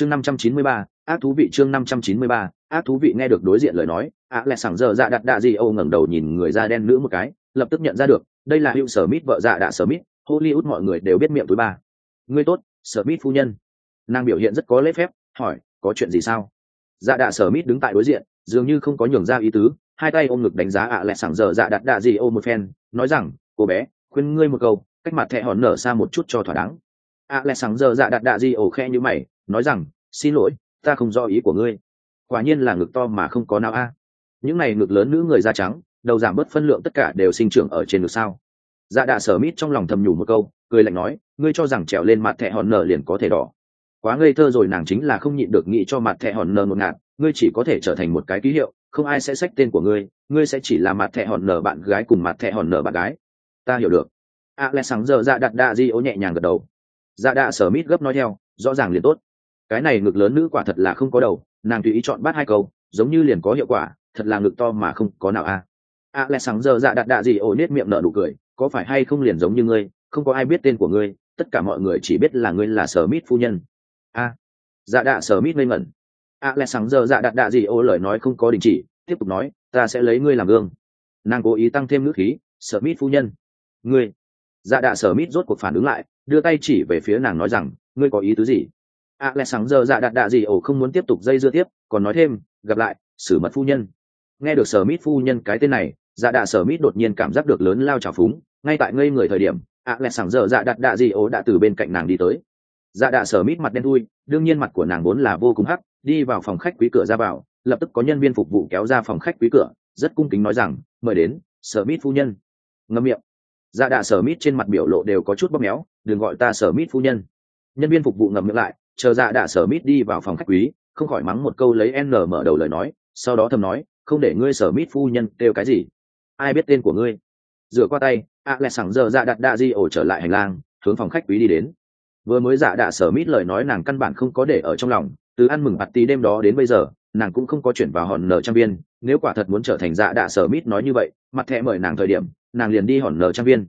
chương năm trăm chín mươi ba, ác thú vị chương năm trăm chín mươi ba, ác thú vị nghe được đối diện lời nói, ạ lẹ sảng giờ dạ đặt đạ gì ô ngẩng đầu nhìn người da đen nữ một cái, lập tức nhận ra được, đây là hữu sở mít vợ dạ đạ sở mít hollywood mọi người đều biết miệng túi ba ngươi tốt sở mít phu nhân. Nàng biểu hiện rất có lễ phép, hỏi, có chuyện gì sao? Dạ đạ sở mít đứng tại đối diện, dường như không có nhường ra ý tứ, hai tay ôm ngực đánh giá ạ lẹ sảng giờ dạ đặt đạ gì ô một phen, nói rằng, cô bé, khuyên ngươi một câu, cách mặt thẹ hòn nở xa một chút cho thỏa đáng. ạ lẹ sảng giờ dạ đặt đạ gì ổ khe như mày nói rằng, xin lỗi, ta không do ý của ngươi. Quả nhiên là ngực to mà không có nào a. Những này ngực lớn nữ người da trắng, đầu giảm bớt phân lượng tất cả đều sinh trưởng ở trên ngực sao? Dạ đạ sở mít trong lòng thầm nhủ một câu, cười lạnh nói, ngươi cho rằng trèo lên mặt thẹ hòn nở liền có thể đỏ. Quá ngây thơ rồi nàng chính là không nhịn được nghĩ cho mặt thẹ hòn nở một ngạt, ngươi chỉ có thể trở thành một cái ký hiệu, không ai sẽ xách tên của ngươi ngươi sẽ chỉ là mặt thẹ hòn nở bạn gái cùng mặt thẹ hòn nở bạn gái. Ta hiểu được. A lẽ sáng giờ dạ đặt đạ di ố nhẹ nhàng gật đầu. Dạ đạ sở mít gấp nói theo, rõ ràng liền tốt cái này ngực lớn nữ quả thật là không có đầu, nàng tùy ý chọn bát hai câu, giống như liền có hiệu quả, thật là ngực to mà không có nào a. A lẽ sáng giờ dạ đạn đạ gì ổ nết miệng nở nụ cười, có phải hay không liền giống như ngươi, không có ai biết tên của ngươi, tất cả mọi người chỉ biết là ngươi là sở mít phu nhân. A. Dạ đạ sở mít ngây ngẩn. A lẽ sáng giờ dạ đạn đạ gì ổ lời nói không có đình chỉ, tiếp tục nói, ta sẽ lấy ngươi làm gương. Nàng cố ý tăng thêm ngữ khí, sở mít phu nhân, ngươi. Dạ đạ sở mít rốt cuộc phản ứng lại, đưa tay chỉ về phía nàng nói rằng, ngươi có ý tứ gì? A lẽ sáng giờ dạ đạ đạ gì ổ không muốn tiếp tục dây dưa tiếp, còn nói thêm, gặp lại sử mật phu nhân. Nghe được sở mít phu nhân cái tên này dạ đạ sở mít đột nhiên cảm giác được lớn lao trào phúng, ngay tại ngây người thời điểm, a lẽ sáng giờ dạ đạ đạ gì ổ đã từ bên cạnh nàng đi tới. Dạ đạ sở mít mặt đen thui, đương nhiên mặt của nàng vốn là vô cùng hắc, đi vào phòng khách quý cửa ra vào, lập tức có nhân viên phục vụ kéo ra phòng khách quý cửa, rất cung kính nói rằng, mời đến, sở mít phu nhân. Ngâm miệng. Dạ đạ sở mít trên mặt biểu lộ đều có chút bóp méo, đừng gọi ta sở mít phu nhân. Nhân viên phục vụ ngậm miệng lại chờ dạ đạ sở mít đi vào phòng khách quý, không khỏi mắng một câu lấy n mở đầu lời nói, sau đó thầm nói, không để ngươi sở mít phu nhân kêu cái gì? Ai biết tên của ngươi? Rửa qua tay, ạ lại sẵn giờ dạ đặt đạ di ổ trở lại hành lang, hướng phòng khách quý đi đến. Vừa mới dạ đạ sở mít lời nói nàng căn bản không có để ở trong lòng, từ ăn mừng bạt tí đêm đó đến bây giờ, nàng cũng không có chuyển vào hòn nở trang viên. Nếu quả thật muốn trở thành dạ đạ sở mít nói như vậy, mặt thẹ mời nàng thời điểm, nàng liền đi hòn nở trang viên.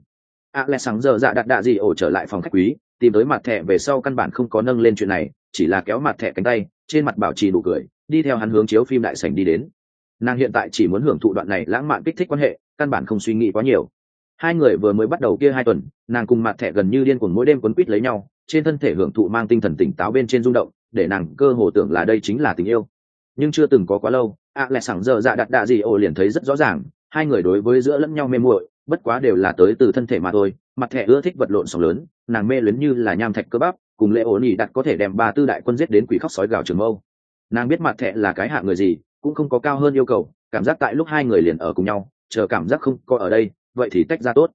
ạ lẽ sáng giờ dạ đặt đạ gì ổ trở lại phòng khách quý tìm tới mặt thẻ về sau căn bản không có nâng lên chuyện này, chỉ là kéo mặt thẻ cánh tay, trên mặt bảo trì đủ cười, đi theo hắn hướng chiếu phim đại sảnh đi đến. Nàng hiện tại chỉ muốn hưởng thụ đoạn này lãng mạn kích thích quan hệ, căn bản không suy nghĩ quá nhiều. Hai người vừa mới bắt đầu kia hai tuần, nàng cùng mặt thẻ gần như điên cuồng mỗi đêm quấn quýt lấy nhau, trên thân thể hưởng thụ mang tinh thần tỉnh táo bên trên rung động, để nàng cơ hồ tưởng là đây chính là tình yêu. Nhưng chưa từng có quá lâu, ạ à lại sẵn giờ dạ đặt đạ gì ổ liền thấy rất rõ ràng, hai người đối với giữa lẫn nhau mê muội bất quá đều là tới từ thân thể mà thôi, mặt thẻ ưa thích vật lộn sóng lớn, nàng mê luyến như là nham thạch cơ bắp, cùng lễ ổn ỉ đặt có thể đem ba tư đại quân giết đến quỷ khóc sói gào trường mâu. Nàng biết mặt thẻ là cái hạ người gì, cũng không có cao hơn yêu cầu, cảm giác tại lúc hai người liền ở cùng nhau, chờ cảm giác không có ở đây, vậy thì tách ra tốt.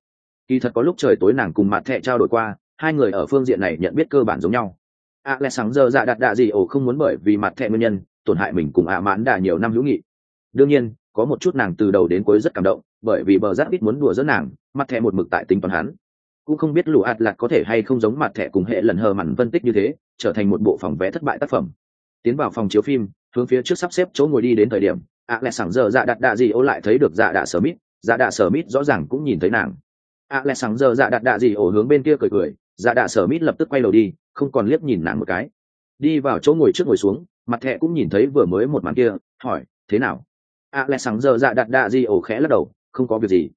Kỳ thật có lúc trời tối nàng cùng mặt thẻ trao đổi qua, hai người ở phương diện này nhận biết cơ bản giống nhau. A lẽ sáng giờ dạ đặt đạ gì ổ không muốn bởi vì mặt thẻ nguyên nhân, tổn hại mình cùng ạ mãn đà nhiều năm hữu nghị. Đương nhiên, có một chút nàng từ đầu đến cuối rất cảm động bởi vì bờ giáp ít muốn đùa dẫn nàng, mặt thẻ một mực tại tính toán hắn. Cũng không biết lũ ạt lạc có thể hay không giống mặt thẻ cùng hệ lần hờ mặn phân tích như thế, trở thành một bộ phòng vẽ thất bại tác phẩm. Tiến vào phòng chiếu phim, hướng phía trước sắp xếp chỗ ngồi đi đến thời điểm, ạ lẽ sẵn giờ dạ đặt đạ gì ô lại thấy được dạ đạ sở mít dạ đạ sở mít rõ ràng cũng nhìn thấy nàng. ạ lẽ sẵn giờ dạ đặt đạ gì ổ hướng bên kia cười cười dạ đạ sở mít lập tức quay đầu đi, không còn liếc nhìn nàng một cái. Đi vào chỗ ngồi trước ngồi xuống, mặt thẹ cũng nhìn thấy vừa mới một màn kia, hỏi, thế nào? a lẽ sáng giờ dạ đặt đạ gì ổ khẽ lắc đầu không có việc gì.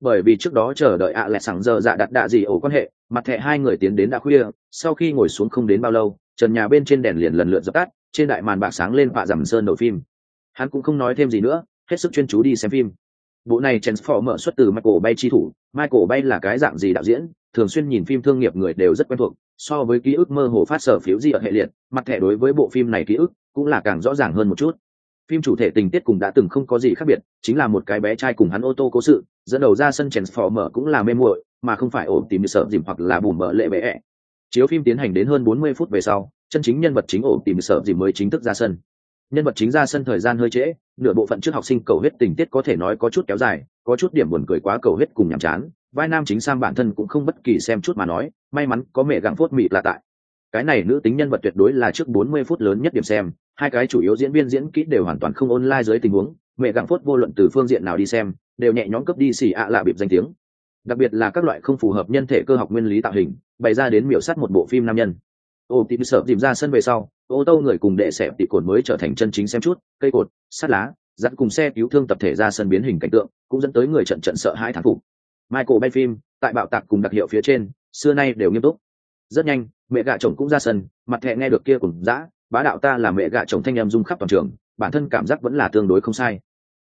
Bởi vì trước đó chờ đợi ạ lẽ sẵn giờ dạ đặt đạ gì ổ quan hệ, mặt thẹ hai người tiến đến đã khuya, sau khi ngồi xuống không đến bao lâu, trần nhà bên trên đèn liền lần lượt dập tắt, trên đại màn bạc sáng lên vạ giảm sơn nổi phim. Hắn cũng không nói thêm gì nữa, hết sức chuyên chú đi xem phim. Bộ này mở xuất từ michael bay chi thủ, michael bay là cái dạng gì đạo diễn, thường xuyên nhìn phim thương nghiệp người đều rất quen thuộc, so với ký ức mơ hồ phát sở phiếu gì ở hệ liệt, mặt thẻ đối với bộ phim này ký ức cũng là càng rõ ràng hơn một chút phim chủ thể tình tiết cùng đã từng không có gì khác biệt, chính là một cái bé trai cùng hắn ô tô cố sự, dẫn đầu ra sân transformer cũng là mê muội, mà không phải ổn tìm sợ dìm hoặc là bùm bợ lệ bẽ chiếu phim tiến hành đến hơn 40 phút về sau, chân chính nhân vật chính ổn tìm sợ dìm mới chính thức ra sân. Nhân vật chính ra sân thời gian hơi trễ, nửa bộ phận trước học sinh cầu hết tình tiết có thể nói có chút kéo dài, có chút điểm buồn cười quá cầu hết cùng nhàm chán, vai nam chính sam bản thân cũng không bất kỳ xem chút mà nói, may mắn có mẹ gặng phốt mị là tại. Cái này nữ tính nhân vật tuyệt đối là trước 40 phút lớn nhất điểm xem hai cái chủ yếu diễn viên diễn kỹ đều hoàn toàn không online dưới tình huống, mẹ gặng phốt vô luận từ phương diện nào đi xem, đều nhẹ nhõm cấp đi xì ạ lạ bịp danh tiếng. Đặc biệt là các loại không phù hợp nhân thể cơ học nguyên lý tạo hình, bày ra đến miểu sát một bộ phim nam nhân. Ô tìm sợ tìm ra sân về sau, ô tô người cùng đệ xẹp tị cồn mới trở thành chân chính xem chút, cây cột, sắt lá dắt cùng xe cứu thương tập thể ra sân biến hình cảnh tượng, cũng dẫn tới người trận trận sợ hãi thán phục. Michael bay phim, tại bạo tạc cùng đặc hiệu phía trên, xưa nay đều nghiêm túc. Rất nhanh, mẹ gạ chồng cũng ra sân, mặt thẹ nghe được kia cùng dã bá đạo ta là mẹ gạ chồng thanh em dung khắp toàn trường, bản thân cảm giác vẫn là tương đối không sai.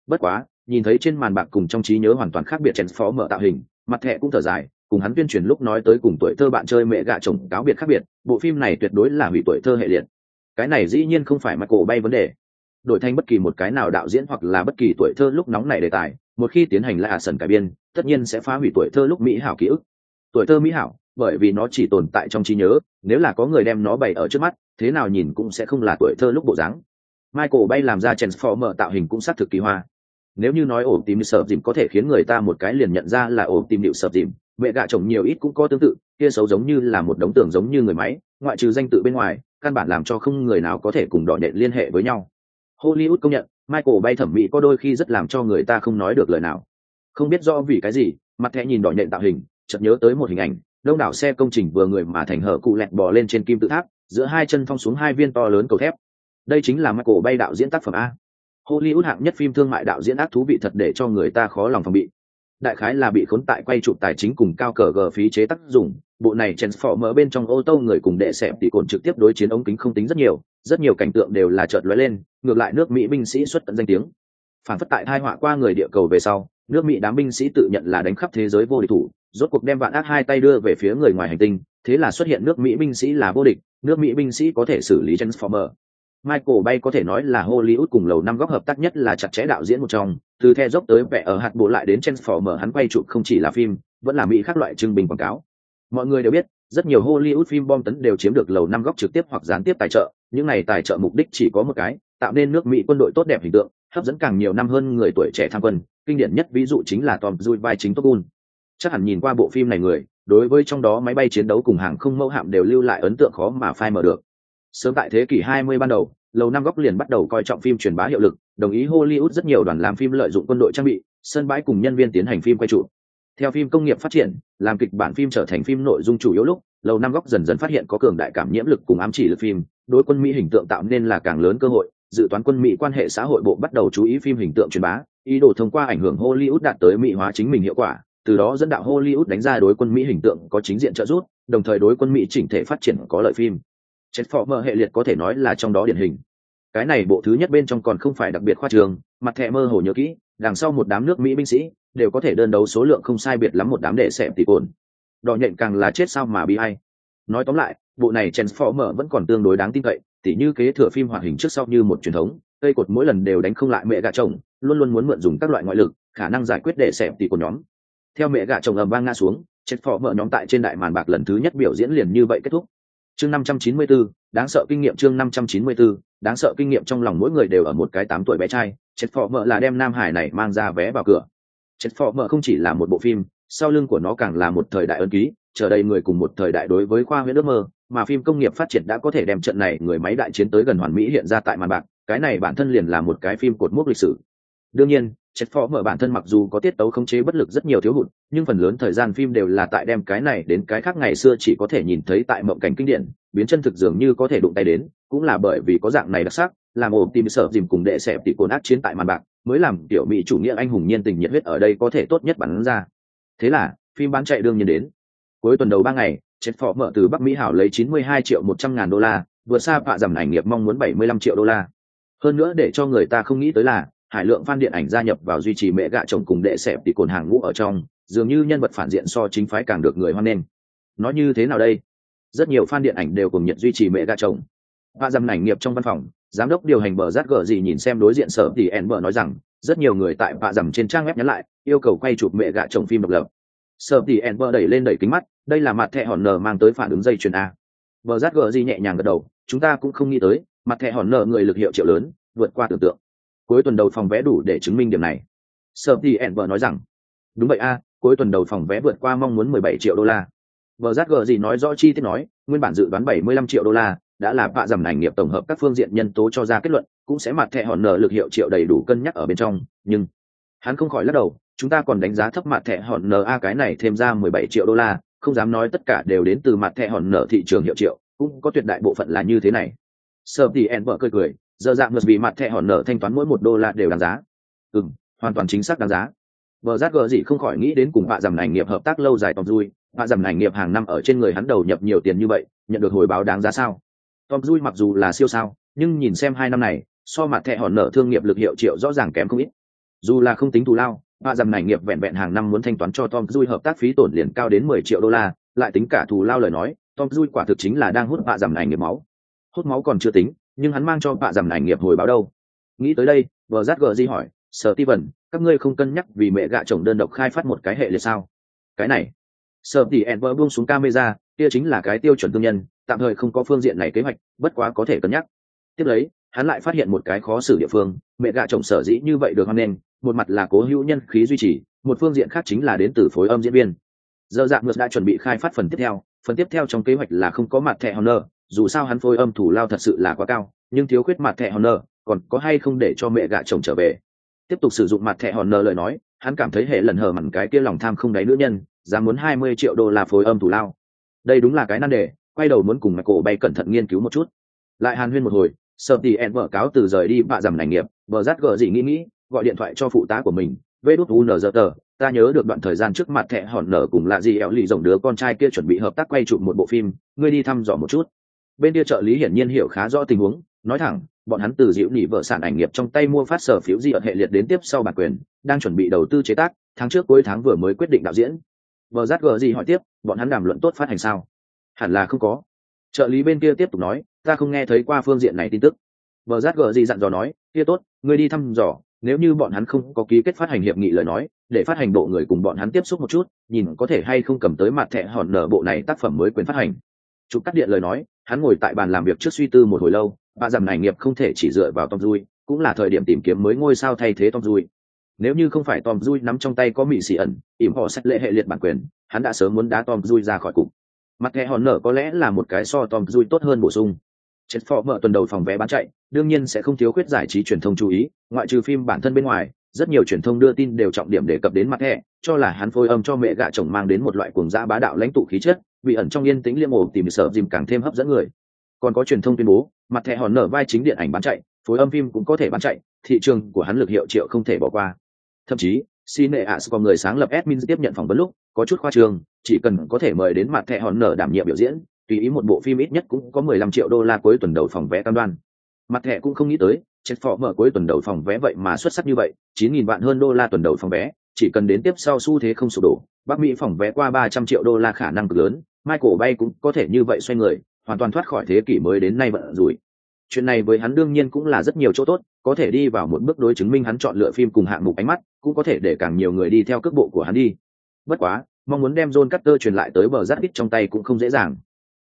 Bất quá, nhìn thấy trên màn bạc cùng trong trí nhớ hoàn toàn khác biệt chèn phó mở tạo hình, mặt thẹ cũng thở dài, cùng hắn tuyên truyền lúc nói tới cùng tuổi thơ bạn chơi mẹ gạ chồng cáo biệt khác biệt, bộ phim này tuyệt đối là hủy tuổi thơ hệ liệt. Cái này dĩ nhiên không phải cổ bay vấn đề. Đổi thành bất kỳ một cái nào đạo diễn hoặc là bất kỳ tuổi thơ lúc nóng này đề tài, một khi tiến hành là sần cải biên, tất nhiên sẽ phá hủy tuổi thơ lúc mỹ hảo ký ức. Tuổi thơ mỹ hảo, bởi vì nó chỉ tồn tại trong trí nhớ, nếu là có người đem nó bày ở trước mắt thế nào nhìn cũng sẽ không là tuổi thơ lúc bộ dáng. Michael bay làm ra transformer tạo hình cũng xác thực kỳ hoa. Nếu như nói ổ tìm sợ dìm có thể khiến người ta một cái liền nhận ra là ổ tìm điệu sợ dìm, mẹ gạ chồng nhiều ít cũng có tương tự, kia xấu giống như là một đống tường giống như người máy, ngoại trừ danh tự bên ngoài, căn bản làm cho không người nào có thể cùng đỏ nện liên hệ với nhau. Hollywood công nhận, michael bay thẩm mỹ có đôi khi rất làm cho người ta không nói được lời nào. Không biết do vì cái gì, mặt thẻ nhìn đỏ nện tạo hình, chợt nhớ tới một hình ảnh, đông đảo xe công trình vừa người mà thành hở cụ lẹt bò lên trên kim tự tháp giữa hai chân phong xuống hai viên to lớn cầu thép. Đây chính là michael bay đạo diễn tác phẩm a. Hollywood hạng nhất phim thương mại đạo diễn ác thú vị thật để cho người ta khó lòng phòng bị. Đại khái là bị khốn tại quay chụp tài chính cùng cao cờ gờ phí chế tác dụng bộ này mở bên trong ô tô người cùng đệ xẹp thì cồn trực tiếp đối chiến ống kính không tính rất nhiều rất nhiều cảnh tượng đều là chợt lóe lên, ngược lại nước mỹ binh sĩ xuất tận danh tiếng. Phản phất tại thai họa qua người địa cầu về sau, nước mỹ đám binh sĩ tự nhận là đánh khắp thế giới vô địch thủ, rốt cuộc đem vạn ác hai tay đưa về phía người ngoài hành tinh thế là xuất hiện nước mỹ binh sĩ là vô địch nước mỹ binh sĩ có thể xử lý transformer Michael Bay có thể nói là Hollywood cùng lầu năm góc hợp tác nhất là chặt chẽ đạo diễn một trong, từ the dốc tới vẽ ở hạt bộ lại đến Transformer hắn quay chụp không chỉ là phim, vẫn là mỹ các loại trưng bình quảng cáo. Mọi người đều biết, rất nhiều Hollywood phim bom tấn đều chiếm được lầu năm góc trực tiếp hoặc gián tiếp tài trợ, những này tài trợ mục đích chỉ có một cái, tạo nên nước Mỹ quân đội tốt đẹp hình tượng, hấp dẫn càng nhiều năm hơn người tuổi trẻ tham quân, kinh điển nhất ví dụ chính là Tom Cruise vai chính Top Gun. Chắc hẳn nhìn qua bộ phim này người, đối với trong đó máy bay chiến đấu cùng hàng không mẫu hạm đều lưu lại ấn tượng khó mà phai mở được. Sớm tại thế kỷ 20 ban đầu, lầu năm góc liền bắt đầu coi trọng phim truyền bá hiệu lực, đồng ý Hollywood rất nhiều đoàn làm phim lợi dụng quân đội trang bị, sân bãi cùng nhân viên tiến hành phim quay trụ. Theo phim công nghiệp phát triển, làm kịch bản phim trở thành phim nội dung chủ yếu lúc, lầu năm góc dần dần phát hiện có cường đại cảm nhiễm lực cùng ám chỉ lực phim, đối quân Mỹ hình tượng tạo nên là càng lớn cơ hội, dự toán quân Mỹ quan hệ xã hội bộ bắt đầu chú ý phim hình tượng truyền bá, ý đồ thông qua ảnh hưởng Hollywood đạt tới mỹ hóa chính mình hiệu quả, từ đó dẫn đạo Hollywood đánh ra đối quân Mỹ hình tượng có chính diện trợ giúp, đồng thời đối quân Mỹ chỉnh thể phát triển có lợi phim. Transformer hệ liệt có thể nói là trong đó điển hình. Cái này bộ thứ nhất bên trong còn không phải đặc biệt khoa trường, mặt thẻ mơ hồ nhớ kỹ, đằng sau một đám nước Mỹ binh sĩ đều có thể đơn đấu số lượng không sai biệt lắm một đám đệ xẹp tỷ ổn Đỏ nhện càng là chết sao mà bị ai. Nói tóm lại, bộ này Transformer vẫn còn tương đối đáng tin cậy, tỉ như kế thừa phim hoạt hình trước sau như một truyền thống, cây cột mỗi lần đều đánh không lại mẹ gà chồng, luôn luôn muốn mượn dùng các loại ngoại lực, khả năng giải quyết đệ xẹp tỷ của nhóm. Theo mẹ gà chồng ầm vang ngã xuống, Transformer nhóm tại trên đại màn bạc lần thứ nhất biểu diễn liền như vậy kết thúc. Chương 594, đáng sợ kinh nghiệm chương 594, đáng sợ kinh nghiệm trong lòng mỗi người đều ở một cái tám tuổi bé trai chết phò mở là đem nam hải này mang ra vé vào cửa. Chết phò mở không chỉ là một bộ phim sau lưng của nó càng là một thời đại ân ký chờ đây người cùng một thời đại đối với khoa huyễn ước mơ mà phim công nghiệp phát triển đã có thể đem trận này người máy đại chiến tới gần hoàn mỹ hiện ra tại màn bạc cái này bản thân liền là một cái phim cột mốc lịch sử đương nhiên chết phó mở bản thân mặc dù có tiết tấu khống chế bất lực rất nhiều thiếu hụt, nhưng phần lớn thời gian phim đều là tại đem cái này đến cái khác ngày xưa chỉ có thể nhìn thấy tại mộng cảnh kinh điển, biến chân thực dường như có thể đụng tay đến, cũng là bởi vì có dạng này đặc sắc, làm ổ tìm sợ dìm cùng đệ xẹp tỷ cồn ác chiến tại màn bạc, mới làm tiểu mỹ chủ nghĩa anh hùng nhiên tình nhiệt huyết ở đây có thể tốt nhất bắn ra. Thế là, phim bán chạy đương nhiên đến. Cuối tuần đầu ba ngày chết phó mở từ bắc mỹ hảo lấy 92 triệu 100 ngàn đô la, vượt xa vạ giảm ảnh nghiệp mong muốn 75 triệu đô la. Hơn nữa để cho người ta không nghĩ tới là hải lượng fan điện ảnh gia nhập vào duy trì mẹ gạ chồng cùng đệ xẹp tỷ cồn hàng ngũ ở trong, dường như nhân vật phản diện so chính phái càng được người hoan nghênh. Nó như thế nào đây? Rất nhiều fan điện ảnh đều cùng nhận duy trì mẹ gạ chồng. Và dằm ảnh nghiệp trong văn phòng, giám đốc điều hành bờ rát gờ gì nhìn xem đối diện sở thì en bờ nói rằng, rất nhiều người tại vạ dằm trên trang web nhắn lại, yêu cầu quay chụp mẹ gạ chồng phim độc lập. Sở thì en bờ đẩy lên đẩy kính mắt, đây là mặt thẹ hòn nở mang tới phản ứng dây chuyền a. Bờ rát gờ gì nhẹ nhàng gật đầu, chúng ta cũng không nghĩ tới, mặt thẹ hòn nở người lực hiệu triệu lớn, vượt qua tưởng tượng cuối tuần đầu phòng vé đủ để chứng minh điểm này. Sợ thì ẹn vợ nói rằng, đúng vậy a, cuối tuần đầu phòng vé vượt qua mong muốn mười bảy triệu đô la. Vợ giác gờ gì nói rõ chi tiết nói, nguyên bản dự đoán bảy mươi lăm triệu đô la đã là bạ giảm ảnh nghiệp tổng hợp các phương diện nhân tố cho ra kết luận, cũng sẽ mặt thẻ hòn nợ lực hiệu triệu đầy đủ cân nhắc ở bên trong, nhưng hắn không khỏi lắc đầu, chúng ta còn đánh giá thấp mặt thẻ hòn nợ a cái này thêm ra mười bảy triệu đô la, không dám nói tất cả đều đến từ mặt thẻ hòn nợ thị trường hiệu triệu, cũng có tuyệt đại bộ phận là như thế này. Sợ thì en vợ cười cười giờ dạng ngược bị mặt thẻ hòn nở thanh toán mỗi một đô la đều đáng giá. Ừ hoàn toàn chính xác đáng giá. Vợ giác gờ gì không khỏi nghĩ đến cùng bạ dầm ảnh nghiệp hợp tác lâu dài tom dui bạ dầm ảnh nghiệp hàng năm ở trên người hắn đầu nhập nhiều tiền như vậy, nhận được hồi báo đáng giá sao? Tom dui mặc dù là siêu sao, nhưng nhìn xem hai năm này, so mặt thẻ hòn nở thương nghiệp lực hiệu triệu rõ ràng kém không ít. Dù là không tính thù lao bạ dầm ảnh nghiệp vẹn vẹn hàng năm muốn thanh toán cho tom dui hợp tác phí tổn liền cao đến mười triệu đô la. Lại tính cả thù lao lời nói, tom dui quả thực chính là đang hút bạ dầm ảnh nghiệp máu. Hút máu còn chưa tính nhưng hắn mang cho bạ giảm ảnh nghiệp hồi báo đâu? Nghĩ tới đây vờ rát gờ di hỏi, sở ti vần các ngươi không cân nhắc vì mẹ gạ chồng đơn độc khai phát một cái hệ liệt sao? Cái này. Sở tỷ ẹn vỡ buông xuống camera, kia chính là cái tiêu chuẩn thương nhân, tạm thời không có phương diện này kế hoạch, bất quá có thể cân nhắc. Tiếp lấy, hắn lại phát hiện một cái khó xử địa phương, mẹ gạ chồng sở dĩ như vậy được hoan nghênh, một mặt là cố hữu nhân khí duy trì, một phương diện khác chính là đến từ phối âm diễn viên. Giờ dạng ngược đã chuẩn bị khai phát phần tiếp theo, phần tiếp theo trong kế hoạch là không có mặt thẻ honor dù sao hắn phối âm thủ lao thật sự là quá cao, nhưng thiếu khuyết mặt thẻ honor còn có hay không để cho mẹ gạ chồng trở về? Tiếp tục sử dụng mặt thẻ honor lời nói, hắn cảm thấy hệ lần hờ mặn cái kia lòng tham không đáy nữ nhân, dám muốn hai mươi triệu đô la phối âm thủ lao. Đây đúng là cái nan đề, quay đầu muốn cùng mẹ cổ bay cẩn thận nghiên cứu một chút. Lại hàn huyên một hồi, sợ tỉ ẹn vợ cáo từ rời đi bạ dầm ngành nghiệp vợ rát gờ gì nghĩ nghĩ, gọi điện thoại cho phụ tá của mình, vê đút u nờ giờ tờ. Ta nhớ được đoạn thời gian trước mặt thẹ hòn nở cùng lạ gì éo lì rồng đứa con trai kia chuẩn bị hợp tác quay chụp một bộ phim, ngươi đi thăm dò một chút bên kia trợ lý hiển nhiên hiểu khá rõ tình huống, nói thẳng, bọn hắn từ diễu nỉ vợ sản ảnh nghiệp trong tay mua phát sở phiếu di ở hệ liệt đến tiếp sau bản quyền, đang chuẩn bị đầu tư chế tác, tháng trước cuối tháng vừa mới quyết định đạo diễn. Vợ rát gờ gì hỏi tiếp, bọn hắn đàm luận tốt phát hành sao? Hẳn là không có. Trợ lý bên kia tiếp tục nói, ta không nghe thấy qua phương diện này tin tức. Vợ rát gờ gì dặn dò nói, kia tốt, ngươi đi thăm dò, nếu như bọn hắn không có ký kết phát hành hiệp nghị lời nói, để phát hành bộ người cùng bọn hắn tiếp xúc một chút, nhìn có thể hay không cầm tới mặt thẻ hòn nở bộ này tác phẩm mới quyền phát hành. Chụp cắt điện lời nói hắn ngồi tại bàn làm việc trước suy tư một hồi lâu, bà dầm này nghiệp không thể chỉ dựa vào tom dui, cũng là thời điểm tìm kiếm mới ngôi sao thay thế tom dui. Nếu như không phải tom dui nắm trong tay có mỹ xì ẩn, ỉm họ sách lệ hệ liệt bản quyền, hắn đã sớm muốn đá tom dui ra khỏi cục. Mặt thẻ hòn nở có lẽ là một cái so tom dui tốt hơn bổ sung. Chết phó mở tuần đầu phòng vé bán chạy, đương nhiên sẽ không thiếu khuyết giải trí truyền thông chú ý, ngoại trừ phim bản thân bên ngoài, rất nhiều truyền thông đưa tin đều trọng điểm đề cập đến mặt thẻ cho là hắn phôi âm cho mẹ gạ chồng mang đến một loại cuồng dã bá đạo lãnh tụ khí chất bị ẩn trong yên tĩnh liêm ổ tìm sở dìm càng thêm hấp dẫn người. Còn có truyền thông tuyên bố mặt thẻ hòn nở vai chính điện ảnh bán chạy phối âm phim cũng có thể bán chạy thị trường của hắn lực hiệu triệu không thể bỏ qua. Thậm chí Cine As có người sáng lập admin tiếp nhận phỏng vấn lúc, có chút khoa trương, chỉ cần có thể mời đến mặt thẻ hòn nở đảm nhiệm biểu diễn, tùy ý một bộ phim ít nhất cũng có 15 triệu đô la cuối tuần đầu phòng vé cam đoan. Mặt thẻ cũng không nghĩ tới, chết phỏ mở cuối tuần đầu phòng vé vậy mà xuất sắc như vậy, 9000 vạn hơn đô la tuần đầu phòng vé, chỉ cần đến tiếp sau xu thế không sụp đổ, Bắc Mỹ phòng vé qua 300 triệu đô la khả năng cực lớn, Michael Bay cũng có thể như vậy xoay người, hoàn toàn thoát khỏi thế kỷ mới đến nay bận rủi. Chuyện này với hắn đương nhiên cũng là rất nhiều chỗ tốt, có thể đi vào một bước đối chứng minh hắn chọn lựa phim cùng hạng mục ánh mắt, cũng có thể để càng nhiều người đi theo cước bộ của hắn đi. Bất quá, mong muốn đem John Carter truyền lại tới bờ rát ít trong tay cũng không dễ dàng.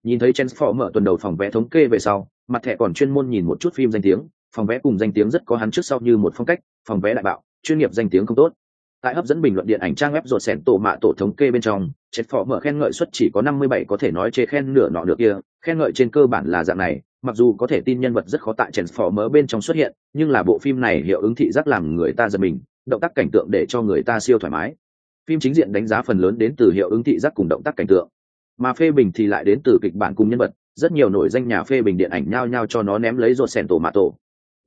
Nhìn thấy Transform mở tuần đầu phòng vé thống kê về sau, mặt thẻ còn chuyên môn nhìn một chút phim danh tiếng, phòng vé cùng danh tiếng rất có hắn trước sau như một phong cách, phòng vé đại bạo, chuyên nghiệp danh tiếng không tốt. Tại hấp dẫn bình luận điện ảnh trang web rột sẻn tổ mạ tổ thống kê bên trong, chết phỏ mở khen ngợi suất chỉ có 57 có thể nói chê khen nửa nọ được kia, khen ngợi trên cơ bản là dạng này, mặc dù có thể tin nhân vật rất khó tại Transformer bên trong xuất hiện, nhưng là bộ phim này hiệu ứng thị giác làm người ta giật mình, động tác cảnh tượng để cho người ta siêu thoải mái. Phim chính diện đánh giá phần lớn đến từ hiệu ứng thị giác cùng động tác cảnh tượng, mà phê bình thì lại đến từ kịch bản cùng nhân vật, rất nhiều nổi danh nhà phê bình điện ảnh nhao nhao cho nó ném lấy rột sèn tổ mạ tổ.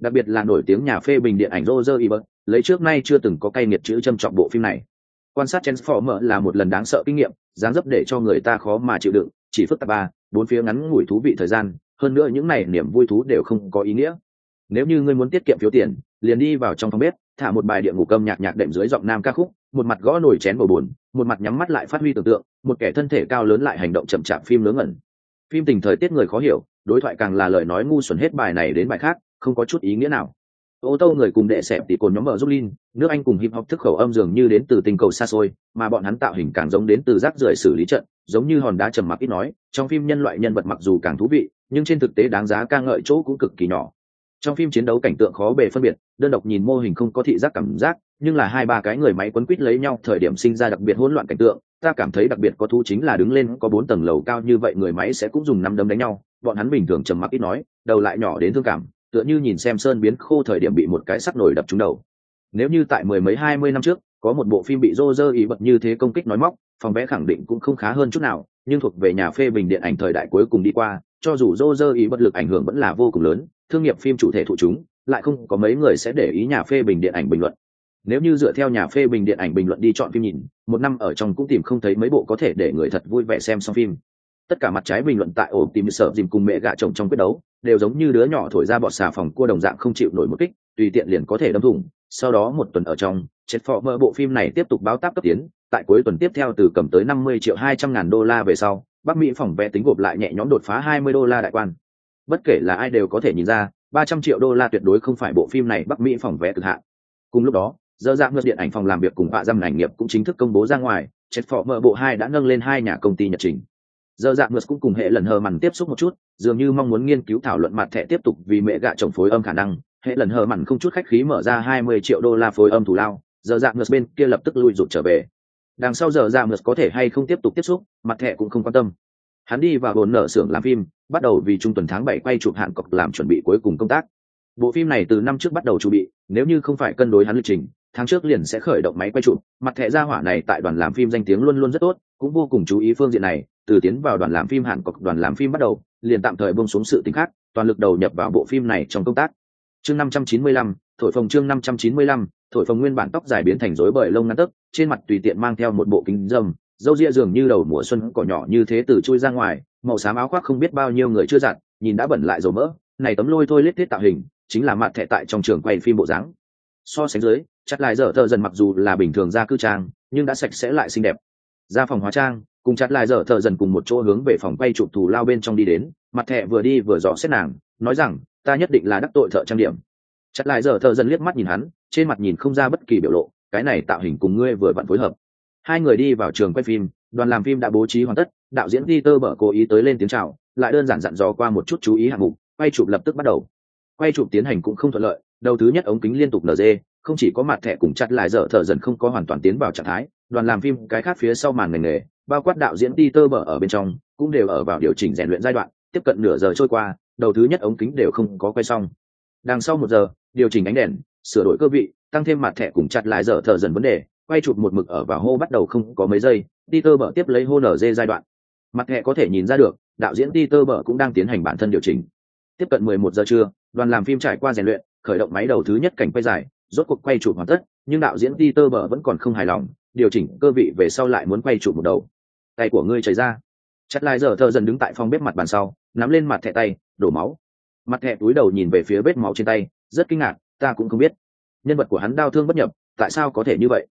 Đặc biệt là nổi tiếng nhà phê bình điện ảnh Roger Ebert, lấy trước nay chưa từng có cay nghiệt chữ châm trọng bộ phim này. Quan sát Transformer là một lần đáng sợ kinh nghiệm, dáng dấp để cho người ta khó mà chịu đựng, chỉ phức tạp ba, bốn phía ngắn ngủi thú vị thời gian, hơn nữa những này niềm vui thú đều không có ý nghĩa. Nếu như ngươi muốn tiết kiệm phiếu tiền liền đi vào trong phòng bếp thả một bài địa ngục âm nhạc nhạc đệm dưới giọng nam ca khúc một mặt gõ nổi chén bầu bùn một mặt nhắm mắt lại phát huy tưởng tượng một kẻ thân thể cao lớn lại hành động chậm chạp phim lớn ngẩn. Phim tình thời tiết người khó hiểu đối thoại càng là lời nói ngu xuẩn hết bài này đến bài khác không có chút ý nghĩa nào ô tô người cùng đệ xẹp thì cồn nhóm mở giúp linh nước anh cùng hip hop thức khẩu âm dường như đến từ tình cầu xa xôi, mà bọn hắn tạo hình càng giống đến từ rác rưởi xử lý trận, giống như hòn đá trầm mặc ít nói, trong phim nhân loại nhân vật mặc dù càng thú vị, nhưng trên thực tế đáng giá ca ngợi chỗ cũng cực kỳ nhỏ. Trong phim chiến đấu cảnh tượng khó bề phân biệt, đơn độc nhìn mô hình không có thị giác cảm giác, nhưng là hai ba cái người máy quấn quýt lấy nhau, thời điểm sinh ra đặc biệt hỗn loạn cảnh tượng, ta cảm thấy đặc biệt có thú chính là đứng lên có bốn tầng lầu cao như vậy người máy sẽ cũng dùng năm đấm đánh nhau, bọn hắn bình thường trầm mặc ít nói, đầu lại nhỏ đến thương cảm tựa như nhìn xem sơn biến khô thời điểm bị một cái sắc nổi đập trúng đầu. Nếu như tại mười mấy hai mươi năm trước, có một bộ phim bị rô rơ ý bật như thế công kích nói móc, phòng vẽ khẳng định cũng không khá hơn chút nào, nhưng thuộc về nhà phê bình điện ảnh thời đại cuối cùng đi qua, cho dù rô rơ ý bất lực ảnh hưởng vẫn là vô cùng lớn, thương nghiệp phim chủ thể thụ chúng, lại không có mấy người sẽ để ý nhà phê bình điện ảnh bình luận. Nếu như dựa theo nhà phê bình điện ảnh bình luận đi chọn phim nhìn, một năm ở trong cũng tìm không thấy mấy bộ có thể để người thật vui vẻ xem xong phim tất cả mặt trái bình luận tại ổ tìm sợ dìm cùng mẹ gạ chồng trong quyết đấu, đều giống như đứa nhỏ thổi ra bọt xà phòng cua đồng dạng không chịu nổi một kích, tùy tiện liền có thể đâm thủng. Sau đó một tuần ở trong chết phò mơ bộ phim này tiếp tục báo táp cấp tiến, tại cuối tuần tiếp theo từ cầm tới 50 triệu 200 ngàn đô la về sau, bắc mỹ phòng vé tính gộp lại nhẹ nhõm đột phá 20 đô la đại quan. Bất kể là ai đều có thể nhìn ra 300 triệu đô la tuyệt đối không phải bộ phim này bắc mỹ phòng vé cực hạn. Cùng lúc đó, dơ dạng ngược điện ảnh phòng làm việc cùng bạ dâm ảnh nghiệp cũng chính thức công bố ra ngoài chết phò mơ bộ hai đã nâng lên hai nhà công ty nhật trình. Giờ dạng mượt cũng cùng hệ lần hờ mằn tiếp xúc một chút, dường như mong muốn nghiên cứu thảo luận mặt thẻ tiếp tục vì mẹ gạ chồng phối âm khả năng. Hệ lần hờ mằn không chút khách khí mở ra 20 triệu đô la phối âm thù lao. Giờ dạng mượt bên kia lập tức lui rụt trở về. Đằng sau giờ dạng mượt có thể hay không tiếp tục tiếp xúc, mặt thẻ cũng không quan tâm. Hắn đi vào hồn nợ xưởng làm phim, bắt đầu vì trung tuần tháng bảy quay chụp hạn cọc làm chuẩn bị cuối cùng công tác. Bộ phim này từ năm trước bắt đầu chuẩn bị, nếu như không phải cân đối hắn lịch trình, tháng trước liền sẽ khởi động máy quay chụp. Mặt thẻ gia hỏa này tại đoàn làm phim danh tiếng luôn luôn rất tốt, cũng vô cùng chú ý phương diện này từ tiến vào đoàn làm phim hàn cọc đoàn làm phim bắt đầu, liền tạm thời buông xuống sự tính khác, toàn lực đầu nhập vào bộ phim này trong công tác. Chương năm trăm chín mươi lăm, thổi phồng chương năm trăm chín mươi lăm, thổi phồng nguyên bản tóc dài biến thành rối bời lông ngắn tấc, trên mặt tùy tiện mang theo một bộ kính dâm dâu ria dường như đầu mùa xuân cỏ nhỏ như thế từ chui ra ngoài, màu xám áo khoác không biết bao nhiêu người chưa giặt nhìn đã bẩn lại dầu mỡ, này tấm lôi thôi lết thiết tạo hình, chính là mặt thẻ tại trong trường quay phim bộ dáng. So sánh dưới, chặt lại dở thợ dần mặc dù là bình thường ra cư trang, nhưng đã sạch sẽ lại xinh đẹp. Ra phòng hóa trang cùng chặt lại dở thợ dần cùng một chỗ hướng về phòng quay chụp thù lao bên trong đi đến, mặt thẹ vừa đi vừa dò xét nàng, nói rằng, ta nhất định là đắc tội thợ trang điểm. Chặt lại dở thợ dần liếc mắt nhìn hắn, trên mặt nhìn không ra bất kỳ biểu lộ, cái này tạo hình cùng ngươi vừa vặn phối hợp. Hai người đi vào trường quay phim, đoàn làm phim đã bố trí hoàn tất, đạo diễn peter bở cố ý tới lên tiếng chào, lại đơn giản dặn dò qua một chút chú ý hạng mục, quay chụp lập tức bắt đầu. Quay chụp tiến hành cũng không thuận lợi, đầu thứ nhất ống kính liên tục nd không chỉ có mặt thẻ cùng chặt lại dở thợ dần không có hoàn toàn tiến vào trạng thái đoàn làm phim cái khác phía sau màn ngành nghề, bao quát đạo diễn peter bở ở bên trong, cũng đều ở vào điều chỉnh rèn luyện giai đoạn, tiếp cận nửa giờ trôi qua, đầu thứ nhất ống kính đều không có quay xong. Đằng sau một giờ, điều chỉnh ánh đèn, sửa đổi cơ vị, tăng thêm mặt thẻ cùng chặt lại dở thợ dần vấn đề, quay chụp một mực ở vào hô bắt đầu không có mấy giây, peter bở tiếp lấy hô nở dê giai đoạn. Mặt thẻ có thể nhìn ra được, đạo diễn peter bở cũng đang tiến hành bản thân điều chỉnh. Tiếp cận 11 giờ trưa, đoàn làm phim trải qua rèn luyện, khởi động máy đầu thứ nhất cảnh quay dài, rốt cuộc quay chụp hoàn tất, nhưng đạo diễn peter bở vẫn còn không hài lòng điều chỉnh cơ vị về sau lại muốn quay chụp một đầu. Tay của ngươi chảy ra. Chặt Lai giờ thợ dần đứng tại phòng bếp mặt bàn sau, nắm lên mặt thẻ tay, đổ máu. Mặt thẹ túi đầu nhìn về phía vết máu trên tay, rất kinh ngạc, ta cũng không biết. Nhân vật của hắn đau thương bất nhập, tại sao có thể như vậy?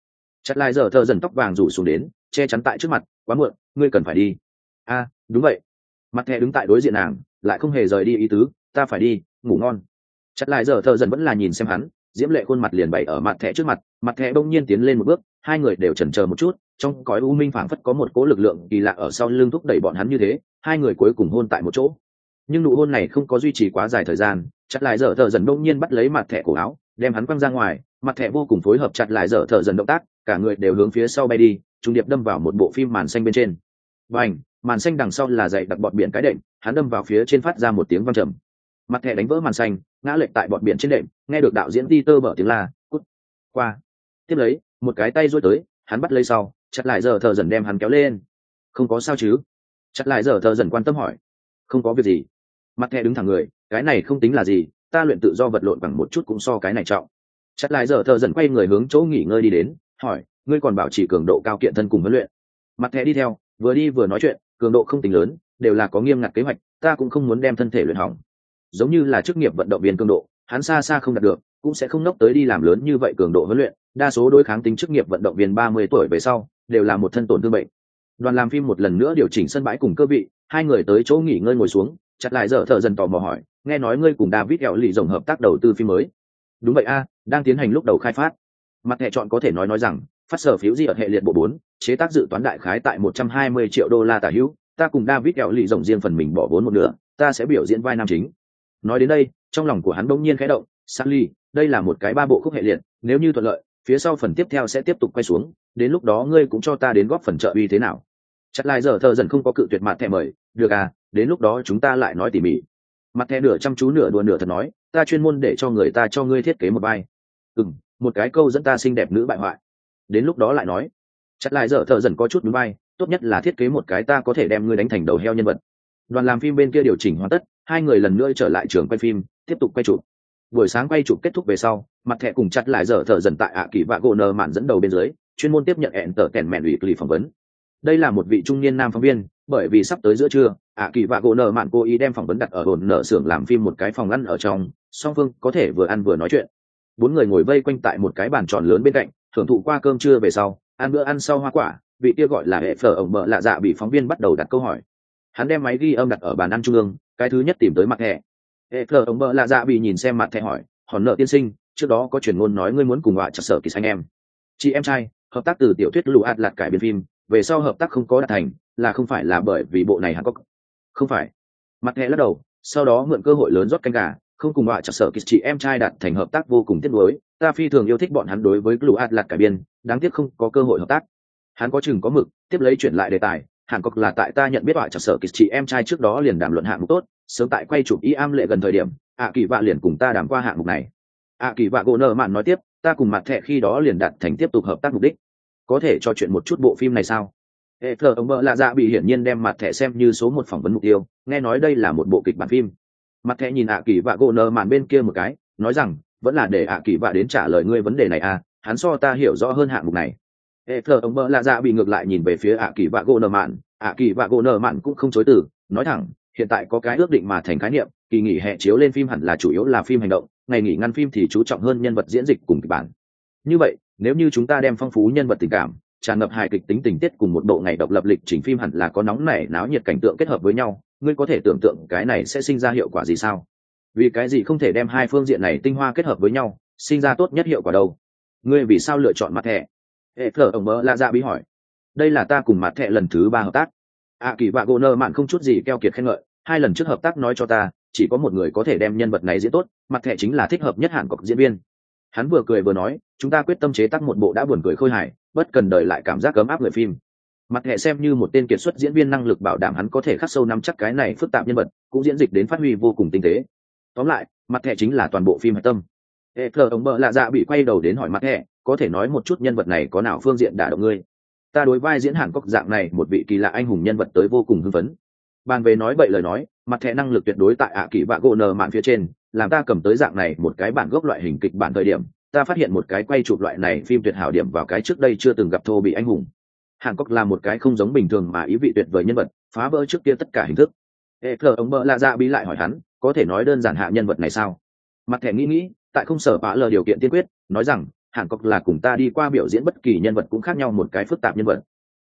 Chặt Lai giờ thợ dần tóc vàng rủ xuống đến, che chắn tại trước mặt, quá muộn, ngươi cần phải đi. A, đúng vậy. Mặt thẹ đứng tại đối diện nàng, lại không hề rời đi ý tứ, ta phải đi, ngủ ngon. Chặt Lai giờ thợ dần vẫn là nhìn xem hắn, diễm lệ khuôn mặt liền bày ở mặt thẻ trước mặt mặt thẻ bỗng nhiên tiến lên một bước hai người đều chần chờ một chút, trong cõi u minh phảng phất có một cố lực lượng kỳ lạ ở sau lưng thúc đẩy bọn hắn như thế, hai người cuối cùng hôn tại một chỗ. Nhưng nụ hôn này không có duy trì quá dài thời gian, chặt lại dở thợ dần đông nhiên bắt lấy mặt thẻ cổ áo, đem hắn quăng ra ngoài, mặt thẻ vô cùng phối hợp chặt lại dở thợ dần động tác, cả người đều hướng phía sau bay đi, trung điệp đâm vào một bộ phim màn xanh bên trên. Và ảnh màn xanh đằng sau là dậy đặc bọt biển cái đệm, hắn đâm vào phía trên phát ra một tiếng văng trầm. Mặt thẻ đánh vỡ màn xanh, ngã lệch tại bọt biển trên đệm, nghe được đạo diễn đi tơ bở tiếng la, cút, qua. Tiếp lấy một cái tay rối tới, hắn bắt lấy sau, chặt lại giờ thợ dần đem hắn kéo lên. Không có sao chứ? Chặt lại giờ thợ dần quan tâm hỏi. Không có việc gì. Mặt thẻ đứng thẳng người, cái này không tính là gì, ta luyện tự do vật lộn bằng một chút cũng so cái này trọng. Chặt lại giờ thợ dần quay người hướng chỗ nghỉ ngơi đi đến, hỏi, ngươi còn bảo trì cường độ cao kiện thân cùng huấn luyện? Mặt thẻ đi theo, vừa đi vừa nói chuyện, cường độ không tính lớn, đều là có nghiêm ngặt kế hoạch, ta cũng không muốn đem thân thể luyện hỏng. Giống như là chức nghiệp vận động viên cường độ, hắn xa xa không đạt được cũng sẽ không nốc tới đi làm lớn như vậy cường độ huấn luyện, đa số đối kháng tính chức nghiệp vận động viên ba mươi tuổi về sau, đều là một thân tổn thương bệnh. Đoàn làm phim một lần nữa điều chỉnh sân bãi cùng cơ vị, hai người tới chỗ nghỉ ngơi ngồi xuống, chặt lại dở thợ dần tò mò hỏi, nghe nói ngươi cùng david eo lì rồng hợp tác đầu tư phim mới? Đúng vậy a, đang tiến hành lúc đầu khai phát. Mặt hệ chọn có thể nói nói rằng, phát sở phiếu di ở hệ liệt bộ bốn, chế tác dự toán đại khái tại một trăm hai mươi triệu đô la tả hữu, ta cùng david eo lì rồng riêng phần mình bỏ vốn một nửa, ta sẽ biểu diễn vai nam chính. Nói đến đây, trong lòng của hắn bỗng nhiên khẽ động Sally, đây là một cái ba bộ khúc hệ liệt nếu như thuận lợi phía sau phần tiếp theo sẽ tiếp tục quay xuống đến lúc đó ngươi cũng cho ta đến góp phần trợ uy thế nào. Chặt lại giờ thợ dần không có cự tuyệt mặt thẻ mời được à đến lúc đó chúng ta lại nói tỉ mỉ. Mặt thẻ nửa chăm chú nửa đùa nửa thật nói ta chuyên môn để cho người ta cho ngươi thiết kế một vai. Ừ một cái câu dẫn ta xinh đẹp nữ bại hoại. Đến lúc đó lại nói chặt lại giờ thợ dần có chút núi vai tốt nhất là thiết kế một cái ta có thể đem ngươi đánh thành đầu heo nhân vật. Đoàn làm phim bên kia điều chỉnh hoàn tất hai người lần nữa trở lại trường quay phim tiếp tục quay chụp buổi sáng quay chụp kết thúc về sau, mặt thẻ cùng chặt lại dở thở dần tại ạ kỳ vạ gỗ nờ mạn dẫn đầu bên dưới, chuyên môn tiếp nhận hẹn tờ kèn mẹn ủy lì phỏng vấn. Đây là một vị trung niên nam phóng viên, bởi vì sắp tới giữa trưa, ạ kỳ vạ gỗ nờ mạn cố ý đem phỏng vấn đặt ở hồn nợ xưởng làm phim một cái phòng ăn ở trong, song phương có thể vừa ăn vừa nói chuyện. Bốn người ngồi vây quanh tại một cái bàn tròn lớn bên cạnh, thưởng thụ qua cơm trưa về sau, ăn bữa ăn sau hoa quả, vị kia gọi là hệ phở ổng mợ lạ dạ bị phóng viên bắt đầu đặt câu hỏi. Hắn đem máy ghi âm đặt ở bàn ăn trung ương, cái thứ nhất tìm tới mặt thẻ hệ thờ ổng mợ lạ dạ bị nhìn xem mặt thẻ hỏi, hòn nợ tiên sinh, trước đó có truyền ngôn nói ngươi muốn cùng họa chặt sở kỳ anh em. Chị em trai, hợp tác từ tiểu thuyết lụ ạt lạt cải biên phim, về sau hợp tác không có đạt thành, là không phải là bởi vì bộ này hắn có không phải. Mặt thẻ lắc đầu, sau đó mượn cơ hội lớn rót canh gà, không cùng họa chặt sở kỳ, chị em trai đạt thành hợp tác vô cùng tiếc nuối, ta phi thường yêu thích bọn hắn đối với lụ ạt lạt cải biên, đáng tiếc không có cơ hội hợp tác. Hắn có chừng có mực, tiếp lấy chuyển lại đề tài hàn cốc là tại ta nhận biết họa chặt sở kịch chị em trai trước đó liền đàm luận hạng mục tốt, sớm tại quay chụp y am lệ gần thời điểm ạ kỳ vạ liền cùng ta đàm qua hạng mục này. Ạ kỳ vạ gỗ nợ mạn nói tiếp, ta cùng mặt thẹ khi đó liền đạt thành tiếp tục hợp tác mục đích. Có thể cho chuyện một chút bộ phim này sao? Hệ thờ ông bợ lạ dạ bị hiển nhiên đem mặt thẻ xem như số một phỏng vấn mục tiêu, nghe nói đây là một bộ kịch bản phim. Mặt thẻ nhìn ạ kỳ vạ gỗ nợ mạn bên kia một cái, nói rằng, vẫn là để ạ kỳ vạ đến trả lời ngươi vấn đề này à hắn so ta hiểu rõ hơn hạng mục này hệ thờ ông bợ lạ dạ bị ngược lại nhìn về phía ạ kỳ vạ gỗ nợ mạn. Ạ kỳ vạ gỗ nợ mạn cũng không chối từ, nói thẳng, hiện tại có cái ước định mà thành khái niệm, kỳ nghỉ hè chiếu lên phim hẳn là chủ yếu là phim hành động, ngày nghỉ ngăn phim thì chú trọng hơn nhân vật diễn dịch cùng kịch bản. Như vậy, nếu như chúng ta đem phong phú nhân vật tình cảm, tràn ngập hài kịch tính tình tiết cùng một bộ ngày độc lập lịch trình phim hẳn là có nóng nảy náo nhiệt cảnh tượng kết hợp với nhau, ngươi có thể tưởng tượng cái này sẽ sinh ra hiệu quả gì sao? Vì cái gì không thể đem hai phương diện này tinh hoa kết hợp với nhau, sinh ra tốt nhất hiệu quả đâu? Ngươi vì sao lựa chọn mặt thẻ? Hệ thờ ổng mơ lạ dạ bí hỏi. Đây là ta cùng mặt thẻ lần thứ ba hợp tác. A kỳ vạ gỗ nơ mạn không chút gì keo kiệt khen ngợi. Hai lần trước hợp tác nói cho ta, chỉ có một người có thể đem nhân vật này diễn tốt, mặt thẻ chính là thích hợp nhất hẳn cọc diễn viên. Hắn vừa cười vừa nói, chúng ta quyết tâm chế tác một bộ đã buồn cười khôi hài, bất cần đời lại cảm giác cấm áp người phim. Mặt thẻ xem như một tên kiệt xuất diễn viên năng lực bảo đảm hắn có thể khắc sâu nắm chắc cái này phức tạp nhân vật, cũng diễn dịch đến phát huy vô cùng tinh tế. Tóm lại, mặt thẻ chính là toàn bộ phim hạch tâm. Hệ thờ ống bợ lạ dạ bị quay đầu đến hỏi mặt thẻ có thể nói một chút nhân vật này có nào phương diện đả động ngươi? Ta đối vai diễn hàn cốc dạng này, một vị kỳ lạ anh hùng nhân vật tới vô cùng hưng phấn. Bàn về nói vậy lời nói, mặt thẻ năng lực tuyệt đối tại ạ kỳ vạ gỗ nờ mạn phía trên, làm ta cầm tới dạng này một cái bản gốc loại hình kịch bản thời điểm, ta phát hiện một cái quay chụp loại này phim tuyệt hảo điểm vào cái trước đây chưa từng gặp thô bị anh hùng. Hàn cốc là một cái không giống bình thường mà ý vị tuyệt vời nhân vật, phá vỡ trước kia tất cả hình thức. Hệ thờ ông mơ lạ dạ bí lại hỏi hắn, có thể nói đơn giản hạ nhân vật này sao? Mặt thẻ nghĩ nghĩ, tại không sở bạ lờ điều kiện tiên quyết, nói rằng hàn cốc là cùng ta đi qua biểu diễn bất kỳ nhân vật cũng khác nhau một cái phức tạp nhân vật.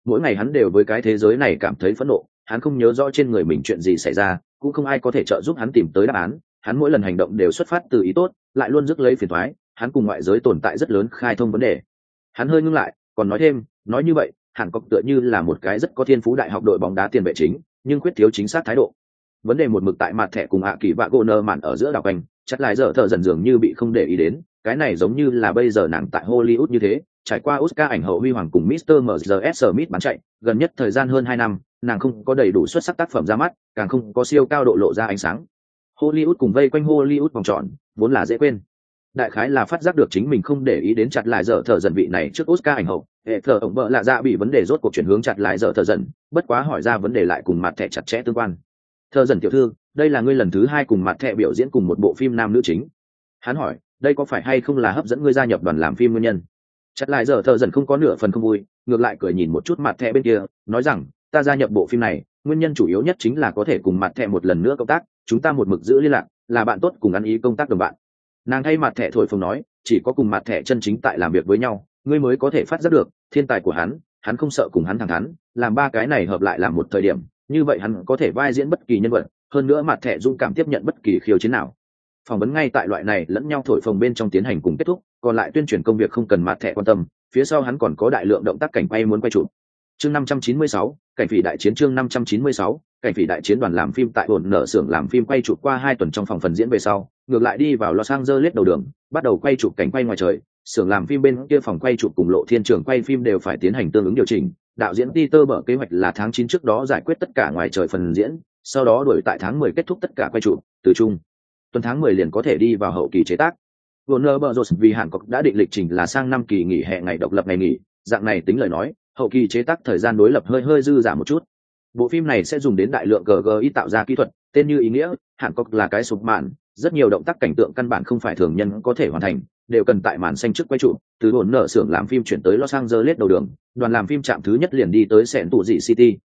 Mỗi ngày hắn đều với cái thế giới này cảm thấy phẫn nộ, hắn không nhớ rõ trên người mình chuyện gì xảy ra, cũng không ai có thể trợ giúp hắn tìm tới đáp án. Hắn mỗi lần hành động đều xuất phát từ ý tốt, lại luôn rước lấy phiền thoái hắn cùng ngoại giới tồn tại rất lớn khai thông vấn đề. Hắn hơi ngưng lại, còn nói thêm, nói như vậy hàn cốc tựa như là một cái rất có thiên phú đại học đội bóng đá tiền vệ chính, nhưng quyết thiếu chính xác thái độ. Vấn đề một mực tại mặt thẻ cùng hạ kỳ vạ gô nơ mạn ở giữa đảo quanh chắc lại dở thợ dần dường như bị không để ý đến, cái này giống như là bây giờ nàng tại hollywood như thế, trải qua oscar ảnh hậu huy hoàng cùng mr mrs smith bán chạy, gần nhất thời gian hơn hai năm, nàng không có đầy đủ xuất sắc tác phẩm ra mắt, càng không có siêu cao độ lộ ra ánh sáng. Hollywood cùng vây quanh hollywood vòng tròn, vốn là dễ quên. Đại khái là phát giác được chính mình không để ý đến chặt lại dở thợ dần vị này trước oscar ảnh hậu, hệ thờ ổng vợ lạ dạ bị vấn đề rốt cuộc chuyển hướng chặt lại dở thợ dần, bất quá hỏi ra vấn đề lại cùng mặt thẻ chặt chẽ tương quan thơ dần tiểu thư, đây là ngươi lần thứ hai cùng mặt thẻ biểu diễn cùng một bộ phim nam nữ chính. Hắn hỏi, đây có phải hay không là hấp dẫn ngươi gia nhập đoàn làm phim nguyên nhân? Chặt lại giờ thợ dần không có nửa phần không vui, ngược lại cười nhìn một chút mặt thẻ bên kia, nói rằng, ta gia nhập bộ phim này, nguyên nhân chủ yếu nhất chính là có thể cùng mặt thẻ một lần nữa công tác, chúng ta một mực giữ liên lạc, là bạn tốt cùng ăn ý công tác đồng bạn. Nàng thay mặt thẻ thổi phồng nói, chỉ có cùng mặt thẻ chân chính tại làm việc với nhau, ngươi mới có thể phát giác được, thiên tài của hắn hắn không sợ cùng hắn thẳng thắn, làm ba cái này hợp lại làm một thời điểm như vậy hắn có thể vai diễn bất kỳ nhân vật hơn nữa mặt thẻ dung cảm tiếp nhận bất kỳ khiêu chiến nào. Phỏng vấn ngay tại loại này lẫn nhau thổi phồng bên trong tiến hành cùng kết thúc còn lại tuyên truyền công việc không cần mặt thẻ quan tâm phía sau hắn còn có đại lượng động tác cảnh quay muốn quay chụp. Chương 596, cảnh phỉ đại chiến chương 596, cảnh phỉ đại chiến đoàn làm phim tại ổn nở xưởng làm phim quay chụp qua hai tuần trong phòng phần diễn về sau ngược lại đi vào Los Angeles đầu đường bắt đầu quay chụp cảnh quay ngoài trời xưởng làm phim bên kia phòng quay chụp cùng lộ thiên trường quay phim đều phải tiến hành tương ứng điều chỉnh. Đạo diễn Peter mở kế hoạch là tháng 9 trước đó giải quyết tất cả ngoài trời phần diễn sau đó đuổi tại tháng 10 kết thúc tất cả quay chụp từ chung. Tuần tháng 10 liền có thể đi vào hậu kỳ chế tác. Warner Bros. vì Hàn Quốc đã định lịch trình là sang năm kỳ nghỉ hè ngày độc lập ngày nghỉ, dạng này tính lời nói, hậu kỳ chế tác thời gian đối lập hơi hơi dư giả một chút. bộ phim này sẽ dùng đến đại lượng ggi tạo ra kỹ thuật tên như ý nghĩa hàn Quốc là cái sụp mạn rất nhiều động tác cảnh tượng căn bản không phải thường nhân có thể hoàn thành đều cần tại màn xanh trước quay trụ, từ hồn nợ xưởng làm phim chuyển tới los angeles đầu đường, đoàn làm phim chạm thứ nhất liền đi tới sẹn tù dị city.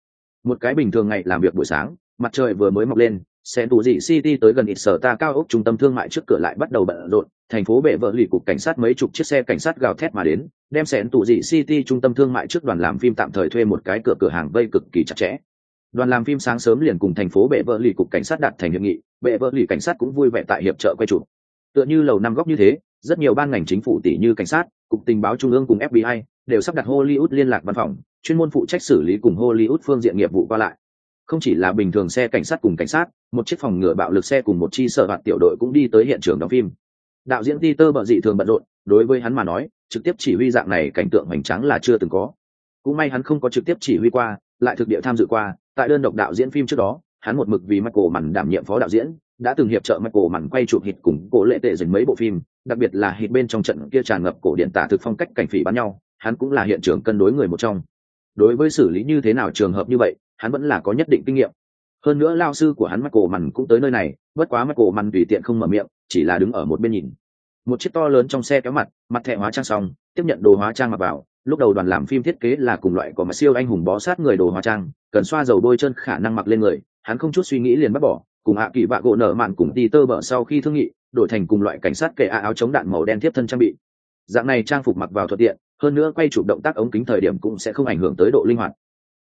Một cái bình thường ngày làm việc buổi sáng, mặt trời vừa mới mọc lên sẹn tù dị city tới gần ít sở ta cao ốc trung tâm thương mại trước cửa lại bắt đầu bận rộn, thành phố bệ vợ lì cục cảnh sát mấy chục chiếc xe cảnh sát gào thét mà đến, đem sẹn tù dị city trung tâm thương mại trước đoàn làm phim tạm thời thuê một cái cửa cửa hàng vây cực kỳ chặt chẽ. Đoàn làm phim sáng sớm liền cùng thành phố bệ vợ lì cục cảnh sát đạt thành hiệp nghị, bệ vợ lì cảnh sát cũng vui vẻ tại hiệp trợ quay chụp tựa như lầu năm góc như thế rất nhiều ban ngành chính phủ tỷ như cảnh sát, cục tình báo trung ương cùng fbi đều sắp đặt hollywood liên lạc văn phòng, chuyên môn phụ trách xử lý cùng hollywood phương diện nghiệp vụ qua lại. Không chỉ là bình thường xe cảnh sát cùng cảnh sát, một chiếc phòng ngừa bạo lực xe cùng một chi sở hoạt tiểu đội cũng đi tới hiện trường đóng phim. Đạo diễn peter bợ dị thường bận rộn, đối với hắn mà nói, trực tiếp chỉ huy dạng này cảnh tượng hoành tráng là chưa từng có. Cũng may hắn không có trực tiếp chỉ huy qua, lại thực địa tham dự qua, tại đơn độc đạo diễn phim trước đó, hắn một mực vì michael mặn đảm nhiệm phó đạo diễn, đã từng hiệp trợ michael mặn quay chụp hit cùng cổ lệ tệ dành mấy bộ phim đặc biệt là hít bên trong trận kia tràn ngập cổ điện tả thực phong cách cảnh phỉ bắn nhau, hắn cũng là hiện trường cân đối người một trong. Đối với xử lý như thế nào trường hợp như vậy, hắn vẫn là có nhất định kinh nghiệm. Hơn nữa lao sư của hắn michael mặn cũng tới nơi này, bất quá michael mặn tùy tiện không mở miệng, chỉ là đứng ở một bên nhìn. Một chiếc to lớn trong xe kéo mặt mặt thẻ hóa trang xong, tiếp nhận đồ hóa trang mặc vào, lúc đầu đoàn làm phim thiết kế là cùng loại của mà siêu anh hùng bó sát người đồ hóa trang, cần xoa dầu đôi chân khả năng mặc lên người, hắn không chút suy nghĩ liền bắt bỏ cùng hạ kỳ bạ gỗ nở mạn cùng đi tơ bở sau khi thương nghị, đổi thành cùng loại cảnh sát kệ áo chống đạn màu đen tiếp thân trang bị. Dạng này trang phục mặc vào thuận tiện, hơn nữa quay chụp động tác ống kính thời điểm cũng sẽ không ảnh hưởng tới độ linh hoạt.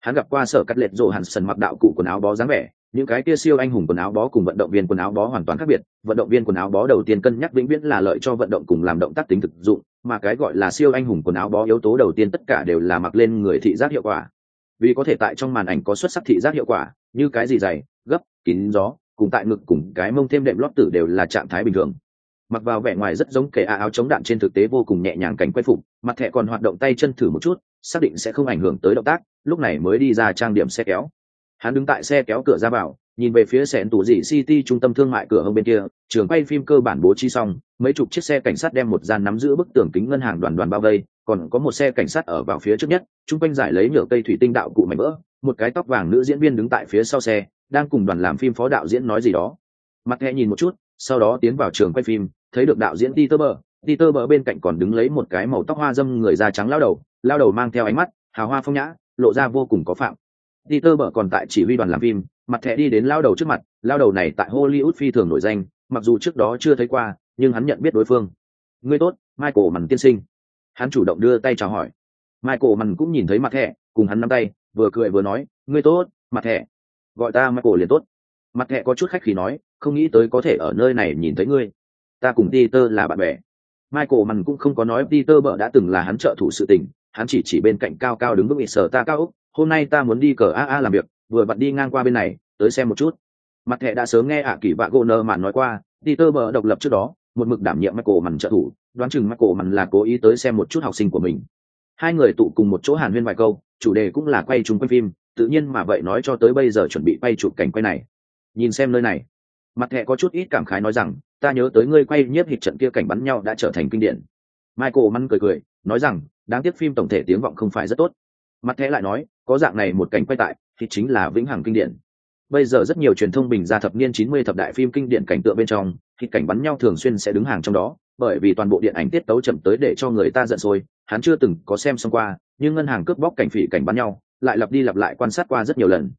Hắn gặp qua sở cắt lệch rộ hẳn sần mặc đạo cụ quần áo bó dáng vẻ, những cái kia siêu anh hùng quần áo bó cùng vận động viên quần áo bó hoàn toàn khác biệt. Vận động viên quần áo bó đầu tiên cân nhắc vĩnh viễn là lợi cho vận động cùng làm động tác tính thực dụng, mà cái gọi là siêu anh hùng quần áo bó yếu tố đầu tiên tất cả đều là mặc lên người thị giác hiệu quả. Vì có thể tại trong màn ảnh có xuất sắc thị giác hiệu quả, như cái gì dày, gấp, kín gió cùng tại ngực cùng cái mông thêm đệm lót tử đều là trạng thái bình thường. Mặc vào vẻ ngoài rất giống kẻ áo chống đạn trên thực tế vô cùng nhẹ nhàng cảnh quay phục, mặt thẻ còn hoạt động tay chân thử một chút, xác định sẽ không ảnh hưởng tới động tác, lúc này mới đi ra trang điểm xe kéo. Hắn đứng tại xe kéo cửa ra vào, nhìn về phía sẻn tủ dị city trung tâm thương mại cửa hông bên kia, trường quay phim cơ bản bố trí xong, mấy chục chiếc xe cảnh sát đem một gian nắm giữ bức tường kính ngân hàng đoàn đoàn bao vây, còn có một xe cảnh sát ở vào phía trước nhất, chung quanh giải lấy nhựa cây thủy tinh đạo cụ mảnh vỡ, một cái tóc vàng nữ diễn viên đứng tại phía sau xe đang cùng đoàn làm phim phó đạo diễn nói gì đó mặt nghe nhìn một chút sau đó tiến vào trường quay phim thấy được đạo diễn Peter Bờ, Peter Bờ bên cạnh còn đứng lấy một cái màu tóc hoa dâm người da trắng lao đầu, lao đầu mang theo ánh mắt, hào hoa phong nhã, lộ ra vô cùng có phạm. Peter Bờ còn tại chỉ huy đoàn làm phim, mặt thẻ đi đến lao đầu trước mặt, lao đầu này tại Hollywood phi thường nổi danh, mặc dù trước đó chưa thấy qua, nhưng hắn nhận biết đối phương. Ngươi tốt, Michael Mằn tiên sinh. Hắn chủ động đưa tay chào hỏi. Michael Mằn cũng nhìn thấy mặt thẻ, cùng hắn nắm tay, vừa cười vừa nói, ngươi tốt, mặt thẻ. Gọi ta Michael liền tốt. Mặt thẻ có chút khách khí nói, không nghĩ tới có thể ở nơi này nhìn thấy ngươi ta cùng Peter là bạn bè. Michael mằn cũng không có nói Peter bợ đã từng là hắn trợ thủ sự tình, hắn chỉ chỉ bên cạnh cao cao đứng vững sở ta cao úc hôm nay ta muốn đi cờ AA làm việc, vừa vặn đi ngang qua bên này, tới xem một chút. Mặt thẻ đã sớm nghe ạ kỳ vạ nơ mạn nói qua, Peter bợ độc lập trước đó, một mực đảm nhiệm Michael mằn trợ thủ, đoán chừng Michael mằn là cố ý tới xem một chút học sinh của mình. Hai người tụ cùng một chỗ hàn huyên vài câu, chủ đề cũng là quay chung quanh phim, tự nhiên mà vậy nói cho tới bây giờ chuẩn bị quay chụp cảnh quay này. Nhìn xem nơi này, mặt hệ có chút ít cảm khái nói rằng ta nhớ tới ngươi quay nhiếp hịch trận kia cảnh bắn nhau đã trở thành kinh điển. Michael măn cười cười nói rằng đáng tiếc phim tổng thể tiếng vọng không phải rất tốt. Mặt hệ lại nói có dạng này một cảnh quay tại thì chính là vĩnh hằng kinh điển. Bây giờ rất nhiều truyền thông bình ra thập niên chín mươi thập đại phim kinh điển cảnh tượng bên trong thì cảnh bắn nhau thường xuyên sẽ đứng hàng trong đó bởi vì toàn bộ điện ảnh tiết tấu chậm tới để cho người ta giận sôi hắn chưa từng có xem xong qua nhưng ngân hàng cướp bóc cảnh phỉ cảnh bắn nhau lại lặp đi lặp lại quan sát qua rất nhiều lần.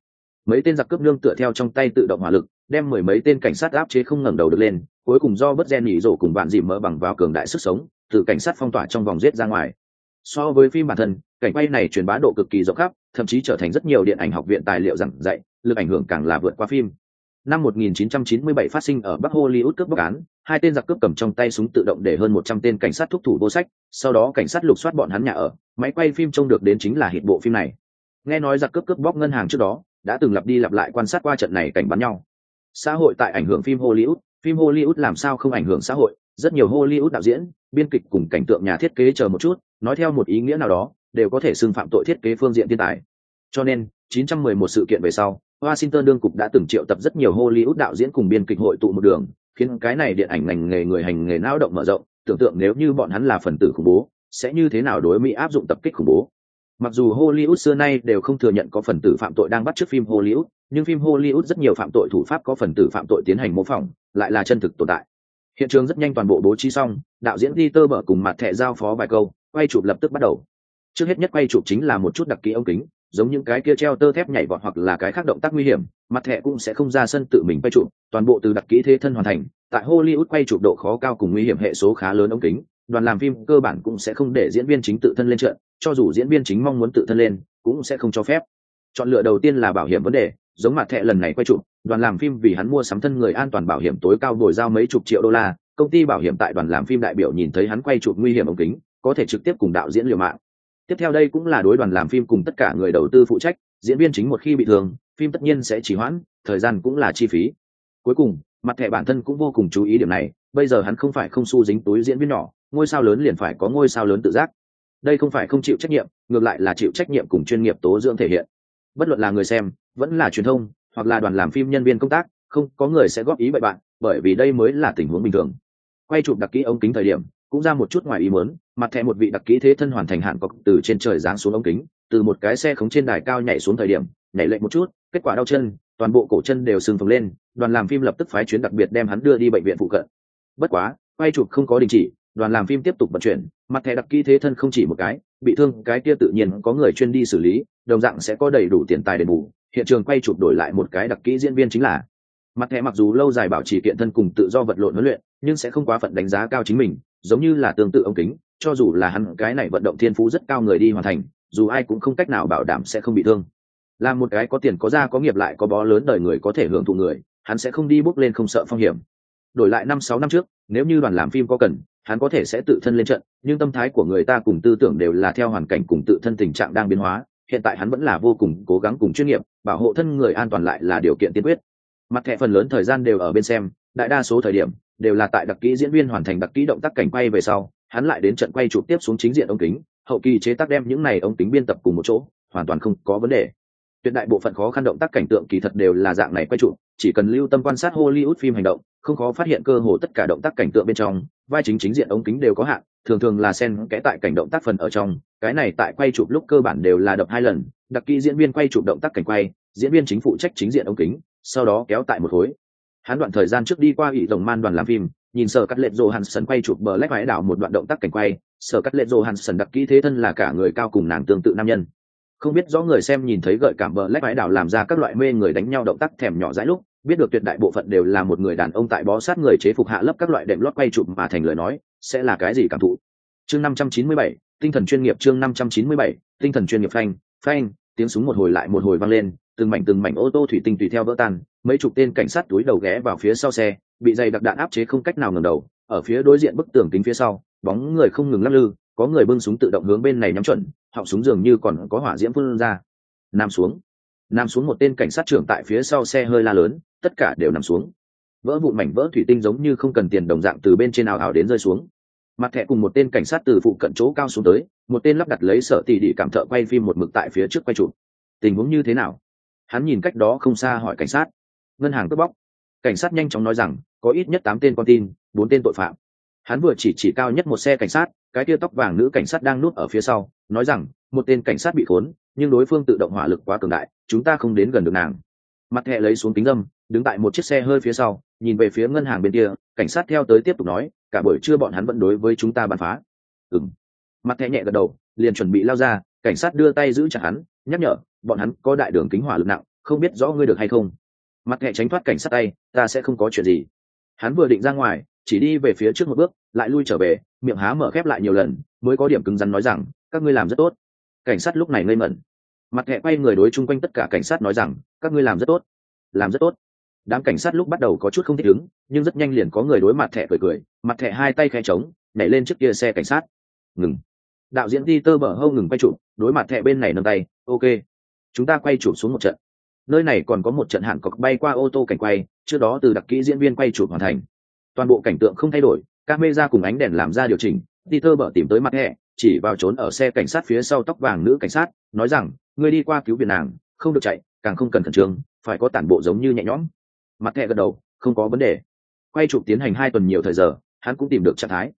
Mấy tên giặc cướp nương tựa theo trong tay tự động hỏa lực đem mười mấy tên cảnh sát áp chế không ngẩng đầu được lên cuối cùng do bớt gen nhỉ rổ cùng bạn dìm mỡ bằng vào cường đại sức sống từ cảnh sát phong tỏa trong vòng giết ra ngoài. So với phim bản thân cảnh quay này truyền bá độ cực kỳ rộng khắp thậm chí trở thành rất nhiều điện ảnh học viện tài liệu giảng dạy lực ảnh hưởng càng là vượt qua phim. Năm 1997 phát sinh ở Bắc Hollywood cướp bóc án, hai tên giặc cướp cầm trong tay súng tự động để hơn 100 tên cảnh sát thúc thủ vô sách, sau đó cảnh sát lục soát bọn hắn nhà ở, máy quay phim trông được đến chính là hiện bộ phim này. Nghe nói giặc cướp cướp bóc ngân hàng trước đó, đã từng lặp đi lặp lại quan sát qua trận này cảnh bắn nhau. Xã hội tại ảnh hưởng phim hollywood phim hollywood làm sao không ảnh hưởng xã hội? Rất nhiều hollywood đạo diễn biên kịch cùng cảnh tượng nhà thiết kế chờ một chút nói theo một ý nghĩa nào đó đều có thể xưng phạm tội thiết kế phương diện thiên tài. Cho nên 911 sự kiện về sau washington đương cục đã từng triệu tập rất nhiều hollywood đạo diễn cùng biên kịch hội tụ một đường khiến cái này điện ảnh ngành nghề người hành nghề lao động mở rộng tưởng tượng nếu như bọn hắn là phần tử khủng bố sẽ như thế nào đối mỹ áp dụng tập kích khủng bố? Mặc dù hollywood xưa nay đều không thừa nhận có phần tử phạm tội đang bắt chước phim hollywood, nhưng phim hollywood rất nhiều phạm tội thủ pháp có phần tử phạm tội tiến hành mô phỏng, lại là chân thực tồn tại. Hiện trường rất nhanh toàn bộ bố trí xong, đạo diễn peter bở cùng mặt thẻ giao phó vài câu, quay chụp lập tức bắt đầu. Trước hết nhất quay chụp chính là một chút đặc kỹ ống kính, giống những cái kia treo tơ thép nhảy vọt hoặc là cái khác động tác nguy hiểm, mặt thẻ cũng sẽ không ra sân tự mình quay chụp, toàn bộ từ đặc kỹ thế thân hoàn thành, tại hollywood quay chụp độ khó cao cùng nguy hiểm hệ số khá lớn ống kính đoàn làm phim cơ bản cũng sẽ không để diễn viên chính tự thân lên trận, cho dù diễn viên chính mong muốn tự thân lên, cũng sẽ không cho phép. Chọn lựa đầu tiên là bảo hiểm vấn đề, giống mặt thẻ lần này quay chụp, đoàn làm phim vì hắn mua sắm thân người an toàn bảo hiểm tối cao đổi giao mấy chục triệu đô la, công ty bảo hiểm tại đoàn làm phim đại biểu nhìn thấy hắn quay chụp nguy hiểm ống kính, có thể trực tiếp cùng đạo diễn liều mạng. Tiếp theo đây cũng là đối đoàn làm phim cùng tất cả người đầu tư phụ trách, diễn viên chính một khi bị thương, phim tất nhiên sẽ chỉ hoãn, thời gian cũng là chi phí. Cuối cùng, mặt thẻ bản thân cũng vô cùng chú ý điểm này, bây giờ hắn không phải không su dính túi diễn viên nhỏ ngôi sao lớn liền phải có ngôi sao lớn tự giác. Đây không phải không chịu trách nhiệm, ngược lại là chịu trách nhiệm cùng chuyên nghiệp tố dưỡng thể hiện. Bất luận là người xem, vẫn là truyền thông, hoặc là đoàn làm phim nhân viên công tác, không, có người sẽ góp ý bậy bạn, bởi vì đây mới là tình huống bình thường. Quay chụp đặc kỹ ống kính thời điểm, cũng ra một chút ngoài ý muốn, mặt thẻ một vị đặc kỹ thế thân hoàn thành hạn cọc từ trên trời giáng xuống ống kính, từ một cái xe khống trên đài cao nhảy xuống thời điểm, nhảy lệch một chút, kết quả đau chân, toàn bộ cổ chân đều sưng phồng lên, đoàn làm phim lập tức phái chuyến đặc biệt đem hắn đưa đi bệnh viện phụ cận. Bất quá, quay chụp không có đình chỉ đoàn làm phim tiếp tục vận chuyển, mặt thẻ đặc kỹ thế thân không chỉ một cái, bị thương cái kia tự nhiên có người chuyên đi xử lý, đồng dạng sẽ có đầy đủ tiền tài đền bù, hiện trường quay chụp đổi lại một cái đặc kỹ diễn viên chính là. Mặt thẻ mặc dù lâu dài bảo trì kiện thân cùng tự do vật lộn huấn luyện, nhưng sẽ không quá phận đánh giá cao chính mình, giống như là tương tự ống kính, cho dù là hắn cái này vận động thiên phú rất cao người đi hoàn thành, dù ai cũng không cách nào bảo đảm sẽ không bị thương. Là một cái có tiền có ra có nghiệp lại có bó lớn đời người có thể hưởng thụ người, hắn sẽ không đi bước lên không sợ phong hiểm. Đổi lại năm sáu năm trước, nếu như đoàn làm phim có cần hắn có thể sẽ tự thân lên trận, nhưng tâm thái của người ta cùng tư tưởng đều là theo hoàn cảnh cùng tự thân tình trạng đang biến hóa, hiện tại hắn vẫn là vô cùng cố gắng cùng chuyên nghiệp, bảo hộ thân người an toàn lại là điều kiện tiên quyết. Mặt thẻ phần lớn thời gian đều ở bên xem, đại đa số thời điểm, đều là tại đặc kỹ diễn viên hoàn thành đặc kỹ động tác cảnh quay về sau, hắn lại đến trận quay chụp tiếp xuống chính diện ống kính, hậu kỳ chế tác đem những này ống kính biên tập cùng một chỗ, hoàn toàn không có vấn đề. Tuyệt đại bộ phận khó khăn động tác cảnh tượng kỳ thật đều là dạng này quay chụp, chỉ cần lưu tâm quan sát hollywood phim hành động, không khó phát hiện cơ hồ tất cả động tác cảnh tượng bên trong vai chính chính diện ống kính đều có hạn, thường thường là sen kẽ tại cảnh động tác phần ở trong, cái này tại quay chụp lúc cơ bản đều là đập hai lần, đặc kỹ diễn viên quay chụp động tác cảnh quay, diễn viên chính phụ trách chính diện ống kính, sau đó kéo tại một khối. Hắn đoạn thời gian trước đi qua ủy tổng man đoàn làm phim, nhìn sở cắt lệ rồ sần quay chụp bờ lách vải đảo một đoạn động tác cảnh quay, sở cắt lệ rồ sần đặc kỹ thế thân là cả người cao cùng nàng tương tự nam nhân. Không biết rõ người xem nhìn thấy gợi cảm bờ lách vải đảo làm ra các loại mê người đánh nhau động tác thèm nhỏ dãi lúc biết được tuyệt đại bộ phận đều là một người đàn ông tại bó sát người chế phục hạ lấp các loại đệm lót quay chụp mà thành lời nói, sẽ là cái gì cảm thụ? Chương năm trăm chín mươi bảy, tinh thần chuyên nghiệp chương năm trăm chín mươi bảy, tinh thần chuyên nghiệp phanh phanh, tiếng súng một hồi lại một hồi vang lên, từng mảnh từng mảnh ô tô thủy tinh tùy theo vỡ tan, mấy chục tên cảnh sát túi đầu ghé vào phía sau xe, bị dày đặc đạn áp chế không cách nào ngẩng đầu, ở phía đối diện bức tường kính phía sau, bóng người không ngừng lắc lư, có người bưng súng tự động hướng bên này nhắm chuẩn, họng súng dường như còn có hỏa diễm phun ra. Nằm xuống. Nằm xuống một tên cảnh sát trưởng tại phía sau xe hơi la lớn tất cả đều nằm xuống. Vỡ vụn mảnh vỡ thủy tinh giống như không cần tiền đồng dạng từ bên trên ảo ảo đến rơi xuống. Mặt thẻ cùng một tên cảnh sát từ phụ cận chỗ cao xuống tới, một tên lắp đặt lấy sở tỉ đỉ cảm thợ quay phim một mực tại phía trước quay chụp. Tình huống như thế nào? Hắn nhìn cách đó không xa hỏi cảnh sát. Ngân hàng cướp bóc. Cảnh sát nhanh chóng nói rằng, có ít nhất tám tên con tin, bốn tên tội phạm. Hắn vừa chỉ chỉ cao nhất một xe cảnh sát, cái tia tóc vàng nữ cảnh sát đang nuốt ở phía sau, nói rằng, một tên cảnh sát bị khốn, nhưng đối phương tự động hỏa lực quá cường đại, chúng ta không đến gần được nàng. Mặt thẹ lấy xuống kính dâm đứng tại một chiếc xe hơi phía sau, nhìn về phía ngân hàng bên kia, cảnh sát theo tới tiếp tục nói, cả buổi trưa bọn hắn vẫn đối với chúng ta bắn phá. Ừng mặt thẹ nhẹ gật đầu, liền chuẩn bị lao ra, cảnh sát đưa tay giữ chặt hắn, nhắc nhở, bọn hắn có đại đường kính hỏa lực nặng, không biết rõ ngươi được hay không. Mặt thẹ tránh thoát cảnh sát tay, ta sẽ không có chuyện gì. Hắn vừa định ra ngoài, chỉ đi về phía trước một bước, lại lui trở về, miệng há mở khép lại nhiều lần, mới có điểm cứng rắn nói rằng, các ngươi làm rất tốt. Cảnh sát lúc này ngây mẩn mặt thẹ quay người đối chung quanh tất cả cảnh sát nói rằng, các ngươi làm rất tốt. Làm rất tốt? Đám cảnh sát lúc bắt đầu có chút không thích ứng, nhưng rất nhanh liền có người đối mặt thẻ cười cười, mặt thẻ hai tay khe trống, nhảy lên trước kia xe cảnh sát. Ngừng. Đạo diễn đi tơ bở hâu ngừng quay chụp, đối mặt thẻ bên này nâng tay, ok, chúng ta quay chụp xuống một trận. Nơi này còn có một trận hạn cọc bay qua ô tô cảnh quay, trước đó từ đặc kỹ diễn viên quay chụp hoàn thành. Toàn bộ cảnh tượng không thay đổi các mê ra cùng ánh đèn làm ra điều chỉnh đi tơ bở tìm tới mặt hẹ chỉ vào trốn ở xe cảnh sát phía sau tóc vàng nữ cảnh sát, nói rằng người đi qua cứu viện nàng, không được chạy, càng không cần khẩn trương, phải có tản bộ giống như nhẹ nhõm mặt thẹ gật đầu, không có vấn đề. Quay chụp tiến hành hai tuần nhiều thời giờ, hắn cũng tìm được trạng thái.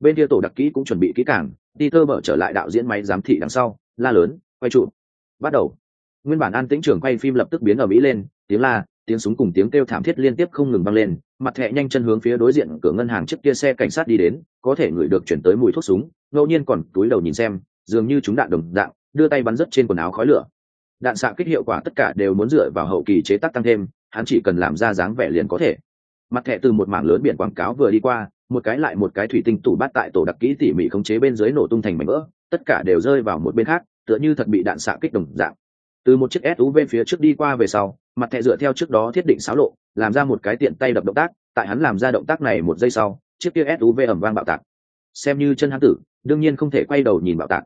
Bên kia tổ đặc kỹ cũng chuẩn bị kỹ càng thơ mở trở lại đạo diễn máy giám thị đằng sau, la lớn, quay trụ bắt đầu. Nguyên bản an tĩnh trưởng quay phim lập tức biến ở mỹ lên, tiếng la, tiếng súng cùng tiếng kêu thảm thiết liên tiếp không ngừng vang lên, mặt thẹ nhanh chân hướng phía đối diện cửa ngân hàng trước kia xe cảnh sát đi đến, có thể ngửi được chuyển tới mùi thuốc súng, ngẫu nhiên còn túi đầu nhìn xem, dường như chúng đạn đồng dạng, đưa tay bắn rất trên quần áo khói lửa. Đạn xạ kích hiệu quả tất cả đều muốn dựa vào hậu kỳ chế tác tăng thêm hắn chỉ cần làm ra dáng vẻ liền có thể. Mặt thẻ từ một mảng lớn biển quảng cáo vừa đi qua, một cái lại một cái thủy tinh tủ bát tại tổ đặc kỹ tỉ mỉ khống chế bên dưới nổ tung thành mảnh vỡ, tất cả đều rơi vào một bên khác, tựa như thật bị đạn xạ kích đồng dạng. Từ một chiếc suv phía trước đi qua về sau, mặt thẻ dựa theo trước đó thiết định xáo lộ, làm ra một cái tiện tay đập động tác, tại hắn làm ra động tác này một giây sau, chiếc kia suv ẩm vang bạo tạc. Xem như chân hắn tử, đương nhiên không thể quay đầu nhìn bạo tạc.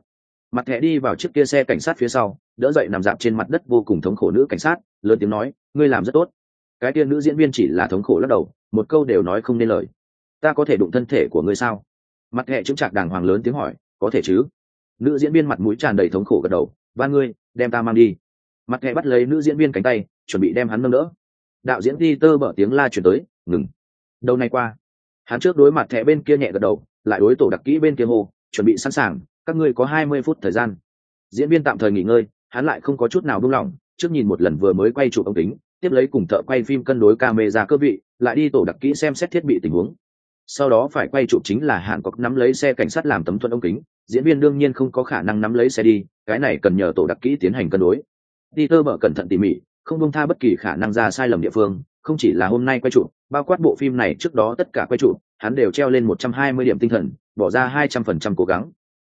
Mặt thẻ đi vào chiếc kia xe cảnh sát phía sau, đỡ dậy nằm dạp trên mặt đất vô cùng thống khổ nữ cảnh sát, lớn tiếng nói, ngươi làm rất tốt cái tia nữ diễn viên chỉ là thống khổ lắc đầu, một câu đều nói không nên lời. Ta có thể đụng thân thể của ngươi sao? Mặt hệ chững chạc đàng hoàng lớn tiếng hỏi, có thể chứ? Nữ diễn viên mặt mũi tràn đầy thống khổ gật đầu, ba ngươi, đem ta mang đi. Mặt hệ bắt lấy nữ diễn viên cánh tay, chuẩn bị đem hắn nâng đỡ. Đạo diễn đi tơ bở tiếng la chuyển tới, ngừng. Đầu này qua. Hắn trước đối mặt thẻ bên kia nhẹ gật đầu, lại đối tổ đặc kỹ bên kia hô, chuẩn bị sẵn sàng, các ngươi có hai mươi phút thời gian. Diễn viên tạm thời nghỉ ngơi, hắn lại không có chút nào buông lỏng, trước nhìn một lần vừa mới quay chụp ống kính tiếp lấy cùng thợ quay phim cân đối camera cơ vị, lại đi tổ đặc kỹ xem xét thiết bị tình huống. Sau đó phải quay chụp chính là hàn Quốc nắm lấy xe cảnh sát làm tấm thuận ống kính, diễn viên đương nhiên không có khả năng nắm lấy xe đi, cái này cần nhờ tổ đặc kỹ tiến hành cân đối. Đi tơ bở cẩn thận tỉ mỉ, không buông tha bất kỳ khả năng ra sai lầm địa phương, không chỉ là hôm nay quay chụp, bao quát bộ phim này trước đó tất cả quay chụp, hắn đều treo lên một trăm hai mươi điểm tinh thần, bỏ ra hai trăm phần trăm cố gắng.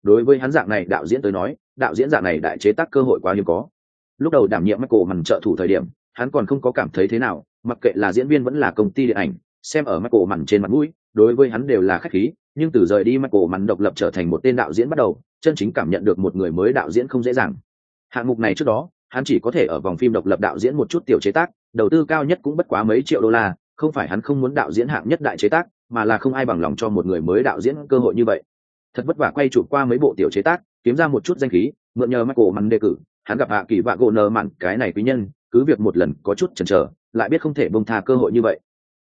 Đối với hắn dạng này đạo diễn tới nói, đạo diễn dạng này đại chế tác cơ hội quá hiếm có. Lúc đầu đảm nhiệm Michael màn trợ thủ thời điểm hắn còn không có cảm thấy thế nào, mặc kệ là diễn viên vẫn là công ty điện ảnh, xem ở mắt cổ mặn trên mặt mũi, đối với hắn đều là khách khí, nhưng từ rời đi mắt cổ mặn độc lập trở thành một tên đạo diễn bắt đầu, chân chính cảm nhận được một người mới đạo diễn không dễ dàng. Hạng mục này trước đó, hắn chỉ có thể ở vòng phim độc lập đạo diễn một chút tiểu chế tác, đầu tư cao nhất cũng bất quá mấy triệu đô la, không phải hắn không muốn đạo diễn hạng nhất đại chế tác, mà là không ai bằng lòng cho một người mới đạo diễn cơ hội như vậy. Thật vất vả quay chụp qua mấy bộ tiểu chế tác, kiếm ra một chút danh khí, mượn nhờ mắt cổ mặn đề cử, hắn gặp hạ kỳ vạ gỗ nờ mặn cái này quý nhân cứ việc một lần có chút chần chờ, lại biết không thể bông tha cơ hội như vậy.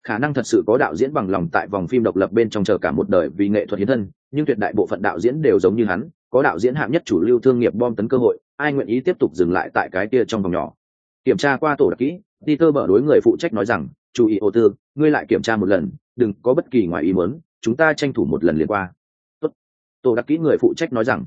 Khả năng thật sự có đạo diễn bằng lòng tại vòng phim độc lập bên trong chờ cả một đời vì nghệ thuật hiến thân, nhưng tuyệt đại bộ phận đạo diễn đều giống như hắn, có đạo diễn hạng nhất chủ lưu thương nghiệp bom tấn cơ hội, ai nguyện ý tiếp tục dừng lại tại cái kia trong vòng nhỏ. Kiểm tra qua tổ đặc kỹ, peter bở đối người phụ trách nói rằng, chú ý, ô tư ngươi lại kiểm tra một lần, đừng có bất kỳ ngoài ý muốn, chúng ta tranh thủ một lần liên qua. Tốt. Tổ đặc kỹ người phụ trách nói rằng,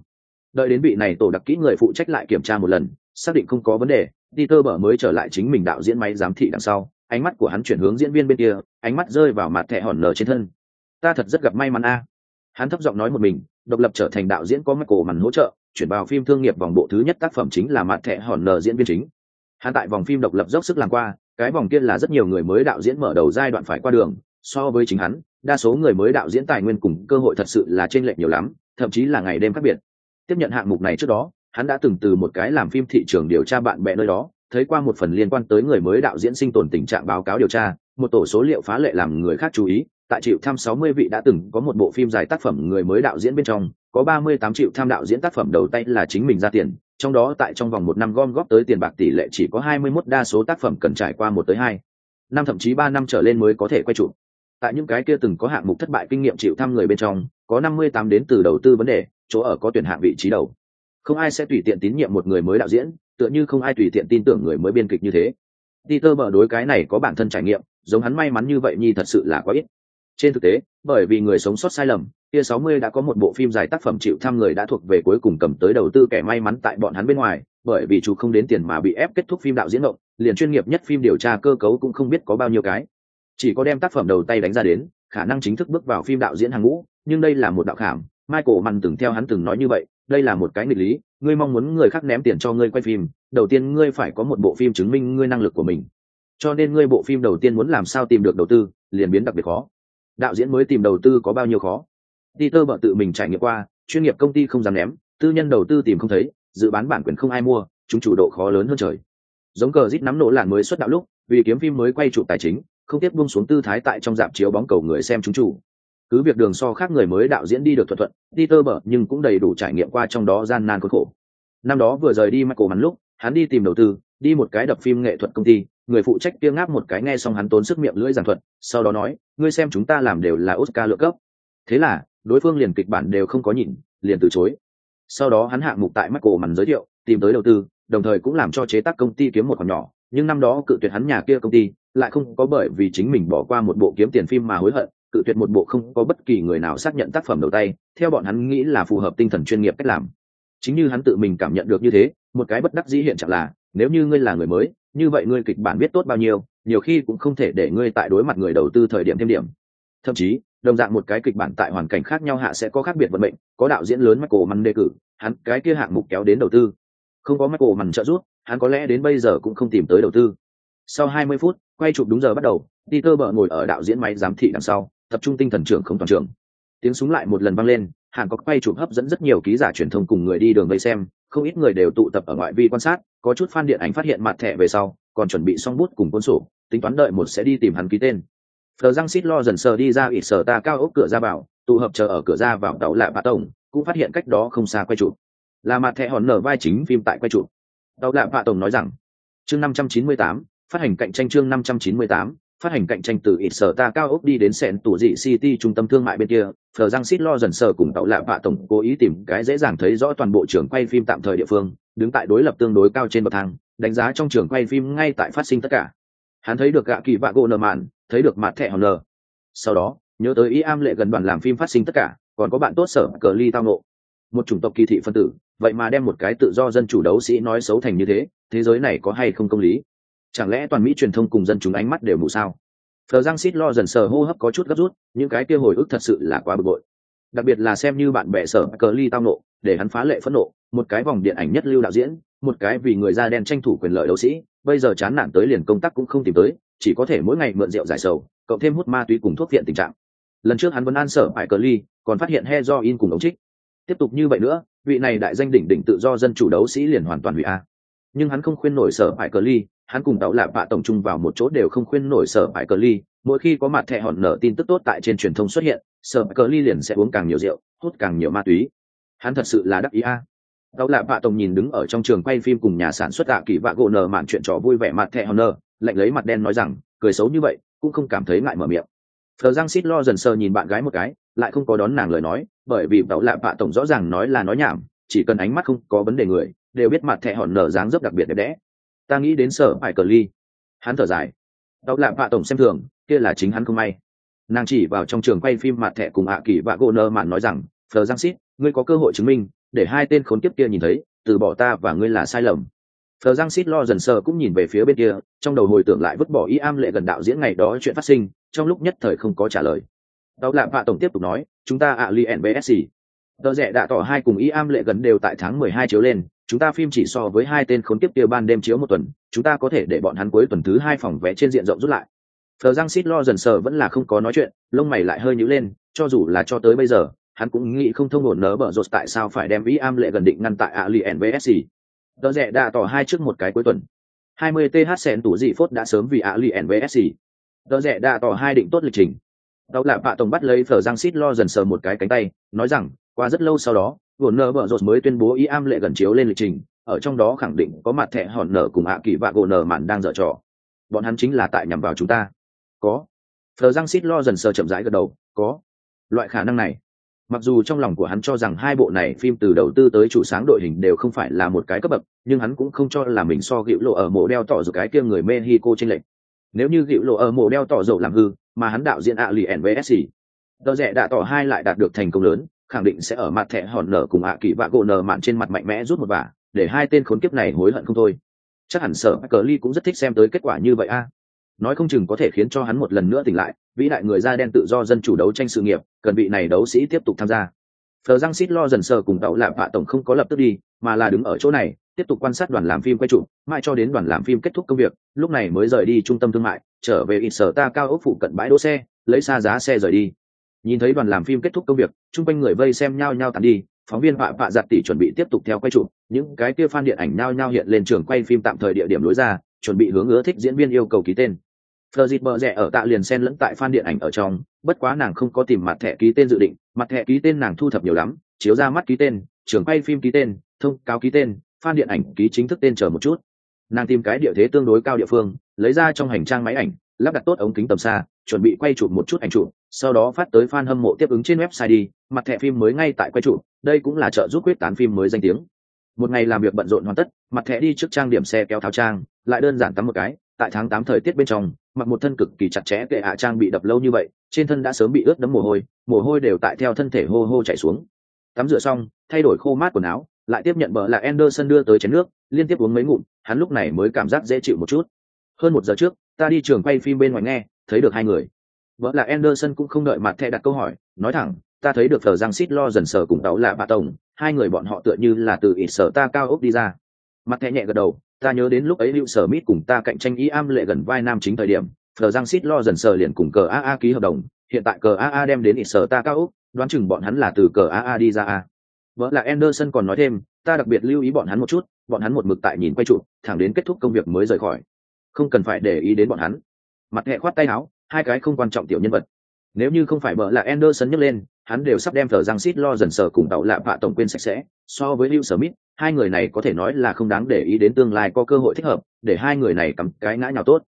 đợi đến vị này tổ đặc kỹ người phụ trách lại kiểm tra một lần, xác định không có vấn đề peter bở mới trở lại chính mình đạo diễn máy giám thị đằng sau, ánh mắt của hắn chuyển hướng diễn viên bên kia, ánh mắt rơi vào mặt thẻ hòn nở trên thân. Ta thật rất gặp may mắn a. Hắn thấp giọng nói một mình, độc lập trở thành đạo diễn có Michael cổ màn hỗ trợ, chuyển vào phim thương nghiệp vòng bộ thứ nhất tác phẩm chính là mặt thẻ hòn nở diễn viên chính. Hắn tại vòng phim độc lập dốc sức làm qua, cái vòng kia là rất nhiều người mới đạo diễn mở đầu giai đoạn phải qua đường, so với chính hắn, đa số người mới đạo diễn tài nguyên cùng cơ hội thật sự là trên lệch nhiều lắm, thậm chí là ngày đêm khác biệt. Tiếp nhận hạng mục này trước đó hắn đã từng từ một cái làm phim thị trường điều tra bạn bè nơi đó, thấy qua một phần liên quan tới người mới đạo diễn sinh tồn tình trạng báo cáo điều tra, một tổ số liệu phá lệ làm người khác chú ý. Tại triệu tham 60 vị đã từng có một bộ phim dài tác phẩm người mới đạo diễn bên trong, có 38 triệu tham đạo diễn tác phẩm đầu tay là chính mình ra tiền, trong đó tại trong vòng một năm gom góp tới tiền bạc tỷ lệ chỉ có 21 đa số tác phẩm cần trải qua một tới hai, năm thậm chí ba năm trở lên mới có thể quay chụp. Tại những cái kia từng có hạng mục thất bại kinh nghiệm chịu thăm người bên trong, có 58 đến từ đầu tư vấn đề, chỗ ở có tuyển hạng vị trí đầu không ai sẽ tùy tiện tín nhiệm một người mới đạo diễn, tựa như không ai tùy tiện tin tưởng người mới biên kịch như thế. Peter bờ đối cái này có bản thân trải nghiệm, giống hắn may mắn như vậy nhi thật sự là quá ít. Trên thực tế, bởi vì người sống sót sai lầm, kia 60 đã có một bộ phim dài tác phẩm chịu thăm người đã thuộc về cuối cùng cầm tới đầu tư kẻ may mắn tại bọn hắn bên ngoài, bởi vì chủ không đến tiền mà bị ép kết thúc phim đạo diễn động liền chuyên nghiệp nhất phim điều tra cơ cấu cũng không biết có bao nhiêu cái. Chỉ có đem tác phẩm đầu tay đánh ra đến, khả năng chính thức bước vào phim đạo diễn hàng ngũ, nhưng đây là một đạo khảm. Michael mằn từng theo hắn từng nói như vậy đây là một cái nghịch lý, ngươi mong muốn người khác ném tiền cho ngươi quay phim, đầu tiên ngươi phải có một bộ phim chứng minh ngươi năng lực của mình. Cho nên ngươi bộ phim đầu tiên muốn làm sao tìm được đầu tư, liền biến đặc biệt khó. Đạo diễn mới tìm đầu tư có bao nhiêu khó? Peter bợ tự mình trải nghiệm qua, chuyên nghiệp công ty không dám ném, tư nhân đầu tư tìm không thấy, dự bán bản quyền không ai mua, chúng chủ độ khó lớn hơn trời. Giống cờ rít nắm nổ làn mới xuất đạo lúc, vì kiếm phim mới quay trụ tài chính, không tiếp buông xuống tư thái tại trong dạp chiếu bóng cầu người xem chúng chủ cứ việc đường so khác người mới đạo diễn đi được thuận thuận đi tơ bở nhưng cũng đầy đủ trải nghiệm qua trong đó gian nan khốn khổ. Năm đó vừa rời đi michael hắn lúc, hắn đi tìm đầu tư, đi một cái đập phim nghệ thuật công ty, người phụ trách kia ngáp một cái nghe xong hắn tốn sức miệng lưỡi giảng thuật, sau đó nói, ngươi xem chúng ta làm đều là oscar lựa cấp. Thế là, đối phương liền kịch bản đều không có nhìn, liền từ chối. Sau đó hắn hạng mục tại michael mắn giới thiệu, tìm tới đầu tư, đồng thời cũng làm cho chế tác công ty kiếm một khoản nhỏ. Nhưng năm đó cự tuyệt hắn nhà kia công ty, lại không có bởi vì chính mình bỏ qua một bộ kiếm tiền phim mà hối hận cự tuyệt một bộ không có bất kỳ người nào xác nhận tác phẩm đầu tay, theo bọn hắn nghĩ là phù hợp tinh thần chuyên nghiệp cách làm. Chính như hắn tự mình cảm nhận được như thế, một cái bất đắc dĩ hiện trạng là, nếu như ngươi là người mới, như vậy ngươi kịch bản biết tốt bao nhiêu, nhiều khi cũng không thể để ngươi tại đối mặt người đầu tư thời điểm thêm điểm. Thậm chí, đồng dạng một cái kịch bản tại hoàn cảnh khác nhau hạ sẽ có khác biệt vận mệnh, có đạo diễn lớn Michael Mann đề cử hắn cái kia hạng mục kéo đến đầu tư. Không có Michael Mann trợ giúp, hắn có lẽ đến bây giờ cũng không tìm tới đầu tư. Sau 20 phút, quay chụp đúng giờ bắt đầu, Peter bợ ngồi ở đạo diễn máy giám thị đằng sau tập trung tinh thần trưởng không toàn trường tiếng súng lại một lần vang lên hàn có quay chụp hấp dẫn rất nhiều ký giả truyền thông cùng người đi đường vây xem không ít người đều tụ tập ở ngoại vi quan sát có chút fan điện ảnh phát hiện mặt thẻ về sau còn chuẩn bị xong bút cùng cuốn sổ tính toán đợi một sẽ đi tìm hắn ký tên thờ răng xít lo dần sờ đi ra ít sở ta cao ốc cửa ra vào, tụ hợp chờ ở cửa ra vào tàu lạ bạ tổng, cũng phát hiện cách đó không xa quay chụp. Là mặt thẻ hòn nở vai chính phim tại quay chụp. Tàu lạ bạ tổng nói rằng, chương 598, phát hành cạnh tranh chương 598, phát hành cạnh tranh từ ít sở ta cao ốc đi đến sẹn tủ dị city trung tâm thương mại bên kia, phờ răng xít lo dần sờ cùng tàu lạ vạ tổng cố ý tìm cái dễ dàng thấy rõ toàn bộ trường quay phim tạm thời địa phương, đứng tại đối lập tương đối cao trên bậc thang, đánh giá trong trường quay phim ngay tại phát sinh tất cả. Hắn thấy được gạ kỳ vạ gỗ nợ mạn, thấy được mặt thẻ hòn lờ sau đó, nhớ tới ý am lệ gần đoàn làm phim phát sinh tất cả, còn có bạn tốt sở cờ ly tao nộ một chủng tộc kỳ thị phân tử, vậy mà đem một cái tự do dân chủ đấu sĩ nói xấu thành như thế thế giới này có hay không công lý? Chẳng lẽ toàn mỹ truyền thông cùng dân chúng ánh mắt đều mù sao? Thờ giang xít lo dần sờ hô hấp có chút gấp rút, những cái kia hồi ức thật sự là quá bực bội. Đặc biệt là xem như bạn bè sở cờ ly tao nộ, để hắn phá lệ phẫn nộ, một cái vòng điện ảnh nhất lưu đạo diễn, một cái vì người da đen tranh thủ quyền lợi đấu sĩ, bây giờ chán nản tới liền công tác cũng không tìm tới, chỉ có thể mỗi ngày mượn rượu giải sầu, cộng thêm hút ma túy cùng thuốc viện tình trạng. Lần trước hắn vẫn an sở phải cờ ly, còn phát hiện he do in cùng ống trích. Tiếp tục như vậy nữa, vị này đại danh đỉnh đỉnh tự do dân chủ đấu sĩ liền hoàn toàn hủy a. Nhưng hắn không khuyên nổi sở phải cờ ly hắn cùng tàu lạ bạ tổng trung vào một chỗ đều không khuyên nổi sở phải cờ ly. Mỗi khi có mặt thẻ hòn nở tin tức tốt tại trên truyền thông xuất hiện, sở cờ ly liền sẽ uống càng nhiều rượu, hút càng nhiều ma túy. Hắn thật sự là đắc ý a. Tàu lạ bạ tổng nhìn đứng ở trong trường quay phim cùng nhà sản xuất tạ kỳ vạ gỗ nở mạn chuyện trò vui vẻ mặt thẻ hòn nở lạnh lấy mặt đen nói rằng, cười xấu như vậy, cũng không cảm thấy ngại mở miệng. Thờ giang xít lo dần sờ nhìn bạn gái một cái, lại không có đón nàng lời nói, bởi vì tàu lạ bạ tổng rõ ràng nói là nói nhảm, chỉ cần ánh mắt không có vấn đề người, đều biết mặt thẻ hòn nở dáng dấp đặc biệt đẹp đẽ ta nghĩ đến sở phải cờ ly. Hắn thở dài. Đọc lạ vạ tổng xem thường, kia là chính hắn không may. Nàng chỉ vào trong trường quay phim mặt thẻ cùng ạ kỳ vạ gỗ nơ mạn nói rằng phờ giang xít ngươi có cơ hội chứng minh, để hai tên khốn kiếp kia nhìn thấy, từ bỏ ta và ngươi là sai lầm. Phờ giang xít lo dần sờ cũng nhìn về phía bên kia, trong đầu hồi tưởng lại vứt bỏ ý am lệ gần đạo diễn ngày đó chuyện phát sinh, trong lúc nhất thời không có trả lời. Đọc lạ vạ tổng tiếp tục nói, chúng ta ạ li nbsc tờ rẽ đã tỏ hai cùng ý am lệ gần đều tại tháng mười hai chiếu lên chúng ta phim chỉ so với hai tên khốn kiếp kia ban đêm chiếu một tuần, chúng ta có thể để bọn hắn cuối tuần thứ hai phòng vé trên diện rộng rút lại. Thờ giang xít lo dần sờ vẫn là không có nói chuyện, lông mày lại hơi nhữ lên, cho dù là cho tới bây giờ, hắn cũng nghĩ không thông ổn nớ bở rột tại sao phải đem ý am lệ gần định ngăn tại ali nvsc tờ rẽ đã tỏ hai trước một cái cuối tuần. 20 th sen tủ dị phốt đã sớm vì ali nvsc tờ rẽ đã tỏ hai định tốt lịch trình. Đau lạ bạ tổng bắt lấy thờ giang xít lo dần sờ một cái cánh tay, nói rằng, qua rất lâu sau đó Warner nở bở rột mới tuyên bố ý am lệ gần chiếu lên lịch trình, ở trong đó khẳng định có mặt thẻ hòn nở cùng ạ kỳ và gỗ nở mạn đang dở trò. Bọn hắn chính là tại nhằm vào chúng ta. Có. thờ răng xít lo dần sờ chậm rãi gật đầu, có. Loại khả năng này. Mặc dù trong lòng của hắn cho rằng hai bộ này phim từ đầu tư tới chủ sáng đội hình đều không phải là một cái cấp bậc, nhưng hắn cũng không cho là mình so gịu lộ ở mộ đeo tỏ dầu cái kia người Mexico trên lệnh. Nếu như gịu lộ ở mộ đeo tỏ dầu làm hư, mà hắn đạo diễn ạ lì NVSC, Tờ rẽ đã tỏ hai lại đạt được thành công lớn, khẳng định sẽ ở mặt thẻ hòn nở cùng ạ kỳ vạ gỗ nở mạn trên mặt mạnh mẽ rút một vả, để hai tên khốn kiếp này hối hận không thôi. Chắc hẳn sở cờ ly cũng rất thích xem tới kết quả như vậy a. Nói không chừng có thể khiến cho hắn một lần nữa tỉnh lại, vĩ đại người da đen tự do dân chủ đấu tranh sự nghiệp, cần vị này đấu sĩ tiếp tục tham gia. Thờ răng xít lo dần sờ cùng tàu lạp vạ tổng không có lập tức đi, mà là đứng ở chỗ này, tiếp tục quan sát đoàn làm phim quay trụ mãi cho đến đoàn làm phim kết thúc công việc, lúc này mới rời đi trung tâm thương mại, trở về ít sở ta cao ốc phụ cận bãi đỗ xe, lấy xa giá xe rời đi nhìn thấy đoàn làm phim kết thúc công việc chung quanh người vây xem nhau nhau tàn đi phóng viên họa vạ giặt tỷ chuẩn bị tiếp tục theo quay chụp những cái kia fan điện ảnh nhau nhau hiện lên trường quay phim tạm thời địa điểm lối ra chuẩn bị hướng ứa thích diễn viên yêu cầu ký tên Fleur dịt bờ rẻ ở tạ liền xen lẫn tại fan điện ảnh ở trong, bất quá nàng không có tìm mặt thẻ ký tên dự định, mặt thẻ ký tên nàng thu thập nhiều lắm, chiếu ra mắt ký tên, trường quay phim ký tên, thông cáo ký tên, fan điện ảnh ký chính thức tên chờ một chút. Nàng tìm cái địa thế tương đối cao địa phương, lấy ra trong hành trang máy ảnh, lắp đặt tốt ống kính tầm xa, chuẩn bị quay chụp một chút ảnh chụp, sau đó phát tới fan hâm mộ tiếp ứng trên website đi, mặt thẻ phim mới ngay tại quay chụp đây cũng là trợ giúp quyết tán phim mới danh tiếng. một ngày làm việc bận rộn hoàn tất mặt thẻ đi trước trang điểm xe kéo tháo trang lại đơn giản tắm một cái tại tháng tám thời tiết bên trong mặc một thân cực kỳ chặt chẽ kệ hạ trang bị đập lâu như vậy trên thân đã sớm bị ướt đẫm mồ hôi mồ hôi đều tại theo thân thể hô hô chảy xuống tắm rửa xong thay đổi khô mát quần áo lại tiếp nhận bờ là Anderson đưa tới chén nước liên tiếp uống mấy ngụm hắn lúc này mới cảm giác dễ chịu một chút hơn một giờ trước ta đi trường quay phim bên ngoài nghe thấy được hai người. Vợ là Anderson cũng không đợi mặt thẻ đặt câu hỏi, nói thẳng, ta thấy được thờ giang xít lo dần sờ cùng tàu là bà tổng, hai người bọn họ tựa như là từ ít sở ta cao ốc đi ra. Mặt thẻ nhẹ gật đầu, ta nhớ đến lúc ấy hữu sở mít cùng ta cạnh tranh ý am lệ gần vai nam chính thời điểm, thờ giang xít lo dần sờ liền cùng cờ aa ký hợp đồng, hiện tại cờ aa đem đến ít sở ta cao ốc, đoán chừng bọn hắn là từ cờ aa đi ra a. Vợ là Anderson còn nói thêm, ta đặc biệt lưu ý bọn hắn một chút, bọn hắn một mực tại nhìn quay trụ, thẳng đến kết thúc công việc mới rời khỏi. Không cần phải để ý đến bọn hắn mặt hệ khoát tay áo, hai cái không quan trọng tiểu nhân vật. Nếu như không phải bợ là Anderson nhấc lên, hắn đều sắp đem thờ răng xít lo dần sờ cùng tàu lạ vạ tổng quên sạch sẽ. So với Hugh Smith, hai người này có thể nói là không đáng để ý đến tương lai có cơ hội thích hợp, để hai người này cầm cái ngã nhào tốt.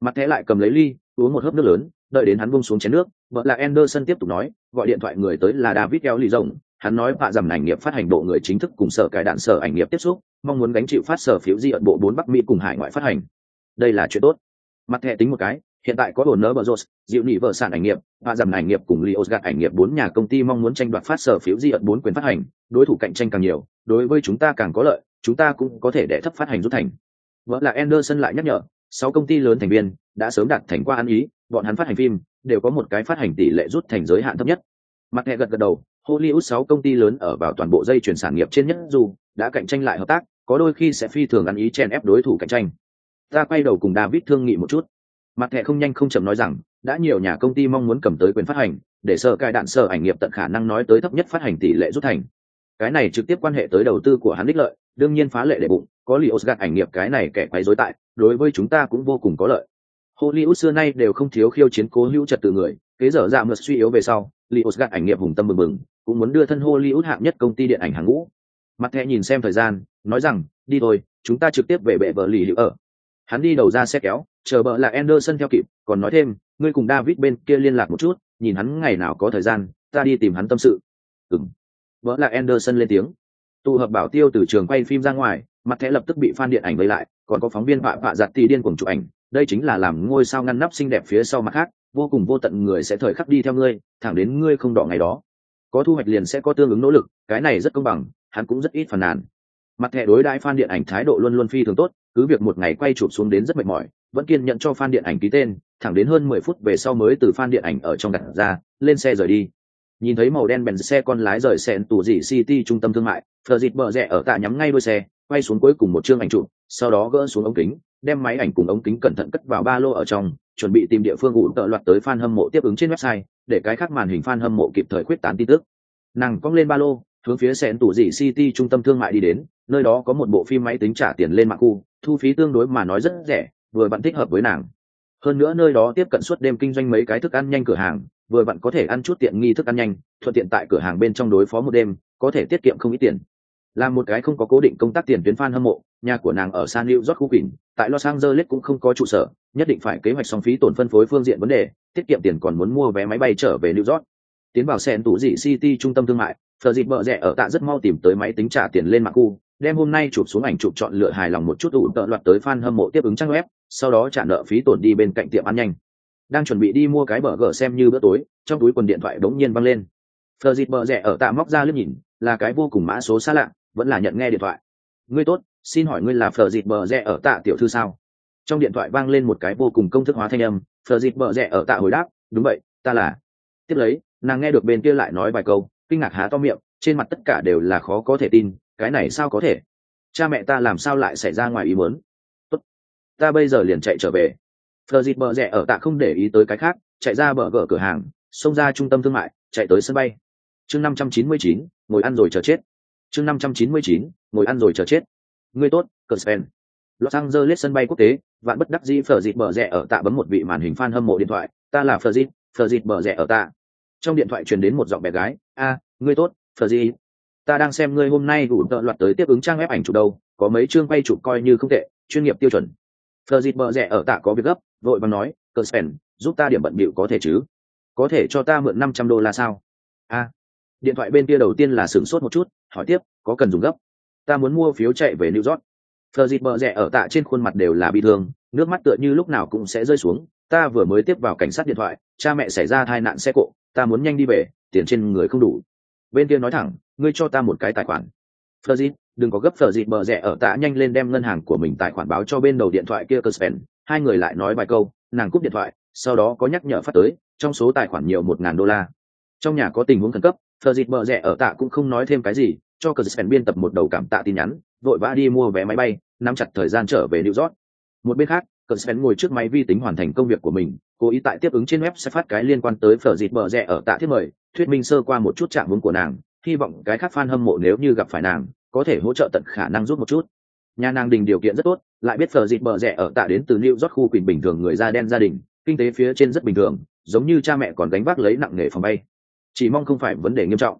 Mặt thẻ lại cầm lấy ly, uống một hớp nước lớn, đợi đến hắn bung xuống chén nước vợ là Anderson tiếp tục nói, gọi điện thoại người tới là David Eo lì rồng. Hắn nói vạ dầm ảnh nghiệp phát hành bộ người chính thức cùng sở cải đạn sở ảnh nghiệp tiếp xúc, mong muốn gánh chịu phát sở phiếu di ẩn bộ bốn bắc mỹ cùng hải ngoại phát hành. Đây là chuyện tốt. Mặt thẻ tính một cái hiện tại có ổn nơ bờ rột dịu nỉ vợ sản ảnh nghiệp và giảm ảnh nghiệp cùng lios gạt ảnh nghiệp bốn nhà công ty mong muốn tranh đoạt phát sở phiếu di ẩn bốn quyền phát hành, đối thủ cạnh tranh càng nhiều, đối với chúng ta càng có lợi, chúng ta cũng có thể để thấp phát hành rút thành. Vợ là anderson lại nhắc nhở, sáu công ty lớn thành viên, đã sớm đạt thành qua ăn ý, bọn hắn phát hành phim, đều có một cái phát hành tỷ lệ rút thành giới hạn thấp nhất. Mặt hệ gật gật đầu, hollywood sáu công ty lớn ở vào toàn bộ dây chuyển sản nghiệp trên nhất dù, đã cạnh tranh lại hợp tác, có đôi khi sẽ phi thường ăn ý chen ép đối thủ cạnh tranh. Ta quay đầu cùng david thương nghị một chút mặt thẻ không nhanh không chậm nói rằng, đã nhiều nhà công ty mong muốn cầm tới quyền phát hành, để sở cai đạn sở ảnh nghiệp tận khả năng nói tới thấp nhất phát hành tỷ lệ rút thành. Cái này trực tiếp quan hệ tới đầu tư của hắn đích lợi, đương nhiên phá lệ để bụng, có li gạt ảnh nghiệp cái này kẻ quấy rối tại, đối với chúng ta cũng vô cùng có lợi. Hollywood xưa nay đều không thiếu khiêu chiến cố hữu trật tự người, kế dở dạ mượt suy yếu về sau li gạt ảnh nghiệp hùng tâm mừng mừng cũng muốn đưa thân hollywood hạng nhất công ty điện ảnh hàng ngũ. Mặt thẻ nhìn xem thời gian, nói rằng, đi thôi, chúng ta trực tiếp về bệ vợ lì hữu ở. Hắn đi đầu ra xe kéo chờ bợ là Anderson theo kịp, còn nói thêm, ngươi cùng David bên kia liên lạc một chút, nhìn hắn ngày nào có thời gian, ta đi tìm hắn tâm sự. Ừm. Bợ là Anderson lên tiếng. Tụ hợp bảo tiêu từ trường quay phim ra ngoài, mặt thẻ lập tức bị fan điện ảnh vây lại, còn có phóng viên vạ vạ giật tì điên cuồng chụp ảnh, đây chính là làm ngôi sao ngăn nắp xinh đẹp phía sau mặt khác, vô cùng vô tận người sẽ thời khắc đi theo ngươi, thẳng đến ngươi không đỏ ngày đó. Có thu hoạch liền sẽ có tương ứng nỗ lực, cái này rất công bằng, hắn cũng rất ít phàn nàn. Mặt thẻ đối đãi fan điện ảnh thái độ luôn luôn phi thường tốt, cứ việc một ngày quay chụp xuống đến rất mệt mỏi, vẫn kiên nhận cho fan điện ảnh ký tên thẳng đến hơn mười phút về sau mới từ fan điện ảnh ở trong đặt ra lên xe rời đi. Nhìn thấy màu đen bèn xe con lái rời xe tù dị city trung tâm thương mại thờ dịt bờ rẽ ở tạ nhắm ngay đuôi xe quay xuống cuối cùng một chương ảnh chụp sau đó gỡ xuống ống kính đem máy ảnh cùng ống kính cẩn thận cất vào ba lô ở trong chuẩn bị tìm địa phương ủ tợ loạt tới fan hâm mộ tiếp ứng trên website để cái khác màn hình fan hâm mộ kịp thời khuyết tán tin tức. Nàng cong lên ba lô hướng phía sẹn tủ dị city trung tâm thương mại đi đến, nơi đó có một bộ phim máy tính trả tiền lên mạng khu, thu phí tương đối mà nói rất rẻ, vừa bạn thích hợp với nàng. Hơn nữa nơi đó tiếp cận suốt đêm kinh doanh mấy cái thức ăn nhanh cửa hàng, vừa bạn có thể ăn chút tiện nghi thức ăn nhanh, thuận tiện tại cửa hàng bên trong đối phó một đêm, có thể tiết kiệm không ít tiền. Là một cái không có cố định công tác tiền tuyến fan hâm mộ, nhà của nàng ở san new york khu vịnh tại los angeles cũng không có trụ sở, nhất định phải kế hoạch song phí tổn phân phối phương diện vấn đề, tiết kiệm tiền còn muốn mua vé máy bay trở về new york. Tiến vào sen tủ dị city trung tâm thương mại thờ dịp bợ rẻ ở tạ rất mau tìm tới máy tính trả tiền lên mạng khu, đem hôm nay chụp xuống ảnh chụp chọn lựa hài lòng một chút ủ tợ loạt tới fan hâm mộ tiếp ứng trang web, sau đó trả nợ phí tổn đi bên cạnh tiệm ăn nhanh. Đang chuẩn bị đi mua cái bờ gờ xem như bữa tối, trong túi quần điện thoại đống nhiên văng lên. Thợ dịp bờ rẻ ở tạ móc ra liếc nhìn, là cái vô cùng mã số xa lạ, vẫn là nhận nghe điện thoại. Ngươi tốt, xin hỏi ngươi là phờ dịp bờ rẻ ở tạ tiểu thư sao? Trong điện thoại vang lên một cái vô cùng công thức hóa thanh âm phờ dịp bờ rẻ ở tạ hồi đáp, đúng vậy, ta là. Tiếp lấy, nàng nghe được bên kia lại nói vài câu kinh ngạc há to miệng trên mặt tất cả đều là khó có thể tin cái này sao có thể? Cha mẹ ta làm sao lại xảy ra ngoài ý muốn? Tốt, ta bây giờ liền chạy trở về. Phờ dịt bờ rẽ ở tạ không để ý tới cái khác chạy ra bờ gỡ cửa hàng xông ra trung tâm thương mại chạy tới sân bay. Chương năm trăm chín mươi chín ngồi ăn rồi chờ chết. Chương năm trăm chín mươi chín ngồi ăn rồi chờ chết. Ngươi tốt cờ spen los angeles sân bay quốc tế vạn bất đắc dĩ phờ dịt bờ rẽ ở tạ bấm một vị màn hình fan hâm mộ điện thoại. Ta là phờ dịt phờ dịt bờ rẽ ở tạ trong điện thoại truyền đến một giọng bé gái a ngươi tốt thờ gì ta đang xem ngươi hôm nay đủ tợ loạt tới tiếp ứng trang web ảnh chụp đâu có mấy chương quay chụp coi như không tệ chuyên nghiệp tiêu chuẩn thờ dịt bờ rẻ ở tạ có việc gấp, vội vàng nói, "Cờ Spen, giúp ta điểm bận bịu có thể chứ? Có thể cho ta mượn năm trăm đô la sao?" A. điện thoại bên kia đầu tiên là sửng sốt một chút, hỏi tiếp, "Có cần dùng gấp?" ta muốn mua phiếu chạy về new york thờ dịt bờ rẽ ở tạ trên khuôn mặt đều là bị thương nước mắt tựa như lúc nào cũng sẽ rơi xuống ta vừa mới tiếp vào cảnh sát điện thoại, cha mẹ xảy ra tai nạn xe cộ, ta muốn nhanh đi về, tiền trên người không đủ. Bên kia nói thẳng, ngươi cho ta một cái tài khoản. Phờ dịt, đừng có gấp phờ dịt bờ rẽ ở tạ nhanh lên đem ngân hàng của mình tài khoản báo cho bên đầu điện thoại kia cơ spen hai người lại nói vài câu, nàng cúp điện thoại, sau đó có nhắc nhở phát tới, trong số tài khoản nhiều một ngàn đô la. Trong nhà có tình huống khẩn cấp, phờ dịt bờ rẽ ở tạ cũng không nói thêm cái gì, cho cờ spen biên tập một đầu cảm tạ tin nhắn, vội vã đi mua vé máy bay, nắm chặt thời gian trở về new york. Một bên khác cờ sven ngồi trước máy vi tính hoàn thành công việc của mình, cố ý tại tiếp ứng trên web sẽ phát cái liên quan tới phở dịt bờ rẽ ở tạ thiết mời, thuyết minh sơ qua một chút trạng vốn của nàng, hy vọng cái khác fan hâm mộ nếu như gặp phải nàng, có thể hỗ trợ tận khả năng rút một chút. Nhà nàng đình điều kiện rất tốt, lại biết phở dịt bờ rẽ ở tạ đến từ new york khu quỳnh bình thường người da đen gia đình, kinh tế phía trên rất bình thường, giống như cha mẹ còn gánh vác lấy nặng nghề phòng bay. Chỉ mong không phải vấn đề nghiêm trọng.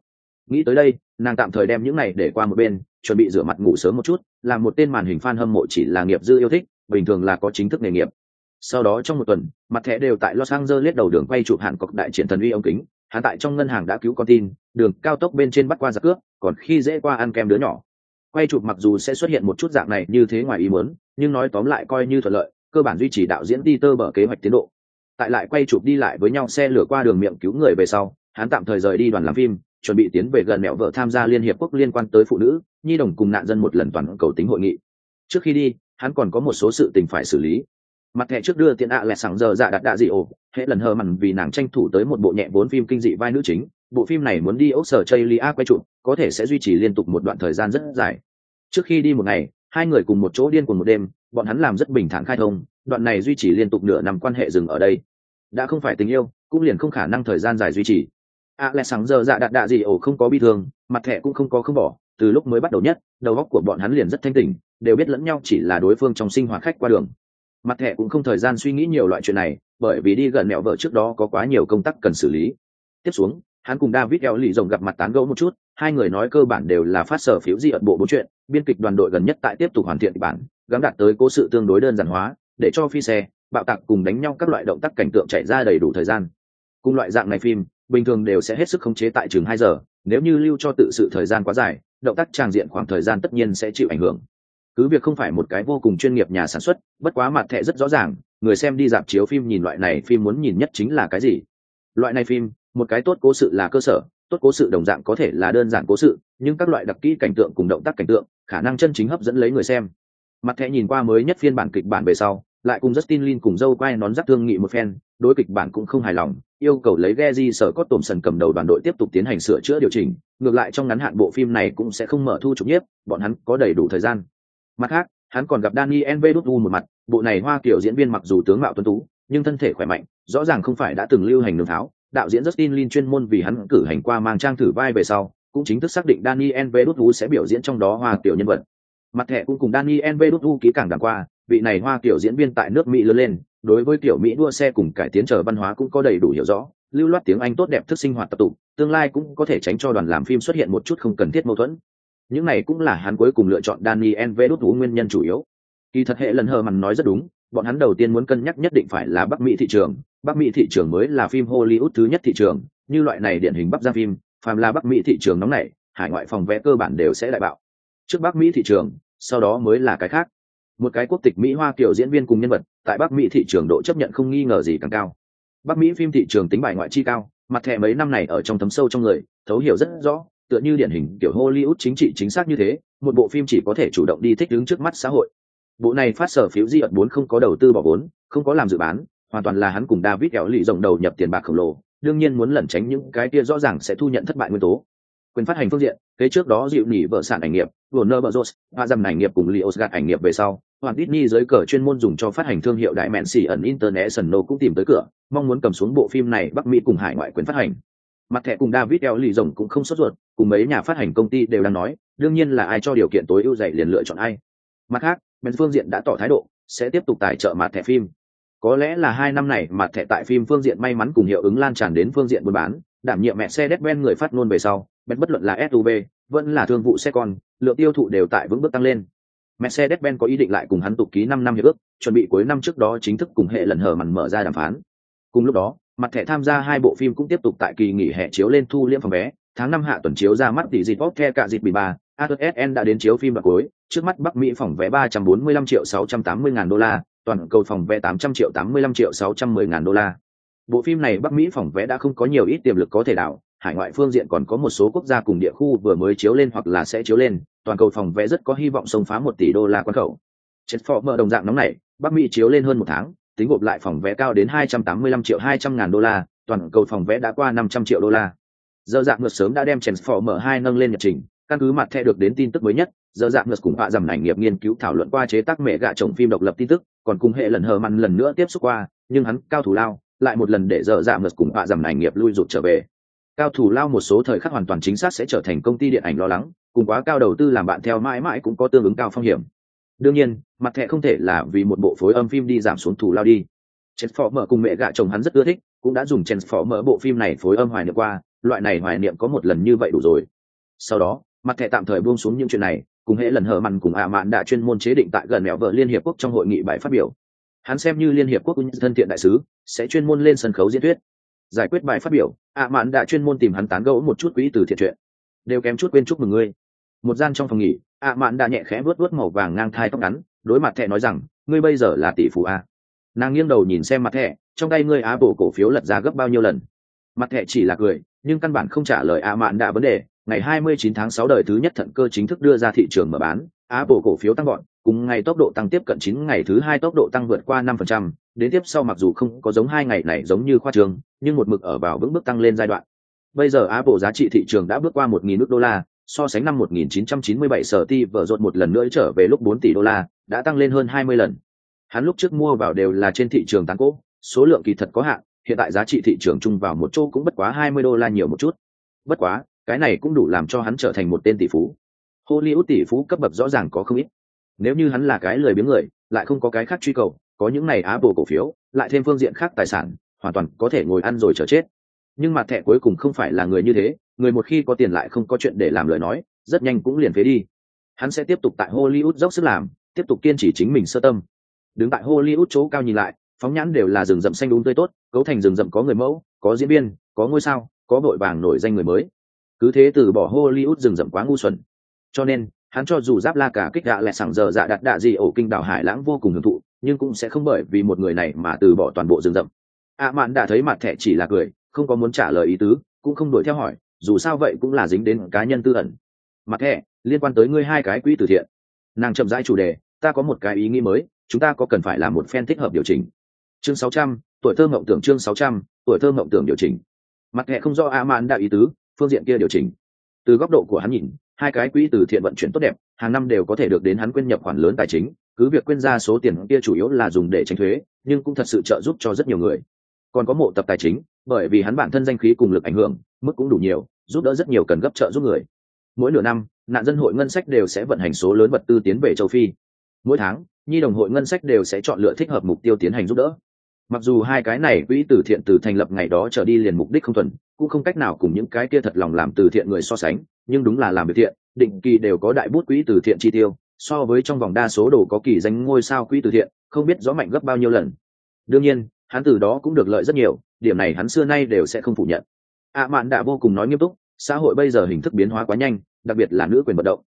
Nghĩ tới đây, nàng tạm thời đem những này để qua một bên, chuẩn bị rửa mặt ngủ sớm một chút, làm một tên màn hình fan hâm mộ chỉ là nghiệp dư yêu thích bình thường là có chính thức nghề nghiệp. Sau đó trong một tuần, mặt thẻ đều tại los angeles đầu đường quay chụp hàn cọc đại triển thần uy ống kính. Hắn tại trong ngân hàng đã cứu con tin, đường cao tốc bên trên bắt qua giặc cướp, còn khi dễ qua ăn kem đứa nhỏ. Quay chụp mặc dù sẽ xuất hiện một chút dạng này như thế ngoài ý muốn, nhưng nói tóm lại coi như thuận lợi, cơ bản duy trì đạo diễn đi tơ bở kế hoạch tiến độ. Tại lại quay chụp đi lại với nhau xe lửa qua đường miệng cứu người về sau, hắn tạm thời rời đi đoàn làm phim, chuẩn bị tiến về gần mẹo vợ tham gia liên hiệp quốc liên quan tới phụ nữ, nhi đồng cùng nạn dân một lần toàn cầu tính hội nghị. Trước khi đi hắn còn có một số sự tình phải xử lý. Mặt thẻ trước đưa tiện ạ à lẹ giờ dạ đặt đạ dị ổ, hệ lần hờ mặn vì nàng tranh thủ tới một bộ nhẹ vốn phim kinh dị vai nữ chính, bộ phim này muốn đi ốc sở chây lia quay chụp, có thể sẽ duy trì liên tục một đoạn thời gian rất dài. Trước khi đi một ngày, hai người cùng một chỗ điên cùng một đêm, bọn hắn làm rất bình thản khai thông, đoạn này duy trì liên tục nửa năm quan hệ dừng ở đây. Đã không phải tình yêu, cũng liền không khả năng thời gian dài duy trì. Ạ lẽ sảng giờ dạ đặt đạ gì ổ không có bi thương, mặt thẻ cũng không có không bỏ, từ lúc mới bắt đầu nhất, đầu óc của bọn hắn liền rất thanh tỉnh đều biết lẫn nhau chỉ là đối phương trong sinh hoạt khách qua đường. Mặt thẻ cũng không thời gian suy nghĩ nhiều loại chuyện này, bởi vì đi gần mẹo vợ trước đó có quá nhiều công tác cần xử lý. Tiếp xuống, hắn cùng david eo lì rồng gặp mặt tán gẫu một chút, hai người nói cơ bản đều là phát sở phiếu di ẩn bộ bốn chuyện, biên kịch đoàn đội gần nhất tại tiếp tục hoàn thiện bản, gắn đạt tới cố sự tương đối đơn giản hóa, để cho phi xe, bạo tạc cùng đánh nhau các loại động tác cảnh tượng chạy ra đầy đủ thời gian. Cùng loại dạng này phim, bình thường đều sẽ hết sức khống chế tại chừng hai giờ, nếu như lưu cho tự sự thời gian quá dài, động tác tràng diện khoảng thời gian tất nhiên sẽ chịu ảnh hưởng cứ việc không phải một cái vô cùng chuyên nghiệp nhà sản xuất bất quá mặt thẻ rất rõ ràng người xem đi dạp chiếu phim nhìn loại này phim muốn nhìn nhất chính là cái gì loại này phim một cái tốt cố sự là cơ sở tốt cố sự đồng dạng có thể là đơn giản cố sự nhưng các loại đặc kỹ cảnh tượng cùng động tác cảnh tượng khả năng chân chính hấp dẫn lấy người xem mặt thẻ nhìn qua mới nhất phiên bản kịch bản về sau lại cùng Justin Lin cùng dâu quay nón rắc thương nghị một phen, đối kịch bản cũng không hài lòng, yêu cầu lấy Geji sở có tổm sần cầm đầu đoàn đội tiếp tục tiến hành sửa chữa điều chỉnh, ngược lại trong ngắn hạn bộ phim này cũng sẽ không mở thu chụp nhiếp, bọn hắn có đầy đủ thời gian. Mặt khác, hắn còn gặp Daniel u một mặt, bộ này hoa kiểu diễn viên mặc dù tướng mạo tuấn tú, nhưng thân thể khỏe mạnh, rõ ràng không phải đã từng lưu hành đường tháo, đạo diễn Justin Lin chuyên môn vì hắn cử hành qua mang trang thử vai về sau, cũng chính thức xác định Daniel u sẽ biểu diễn trong đó hoa kiểu nhân vật. Mặt thẻ cũng cùng Daniel u ký càng đàng qua, vị này hoa kiểu diễn viên tại nước mỹ lớn lên đối với kiểu mỹ đua xe cùng cải tiến trở văn hóa cũng có đầy đủ hiểu rõ lưu loát tiếng anh tốt đẹp thức sinh hoạt tập tụ tương lai cũng có thể tránh cho đoàn làm phim xuất hiện một chút không cần thiết mâu thuẫn những này cũng là hắn cuối cùng lựa chọn daniel vê đốt nguyên nhân chủ yếu. Kỳ thật hệ lần hờ mằn nói rất đúng, bọn hắn đầu tiên muốn cân nhắc nhất định phải là bắc mỹ thị trường. Bắc mỹ thị trường mới là phim hollywood thứ nhất thị trường, như loại này điển hình bắp ra phim, phàm là bắc mỹ thị trường nóng này hải ngoại phòng vé cơ bản đều sẽ đại bạo. Trước bắc mỹ thị trường, sau đó mới là cái khác. Một cái quốc tịch mỹ hoa kiểu diễn viên cùng nhân vật, tại bắc mỹ thị trường độ chấp nhận không nghi ngờ gì càng cao. Bắc mỹ phim thị trường tính bài ngoại chi cao, mặt thẻ mấy năm này ở trong thấm sâu trong người, thấu hiểu rất rõ tựa như điển hình kiểu hollywood chính trị chính xác như thế một bộ phim chỉ có thể chủ động đi thích ứng trước mắt xã hội bộ này phát sở phiếu di ẩn bốn không có đầu tư bỏ vốn không có làm dự bán hoàn toàn là hắn cùng david kéo lì rộng đầu nhập tiền bạc khổng lồ đương nhiên muốn lẩn tránh những cái kia rõ ràng sẽ thu nhận thất bại nguyên tố quyền phát hành phương diện kế trước đó dịu nỉ vợ sản ảnh nghiệp Warner Bros. hoa dầm ảnh nghiệp cùng Lios gạt ảnh nghiệp về sau Hoàng Disney giới cờ chuyên môn dùng cho phát hành thương hiệu đại mẹn xỉ ẩn International cũng tìm tới cửa, mong muốn cầm xuống bộ phim này Bắc Mỹ cùng hải ngoại quyền phát hành. Mặt thẻ cùng David Eo lì rồng cũng không sốt ruột, cùng mấy nhà phát hành công ty đều đang nói, đương nhiên là ai cho điều kiện tối ưu dạy liền lựa chọn ai. Mặt khác, bên phương diện đã tỏ thái độ, sẽ tiếp tục tài trợ mặt thẻ phim. Có lẽ là hai năm này mặt thẻ tại phim phương diện may mắn cùng hiệu ứng lan tràn đến phương diện buôn bán, đảm nhiệm mẹ xe Mercedes-Benz người phát ngôn về sau, bên bất luận là SUV, vẫn là thương vụ xe con, lượng tiêu thụ đều tại vững bước tăng lên. Mercedes-Benz có ý định lại cùng hắn tục ký 5 năm hiệp ước, chuẩn bị cuối năm trước đó chính thức cùng hệ lần hở màn mở ra đàm phán. Cùng lúc đó, mặt thẻ tham gia hai bộ phim cũng tiếp tục tại kỳ nghỉ hè chiếu lên thu liễm phòng vé, tháng năm hạ tuần chiếu ra mắt tỷ dịp Porsche cả dịp 13, ATSN đã đến chiếu phim bạc cuối, trước mắt Bắc Mỹ phòng vé 345 triệu 680 ngàn đô la, toàn cầu phòng vé 800 triệu 85 triệu 610 ngàn đô la. Bộ phim này Bắc Mỹ phòng vé đã không có nhiều ít tiềm lực có thể đảo, hải ngoại phương diện còn có một số quốc gia cùng địa khu vừa mới chiếu lên hoặc là sẽ chiếu lên, toàn cầu phòng vé rất có hy vọng xông phá một tỷ đô la quan khẩu. mở đồng dạng nóng này, Bắc Mỹ chiếu lên hơn một tháng, tính gộp lại phòng vé cao đến 285 triệu 200 ngàn đô la, toàn cầu phòng vé đã qua 500 triệu đô la. Giờ dạng ngược sớm đã đem transformer 2 nâng lên nhật trình, căn cứ mặt thẻ được đến tin tức mới nhất, giờ dạng ngược cùng họa dầm ảnh nghiệp nghiên cứu thảo luận qua chế tác mẹ gạ chồng phim độc lập tin tức, còn cùng hệ lần hờ mặn lần nữa tiếp xúc qua, nhưng hắn cao thủ lao, lại một lần để giờ dạng ngược cùng họa dầm ảnh nghiệp lui rụt trở về. Cao thủ lao một số thời khắc hoàn toàn chính xác sẽ trở thành công ty điện ảnh lo lắng, cùng quá cao đầu tư làm bạn theo mãi mãi cũng có tương ứng cao phong hiểm. Đương nhiên, mặt thẻ không thể là vì một bộ phối âm phim đi giảm xuống thủ lao đi. mở cùng mẹ gạ chồng hắn rất ưa thích, cũng đã dùng mở bộ phim này phối âm hoài niệm qua, loại này hoài niệm có một lần như vậy đủ rồi. Sau đó, mặt thẻ tạm thời buông xuống những chuyện này cùng hễ lần hở mặn cùng ạ mạn đã chuyên môn chế định tại gần mẹo vợ liên hiệp quốc trong hội nghị bài phát biểu hắn xem như liên hiệp quốc thân thiện đại sứ sẽ chuyên môn lên sân khấu diễn thuyết giải quyết bài phát biểu ạ mạn đã chuyên môn tìm hắn tán gẫu một chút quỹ từ thiện chuyện đều kém chút quên chúc mừng ngươi một gian trong phòng nghỉ ạ mạn đã nhẹ khẽ vuốt vuốt màu vàng ngang thai tóc ngắn đối mặt thẹ nói rằng ngươi bây giờ là tỷ phú a. Nàng nghiêng đầu nhìn xem mặt thẹ, trong tay ngươi á bổ cổ phiếu lật ra gấp bao nhiêu lần. Mặt thẹ chỉ là cười nhưng căn bản không trả lời ạ mạn đã vấn đề. Ngày 29 tháng 6 đời thứ nhất thận cơ chính thức đưa ra thị trường mở bán, á Apple cổ phiếu tăng gọn, cùng ngày tốc độ tăng tiếp cận 9 ngày thứ hai tốc độ tăng vượt qua 5%, đến tiếp sau mặc dù không có giống hai ngày này giống như khoa trường, nhưng một mực ở vào vững bước tăng lên giai đoạn. Bây giờ Apple giá trị thị trường đã bước qua 1.000 nước đô la, so sánh năm 1997 sở ti vợ rột một lần nữa trở về lúc 4 tỷ đô la, đã tăng lên hơn 20 lần. Hắn lúc trước mua vào đều là trên thị trường tăng cố, số lượng kỳ thật có hạn, hiện tại giá trị thị trường chung vào một chỗ cũng bất quá 20 đô la nhiều một chút. Bất quá, cái này cũng đủ làm cho hắn trở thành một tên tỷ phú hollywood tỷ phú cấp bậc rõ ràng có không ít nếu như hắn là cái lười biếng người lại không có cái khác truy cầu có những này apple cổ phiếu lại thêm phương diện khác tài sản hoàn toàn có thể ngồi ăn rồi chờ chết nhưng mặt thẻ cuối cùng không phải là người như thế người một khi có tiền lại không có chuyện để làm lời nói, rất nhanh cũng liền phế đi. Hắn sẽ tiếp tục tại hollywood dốc sức làm, tiếp tục kiên trì chính mình sơ tâm. Đứng tại hollywood chỗ cao nhìn lại, phóng nhãn đều là rừng rậm xanh đúng tươi tốt, cấu thành rừng rậm có người mẫu, có diễn viên, có ngôi sao, có vội vàng nổi danh người mới. Cứ thế từ bỏ hollywood rừng rậm quá ngu xuẩn. Cho nên, hắn cho dù giáp la cả kích gạ lại sảng giờ dạ đặt đạ gì ổ kinh đảo hải lãng vô cùng hưởng thụ, nhưng cũng sẽ không bởi vì một người này mà từ bỏ toàn bộ rừng rậm. Ạ mạn đã thấy mặt thẻ chỉ là cười, không có muốn trả lời ý tứ, cũng không đuổi theo hỏi dù sao vậy cũng là dính đến cá nhân tư ẩn. Mặt thẻ liên quan tới ngươi hai cái quỹ từ thiện. Nàng chậm rãi chủ đề ta có một cái ý nghĩ mới chúng ta có cần phải làm một phen thích hợp điều chỉnh. Chương 600, tuổi thơ mộng tưởng chương 600, tuổi thơ mộng tưởng điều chỉnh. Mặt thẻ không do a man đạo ý tứ phương diện kia điều chỉnh. Từ góc độ của hắn nhìn hai cái quỹ từ thiện vận chuyển tốt đẹp hàng năm đều có thể được đến hắn quyên nhập khoản lớn tài chính cứ việc quyên ra số tiền kia chủ yếu là dùng để tránh thuế nhưng cũng thật sự trợ giúp cho rất nhiều người. Còn có mộ tập tài chính bởi vì hắn bản thân danh khí cùng lực ảnh hưởng mức cũng đủ nhiều giúp đỡ rất nhiều cần gấp trợ giúp người. Mỗi nửa năm, nạn dân hội ngân sách đều sẽ vận hành số lớn vật tư tiến về châu phi. Mỗi tháng, nhi đồng hội ngân sách đều sẽ chọn lựa thích hợp mục tiêu tiến hành giúp đỡ. Mặc dù hai cái này quỹ từ thiện từ thành lập ngày đó trở đi liền mục đích không thuần, cũng không cách nào cùng những cái kia thật lòng làm từ thiện người so sánh, nhưng đúng là làm việc thiện, định kỳ đều có đại bút quỹ từ thiện chi tiêu, so với trong vòng đa số đồ có kỳ danh ngôi sao quỹ từ thiện, không biết rõ mạnh gấp bao nhiêu lần. Đương nhiên, hắn từ đó cũng được lợi rất nhiều, điểm này hắn xưa nay đều sẽ không phủ nhận ạ mạn đã vô cùng nói nghiêm túc xã hội bây giờ hình thức biến hóa quá nhanh đặc biệt là nữ quyền vận động.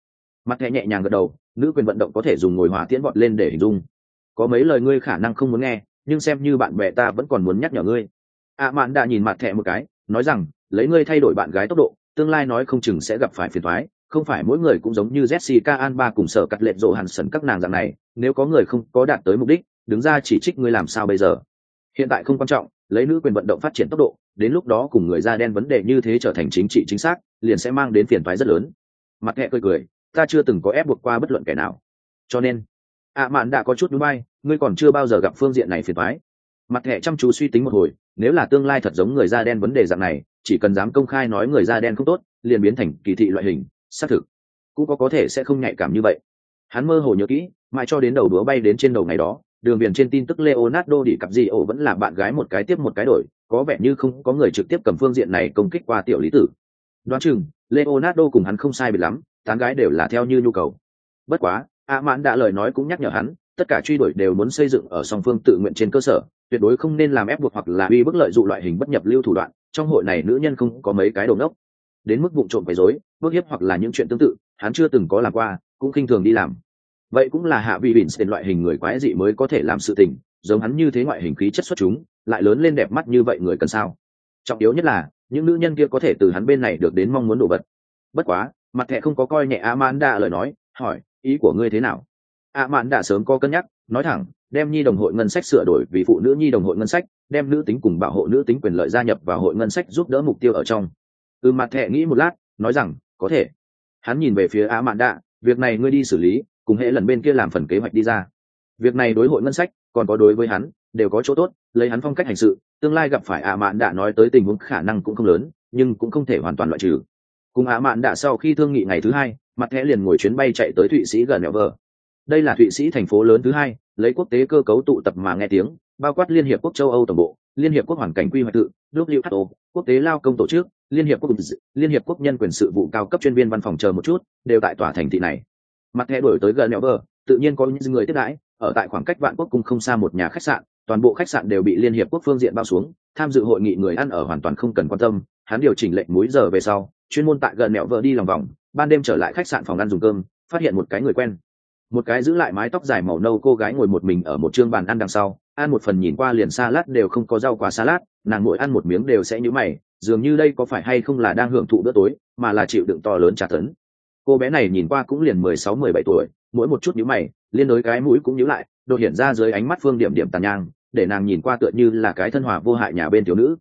Mặt thẻ nhẹ nhàng gật đầu nữ quyền vận động có thể dùng ngồi hỏa tiễn vọt lên để hình dung. Có mấy lời ngươi khả năng không muốn nghe nhưng xem như bạn bè ta vẫn còn muốn nhắc nhở ngươi. ạ mạn đã nhìn mặt thẻ một cái nói rằng lấy ngươi thay đổi bạn gái tốc độ tương lai nói không chừng sẽ gặp phải phiền thoái không phải mỗi người cũng giống như Jessica Alba cùng sở cắt lệch rộ hàn sần các nàng dạng này, nếu có người không có đạt tới mục đích, đứng ra chỉ trích ngươi làm sao bây giờ. Hiện tại không quan trọng, lấy nữ quyền vận động phát triển tốc độ, đến lúc đó cùng người da đen vấn đề như thế trở thành chính trị chính xác, liền sẽ mang đến phiền toái rất lớn. Mặt hẹ cười cười, ta chưa từng có ép buộc qua bất luận kẻ nào. Cho nên, ạ mạn đã có chút núi bay, ngươi còn chưa bao giờ gặp phương diện này phiền toái. Mặt hẹ chăm chú suy tính một hồi, nếu là tương lai thật giống người da đen vấn đề dạng này, chỉ cần dám công khai nói người da đen không tốt, liền biến thành kỳ thị loại hình, xác thực cũng có có thể sẽ không nhạy cảm như vậy hắn mơ hồ nhớ kỹ mãi cho đến đầu đúa bay đến trên đầu ngày đó đường viền trên tin tức leonardo đi cặp gì ổ vẫn là bạn gái một cái tiếp một cái đổi, có vẻ như không có người trực tiếp cầm phương diện này công kích qua tiểu lý tử. Đoán chừng, leonardo cùng hắn không sai biệt lắm tán gái đều là theo như nhu cầu. Bất quá, a mãn đã lời nói cũng nhắc nhở hắn, tất cả truy đuổi đều muốn xây dựng ở song phương tự nguyện trên cơ sở, tuyệt đối không nên làm ép buộc hoặc là uy bức lợi dụng loại hình bất nhập lưu thủ đoạn, trong hội này nữ nhân không có mấy cái đầu nốc đến mức vụ trộm quấy rối bước hiếp hoặc là những chuyện tương tự, hắn chưa từng có làm qua, cũng khinh thường đi làm vậy cũng là hạ vị bỉn tiền loại hình người quái dị mới có thể làm sự tình, giống hắn như thế ngoại hình khí chất xuất chúng, lại lớn lên đẹp mắt như vậy người cần sao? Trọng yếu nhất là, những nữ nhân kia có thể từ hắn bên này được đến mong muốn đồ vật. Bất quá, mặt thẹ không có coi nhẹ a lời nói, hỏi, ý của ngươi thế nào? A sớm có cân nhắc, nói thẳng, đem nhi đồng hội ngân sách sửa đổi vì phụ nữ nhi đồng hội ngân sách, đem nữ tính cùng bảo hộ nữ tính quyền lợi gia nhập vào hội ngân sách giúp đỡ mục tiêu ở trong. Từ mặt thẹ nghĩ một lát, nói rằng, có thể. Hắn nhìn về phía a việc này ngươi đi xử lý cùng hệ lần bên kia làm phần kế hoạch đi ra. Việc này đối hội ngân sách, còn có đối với hắn, đều có chỗ tốt, lấy hắn phong cách hành sự, tương lai gặp phải ạ mạn đã nói tới tình huống khả năng cũng không lớn, nhưng cũng không thể hoàn toàn loại trừ. Cùng ạ mạn đã sau khi thương nghị ngày thứ hai, mặt thẻ liền ngồi chuyến bay chạy tới thụy sĩ gần mẹo vờ đây là thụy sĩ thành phố lớn thứ hai, lấy quốc tế cơ cấu tụ tập mà nghe tiếng, bao quát liên hiệp quốc châu âu tổng bộ, liên hiệp quốc hoàn cảnh quy hoạch tự who quốc tế lao công tổ chức, liên hiệp quốc liên hiệp quốc nhân quyền sự vụ cao cấp chuyên viên văn phòng chờ một chút, đều tại tòa thành thị này mặt thẻ đổi tới gần nẹo bờ tự nhiên có những người tiếp đãi, ở tại khoảng cách vạn quốc cung không xa một nhà khách sạn, toàn bộ khách sạn đều bị liên hiệp quốc phương diện bao xuống, tham dự hội nghị người ăn ở hoàn toàn không cần quan tâm, hắn điều chỉnh lệnh múi giờ về sau, chuyên môn tại gần Nẹo vợ đi lòng vòng, ban đêm trở lại khách sạn phòng ăn dùng cơm, phát hiện một cái người quen. Một cái giữ lại mái tóc dài màu nâu cô gái ngồi một mình ở một chương bàn ăn đằng sau, ăn một phần nhìn qua liền salad đều không có rau quả salad, nàng mỗi ăn một miếng đều sẽ nhũ mày, dường như đây có phải hay không là đang hưởng thụ bữa tối, mà là chịu đựng to lớn trả tấn cô bé này nhìn qua cũng liền mười sáu, mười bảy tuổi, mỗi một chút nhíu mày, liên đối cái mũi cũng nhíu lại, đột hiện ra dưới ánh mắt phương điểm điểm tàn nhang, để nàng nhìn qua tựa như là cái thân hòa vô hại nhà bên thiếu nữ.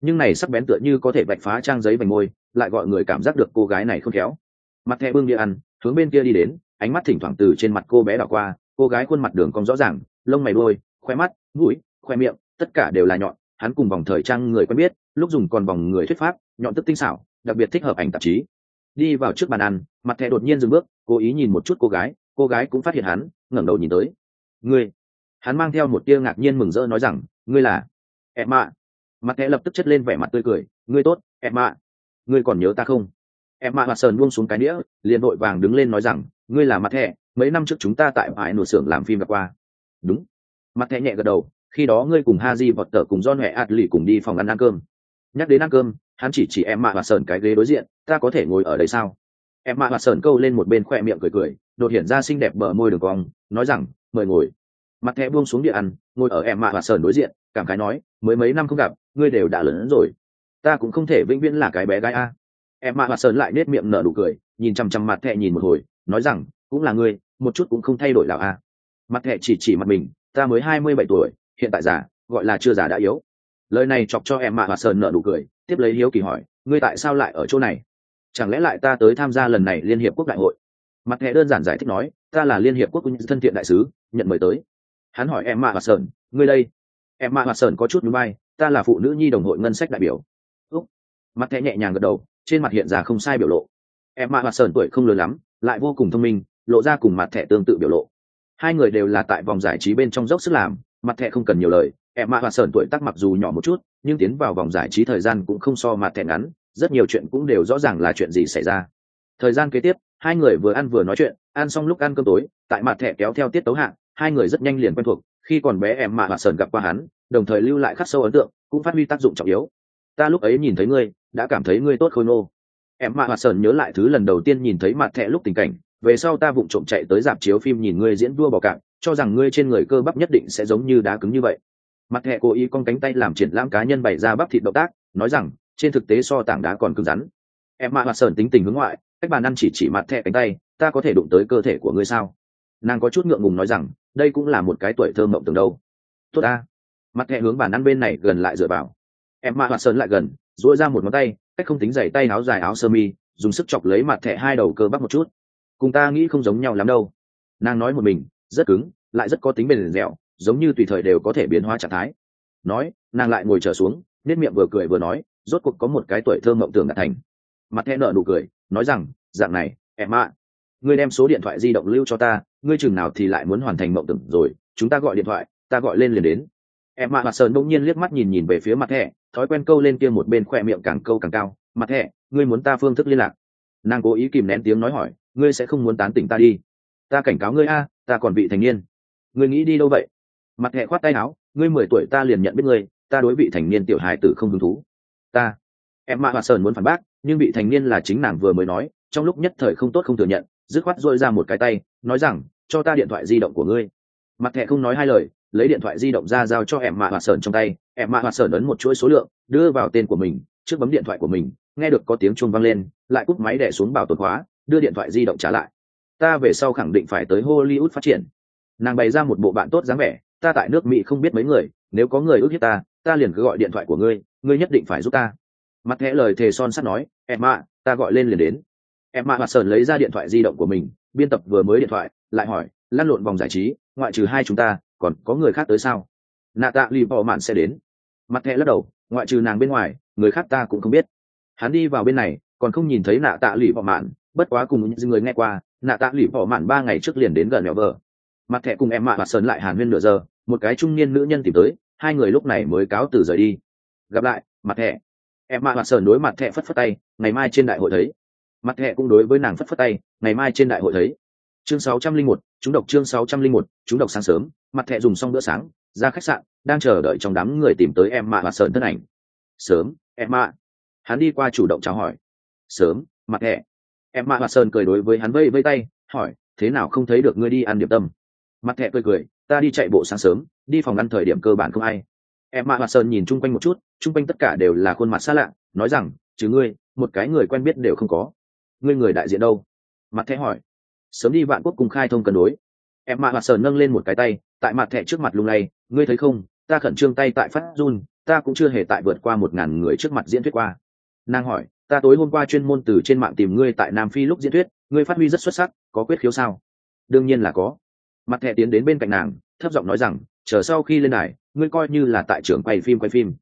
Nhưng này sắc bén tựa như có thể vạch phá trang giấy vành môi, lại gọi người cảm giác được cô gái này không khéo. Mặt thẹ bưng đi ăn, hướng bên kia đi đến, ánh mắt thỉnh thoảng từ trên mặt cô bé đảo qua, cô gái khuôn mặt đường cong rõ ràng, lông mày đôi, khoe mắt, mũi, khoe miệng, tất cả đều là nhọn, hắn cùng vòng thời trang người quen biết, lúc dùng còn vòng người thuyết pháp, nhọn tức tinh xảo, đặc biệt thích hợp ảnh tạp chí đi vào trước bàn ăn, mặt thẹ đột nhiên dừng bước, cố ý nhìn một chút cô gái cô gái cũng phát hiện hắn, ngẩng đầu nhìn tới. Ngươi? Hắn mang theo một tia ngạc nhiên mừng rỡ nói rằng, ngươi là? Em mạ. Mặt thẻ lập tức chất lên vẻ mặt tươi cười, ngươi tốt em mạ. Ngươi còn nhớ ta không? Em mạ hoạt sờn buông xuống cái đĩa, liền vội vàng đứng lên nói rằng, ngươi là mặt thẻ, mấy năm trước chúng ta tại bãi nổ xưởng làm phim gặp qua. Đúng. Mặt thẻ nhẹ gật đầu, khi đó ngươi cùng ha di vọt tở cùng do huệ ạt lì cùng đi phòng ăn ăn cơm. Nhắc đến ăn cơm, hắn chỉ chỉ em mạ hoạt sờn cái ghế đối diện ta có thể ngồi ở đây sao? Em mạ hoạt sờn câu lên một bên khoe miệng cười cười, đột hiện ra xinh đẹp bờ môi đường cong, nói rằng, mời ngồi. Mặt thẻ buông xuống địa ăn, ngồi ở em mạ hoạt sờn đối diện, cảm khái nói, mới mấy năm không gặp, ngươi đều đã lớn rồi. Ta cũng không thể vĩnh viễn là cái bé gái a. Em mạ hoạt sờn lại nết miệng nở nụ cười, nhìn chằm chằm mặt thẻ nhìn một hồi, nói rằng, cũng là ngươi, một chút cũng không thay đổi nào a. Mặt thẻ chỉ chỉ mặt mình, ta mới hai mươi bảy tuổi, hiện tại già, gọi là chưa già đã yếu. Lời này chọc cho em mạ hoạt sờn nở nụ cười, tiếp lấy hiếu kỳ hỏi, ngươi tại sao lại ở chỗ này? Chẳng lẽ lại ta tới tham gia lần này liên hiệp quốc đại hội? Mặt thẻ đơn giản giải thích nói, ta là liên hiệp quốc thân thiện đại sứ, nhận mời tới. Hắn hỏi em mạ hoạt sơn ngươi đây? Em mạ hoạt sơn có chút núi bay ta là phụ nữ nhi đồng hội ngân sách đại biểu. Úc. Mặt thẻ nhẹ nhàng gật đầu, trên mặt hiện ra không sai biểu lộ. Em mạ hoạt sơn tuổi không lớn lắm, lại vô cùng thông minh, lộ ra cùng mặt thẻ tương tự biểu lộ. Hai người đều là tại vòng giải trí bên trong dốc sức làm, mặt thẻ không cần nhiều lời. Em mạ hoạt sơn tuổi tác mặc dù nhỏ một chút, nhưng tiến vào vòng giải trí thời gian cũng không so mặt thẻ ngắn rất nhiều chuyện cũng đều rõ ràng là chuyện gì xảy ra. Thời gian kế tiếp, hai người vừa ăn vừa nói chuyện, ăn xong lúc ăn cơm tối, tại mặt thẻ kéo theo tiết tấu hạng hai người rất nhanh liền quen thuộc, khi còn bé em mạ và sờn gặp qua hắn, đồng thời lưu lại khắc sâu ấn tượng, cũng phát huy tác dụng trọng yếu. Ta lúc ấy nhìn thấy ngươi, đã cảm thấy ngươi tốt khôi nô em mạ và sờn nhớ lại thứ lần đầu tiên nhìn thấy mặt thẻ lúc tình cảnh, về sau ta vụng trộm chạy tới dạp chiếu phim nhìn ngươi diễn đua bò cạn cho rằng ngươi trên người cơ bắp nhất định sẽ giống như đá cứng như vậy. Mặt thẻ cố ý con cánh tay làm triển lãm cá nhân bày ra bắp thịt động tác, nói rằng trên thực tế so tảng đá còn cứng rắn. Em mạ hoạt sờn tính tình hướng ngoại, cách bàn ăn chỉ chỉ mặt thẹ cánh tay, ta có thể đụng tới cơ thể của ngươi sao? Nàng có chút ngượng ngùng nói rằng, đây cũng là một cái tuổi thơ mộng tưởng đâu. Tốt ta. Mặt thẹ hướng bàn ăn bên này gần lại dựa vào. Em mạ hoạt sơn lại gần dỗi ra một ngón tay, cách không tính giày tay áo dài áo sơ mi, dùng sức chọc lấy mặt thẹ hai đầu cơ bắp một chút. Cùng ta nghĩ không giống nhau lắm đâu. Nàng nói một mình, rất cứng, lại rất có tính bền dẻo, giống như tùy thời đều có thể biến hóa trạng thái. Nói, nàng lại ngồi trở xuống nết miệng vừa cười vừa nói rốt cuộc có một cái tuổi thơ mộng tưởng đạt thành. Mặt hẹ nợ nụ cười nói rằng dạng này em ạ ngươi đem số điện thoại di động lưu cho ta ngươi chừng nào thì lại muốn hoàn thành mộng tưởng rồi chúng ta gọi điện thoại ta gọi lên liền đến. Em ạ, mặt sơn bỗng nhiên liếc mắt nhìn nhìn về phía mặt hẹ, thói quen câu lên kia một bên khoe miệng càng câu càng cao mặt hẹ, ngươi muốn ta phương thức liên lạc? Nàng cố ý kìm nén tiếng nói hỏi ngươi sẽ không muốn tán tỉnh ta đi? Ta cảnh cáo ngươi a ta còn vị thành niên. Ngươi nghĩ đi đâu vậy? Mặt hẹ khoát tay áo ngươi mười tuổi ta liền nhận biết ngươi ta đối vị thành niên tiểu hài tử không hứng thú ta. Em mạ mặt sơn muốn phản bác, nhưng bị thành niên là chính nàng vừa mới nói, trong lúc nhất thời không tốt không thừa nhận, dứt khoát dôi ra một cái tay, nói rằng, cho ta điện thoại di động của ngươi. Mặt thẻ không nói hai lời, lấy điện thoại di động ra giao cho em mạ hoạt sờn trong tay. Em mạ hoạt sờn ấn một chuỗi số lượng, đưa vào tên của mình, trước bấm điện thoại của mình, nghe được có tiếng chuông vang lên, lại cúp máy đẻ xuống bảo tồn khóa, đưa điện thoại di động trả lại. Ta về sau khẳng định phải tới hollywood phát triển. Nàng bày ra một bộ bạn tốt dáng vẻ, ta tại nước mỹ không biết mấy người, nếu có người ước hiếp ta ta liền cứ gọi điện thoại của ngươi ngươi nhất định phải giúp ta. Mặt thẻ lời thề son sắt nói em mạ, ta gọi lên liền đến. Em mạ hoạt sờn lấy ra điện thoại di động của mình, biên tập vừa mới điện thoại, lại hỏi, lăn lộn vòng giải trí, ngoại trừ hai chúng ta, còn có người khác tới sao? Nạ tạ lì bỏ mạn sẽ đến. Mặt thẹ lắc đầu, ngoại trừ nàng bên ngoài, người khác ta cũng không biết. Hắn đi vào bên này, còn không nhìn thấy nạ tạ lì bỏ mạn bất quá cùng những người nghe qua nạ tạ lì bỏ mạn ba ngày trước liền đến gần nhỏ vợ. Mặt thẹ cùng em mạ và sơn lại hàn huyên nửa giờ, một cái trung niên nữ nhân tìm tới, hai người lúc này mới cáo từ rời đi gặp lại mặt thẻ. Em mạ và sơn đối mặt thẻ phất phất tay ngày mai trên đại hội thấy. Mặt thẻ cũng đối với nàng phất phất tay ngày mai trên đại hội thấy. Chương 601, chúng độc chương 601, chúng độc sáng sớm. Mặt thẻ dùng xong bữa sáng ra khách sạn đang chờ đợi trong đám người tìm tới em mạ và sơn thân ảnh. Sớm em mạ hắn đi qua chủ động chào hỏi. Sớm mặt thẻ. Em mạ và sơn cười đối với hắn vây vây tay hỏi thế nào không thấy được ngươi đi ăn điểm tâm? Mặt thẻ cười cười ta đi chạy bộ sáng sớm đi phòng ăn thời điểm cơ bản không ai em mạ hoạt sơn nhìn chung quanh một chút, chung quanh tất cả đều là khuôn mặt xa lạ, nói rằng, chứ ngươi, một cái người quen biết đều không có. Ngươi người đại diện đâu? Mặt Thẻ hỏi. Sớm đi vạn quốc cùng khai thông cân đối. Em mạ hoạt sơn nâng lên một cái tay, tại mặt thẻ trước mặt lung lay, ngươi thấy không, ta khẩn trương tay tại phát run, ta cũng chưa hề tại vượt qua một ngàn người trước mặt diễn thuyết qua. Nàng hỏi, ta tối hôm qua chuyên môn từ trên mạng tìm ngươi tại nam phi lúc diễn thuyết, ngươi phát huy rất xuất sắc, có quyết khiếu sao? Đương nhiên là có. Mặt thẻ tiến đến bên cạnh nàng, thấp giọng nói rằng, chờ sau khi lên đài ngươi coi như là tại trường quay phim quay phim.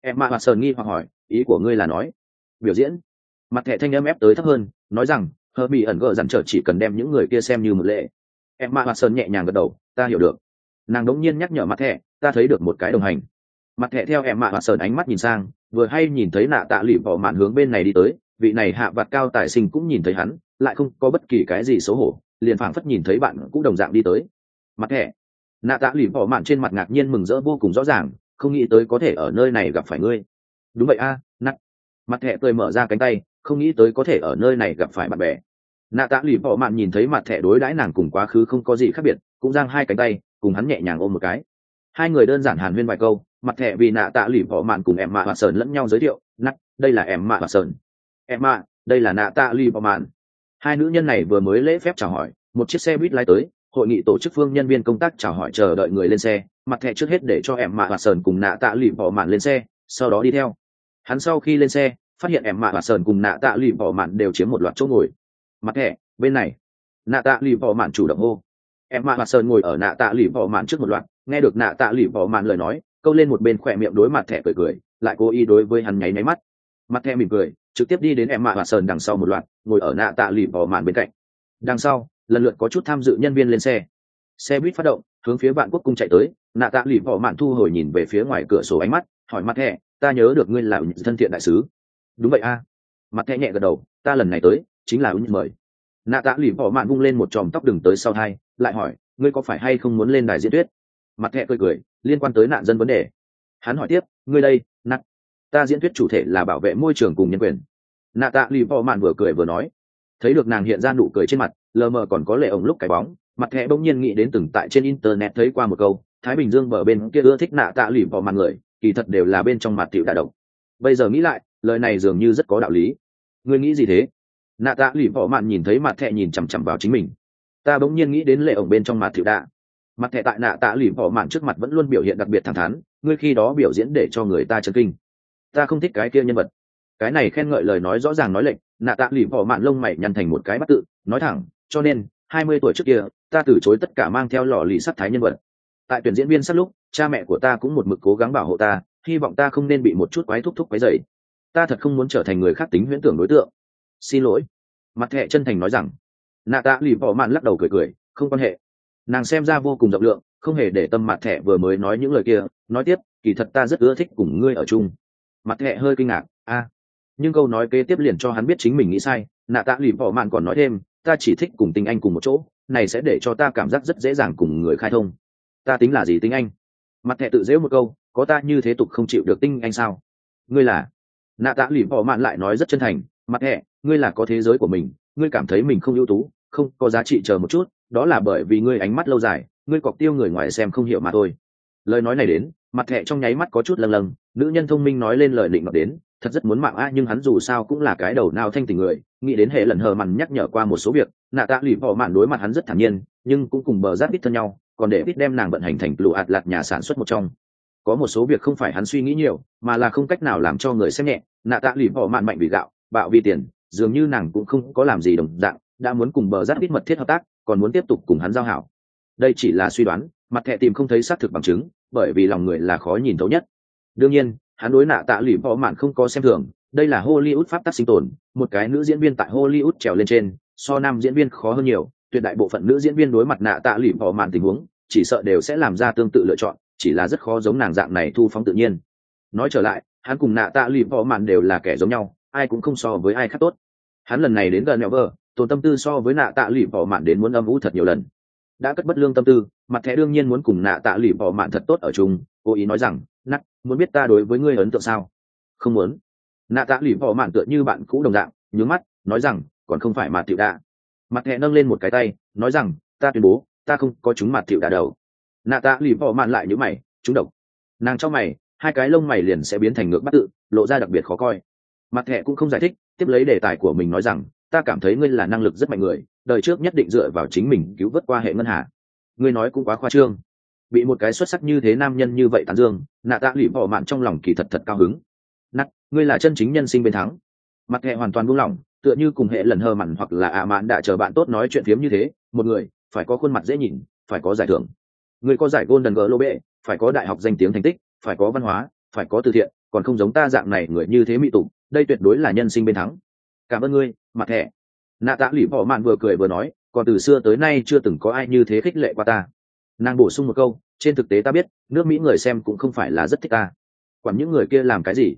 Em mạ hoạt sờ nghi hoặc hỏi, ý của ngươi là nói. Biểu diễn. Mặt thẻ thanh âm ép tới thấp hơn, nói rằng hờ bị ẩn gờ dằn trở chỉ cần đem những người kia xem như một lệ. Em mạ hoạt sơn nhẹ nhàng gật đầu, ta hiểu được. Nàng đống nhiên nhắc nhở mặt thẻ, ta thấy được một cái đồng hành. Mặt thẻ theo em mạ hoạt sơn ánh mắt nhìn sang, vừa hay nhìn thấy nạ tạ lụy bỏ mạn hướng bên này đi tới, vị này hạ vạt cao tài sinh cũng nhìn thấy hắn, lại không có bất kỳ cái gì xấu hổ, liền phảng phất nhìn thấy bạn cũng đồng dạng đi tới. Mặt thẻ nạ tạ lụy bỏ mạn trên mặt ngạc nhiên mừng rỡ vô cùng rõ ràng không nghĩ tới có thể ở nơi này gặp phải ngươi. Đúng vậy a à, nặng mặt thẹ cười mở ra cánh tay không nghĩ tới có thể ở nơi này gặp phải bạn bè. Nạ tạ lì bỏ mạn nhìn thấy mặt thẹ đối đãi nàng cùng quá khứ không có gì khác biệt cũng giang hai cánh tay cùng hắn nhẹ nhàng ôm một cái. Hai người đơn giản hàn huyên vài câu mặt thẹ vì nạ tạ lì bỏ mạn cùng em mạ và sơn lẫn nhau giới thiệu nắc đây là em mạ và sơn. Em mạ đây là nạ tạ lì bỏ mạn. Hai nữ nhân này vừa mới lễ phép chào hỏi một chiếc xe buýt lái tới hội nghị tổ chức phương nhân viên công tác chào hỏi chờ đợi người lên xe, mặt thẻ trước hết để cho em mạ và sơn cùng nạ tạ lì bỏ mạn lên xe, sau đó đi theo. Hắn sau khi lên xe, phát hiện em mạ và sơn cùng nạ tạ lì bỏ mạn đều chiếm một loạt chỗ ngồi. Mặt thẻ, bên này. Nạ tạ lì bỏ mạn chủ động hô. Em mạ và sơn ngồi ở nạ tạ lì bỏ mạn trước một loạt, nghe được nạ tạ lì bỏ mạn lời nói, câu lên một bên khỏe miệng đối mặt thẻ cười cười, lại cố ý đối với hắn nháy nháy mắt. Mặt thẻ mỉm cười, trực tiếp đi đến em mạ và sơn đằng sau một loạt, ngồi ở nạ tạ lì bỏ mạn bên cạnh. Đằng sau lần lượt có chút tham dự nhân viên lên xe. Xe buýt phát động hướng phía vạn quốc cung chạy tới nạ tạ lì bỏ mạn thu hồi nhìn về phía ngoài cửa sổ ánh mắt hỏi mặt thẹ ta nhớ được ngươi là thân thiện đại sứ. Đúng vậy a. Mặt thẹ nhẹ gật đầu ta lần này tới chính là ứng mời. Nạ tạ lì bỏ mạn vung lên một chòm tóc đừng tới sau hai, lại hỏi ngươi có phải hay không muốn lên đài diễn thuyết? Mặt thẹ cười cười liên quan tới nạn dân vấn đề. Hắn hỏi tiếp ngươi đây nặng ta diễn thuyết chủ thể là bảo vệ môi trường cùng nhân quyền. Nạ tạ lì bỏ mạn vừa cười vừa nói thấy được nàng hiện ra nụ cười trên mặt lờ mờ còn có lệ ổng lúc cái bóng, mặt thẹ bỗng nhiên nghĩ đến từng tại trên internet thấy qua một câu, thái bình dương bờ bên kia ưa thích nạ tạ lì bỏ mạn người, kỳ thật đều là bên trong mặt tiểu đà độc. Bây giờ nghĩ lại, lời này dường như rất có đạo lý. Ngươi nghĩ gì thế? Nạ tạ lụy bỏ mạn nhìn thấy mặt thẹ nhìn chằm chằm vào chính mình. Ta bỗng nhiên nghĩ đến lệ ổng bên trong mặt thiệu đạ mặt thẹ tại nạ tạ lụy bỏ mạn trước mặt vẫn luôn biểu hiện đặc biệt thẳng thắn, ngươi khi đó biểu diễn để cho người ta chấn kinh. Ta không thích cái kia nhân vật. Cái này khen ngợi lời nói rõ ràng nói lệnh nạ tạ lụy bỏ mạn lông mày nhăn thành một cái bắt tự, nói thẳng cho nên, hai mươi tuổi trước kia, ta từ chối tất cả mang theo lò lì sắc thái nhân vật. Tại tuyển diễn viên sắp lúc, cha mẹ của ta cũng một mực cố gắng bảo hộ ta, hy vọng ta không nên bị một chút quái thúc thúc quái dày ta thật không muốn trở thành người khác tính huyễn tưởng đối tượng. Xin lỗi. Mặt thẹ chân thành nói rằng. Nạ tạ lì bỏ mạn lắc đầu cười cười, không quan hệ. Nàng xem ra vô cùng rộng lượng, không hề để tâm mặt thẹ vừa mới nói những lời kia, nói tiếp, kỳ thật ta rất ưa thích cùng ngươi ở chung. Mặt thẹ hơi kinh ngạc, a. Nhưng câu nói kế tiếp liền cho hắn biết chính mình nghĩ sai, nạ tạ lì bỏ mạn còn nói thêm ta chỉ thích cùng tinh anh cùng một chỗ, này sẽ để cho ta cảm giác rất dễ dàng cùng người khai thông. Ta tính là gì tinh anh? Mặt thẹ tự dễu một câu, có ta như thế tục không chịu được tinh anh sao? Ngươi là? Nạ tạ lì bỏ mạn lại nói rất chân thành, mặt thẹ ngươi là có thế giới của mình, ngươi cảm thấy mình không ưu tú, không, có giá trị chờ một chút, đó là bởi vì ngươi ánh mắt lâu dài, ngươi cọc tiêu người ngoài xem không hiểu mà thôi. Lời nói này đến, mặt thẹ trong nháy mắt có chút lâng lâng, nữ nhân thông minh nói lên lời định mặt đến thật rất muốn mạng a nhưng hắn dù sao cũng là cái đầu nào thanh tình người, nghĩ đến hệ lần hờ mặn nhắc nhở qua một số việc, nạ tạ lì bỏ mạn đối mặt hắn rất thản nhiên, nhưng cũng cùng bờ giáp ít thân nhau, còn để ít đem nàng vận hành thành lụ ạt lạt nhà sản xuất một trong. Có một số việc không phải hắn suy nghĩ nhiều, mà là không cách nào làm cho người xem nhẹ, nạ tạ lì bỏ mạn mạnh vì gạo, bạo vì tiền, dường như nàng cũng không có làm gì đồng dạng, đã muốn cùng bờ giáp ít mật thiết hợp tác, còn muốn tiếp tục cùng hắn giao hảo. Đây chỉ là suy đoán, mặt thẹ tìm không thấy xác thực bằng chứng, bởi vì lòng người là khó nhìn thấu nhất. Đương nhiên hắn đối nạ tạ lụy bỏ mạn không có xem thường, đây là hollywood pháp tắc sinh tồn, một cái nữ diễn viên tại hollywood trèo lên trên, so nam diễn viên khó hơn nhiều, tuyệt đại bộ phận nữ diễn viên đối mặt nạ tạ lụy bỏ mạn tình huống, chỉ sợ đều sẽ làm ra tương tự lựa chọn, chỉ là rất khó giống nàng dạng này thu phóng tự nhiên. Nói trở lại, hắn cùng nạ tạ lụy bỏ mạn đều là kẻ giống nhau, ai cũng không so với ai khác tốt. Hắn lần này đến gần nhỏ vợ tồn tâm tư so với nạ tạ lụy bỏ mạn đến muốn âm vũ thật nhiều lần đã cất bất lương tâm tư, mặt thẻ đương nhiên muốn cùng nạ tạ lì bỏ mạn thật tốt ở chung cố ý nói rằng nắt muốn biết ta đối với ngươi ấn tượng sao? Không muốn. Nạ tạ lì bỏ mạn tựa như bạn cũ đồng dạng, nhướng mắt, nói rằng, còn không phải mặt tiểu đạ mặt thẻ nâng lên một cái tay, nói rằng, ta tuyên bố, ta không có chúng mặt tiểu đạ đầu. Nạ tạ lì bỏ mạn lại nhữ mày, chúng độc. Nàng trong mày, hai cái lông mày liền sẽ biến thành ngược bắt tự, lộ ra đặc biệt khó coi. Mặt thẻ cũng không giải thích, tiếp lấy đề tài của mình nói rằng ta cảm thấy ngươi là năng lực rất mạnh người, đời trước nhất định dựa vào chính mình cứu vớt qua hệ ngân hà. Ngươi nói cũng quá khoa trương. Bị một cái xuất sắc như thế nam nhân như vậy tán dương, nạ tạ lụy bỏ mạn trong lòng kỳ thật thật cao hứng. Nắt ngươi là chân chính nhân sinh bên thắng. Mặt hệ hoàn toàn buông lỏng, tựa như cùng hệ lần hờ mặn hoặc là ạ à mạn đã chờ bạn tốt nói chuyện phiếm như thế, một người, phải có khuôn mặt dễ nhìn, phải có giải thưởng. Người có giải golden globe, phải có đại học danh tiếng thành tích, phải có văn hóa, phải có từ thiện, còn không giống ta dạng này người như thế mỹ tục, đây tuyệt đối là nhân sinh bên thắng. Cảm ơn ngươi mặt thẻ. Nạ tạ lụy bỏ mạn vừa cười vừa nói còn từ xưa tới nay chưa từng có ai như thế khích lệ qua ta. Nàng bổ sung một câu trên thực tế ta biết nước mỹ người xem cũng không phải là rất thích ta. Quản những người kia làm cái gì?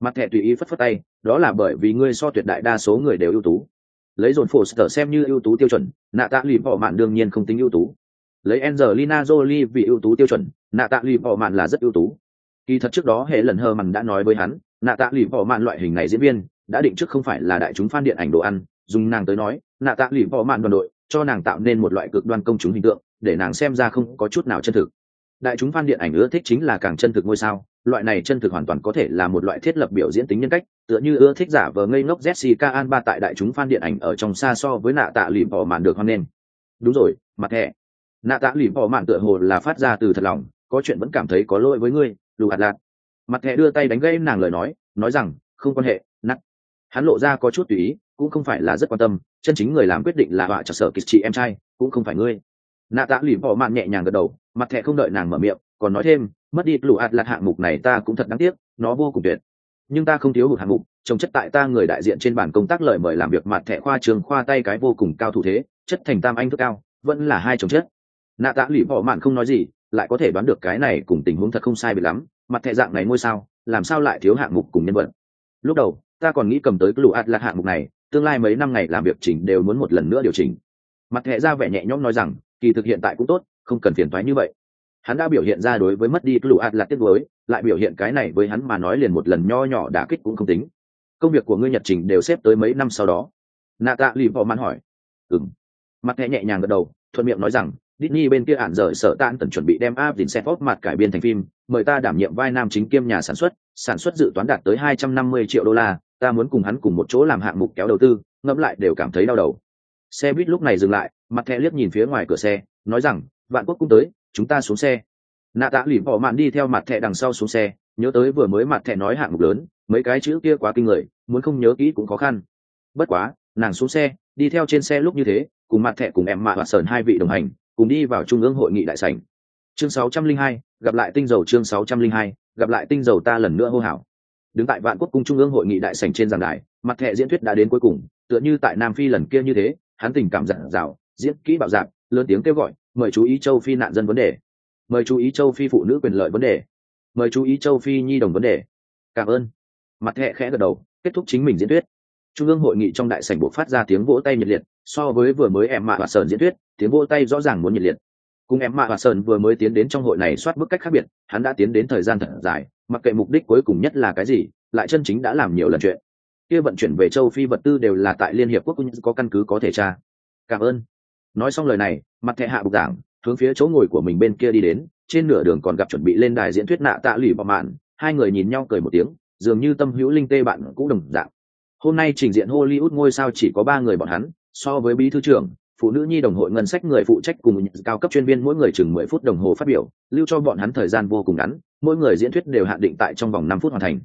Mặt thẻ tùy ý phất phất tay đó là bởi vì ngươi so tuyệt đại đa số người đều ưu tú. Lấy dồn phổ sở xem như ưu tú tiêu chuẩn nạ tạ lụy bỏ mạn đương nhiên không tính ưu tú. Lấy Angelina Jolie vì ưu tú tiêu chuẩn, nạ tạ lì bỏ mạn là rất ưu tú. Kỳ thật trước đó hệ lần hơ mằn đã nói với hắn, nạ tạ lì bỏ mạn loại hình này diễn viên, đã định trước không phải là đại chúng fan điện ảnh đồ ăn, dùng nàng tới nói, nạ tạ lì bỏ mạn đoàn đội, cho nàng tạo nên một loại cực đoan công chúng hình tượng, để nàng xem ra không có chút nào chân thực. Đại chúng fan điện ảnh ưa thích chính là càng chân thực ngôi sao, loại này chân thực hoàn toàn có thể là một loại thiết lập biểu diễn tính nhân cách, tựa như ưa thích giả vờ ngây ngốc Jessica Alba tại đại chúng fan điện ảnh ở trong xa so với nạ tạ lì bỏ mạn được hoan nghênh. Đúng rồi, mặt thẻ nạ tạ lì bỏ mạn tựa hồ là phát ra từ thật lòng có chuyện vẫn cảm thấy có lỗi với ngươi lù hạt lạc mặt thẻ đưa tay đánh gây nàng lời nói nói rằng không quan hệ hắn lộ ra có chút tùy ý, cũng không phải là rất quan tâm, chân chính người làm quyết định là họa trả sở kịch chị em trai, cũng không phải ngươi. Nạ tạ lì bỏ mạn nhẹ nhàng gật đầu, mặt thẹ không đợi nàng mở miệng, còn nói thêm, mất đi lụ hạt lạc hạng mục này ta cũng thật đáng tiếc, nó vô cùng tuyệt. Nhưng ta không thiếu hụt hạng mục trồng chất tại ta người đại diện trên bản công tác lời mời làm việc mặt thẻ khoa trường khoa tay cái vô cùng cao thủ thế, chất thành tam anh thức cao, vẫn là hai trồng chất. Nạ tạ lụy bỏ mạn không nói gì, lại có thể đoán được cái này cùng tình huống thật không sai bị lắm, mặt thẹ dạng này ngôi sao, làm sao lại thiếu hạng mục cùng nhân vật. Lúc đầu ta còn nghĩ cầm tới lũ ạt là hạng mục này tương lai mấy năm ngày làm việc chỉnh đều muốn một lần nữa điều chỉnh. Mặt hệ ra vẻ nhẹ nhõm nói rằng kỳ thực hiện tại cũng tốt không cần phiền thoái như vậy. Hắn đã biểu hiện ra đối với mất đi lũ ạt là tiếc với lại biểu hiện cái này với hắn mà nói liền một lần nho nhỏ đã kích cũng không tính. Công việc của ngươi nhật trình đều xếp tới mấy năm sau đó. Nạ tạ lì vò mạn hỏi. Ừng mặt hệ nhẹ nhàng gật đầu thuận miệng nói rằng Disney bên kia ản rời sở tạn tần chuẩn bị đem áp đỉnh phóp mặt cải biên thành phim, mời ta đảm nhiệm vai nam chính kiêm nhà sản xuất, sản xuất dự toán đạt tới 250 triệu đô la, ta muốn cùng hắn cùng một chỗ làm hạng mục kéo đầu tư, ngẫm lại đều cảm thấy đau đầu. Xe buýt lúc này dừng lại, mặt thẹ liếc nhìn phía ngoài cửa xe, nói rằng, vạn quốc cũng tới, chúng ta xuống xe. Nạ tạ lỉ bỏ mạn đi theo mặt thẹ đằng sau xuống xe, nhớ tới vừa mới mặt thẹ nói hạng mục lớn, mấy cái chữ kia quá kinh người, muốn không nhớ kỹ cũng khó khăn. Bất quá, nàng xuống xe, đi theo trên xe lúc như thế, cùng mặt thẹ cùng em mạ và sờn hai vị đồng hành, cùng đi vào trung ương hội nghị đại sảnh chương 602, gặp lại tinh dầu chương 602, gặp lại tinh dầu ta lần nữa hô hào đứng tại vạn quốc cung trung ương hội nghị đại sảnh trên giảng đài mặt thẻ diễn thuyết đã đến cuối cùng tựa như tại nam phi lần kia như thế hắn tình cảm giản dào diễn kỹ bạo dạng, lớn tiếng kêu gọi mời chú ý châu phi nạn dân vấn đề. Mời chú ý châu phi phụ nữ quyền lợi vấn đề. Mời chú ý châu phi nhi đồng vấn đề. Cảm ơn. Mặt thẹ khẽ gật đầu kết thúc chính mình diễn thuyết. Trung ương hội nghị trong đại sảnh buộc phát ra tiếng vỗ tay nhiệt liệt so với vừa mới em mạ và sờn diễn thuyết tiếng vỗ tay rõ ràng muốn nhiệt liệt cùng em mạ và sơn vừa mới tiến đến trong hội này soát bức cách khác biệt, hắn đã tiến đến thời gian thật dài, mặc kệ mục đích cuối cùng nhất là cái gì, lại chân chính đã làm nhiều lần chuyện. Kia vận chuyển về châu phi vật tư đều là tại liên hiệp quốc có căn cứ có thể tra. Cảm ơn. Nói xong lời này, mặt thẻ hạ bục giảng, hướng phía chỗ ngồi của mình bên kia đi đến, trên nửa đường còn gặp chuẩn bị lên đài diễn thuyết nạ tạ lụy bọ mạn, hai người nhìn nhau cười một tiếng, dường như tâm hữu linh tê bạn cũng đồng dạng. Hôm nay trình diện hollywood ngôi sao chỉ có ba người bọn hắn, so với bí thư trưởng phụ nữ nhi đồng hội ngân sách người phụ trách cùng cao cấp chuyên viên mỗi người chừng mười phút đồng hồ phát biểu, lưu cho bọn hắn thời gian vô cùng ngắn, mỗi người diễn thuyết đều hạn định tại trong vòng năm phút hoàn thành.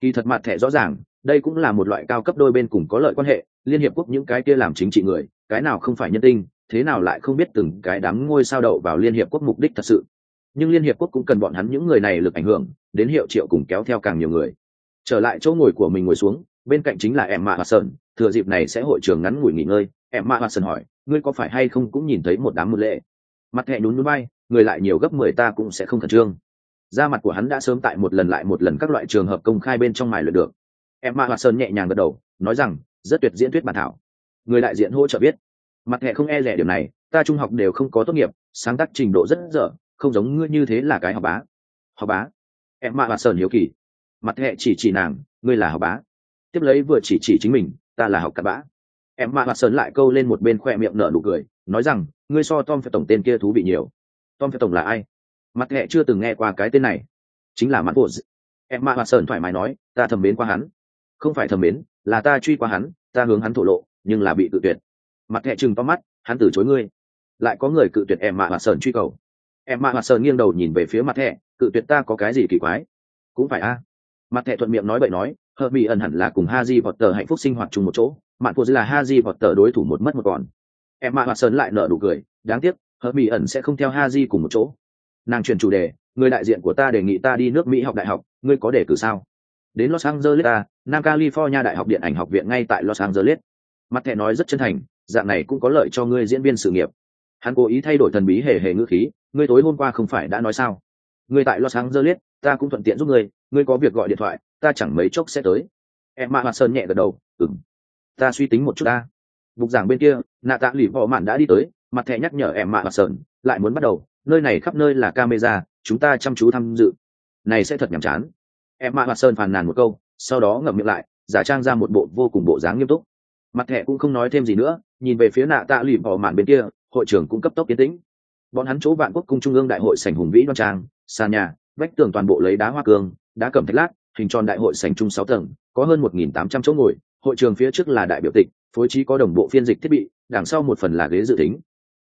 Kỳ thật mặt thẻ rõ ràng, đây cũng là một loại cao cấp đôi bên cùng có lợi quan hệ, liên hiệp quốc những cái kia làm chính trị người, cái nào không phải nhân tinh thế nào lại không biết từng cái đám ngôi sao đậu vào liên hiệp quốc mục đích thật sự. Nhưng liên hiệp quốc cũng cần bọn hắn những người này lực ảnh hưởng, đến hiệu triệu cùng kéo theo càng nhiều người. Trở lại chỗ ngồi của mình ngồi xuống, bên cạnh chính là em mạ sơn thừa dịp này sẽ hội trường ngắn ngủi nghỉ ngơi em mạ hoạt sần hỏi, ngươi có phải hay không cũng nhìn thấy một đám một lệ? Mặt thẹ nhún núi bay người lại nhiều gấp mười ta cũng sẽ không khẩn trương. Da mặt của hắn đã sớm tại một lần lại một lần các loại trường hợp công khai bên trong mài lượt được. Em mạ hoạt sơn nhẹ nhàng gật đầu, nói rằng, rất tuyệt diễn thuyết bản thảo. Người đại diện hỗ trợ biết mặt thẹ không e rẻ điều này, ta trung học đều không có tốt nghiệp, sáng tác trình độ rất dở, không giống ngươi như thế là cái học bá. Học bá? Em mạ hoạt sơn hiếu kỳ. Mặt thẹ chỉ chỉ nàng, ngươi là học bá. Tiếp lấy vừa chỉ chỉ chính mình, ta là học cặp bã em mạ hoạt sơn lại câu lên một bên khoe miệng nở nụ cười, nói rằng, ngươi so tom phải tổng tên kia thú vị nhiều. Tom phải tổng là ai? Mặt nghệ chưa từng nghe qua cái tên này. Chính là mặt bộ em mạ hoạt sơn thoải mái nói, ta thầm mến qua hắn. Không phải thầm mến, là ta truy qua hắn, ta hướng hắn thổ lộ, nhưng là bị tự tuyệt. Mặt nghệ chừng to mắt, hắn từ chối ngươi. Lại có người cự tuyệt em mạ hoạt sơn truy cầu. Em mạ hoạt sơn nghiêng đầu nhìn về phía mặt thẹ cự tuyệt ta có cái gì kỳ quái? Cũng phải a. Mặt thẹ thuận miệng nói bậy nói hờ bị ẩn hẳn là cùng ha di vọt tờ hạnh phúc sinh hoạt chung một chỗ mạn phụ là ha di vọt tờ đối thủ một mất một còn. Em mạ hoạt sơn lại nở đủ cười, đáng tiếc hớt mỹ ẩn sẽ không theo ha di cùng một chỗ. Nàng chuyển chủ đề, người đại diện của ta đề nghị ta đi nước mỹ học đại học, ngươi có đề cử sao? Đến los angeles ta, nam california đại học điện ảnh học viện ngay tại los angeles. Mặt thẻ nói rất chân thành, dạng này cũng có lợi cho ngươi diễn viên sự nghiệp. Hắn cố ý thay đổi thần bí hề hề ngữ khí, ngươi tối hôm qua không phải đã nói sao? Ngươi tại los angeles, ta cũng thuận tiện giúp ngươi ngươi có việc gọi điện thoại, ta chẳng mấy chốc sẽ tới. Em mạ hoạt sơn nhẹ gật đầu ừng ta suy tính một chút ta. Bục giảng bên kia, nạ tạ lì võ mạn đã đi tới, mặt thẻ nhắc nhở em mạ và sơn lại muốn bắt đầu. Nơi này khắp nơi là camera, chúng ta chăm chú tham dự. Này sẽ thật nhàm chán. Em mạ và sơn phàn nàn một câu, sau đó ngậm miệng lại, giả trang ra một bộ vô cùng bộ dáng nghiêm túc. Mặt thẻ cũng không nói thêm gì nữa, nhìn về phía nạ tạ lì võ mạn bên kia, hội trưởng cũng cấp tốc yên tĩnh. Bọn hắn chỗ vạn quốc cung trung ương đại hội sảnh hùng vĩ đoan trang, sàn nhà, vách tường toàn bộ lấy đá hoa cương, đá cẩm thạch lát, hình tròn đại hội sảnh trung sáu tầng, có hơn một nghìn tám trăm chỗ ngồi hội trường phía trước là đại biểu tịch, phối trí có đồng bộ phiên dịch thiết bị, đằng sau một phần là ghế dự tính.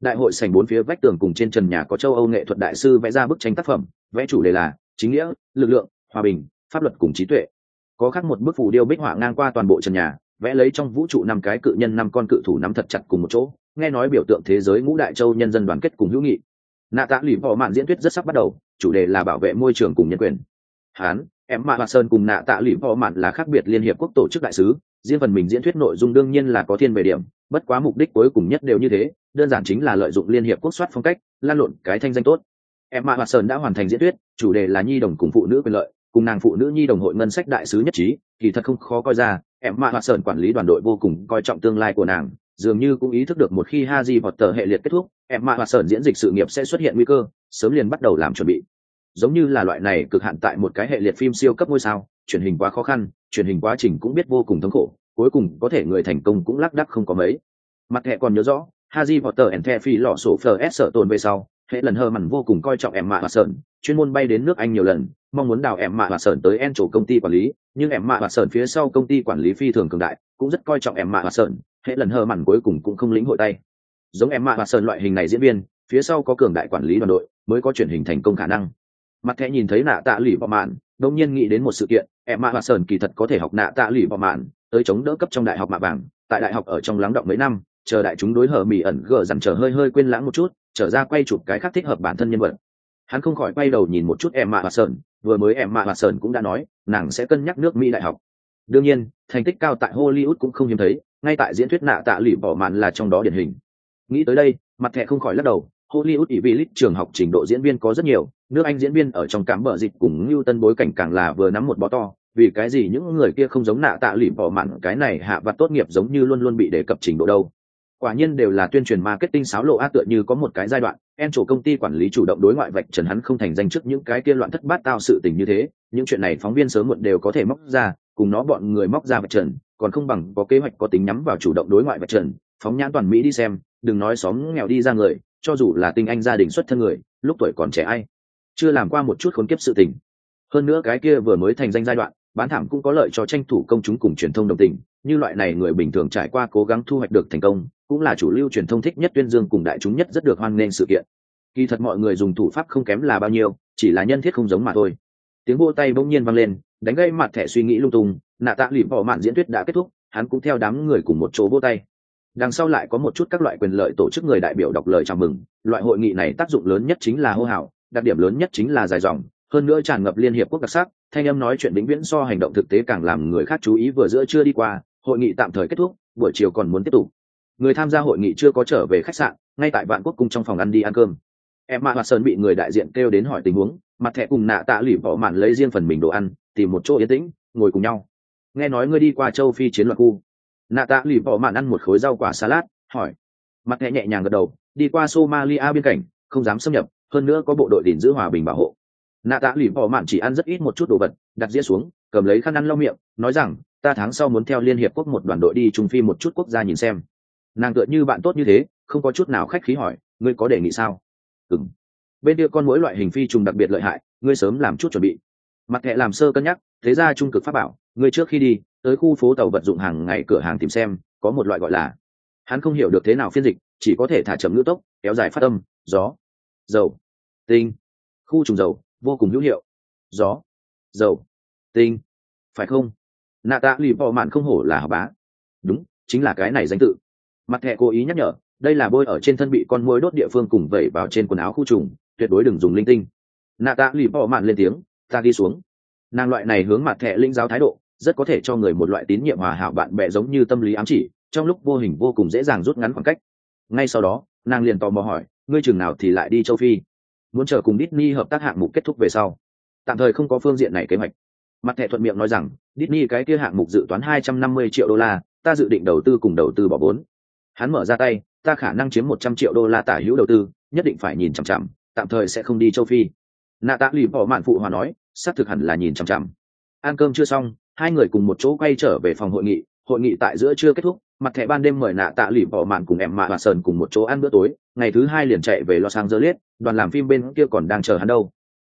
Đại hội sành bốn phía vách tường cùng trên trần nhà có châu âu nghệ thuật đại sư vẽ ra bức tranh tác phẩm, vẽ chủ đề là chính nghĩa, lực lượng, hòa bình, pháp luật cùng trí tuệ. Có khắc một bức phù điêu bích họa ngang qua toàn bộ trần nhà, vẽ lấy trong vũ trụ năm cái cự nhân năm con cự thủ nắm thật chặt cùng một chỗ, nghe nói biểu tượng thế giới ngũ đại châu nhân dân đoàn kết cùng hữu nghị. Nạ tạ lì võ mạn diễn thuyết rất sắp bắt đầu, chủ đề là bảo vệ môi trường cùng nhân quyền. Hán, em mạ hoa sơn cùng nạ tạ lì võ mạn là khác biệt liên hiệp quốc tổ chức đại sứ riêng phần mình diễn thuyết nội dung đương nhiên là có thiên về điểm bất quá mục đích cuối cùng nhất đều như thế đơn giản chính là lợi dụng liên hiệp quốc soát phong cách lan lộn cái thanh danh tốt em mạ hoạt sơn đã hoàn thành diễn thuyết chủ đề là nhi đồng cùng phụ nữ quyền lợi cùng nàng phụ nữ nhi đồng hội ngân sách đại sứ nhất trí thì thật không khó coi ra em mạ hoạt sơn quản lý đoàn đội vô cùng coi trọng tương lai của nàng dường như cũng ý thức được một khi Haji tờ hệ liệt kết thúc, Emma sơn diễn dịch sự nghiệp sẽ xuất hiện nguy cơ, sớm liền bắt đầu làm chuẩn bị. Giống như là loại này cực hạn tại một cái hệ liệt phim siêu cấp ngôi sao, truyền hình quá khó khăn, truyền hình quá trình cũng biết vô cùng thống khổ, cuối cùng có thể người thành công cũng lắc đắc không có mấy. Mặt hệ còn nhớ rõ, Haji Potter and the Phi lọ sổ fs sợ tồn về sau, hệ lần hơ mặn vô cùng coi trọng Emma Watson, chuyên môn bay đến nước Anh nhiều lần, mong muốn đào Emma Watson tới En chủ công ty quản lý, nhưng Emma Watson phía sau công ty quản lý phi thường cường đại, cũng rất coi trọng Emma Watson, hệ lần hờ mặn cuối cùng cũng không lĩnh hội tay giống em mạ và sơn loại hình này diễn viên phía sau có cường đại quản lý đoàn đội mới có chuyển hình thành công khả năng mặt thẻ nhìn thấy nạ tạ lụy bọ mạn đông nhiên nghĩ đến một sự kiện em mạ và sơn kỳ thật có thể học nạ tạ lụy bọ mạn, tới chống đỡ cấp trong đại học mạ vàng, tại đại học ở trong lắng động mấy năm, chờ đại chúng đối hở mỹ ẩn gờ dằn chờ hơi hơi quên lãng một chút, trở ra quay chụp cái khác thích hợp bản thân nhân vật. Hắn không khỏi quay đầu nhìn một chút em mạ và sơn vừa mới em mạ và sơn cũng đã nói, nàng sẽ cân nhắc nước mỹ đại học. Đương nhiên, thành tích cao tại hollywood cũng không hiếm thấy, ngay tại diễn thuyết nạ tạ lụy bỏ màn là trong đó điển hình. Nghĩ tới đây, mặt thẻ không khỏi lắc đầu hollywood ỷ trường học trình độ diễn viên có rất nhiều, nước anh diễn viên ở trong cảm bờ dịch cùng như tân bối cảnh càng là vừa nắm một bó to, vì cái gì những người kia không giống nạ tạ lụy bỏ mặn, cái này hạ vặt tốt nghiệp giống như luôn luôn bị đề cập trình độ đâu. Quả nhiên đều là tuyên truyền marketing sáo lộ ác tựa như có một cái giai đoạn, en chủ công ty quản lý chủ động đối ngoại vạch trần hắn không thành danh trước những cái kia loạn thất bát tao sự tình như thế, những chuyện này phóng viên sớm muộn đều có thể móc ra, cùng nó bọn người móc ra vạch trần, còn không bằng có kế hoạch có tính nhắm vào chủ động đối ngoại vạch trần, phóng nhãn toàn mỹ đi xem, đừng nói xóm nghèo đi ra người cho dù là tinh anh gia đình xuất thân người, lúc tuổi còn trẻ ai, chưa làm qua một chút khốn kiếp sự tình. Hơn nữa cái kia vừa mới thành danh giai đoạn, bán thảm cũng có lợi cho tranh thủ công chúng cùng truyền thông đồng tình, như loại này người bình thường trải qua cố gắng thu hoạch được thành công, cũng là chủ lưu truyền thông thích nhất tuyên dương cùng đại chúng nhất rất được hoan nghênh sự kiện. Kỳ thật mọi người dùng thủ pháp không kém là bao nhiêu, chỉ là nhân thiết không giống mà thôi. Tiếng vô tay bỗng nhiên vang lên, đánh gây mặt thẻ suy nghĩ lung tung, nạ tạ lụy bỏ mạn diễn thuyết đã kết thúc, hắn cũng theo đám người cùng một chỗ vô tay đằng sau lại có một chút các loại quyền lợi tổ chức người đại biểu đọc lời chào mừng. Loại hội nghị này tác dụng lớn nhất chính là hô hào, đặc điểm lớn nhất chính là dài dòng, hơn nữa tràn ngập liên hiệp quốc đặc sắc. Thanh âm nói chuyện vĩnh viễn so hành động thực tế càng làm người khác chú ý vừa giữa chưa đi qua, hội nghị tạm thời kết thúc, buổi chiều còn muốn tiếp tục. Người tham gia hội nghị chưa có trở về khách sạn, ngay tại vạn quốc cung trong phòng ăn đi ăn cơm. Em mạ hoạt sơn bị người đại diện kêu đến hỏi tình huống, mặt thẻ cùng nạ tạ lỉ bỏ mạn lấy riêng phần mình đồ ăn, tìm một chỗ yên tĩnh, ngồi cùng nhau. Nghe nói ngươi đi qua châu phi chiến loạt khu nạ tạ lì bỏ mạn ăn một khối rau quả salad, hỏi. Mặt nhẹ nhẹ nhàng gật đầu, đi qua somalia biên cảnh không dám xâm nhập, hơn nữa có bộ đội gìn giữ hòa bình bảo hộ. Nạ tạ lì bỏ mạn chỉ ăn rất ít một chút đồ vật, đặt dĩa xuống, cầm lấy khăn ăn lau miệng, nói rằng, ta tháng sau muốn theo liên hiệp quốc một đoàn đội đi trung phi một chút quốc gia nhìn xem. Nàng tựa như bạn tốt như thế, không có chút nào khách khí hỏi, ngươi có đề nghị sao? Ừng bên kia con mỗi loại hình phi trùng đặc biệt lợi hại, ngươi sớm làm chút chuẩn bị. Mặt thẹ làm sơ cân nhắc, thế ra trung cực pháp bảo, ngươi trước khi đi tới khu phố tàu vật dụng hàng ngày cửa hàng tìm xem, có một loại gọi là, hắn không hiểu được thế nào phiên dịch, chỉ có thể thả chậm ngữ tốc, kéo dài phát âm, gió, dầu, tinh, khu trùng dầu, vô cùng hữu hiệu, gió, dầu, tinh, phải không? Nạ tạ lì bò mạn không hổ là học bá. Đúng, chính là cái này danh tự. Mặt thẹ cố ý nhắc nhở, đây là bôi ở trên thân bị con môi đốt địa phương cùng vẩy vào trên quần áo khu trùng, tuyệt đối đừng dùng linh tinh. Nạ tạ lì bò mạn lên tiếng, ta đi xuống. Nàng loại này hướng mặt thẹ linh giáo thái độ rất có thể cho người một loại tín nhiệm hòa hảo bạn bè giống như tâm lý ám chỉ trong lúc vô hình vô cùng dễ dàng rút ngắn khoảng cách ngay sau đó nàng liền tò mò hỏi ngươi chừng nào thì lại đi châu phi muốn chờ cùng Disney hợp tác hạng mục kết thúc về sau. Tạm thời không có phương diện này kế hoạch. Mặt thẻ thuận miệng nói rằng, Disney cái kia hạng mục dự toán 250 triệu đô la, ta dự định đầu tư cùng đầu tư bỏ vốn. Hắn mở ra tay, ta khả năng chiếm 100 triệu đô la tả hữu đầu tư, nhất định phải nhìn chằm chằm, tạm thời sẽ không đi châu Phi. Nạ Tạ Lì bỏ mạn phụ hòa nói, xác thực hẳn là nhìn chằm chằm. Ăn cơm chưa xong, hai người cùng một chỗ quay trở về phòng hội nghị, hội nghị tại giữa chưa kết thúc, mặt thẻ ban đêm mời nạ tạ lì bỏ mạn cùng em mạ và sơn cùng một chỗ ăn bữa tối ngày thứ hai liền chạy về los angeles đoàn làm phim bên kia còn đang chờ hắn đâu.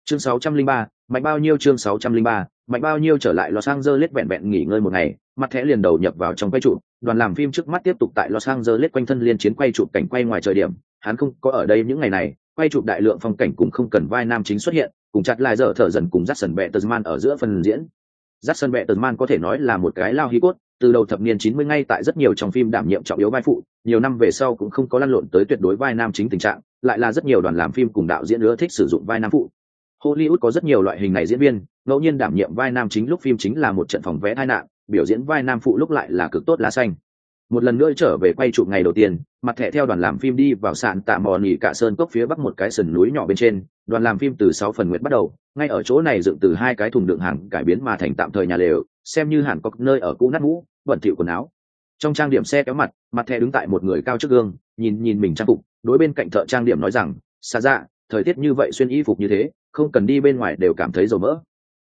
Chương 603, mạnh bao nhiêu chương 603, mạnh bao nhiêu trở lại los angeles vẹn vẹn nghỉ ngơi một ngày mặt thẻ liền đầu nhập vào trong quay trụ đoàn làm phim trước mắt tiếp tục tại los angeles quanh thân liên chiến quay chụp cảnh quay ngoài trời điểm hắn không có ở đây những ngày này quay chụp đại lượng phong cảnh cũng không cần vai nam chính xuất hiện cùng chặt lại dở thở dần cùng dắt sần bẹ tờ man ở giữa phần diễn dắt sần bẹ man có thể nói là một cái lao hí cốt từ đầu thập niên 90 ngay tại rất nhiều trong phim đảm nhiệm trọng yếu vai phụ, nhiều năm về sau cũng không có lăn lộn tới tuyệt đối vai nam chính tình trạng, lại là rất nhiều đoàn làm phim cùng đạo diễn ưa thích sử dụng vai nam phụ. Hollywood có rất nhiều loại hình này diễn viên, ngẫu nhiên đảm nhiệm vai nam chính lúc phim chính là một trận phòng vé tai nạn, biểu diễn vai nam phụ lúc lại là cực tốt lá xanh. Một lần nữa trở về quay chụp ngày đầu tiên, mặt thẻ theo đoàn làm phim đi vào sạn tạ mò nỉ cả sơn cốc phía bắc một cái sườn núi nhỏ bên trên, đoàn làm phim từ sáu phần nguyệt bắt đầu, ngay ở chỗ này dựng từ hai cái thùng đựng hàng cải biến mà thành tạm thời nhà lều, xem như hẳn có nơi ở cũ nát mũ, bẩn thỉu quần áo. Trong trang điểm xe kéo mặt mặt thẻ đứng tại một người cao trước gương nhìn nhìn mình trang phục đối bên cạnh thợ trang điểm nói rằng xa dạ thời tiết như vậy xuyên y phục như thế không cần đi bên ngoài đều cảm thấy dầu mỡ.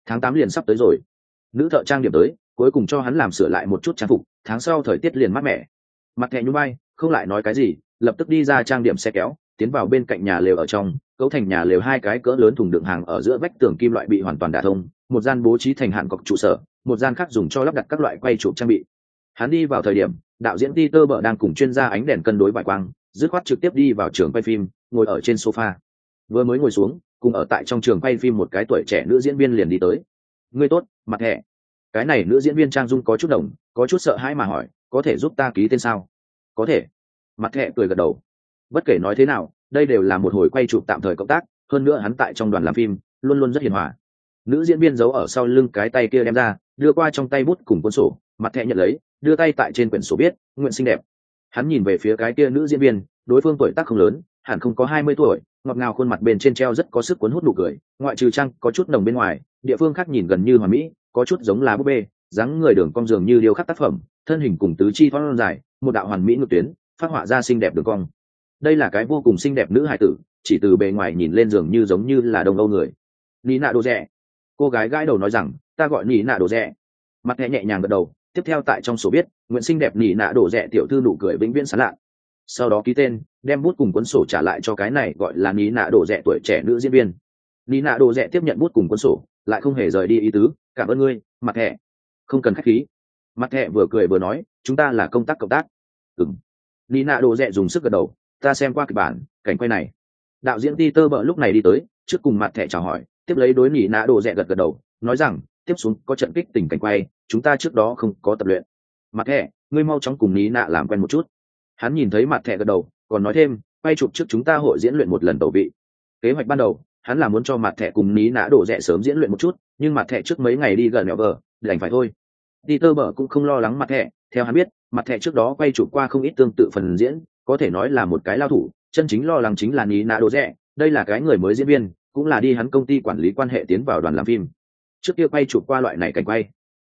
Tháng tám liền sắp tới rồi. Nữ thợ trang điểm tới cuối cùng cho hắn làm sửa lại một chút trang phục tháng sau thời tiết liền mát mẻ. Mặt thẻ nhún bay không lại nói cái gì lập tức đi ra trang điểm xe kéo tiến vào bên cạnh nhà lều ở trong cấu thành nhà lều hai cái cỡ lớn thùng đựng hàng ở giữa vách tường kim loại bị hoàn toàn đả thông, một gian bố trí thành hạn cọc trụ sở, một gian khác dùng cho lắp đặt các loại quay chụp trang bị. Hắn đi vào thời điểm, đạo diễn peter bợ đang cùng chuyên gia ánh đèn cân đối vải quang, dứt khoát trực tiếp đi vào trường quay phim, ngồi ở trên sofa. Vừa mới ngồi xuống, cùng ở tại trong trường quay phim một cái tuổi trẻ nữ diễn viên liền đi tới. Ngươi tốt, mặt hẹ. Cái này nữ diễn viên trang dung có chút đồng, có chút sợ hãi mà hỏi, có thể giúp ta ký tên sao? Có thể. Mặt hẹ cười gật đầu. Bất kể nói thế nào đây đều là một hồi quay chụp tạm thời cộng tác, hơn nữa hắn tại trong đoàn làm phim, luôn luôn rất hiền hòa. Nữ diễn viên giấu ở sau lưng cái tay kia đem ra, đưa qua trong tay bút cùng cuốn sổ, mặt thẹ nhận lấy, đưa tay tại trên quyển sổ biết nguyện xinh đẹp. Hắn nhìn về phía cái kia nữ diễn viên, đối phương tuổi tác không lớn, hẳn không có hai mươi tuổi, ngọt ngào khuôn mặt bên trên treo rất có sức cuốn hút nụ cười, ngoại trừ trăng, có chút nồng bên ngoài, địa phương khác nhìn gần như hòa mỹ, có chút giống lá búp bê, dáng người đường cong dường như điêu khắc tác phẩm, thân hình cùng tứ chi phong dài, một đạo hoàn mỹ ngược tuyến, phát họa ra xinh đẹp đường cong đây là cái vô cùng xinh đẹp nữ hải tử, chỉ từ bề ngoài nhìn lên giường như giống như là đông âu người. Ní nạ đồ rẻ. Cô gái gãi đầu nói rằng, ta gọi ní nạ đồ rẻ. Mặt nhẹ nhẹ nhàng gật đầu, tiếp theo tại trong sổ viết nguyễn xinh đẹp nỉ nạ đổ rẻ tiểu thư nụ cười vĩnh viễn sán lạ. Sau đó ký tên, đem bút cùng cuốn sổ trả lại cho cái này gọi là nỉ nạ đổ rẻ tuổi trẻ nữ diễn viên. Nỉ nạ đổ rẻ tiếp nhận bút cùng cuốn sổ, lại không hề rời đi ý tứ, cảm ơn ngươi, mặt thẻ không cần khách khí. Mặt thẻ vừa cười vừa nói, chúng ta là công tác cộng tác. Ừng nỉ nạ đổ rẻ dùng sức gật đầu ta xem qua kịch bản, cảnh quay này. Đạo diễn ti tơ bợ lúc này đi tới, trước cùng mặt thẻ chào hỏi, tiếp lấy đối nỉ nạ đồ rẻ gật gật đầu, nói rằng, tiếp xuống có trận kích tình cảnh quay, chúng ta trước đó không có tập luyện. Mặt thẻ, ngươi mau chóng cùng ní nạ làm quen một chút. Hắn nhìn thấy mặt thẻ gật đầu, còn nói thêm, quay chụp trước chúng ta hội diễn luyện một lần tẩu vị. Kế hoạch ban đầu, hắn là muốn cho mặt thẻ cùng ní nạ đổ rẻ sớm diễn luyện một chút, nhưng mặt thẻ trước mấy ngày đi gần mẹo vờ, đành phải thôi. Đi tơ bở cũng không lo lắng mặt thẻ, theo hắn biết, mặt thẻ trước đó quay chụp qua không ít tương tự phần diễn có thể nói là một cái lao thủ, chân chính lo lắng chính là ní nạ Đồ rẻ đây là cái người mới diễn viên, cũng là đi hắn công ty quản lý quan hệ tiến vào đoàn làm phim. Trước kia quay chụp qua loại này cảnh quay.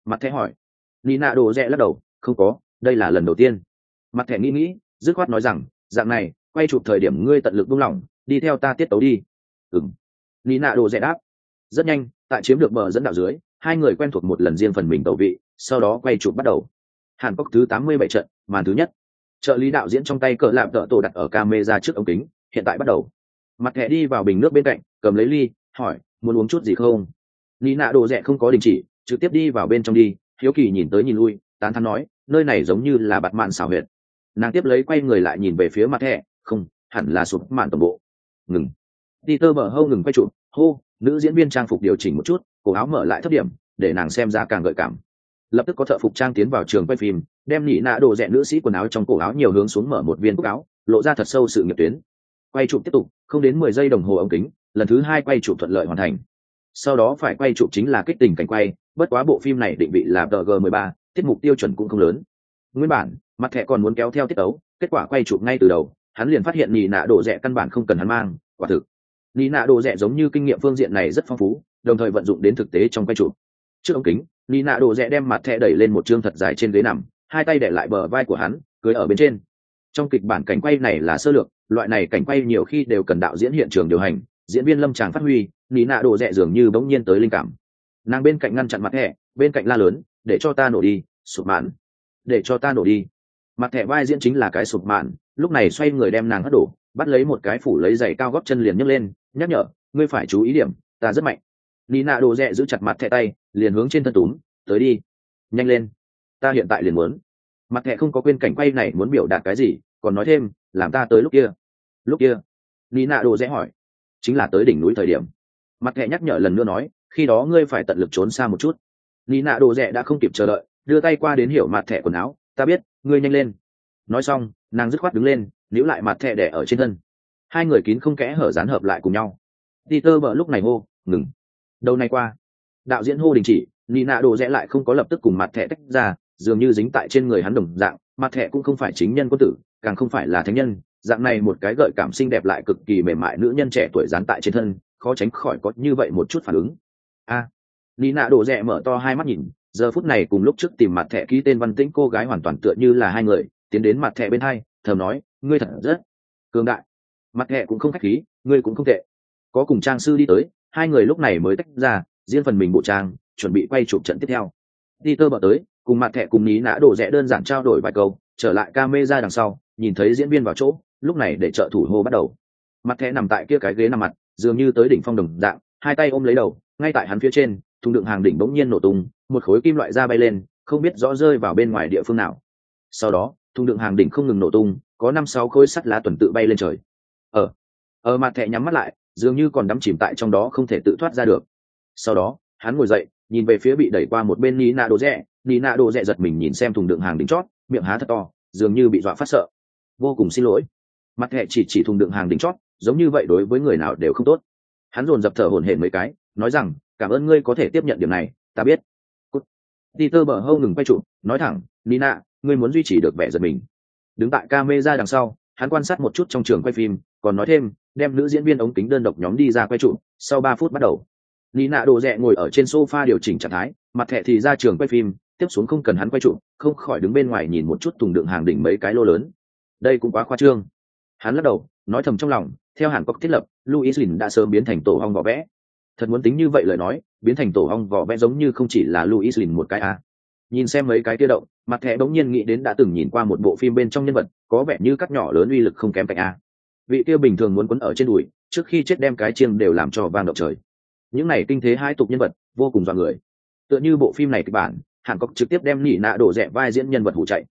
Mặt thẻ hỏi. Nina đồ rẽ lắc đầu, không có, đây là lần đầu tiên. Mặt thẻ nghĩ nghĩ, dứt khoát nói rằng, dạng này, quay chụp thời điểm ngươi tận lực buông lỏng, đi theo ta tiết tấu đi. Ừng nina đồ rẽ đáp. Rất nhanh, tại chiếm được bờ dẫn đạo dưới, hai người quen thuộc một lần riêng phần mình tẩu vị, sau đó quay chụp bắt đầu. Hàn quốc thứ tám mươi bảy trận, màn thứ nhất trợ lý đạo diễn trong tay cờ lạp tợ tổ đặt ở camera trước ống kính, hiện tại bắt đầu. Mặt thẻ đi vào bình nước bên cạnh, cầm lấy ly, hỏi, muốn uống chút gì không? Lý nạ đồ rẽ không có đình chỉ, trực tiếp đi vào bên trong đi, hiếu kỳ nhìn tới nhìn lui, tán thắn nói, nơi này giống như là bạt mạn xảo huyệt. Nàng tiếp lấy quay người lại nhìn về phía mặt thẻ, không, hẳn là sụp mạn tổng bộ. Ngừng. Đi tơ mở hâu ngừng quay trụ, hô, nữ diễn viên trang phục điều chỉnh một chút, cổ áo mở lại thấp điểm, để nàng xem ra càng gợi cảm lập tức có thợ phục trang tiến vào trường quay phim, đem nhị nạ đồ rẻ nữ sĩ quần áo trong cổ áo nhiều hướng xuống mở một viên cúc áo, lộ ra thật sâu sự nghiệp tuyến. Quay chụp tiếp tục, không đến mười giây đồng hồ ống kính, lần thứ hai quay chụp thuận lợi hoàn thành. Sau đó phải quay chụp chính là kích tình cảnh quay, bất quá bộ phim này định vị là tg 13 tiết mục tiêu chuẩn cũng không lớn. Nguyên bản, mặt thẻ còn muốn kéo theo tiết tấu, kết quả quay chụp ngay từ đầu, hắn liền phát hiện nhị nạ đồ rẻ căn bản không cần hắn mang, quả thực. Nhị nạ đồ rẻ giống như kinh nghiệm phương diện này rất phong phú, đồng thời vận dụng đến thực tế trong quay chụp. Trước ống kính nhì nạ đồ rẽ đem mặt thẻ đẩy lên một chương thật dài trên ghế nằm, hai tay để lại bờ vai của hắn, cưới ở bên trên. Trong kịch bản cảnh quay này là sơ lược, loại này cảnh quay nhiều khi đều cần đạo diễn hiện trường điều hành, diễn viên lâm tràng phát huy, nị nạ đồ rẽ dường như bỗng nhiên tới linh cảm. Nàng bên cạnh ngăn chặn mặt thẻ, bên cạnh la lớn, để cho ta nổ đi, sụp mạn. Để cho ta nổ đi. Mặt thẻ vai diễn chính là cái sụp mạn, lúc này xoay người đem nàng hất đổ, bắt lấy một cái phủ lấy giày cao góp chân liền nhấc lên, nhắc nhở, ngươi phải chú ý điểm, ta rất mạnh. Lý nạ đồ rẻ giữ chặt mặt thẻ tay, liền hướng trên thân túm, tới đi, nhanh lên, ta hiện tại liền muốn. Mặt thẻ không có quên cảnh quay này muốn biểu đạt cái gì, còn nói thêm, làm ta tới lúc kia. Lúc kia? Lý nạ đồ rẻ hỏi. Chính là tới đỉnh núi thời điểm. Mặt thẻ nhắc nhở lần nữa nói, khi đó ngươi phải tận lực trốn xa một chút. Lý nạ đồ rẻ đã không kịp chờ đợi, đưa tay qua đến hiểu mặt thẻ quần áo, ta biết, ngươi nhanh lên. Nói xong, nàng dứt khoát đứng lên, níu lại mặt thẻ đẻ ở trên thân. Hai người kín không kẽ hở dán hợp lại cùng nhau. Đi tơ bờ lúc này hô, ngừng đầu này qua. Đạo diễn hô đình chỉ nị nạ đồ rẽ lại không có lập tức cùng mặt thẻ tách ra dường như dính tại trên người hắn đồng dạng mặt thẻ cũng không phải chính nhân quân tử càng không phải là thánh nhân. Dạng này một cái gợi cảm xinh đẹp lại cực kỳ mềm mại nữ nhân trẻ tuổi dán tại trên thân khó tránh khỏi có như vậy một chút phản ứng. A. À, nạ đồ rẽ mở to hai mắt nhìn giờ phút này cùng lúc trước tìm mặt thẻ ký tên văn tĩnh cô gái hoàn toàn tựa như là hai người tiến đến mặt thẻ bên hai thầm nói ngươi thật rất cường đại. Mặt thẻ cũng không khách khí ngươi cũng không tệ. Có cùng trang sư đi tới hai người lúc này mới tách ra, riêng phần mình bộ trang, chuẩn bị quay chụp trận tiếp theo. Đi tơ bờ tới, cùng mặt thẻ cùng ní nã đổ rẽ đơn giản trao đổi vài câu, trở lại ca mê ra đằng sau, nhìn thấy diễn viên vào chỗ, lúc này để trợ thủ hô bắt đầu. Mặt thẻ nằm tại kia cái ghế nằm mặt, dường như tới đỉnh phong đồng dạng, hai tay ôm lấy đầu, ngay tại hắn phía trên, thùng đựng hàng đỉnh bỗng nhiên nổ tung, một khối kim loại da bay lên, không biết rõ rơi vào bên ngoài địa phương nào. Sau đó, thùng đựng hàng đỉnh không ngừng nổ tung, có năm sáu khối sắt lá tuần tự bay lên trời. Ở ở mặt thẻ nhắm mắt lại dường như còn đắm chìm tại trong đó không thể tự thoát ra được. Sau đó, hắn ngồi dậy, nhìn về phía bị đẩy qua một bên nina đồ rẽ. Nina đồ rẽ giật mình nhìn xem thùng đựng hàng đỉnh chót, miệng há thật to, dường như bị dọa phát sợ. Vô cùng xin lỗi. Mặt hệ chỉ chỉ thùng đựng hàng đỉnh chót, giống như vậy đối với người nào đều không tốt. Hắn dồn dập thở hổn hển mấy cái, nói rằng, cảm ơn ngươi có thể tiếp nhận điểm này, ta biết. Cút. Peter bờ hâu ngừng quay trụ, nói thẳng, nina, ngươi muốn duy trì được vẻ giật mình. Đứng tại camera đằng sau, hắn quan sát một chút trong trường quay phim, còn nói thêm đem nữ diễn viên ống kính đơn độc nhóm đi ra quay trụ, sau ba phút bắt đầu. Lý Nạ đồ rẽ ngồi ở trên sofa điều chỉnh trạng thái, mặt thẻ thì ra trường quay phim, tiếp xuống không cần hắn quay trụ, không khỏi đứng bên ngoài nhìn một chút thùng đựng hàng đỉnh mấy cái lô lớn. Đây cũng quá khoa trương. Hắn lắc đầu, nói thầm trong lòng, theo hàn quốc thiết lập luis lin đã sớm biến thành tổ hong vỏ vẽ. Thật muốn tính như vậy lời nói, biến thành tổ hong vỏ vẽ giống như không chỉ là luis lin một cái a nhìn xem mấy cái kia động, mặt thẻ bỗng nhiên nghĩ đến đã từng nhìn qua một bộ phim bên trong nhân vật, có vẻ như cắt nhỏ lớn uy lực không kém cạnh a vị kia bình thường muốn quấn ở trên đùi, trước khi chết đem cái chiêng đều làm cho vang động trời. Những này kinh thế hai tục nhân vật, vô cùng dọa người. Tựa như bộ phim này kịch bản, hàn cốc trực tiếp đem nỉ nạ đổ rẻ vai diễn nhân vật hủ chạy.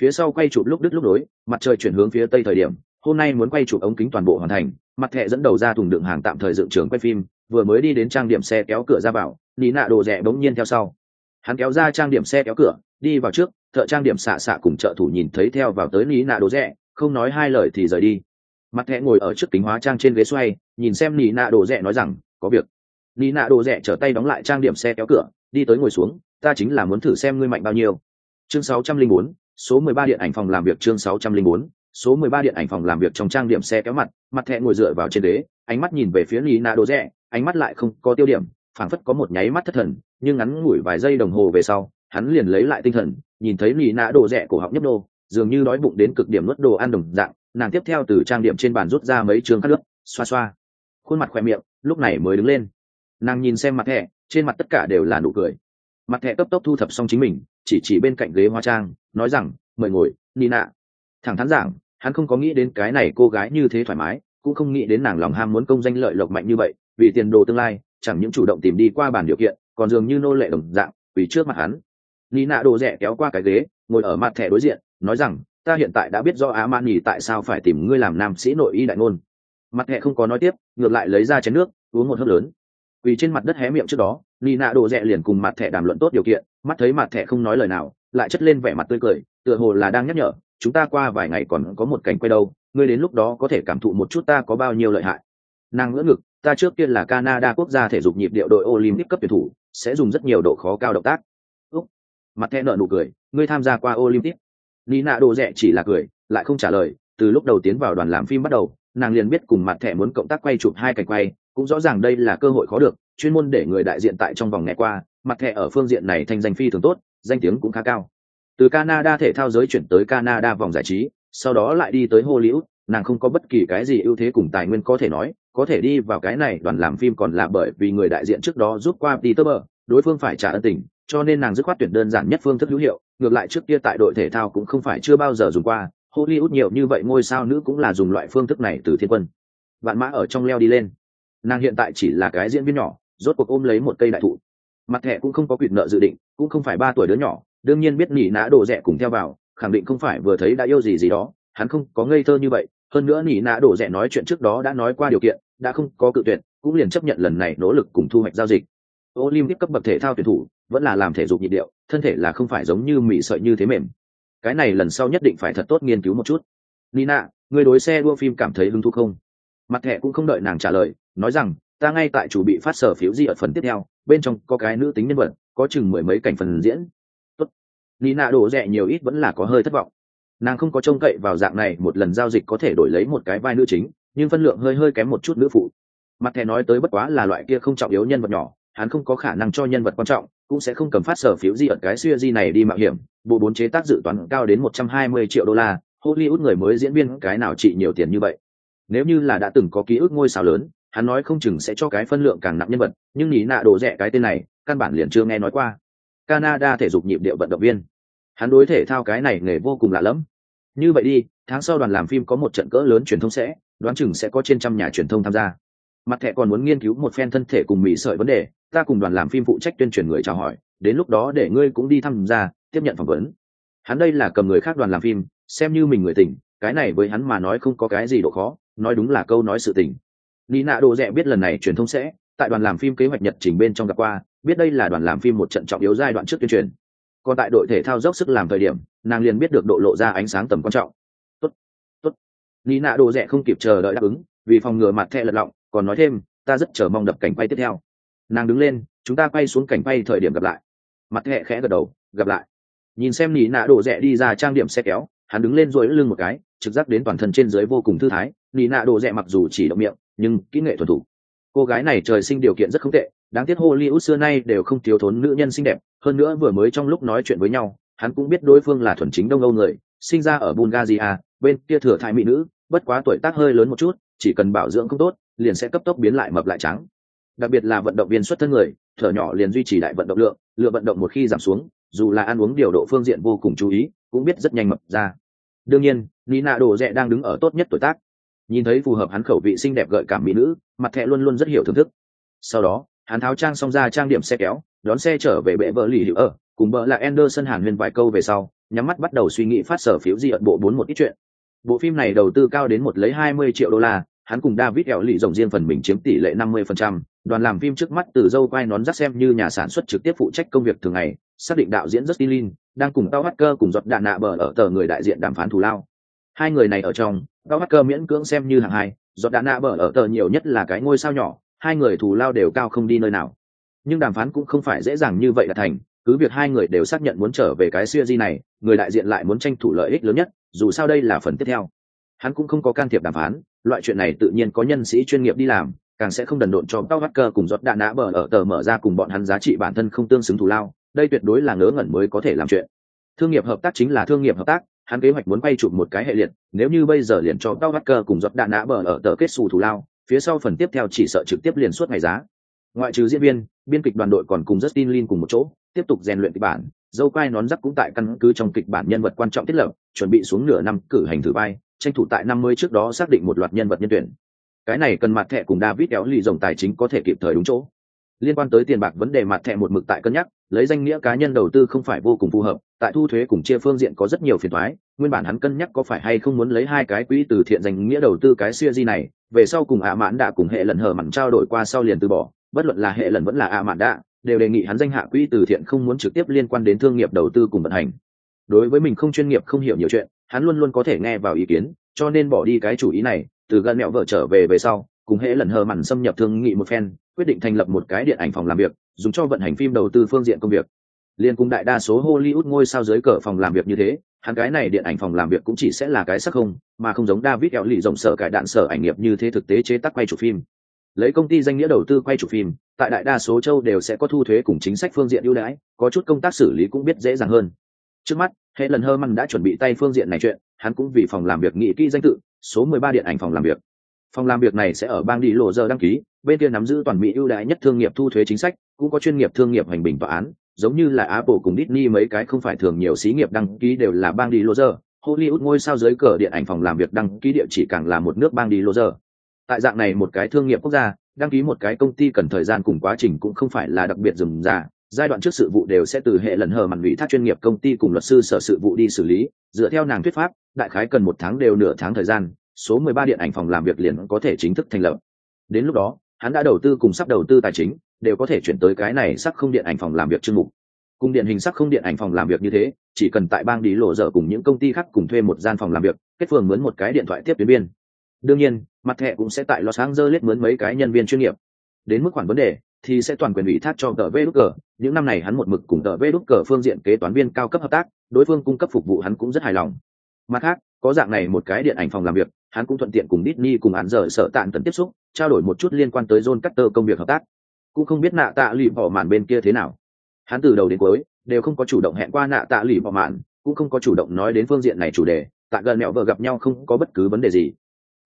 Phía sau quay chụp lúc đứt lúc đối, mặt trời chuyển hướng phía tây thời điểm, hôm nay muốn quay chụp ống kính toàn bộ hoàn thành, mặt thẻ dẫn đầu ra thùng đựng hàng tạm thời dựng trường quay phim, vừa mới đi đến trang điểm xe kéo cửa ra vào, nỉ nạ đổ rẻ bỗng nhiên theo sau. Hắn kéo ra trang điểm xe kéo cửa, đi vào trước, thợ trang điểm xạ xạ cùng trợ thủ nhìn thấy theo vào tới nỉ nạ đổ rẻ không nói hai lời thì rời đi mặt thẹ ngồi ở trước kính hóa trang trên ghế xoay nhìn xem nị nạ đồ rẻ nói rằng có việc. Nị nạ đồ rẻ trở tay đóng lại trang điểm xe kéo cửa đi tới ngồi xuống ta chính là muốn thử xem ngươi mạnh bao nhiêu. Chương 604, số 13 điện ảnh phòng làm việc chương 604, số 13 điện ảnh phòng làm việc trong trang điểm xe kéo mặt mặt thẹ ngồi dựa vào trên ghế, ánh mắt nhìn về phía nị nạ đồ rẽ ánh mắt lại không có tiêu điểm phảng phất có một nháy mắt thất thần nhưng ngắn ngủi vài giây đồng hồ về sau hắn liền lấy lại tinh thần nhìn thấy nị nạ đồ rẽ cổ họng nhấp đô dường như đói bụng đến cực điểm nuốt đồ ăn đồng dạng nàng tiếp theo từ trang điểm trên bàn rút ra mấy trường cắt nước xoa xoa. Khuôn mặt khỏe miệng, lúc này mới đứng lên. Nàng nhìn xem mặt thẻ, trên mặt tất cả đều là nụ cười. Mặt thẻ cấp tốc thu thập xong chính mình, chỉ chỉ bên cạnh ghế hoa trang, nói rằng, mời ngồi, nina. Thẳng thắn giảng, hắn không có nghĩ đến cái này cô gái như thế thoải mái, cũng không nghĩ đến nàng lòng ham muốn công danh lợi lộc mạnh như vậy, vì tiền đồ tương lai, chẳng những chủ động tìm đi qua bản điều kiện, còn dường như nô lệ đồng dạng, vì trước mặt hắn. Nina đồ rẻ kéo qua cái ghế, ngồi ở mặt thẻ đối diện, nói rằng ta hiện tại đã biết do á man nhì tại sao phải tìm ngươi làm nam sĩ nội y đại ngôn. Mặt thẻ không có nói tiếp, ngược lại lấy ra chén nước, uống một hớp lớn. Vì trên mặt đất hé miệng trước đó nina đồ rẽ liền cùng mặt thẻ đàm luận tốt điều kiện, mắt thấy mặt thẻ không nói lời nào, lại chất lên vẻ mặt tươi cười, tựa hồ là đang nhắc nhở, chúng ta qua vài ngày còn có một cảnh quay đâu, ngươi đến lúc đó có thể cảm thụ một chút ta có bao nhiêu lợi hại. Nàng ngỡ ngực, ta trước kia là canada quốc gia thể dục nhịp điệu đội olympic cấp tuyển thủ, sẽ dùng rất nhiều độ khó cao động tác. Úc. Mặt thẻ nợ nụ cười, ngươi tham gia qua olympic? Nina đồ rẻ chỉ là cười lại không trả lời. Từ lúc đầu tiến vào đoàn làm phim bắt đầu nàng liền biết cùng mặt thẻ muốn cộng tác quay chụp hai cảnh quay cũng rõ ràng đây là cơ hội khó được chuyên môn để người đại diện tại trong vòng nghe qua mặt thẻ ở phương diện này thành danh phi thường tốt danh tiếng cũng khá cao. Từ canada thể thao giới chuyển tới canada vòng giải trí sau đó lại đi tới hollywood nàng không có bất kỳ cái gì ưu thế cùng tài nguyên có thể nói có thể đi vào cái này đoàn làm phim còn là bởi vì người đại diện trước đó giúp qua Peter Burr, đối phương phải trả ân tình, cho nên nàng dứt khoát tuyển đơn giản nhất phương thức hữu hiệu, ngược lại trước kia tại đội thể thao cũng không phải chưa bao giờ dùng qua, Hollywood nhiều như vậy ngôi sao nữ cũng là dùng loại phương thức này từ thiên quân. Vạn mã ở trong leo đi lên. Nàng hiện tại chỉ là cái diễn viên nhỏ rốt cuộc ôm lấy một cây đại thụ. Mặt thẻ cũng không có quyền nợ dự định cũng không phải ba tuổi đứa nhỏ đương nhiên biết nỉ nã đồ rẻ cùng theo vào khẳng định không phải vừa thấy đã yêu gì gì đó hắn không có ngây thơ như vậy. Hơn nữa nỉ nã đồ rẻ nói chuyện trước đó đã nói qua điều kiện đã không có cự tuyệt cũng liền chấp nhận lần này nỗ lực cùng thu hoạch giao dịch. Olympic cấp bậc thể thao tuyển thủ vẫn là làm thể dục nhịp điệu, thân thể là không phải giống như mị sợi như thế mềm. Cái này lần sau nhất định phải thật tốt nghiên cứu một chút. Nina, người đối xe đua phim cảm thấy hứng thú không? Mặt thẻ cũng không đợi nàng trả lời, nói rằng, ta ngay tại chủ bị phát sở phiếu di ở phần tiếp theo, bên trong có cái nữ tính nhân vật, có chừng mười mấy cảnh phần diễn. Tốt. nina đổ rẻ nhiều ít vẫn là có hơi thất vọng. Nàng không có trông cậy vào dạng này, một lần giao dịch có thể đổi lấy một cái vai nữ chính, nhưng phân lượng hơi hơi kém một chút nữ phụ. Mặt thẻ nói tới bất quá là loại kia không trọng yếu nhân vật nhỏ hắn không có khả năng cho nhân vật quan trọng, cũng sẽ không cầm phát sở phiếu di ở cái xuya di này đi mạo hiểm. Bộ bốn chế tác dự toán cao đến một trăm hai mươi triệu đô la, hollywood người mới diễn viên cái nào trị nhiều tiền như vậy? Nếu như là đã từng có ký ức ngôi sao lớn, hắn nói không chừng sẽ cho cái phân lượng càng nặng nhân vật, nhưng nhí nạ đổ rẻ cái tên này, căn bản liền chưa nghe nói qua. Canada thể dục nhịp điệu vận động viên. Hắn đối thể thao cái này nghề vô cùng lạ lẫm. Như vậy đi, tháng sau đoàn làm phim có một trận cỡ lớn truyền thông sẽ, đoán chừng sẽ có trên trăm nhà truyền thông tham gia mặt thẻ còn muốn nghiên cứu một phen thân thể cùng mỹ sợi vấn đề, ta cùng đoàn làm phim phụ trách tuyên truyền người chào hỏi, đến lúc đó để ngươi cũng đi tham gia, tiếp nhận phỏng vấn. Hắn đây là cầm người khác đoàn làm phim, xem như mình người tỉnh cái này với hắn mà nói không có cái gì độ khó, nói đúng là câu nói sự tình. Nina đồ rẽ biết lần này truyền thông sẽ, tại đoàn làm phim kế hoạch nhật trình bên trong gặp qua, biết đây là đoàn làm phim một trận trọng yếu giai đoạn trước tuyên truyền. Còn tại đội thể thao dốc sức làm thời điểm, nàng liền biết được độ lộ ra ánh sáng tầm quan trọng. Tốt tốt. Nina đồ rẽ không kịp chờ đợi đáp ứng vì phòng ngừa mặt thẹ lật lọng, còn nói thêm, ta rất chờ mong đập cảnh quay tiếp theo. Nàng đứng lên, chúng ta quay xuống cảnh quay thời điểm gặp lại. Mặt thẹ khẽ gật đầu, gặp lại. Nhìn xem nỉ nạ đổ rẽ đi ra trang điểm xe kéo, hắn đứng lên rồi lưng một cái, trực giác đến toàn thân trên dưới vô cùng thư thái. Nỉ nạ đổ rẽ mặc dù chỉ động miệng, nhưng kỹ nghệ thuần thủ. Cô gái này trời sinh điều kiện rất không tệ, đáng tiếc hollywood xưa nay đều không thiếu thốn nữ nhân xinh đẹp. Hơn nữa vừa mới trong lúc nói chuyện với nhau, hắn cũng biết đối phương là thuần chính đông âu người, sinh ra ở bulgaria, bên kia thừa thai mỹ nữ, bất quá tuổi tác hơi lớn một chút chỉ cần bảo dưỡng không tốt, liền sẽ cấp tốc biến lại mập lại trắng. Đặc biệt là vận động viên xuất thân người, thở nhỏ liền duy trì đại vận động lượng lượng vận động một khi giảm xuống, dù là ăn uống điều độ phương diện vô cùng chú ý, cũng biết rất nhanh mập ra. Đương nhiên, nina đồ rẽ đang đứng ở tốt nhất tuổi tác. Nhìn thấy phù hợp hắn khẩu vị xinh đẹp gợi cảm mỹ nữ, mặt thẹ luôn luôn rất hiểu thưởng thức. Sau đó, hắn tháo trang xong ra trang điểm xe kéo, đón xe trở về bệ vợ lì hữu ở, cùng vợ là Anderson hàn huyên vài câu về sau, nhắm mắt bắt đầu suy nghĩ phát sở phiếu gì ẩn bộ bốn một ít chuyện bộ phim này đầu tư cao đến một lấy hai mươi triệu đô la, hắn cùng david eo lì rồng riêng phần mình chiếm tỷ lệ năm mươi phần trăm. Đoàn làm phim trước mắt từ dâu quay nón rắc xem như nhà sản xuất trực tiếp phụ trách công việc thường ngày, xác định đạo diễn justin lin, đang cùng tao hacker cùng giọt đạn nạ bờ ở tờ người đại diện đàm phán thù lao. Hai người này ở trong tao hacker miễn cưỡng xem như hàng hai, giọt đạn nạ bờ ở tờ nhiều nhất là cái ngôi sao nhỏ, hai người thù lao đều cao không đi nơi nào. Nhưng đàm phán cũng không phải dễ dàng như vậy là thành cứ việc hai người đều xác nhận muốn trở về cái siêu di này, người đại diện lại muốn tranh thủ lợi ích lớn nhất, dù sao đây là phần tiếp theo. Hắn cũng không có can thiệp đàm phán, loại chuyện này tự nhiên có nhân sĩ chuyên nghiệp đi làm, càng sẽ không đần độn cho các hacker cùng giọt đạn nã bờ ở tờ mở ra cùng bọn hắn giá trị bản thân không tương xứng thù lao, đây tuyệt đối là ngớ ngẩn mới có thể làm chuyện. Thương nghiệp hợp tác chính là thương nghiệp hợp tác, hắn kế hoạch muốn quay chụp một cái hệ liệt, nếu như bây giờ liền cho các hacker cùng giọt đạn nã bờ ở tờ kết xù thù lao, phía sau phần tiếp theo chỉ sợ trực tiếp liền suốt ngày giá ngoại trừ diễn viên, biên kịch đoàn đội còn cùng justin lin cùng một chỗ, tiếp tục rèn luyện kịch bản. Dâu quai nón rắc cũng tại căn cứ trong kịch bản nhân vật quan trọng thiết lập, chuẩn bị xuống nửa năm cử hành thử vai, tranh thủ tại năm mươi trước đó xác định một loạt nhân vật nhân tuyển. Cái này cần mặt thẻ cùng david kéo lì dòng tài chính có thể kịp thời đúng chỗ. Liên quan tới tiền bạc vấn đề mặt thẻ một mực tại cân nhắc, lấy danh nghĩa cá nhân đầu tư không phải vô cùng phù hợp, tại thu thuế cùng chia phương diện có rất nhiều phiền thoái nguyên bản hắn cân nhắc có phải hay không muốn lấy hai cái quỹ từ thiện danh nghĩa đầu tư cái siêu di này, về sau cùng ạ mãn đã cùng hệ lần hở mặn trao đổi qua sau liền từ bỏ bất luận là hệ lần vẫn là a mạn đã đều đề nghị hắn danh hạ quỹ từ thiện không muốn trực tiếp liên quan đến thương nghiệp đầu tư cùng vận hành. Đối với mình không chuyên nghiệp, không hiểu nhiều chuyện, hắn luôn luôn có thể nghe vào ý kiến, cho nên bỏ đi cái chủ ý này, từ gần mẹo vợ trở về về sau, cùng hễ lần hờ mặn xâm nhập thương nghị một phen, quyết định thành lập một cái điện ảnh phòng làm việc, dùng cho vận hành phim đầu tư phương diện công việc. Liên cùng đại đa số hollywood ngôi sao dưới cờ phòng làm việc như thế, hắn cái này điện ảnh phòng làm việc cũng chỉ sẽ là cái sắc không, mà không giống david eo lì rộng sở cải đạn sở ảnh nghiệp như thế thực tế chế tác quay chụp phim lấy công ty danh nghĩa đầu tư quay chụp phim, tại đại đa số châu đều sẽ có thu thuế cùng chính sách phương diện ưu đãi, có chút công tác xử lý cũng biết dễ dàng hơn. Trước mắt hệ lần hơ măng đã chuẩn bị tay phương diện này chuyện, hắn cũng vì phòng làm việc nghị kỹ danh tự, số 13 điện ảnh phòng làm việc. Phòng làm việc này sẽ ở bang đi lộ giờ đăng ký, bên kia nắm giữ toàn mỹ ưu đãi nhất thương nghiệp thu thuế chính sách, cũng có chuyên nghiệp thương nghiệp hành bình tòa án, giống như là apple cùng disney mấy cái không phải thường nhiều xí nghiệp đăng ký đều là bang đi lộ giờ. Hollywood ngôi sao dưới cờ điện ảnh phòng làm việc đăng ký địa chỉ càng là một nước bang đi lộ giờ tại dạng này một cái thương nghiệp quốc gia, đăng ký một cái công ty cần thời gian cùng quá trình cũng không phải là đặc biệt dừng ra giai đoạn trước sự vụ đều sẽ từ hệ lần hờ mặn ủy thác chuyên nghiệp công ty cùng luật sư sở sự vụ đi xử lý. Dựa theo nàng thuyết pháp, đại khái cần một tháng đều nửa tháng thời gian, số 13 điện ảnh phòng làm việc liền có thể chính thức thành lập. Đến lúc đó, hắn đã đầu tư cùng sắp đầu tư tài chính, đều có thể chuyển tới cái này sắc không điện ảnh phòng làm việc chương mục. Cùng điện hình sắc không điện ảnh phòng làm việc như thế, chỉ cần tại bang đi lộ dở cùng những công ty khác cùng thuê một gian phòng làm việc, kết phường mướn một cái điện thoại tiếp tuyến biên. Đương nhiên mặt thẻ cũng sẽ tại los angeles mướn mấy cái nhân viên chuyên nghiệp. Đến mức khoản vấn đề thì sẽ toàn quyền ủy thác cho tờ vê những năm này hắn một mực cùng tờ vê phương diện kế toán viên cao cấp hợp tác, đối phương cung cấp phục vụ hắn cũng rất hài lòng. Mặt khác, có dạng này một cái điện ảnh phòng làm việc, hắn cũng thuận tiện cùng Disney cùng án giờ sợ tạn tận tiếp xúc, trao đổi một chút liên quan tới John Carter công việc hợp tác. Cũng không biết nạ tạ lụy bỏ màn bên kia thế nào. Hắn từ đầu đến cuối đều không có chủ động hẹn qua nạ tạ lụy bỏ màn cũng không có chủ động nói đến phương diện này chủ đề. Tạ gần mẹo vợ gặp nhau không có bất cứ vấn đề gì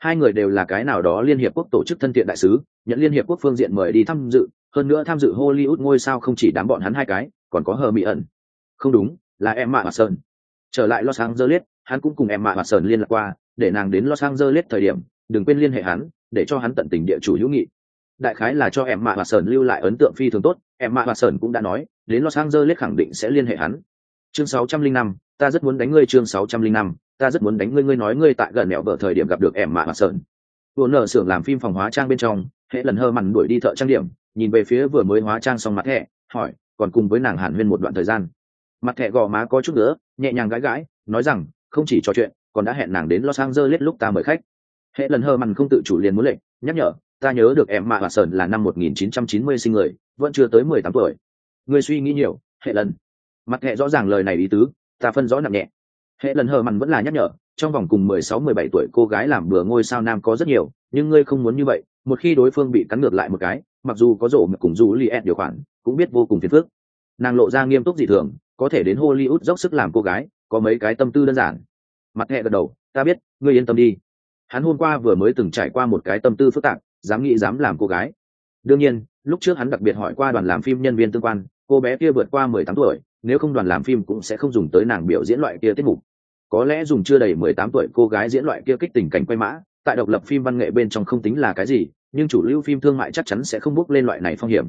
hai người đều là cái nào đó liên hiệp quốc tổ chức thân thiện đại sứ nhận liên hiệp quốc phương diện mời đi tham dự hơn nữa tham dự hollywood ngôi sao không chỉ đám bọn hắn hai cái còn có hờ mỹ ẩn không đúng là em mạ sơn trở lại los angeles hắn cũng cùng em mạ sơn liên lạc qua để nàng đến los angeles thời điểm đừng quên liên hệ hắn để cho hắn tận tình địa chủ hữu nghị. Đại khái là cho em mạ sơn lưu lại ấn tượng phi thường tốt em mạ sơn cũng đã nói đến los angeles khẳng định sẽ liên hệ hắn. Chương 605, ta rất muốn đánh ngươi chương 605, ta rất muốn đánh ngươi ngươi nói ngươi tại gần mẹo vợ thời điểm gặp được em mạ mà sơn. Vừa nở xưởng làm phim phòng hóa trang bên trong hệ lần hơ mặn đuổi đi thợ trang điểm, nhìn về phía vừa mới hóa trang xong mặt thẹ hỏi, còn cùng với nàng hàn huyên một đoạn thời gian? Mặt thẹ gò má có chút nữa nhẹ nhàng gãi gãi, nói rằng, không chỉ trò chuyện, còn đã hẹn nàng đến los angeles lúc ta mời khách. Hệ lần hơ mặn không tự chủ liền muốn lệnh, nhắc nhở, ta nhớ được em mạ và sơn là năm 1990 sinh người, vẫn chưa tới 18 tuổi. Ngươi suy nghĩ nhiều hệ lần. Mặt hệ rõ ràng lời này ý tứ, ta phân rõ nặng nhẹ hệ lần hờ mặn vẫn là nhắc nhở, trong vòng cùng mười sáu, mười bảy tuổi cô gái làm bừa ngôi sao nam có rất nhiều, nhưng ngươi không muốn như vậy, một khi đối phương bị cắn ngược lại một cái, mặc dù có rổ mà cùng dù li ed điều khoản, cũng biết vô cùng phiền phức. Nàng lộ ra nghiêm túc dị thường, có thể đến hollywood dốc sức làm cô gái, có mấy cái tâm tư đơn giản. Mặt hẹ gật đầu, ta biết, ngươi yên tâm đi. Hắn hôm qua vừa mới từng trải qua một cái tâm tư phức tạp, dám nghĩ dám làm cô gái. Đương nhiên, lúc trước hắn đặc biệt hỏi qua đoàn làm phim nhân viên tương quan, cô bé kia vượt qua mười tám tuổi, nếu không đoàn làm phim cũng sẽ không dùng tới nàng biểu diễn loại kia tiết mục có lẽ dùng chưa đầy mười tám tuổi cô gái diễn loại kia kích tình cảnh quay mã, tại độc lập phim văn nghệ bên trong không tính là cái gì, nhưng chủ lưu phim thương mại chắc chắn sẽ không bước lên loại này phong hiểm.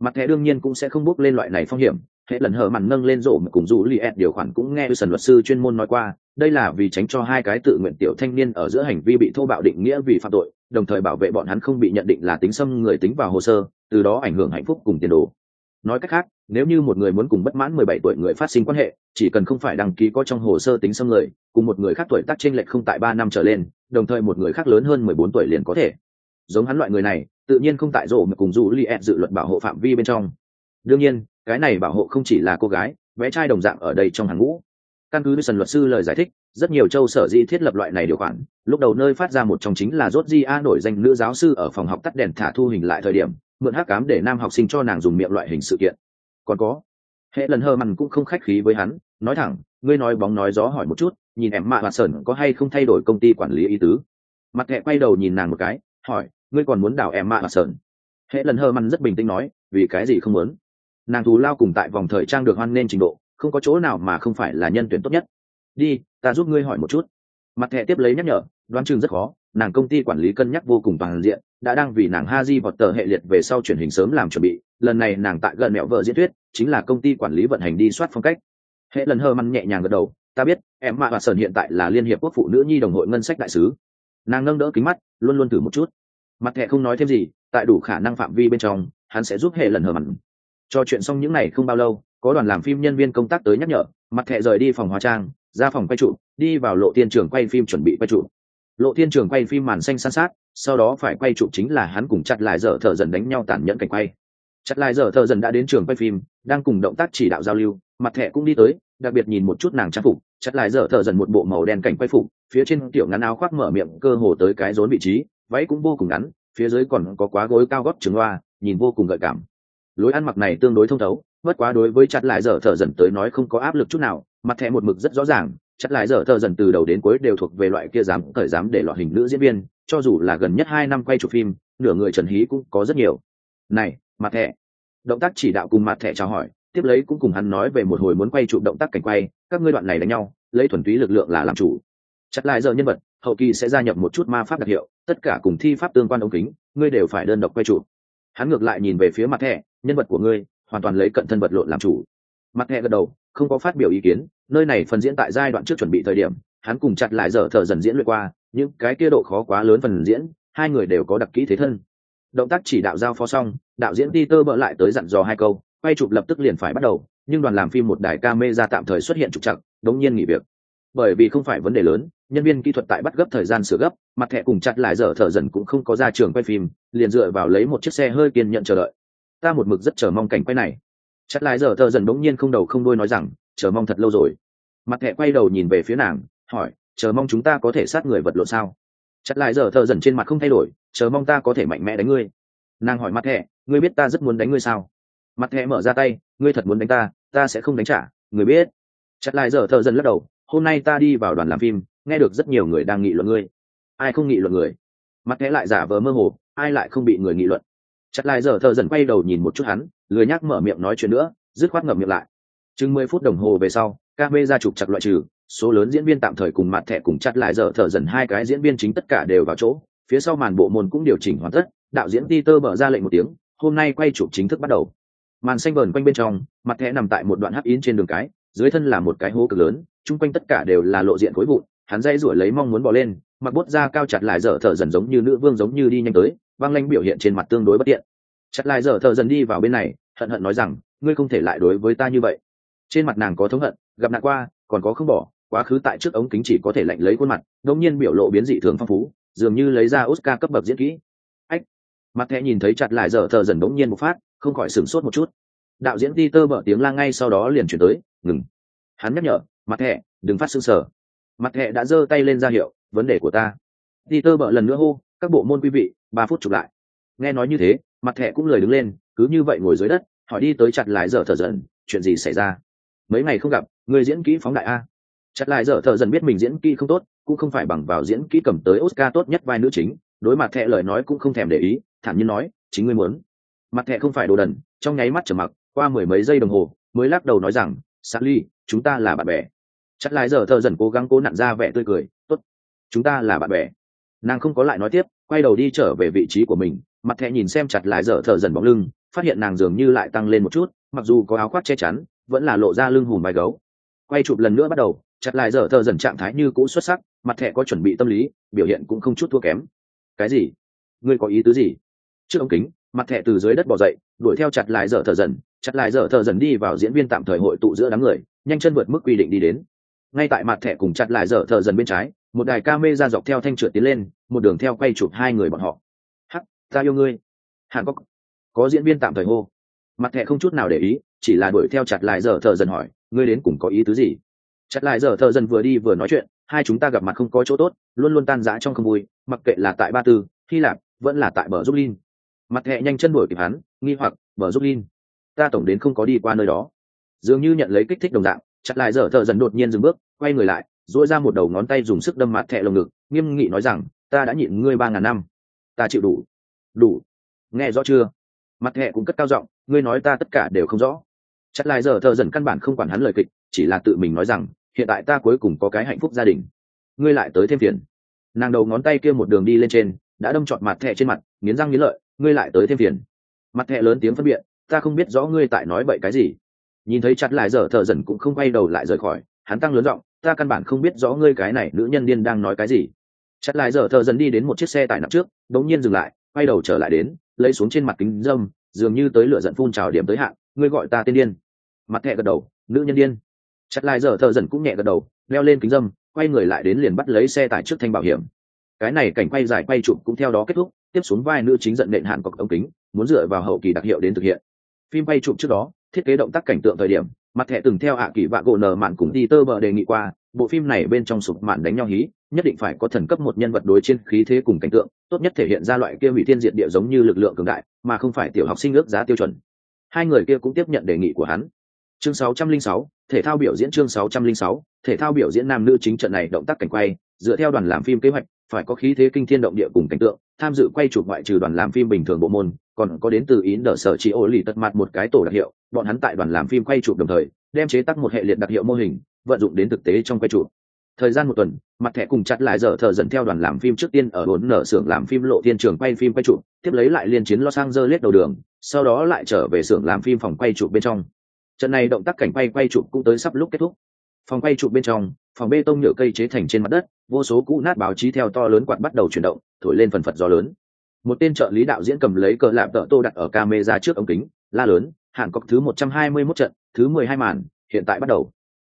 Mặt thẻ đương nhiên cũng sẽ không bước lên loại này phong hiểm, hệ lần hở mặn nâng lên rổ mà cùng dù li ed điều khoản cũng nghe sần luật sư chuyên môn nói qua, đây là vì tránh cho hai cái tự nguyện tiểu thanh niên ở giữa hành vi bị thô bạo định nghĩa vì phạm tội, đồng thời bảo vệ bọn hắn không bị nhận định là tính xâm người tính vào hồ sơ, từ đó ảnh hưởng hạnh phúc cùng tiền đồ nói cách khác, nếu như một người muốn cùng bất mãn 17 tuổi người phát sinh quan hệ, chỉ cần không phải đăng ký có trong hồ sơ tính xâm người cùng một người khác tuổi tác chênh lệch không tại ba năm trở lên, đồng thời một người khác lớn hơn 14 tuổi liền có thể. Giống hắn loại người này, tự nhiên không tại rổ mà cùng dù li ed dự luật bảo hộ phạm vi bên trong. Đương nhiên, cái này bảo hộ không chỉ là cô gái, bé trai đồng dạng ở đây trong hàng ngũ. Căn cứ sần luật sư lời giải thích, rất nhiều châu sở dĩ thiết lập loại này điều khoản, lúc đầu nơi phát ra một trong chính là rốt di a nổi danh nữ giáo sư ở phòng học tắt đèn thả thu hình lại thời điểm mượn hắc cám để nam học sinh cho nàng dùng miệng loại hình sự kiện. Còn có, hệ lần hơ mằn cũng không khách khí với hắn, nói thẳng, ngươi nói bóng nói gió hỏi một chút, nhìn em mạ và sởn có hay không thay đổi công ty quản lý ý tứ. Mặt hệ quay đầu nhìn nàng một cái, hỏi, ngươi còn muốn đảo em mạ và sởn hệ lần hơ mằn rất bình tĩnh nói, vì cái gì không muốn? Nàng thù lao cùng tại vòng thời trang được hoan nên trình độ, không có chỗ nào mà không phải là nhân tuyển tốt nhất. Đi, ta giúp ngươi hỏi một chút. Mặt hệ tiếp lấy nhắc nhở, đoán chừng rất khó, nàng công ty quản lý cân nhắc vô cùng toàn diện đã đang vì nàng ha vọt tờ hệ liệt về sau truyền hình sớm làm chuẩn bị. Lần này nàng tại gần mẹo vợ diễn thuyết, chính là công ty quản lý vận hành đi soát phong cách. Hệ lần hơ măn nhẹ nhàng gật đầu, ta biết, em mạ và sơn hiện tại là liên hiệp quốc phụ nữ nhi đồng hội ngân sách đại sứ. Nàng nâng đỡ kính mắt, luôn luôn thử một chút. Mặt thẻ không nói thêm gì, tại đủ khả năng phạm vi bên trong, hắn sẽ giúp hệ lần hờ mặn cho chuyện xong những này không bao lâu, có đoàn làm phim nhân viên công tác tới nhắc nhở, mặt thẻ rời đi phòng hóa trang, ra phòng quay trụ, đi vào lộ tiên trường quay phim chuẩn bị quay trụ lộ thiên trường quay phim màn xanh san sát, sau đó phải quay trụ chính là hắn cùng chặt lại dở thợ dần đánh nhau tàn nhẫn cảnh quay. Chặt lại dở thợ dần đã đến trường quay phim, đang cùng động tác chỉ đạo giao lưu, mặt thẻ cũng đi tới, đặc biệt nhìn một chút nàng trang phục. Chặt lại dở thợ dần một bộ màu đen cảnh quay phục, phía trên tiểu ngắn áo khoác mở miệng cơ hồ tới cái rốn vị trí, váy cũng vô cùng ngắn, phía dưới còn có quá gối cao gót trường loa, nhìn vô cùng gợi cảm. Lối ăn mặc này tương đối thông thấu, bất quá đối với chặt lại dở thợ dần tới nói không có áp lực chút nào, mặt thẻ một mực rất rõ ràng chặt lại dở thợ dần từ đầu đến cuối đều thuộc về loại kia dám cởi dám để loại hình nữ diễn viên, cho dù là gần nhất hai năm quay chụp phim, nửa người trần hí cũng có rất nhiều. Này mặt thẻ. Động tác chỉ đạo cùng mặt thẻ chào hỏi, tiếp lấy cũng cùng hắn nói về một hồi muốn quay chụp động tác cảnh quay, các ngươi đoạn này đánh nhau, lấy thuần túy lực lượng là làm chủ. Chặt lại giờ nhân vật, hậu kỳ sẽ gia nhập một chút ma pháp đặc hiệu, tất cả cùng thi pháp tương quan ống kính, ngươi đều phải đơn độc quay chụp. Hắn ngược lại nhìn về phía mặt thẻ, nhân vật của ngươi, hoàn toàn lấy cận thân vật lộn làm chủ. Mặt thẻ gật đầu, không có phát biểu ý kiến nơi này phần diễn tại giai đoạn trước chuẩn bị thời điểm, hắn cùng chặt lại dở thợ dần diễn luyện qua, những cái kia độ khó quá lớn phần diễn, hai người đều có đặc kỹ thế thân. Động tác chỉ đạo giao phó xong, đạo diễn Peter bỡ lại tới dặn dò hai câu, quay chụp lập tức liền phải bắt đầu, nhưng đoàn làm phim một đài camera tạm thời xuất hiện trục trặc, đống nhiên nghỉ việc. Bởi vì không phải vấn đề lớn, nhân viên kỹ thuật tại bắt gấp thời gian sửa gấp, mặt thẻ cùng chặt lại dở thợ dần cũng không có ra trường quay phim, liền dựa vào lấy một chiếc xe hơi kiên nhận chờ đợi. Ta một mực rất chờ mong cảnh quay này. Chặt lại dở thợ dần đống nhiên không đầu không đôi nói rằng chờ mong thật lâu rồi. Mặt thẻ quay đầu nhìn về phía nàng, hỏi, chờ mong chúng ta có thể sát người vật lộn sao? Chặt lại dở thợ dần trên mặt không thay đổi, chờ mong ta có thể mạnh mẽ đánh ngươi. Nàng hỏi mặt thẻ ngươi biết ta rất muốn đánh ngươi sao? Mặt thẻ mở ra tay, ngươi thật muốn đánh ta ta sẽ không đánh trả người biết. Chặt lại dở thợ dần lắc đầu, hôm nay ta đi vào đoàn làm phim, nghe được rất nhiều người đang nghị luận ngươi. Ai không nghị luận người? Mặt thẻ lại giả vờ mơ hồ, ai lại không bị người nghị luận? Chặt lại dở thợ dần quay đầu nhìn một chút hắn, lười nhác mở miệng nói chuyện nữa, dứt khoát ngậm miệng lại chừng mười phút đồng hồ về sau ca mê ra trục chặt loại trừ, số lớn diễn viên tạm thời cùng mặt thẻ cùng chặt lại dở thở dần hai cái diễn viên chính tất cả đều vào chỗ. Phía sau màn bộ môn cũng điều chỉnh hoàn tất, đạo diễn peter mở ra lệnh một tiếng, hôm nay quay chụp chính thức bắt đầu. Màn xanh vờn quanh bên trong, mặt thẻ nằm tại một đoạn hắc yến trên đường cái, dưới thân là một cái hố cực lớn, chung quanh tất cả đều là lộ diện khối vụn, hắn dây rủi lấy mong muốn bỏ lên, mặc bốt ra cao chặt lại dở thở dần giống như nữ vương giống như đi nhanh tới văng lanh biểu hiện trên mặt tương đối bất tiện. Chặt lại dở thở dần đi vào bên này, hận hận nói rằng, ngươi không thể lại đối với ta như vậy trên mặt nàng có thống hận, gặp nạn qua, còn có không bỏ, quá khứ tại trước ống kính chỉ có thể lạnh lấy khuôn mặt, đống nhiên biểu lộ biến dị thường phong phú, dường như lấy ra oscar cấp bậc diễn kỹ. Ách! Mặt thẹ nhìn thấy chặt lại dở thợ dần đống nhiên một phát, không khỏi sửng sốt một chút. Đạo diễn peter mở tiếng la ngay sau đó liền chuyển tới, ngừng. Hắn nhắc nhở, mặt thẹ đừng phát xương sở mặt thẹ đã giơ tay lên ra hiệu, vấn đề của ta. Peter bợ lần nữa hô, các bộ môn quý vị, ba phút chụp lại. Nghe nói như thế, mặt thẹ cũng lười đứng lên, cứ như vậy ngồi dưới đất, hỏi đi tới chặt lại dở thợ dần, chuyện gì xảy ra? Mấy ngày không gặp người diễn kỹ phóng đại a. Chặt lại dở thợ dần biết mình diễn kỹ không tốt cũng không phải bằng vào diễn kỹ cầm tới oscar tốt nhất vai nữ chính đối mặt thẹ lời nói cũng không thèm để ý thản nhiên nói chính ngươi muốn. Mặt thẹ không phải đồ đần trong nháy mắt trở mặc qua mười mấy giây đồng hồ mới lắc đầu nói rằng Sally, chúng ta là bạn bè. Chặt lại giờ thợ dần cố gắng cố nặn ra vẻ tươi cười tốt chúng ta là bạn bè. Nàng không có lại nói tiếp quay đầu đi trở về vị trí của mình mặt thẹ nhìn xem chặt lại giờ thợ dần bóng lưng phát hiện nàng dường như lại tăng lên một chút mặc dù có áo khoác che chắn vẫn là lộ ra lưng hùm vai gấu. Quay chụp lần nữa bắt đầu, chặt lại giờ thợ dần trạng thái như cũ xuất sắc, mặt thẻ có chuẩn bị tâm lý, biểu hiện cũng không chút thua kém. Cái gì? Ngươi có ý tứ gì? Trước ống kính, mặt thẻ từ dưới đất bỏ dậy, đuổi theo chặt lại giờ thợ dần, chặt lại giờ thợ dần đi vào diễn viên tạm thời hội tụ giữa đám người, nhanh chân vượt mức quy định đi đến. Ngay tại mặt thẻ cùng chặt lại dở thợ dần bên trái, một đài ca mê ra dọc theo thanh trượt tiến lên, một đường theo quay chụp hai người bọn họ. Hắc, ta yêu ngươi. Hàn có có diễn viên tạm thời hô. Mặt thẻ không chút nào để ý chỉ là đuổi theo chặt lại dở thợ dần hỏi, ngươi đến cùng có ý tứ gì? Chặt lại dở thợ dần vừa đi vừa nói chuyện, hai chúng ta gặp mặt không có chỗ tốt, luôn luôn tan rã trong không vui, mặc kệ là tại ba tư, hy lạp, vẫn là tại bờ giúp linh. Mặt hẹ nhanh chân đuổi kịp hắn, nghi hoặc, bờ giúp linh, ta tổng đến không có đi qua nơi đó. Dường như nhận lấy kích thích đồng dạng, chặt lại dở thợ dần đột nhiên dừng bước, quay người lại dỗi ra một đầu ngón tay dùng sức đâm mặt thẹ lồng ngực, nghiêm nghị nói rằng, ta đã nhịn ngươi ba ngàn năm, ta chịu đủ. Đủ, nghe rõ chưa? Mặt thẹ cũng cất cao giọng, ngươi nói ta tất cả đều không rõ chặt lại giờ thợ dần căn bản không quản hắn lời kịch, chỉ là tự mình nói rằng, hiện tại ta cuối cùng có cái hạnh phúc gia đình. Ngươi lại tới thêm phiền. Nàng đầu ngón tay kia một đường đi lên trên, đã đâm trọn mặt thẹ trên mặt, nghiến răng nghiến lợi, ngươi lại tới thêm phiền. Mặt thẹ lớn tiếng phân biện ta không biết rõ ngươi tại nói bậy cái gì. Nhìn thấy chặt lại giờ thợ dần cũng không quay đầu lại rời khỏi, hắn tăng lớn giọng, ta căn bản không biết rõ ngươi cái này nữ nhân điên đang nói cái gì. Chặt lại giờ thợ dần đi đến một chiếc xe tải nặng trước, đống nhiên dừng lại, quay đầu trở lại đến, lấy xuống trên mặt kính dâm dường như tới lửa giận phun trào điểm tới hạn ngươi gọi ta tên điên. Mặt thẹ gật đầu, nữ nhân điên. Chặt lại giờ thợ dần cũng nhẹ gật đầu, leo lên kính dâm, quay người lại đến liền bắt lấy xe tải trước thanh bảo hiểm. Cái này cảnh quay dài quay chụp cũng theo đó kết thúc, tiếp xuống vai nữ chính giận nện hạn cọc ống kính, muốn dựa vào hậu kỳ đặc hiệu đến thực hiện. Phim quay chụp trước đó, thiết kế động tác cảnh tượng thời điểm, mặt thẻ từng theo ạ kỳ vạ gỗ nở mạn cùng đi tơ bờ đề nghị qua, bộ phim này bên trong sụp mạn đánh nhau hí, nhất định phải có thần cấp một nhân vật đối trên khí thế cùng cảnh tượng, tốt nhất thể hiện ra loại kia hủy thiên diện địa giống như lực lượng cường đại, mà không phải tiểu học sinh ước giá tiêu chuẩn hai người kia cũng tiếp nhận đề nghị của hắn. Chương 606, thể thao biểu diễn chương 606, thể thao biểu diễn nam nữ chính trận này động tác cảnh quay dựa theo đoàn làm phim kế hoạch phải có khí thế kinh thiên động địa cùng cảnh tượng tham dự quay chụp ngoại trừ đoàn làm phim bình thường bộ môn còn có đến từ ý đỡ sở chỉ ô lì tật mặt một cái tổ đặc hiệu bọn hắn tại đoàn làm phim quay chụp đồng thời đem chế tác một hệ liệt đặc hiệu mô hình vận dụng đến thực tế trong quay chụp. Thời gian một tuần mặt thẻ cùng chặt lại giờ thợ dần theo đoàn làm phim trước tiên ở bốn nở xưởng làm phim lộ thiên trường quay phim quay chụp tiếp lấy lại liên chiến los angeles đầu đường sau đó lại trở về xưởng làm phim phòng quay chụp bên trong. Trận này động tác cảnh quay quay chụp cũng tới sắp lúc kết thúc. Phòng quay chụp bên trong, phòng bê tông nhựa cây chế thành trên mặt đất, vô số cũ nát báo chí theo to lớn quạt bắt đầu chuyển động, thổi lên phần phật gió lớn. Một tên trợ lý đạo diễn cầm lấy cờ lạp tợ tô đặt ở camera trước ống kính, la lớn hàn cọc thứ một trăm hai mươi 121 trận, thứ mười hai màn, hiện tại bắt đầu.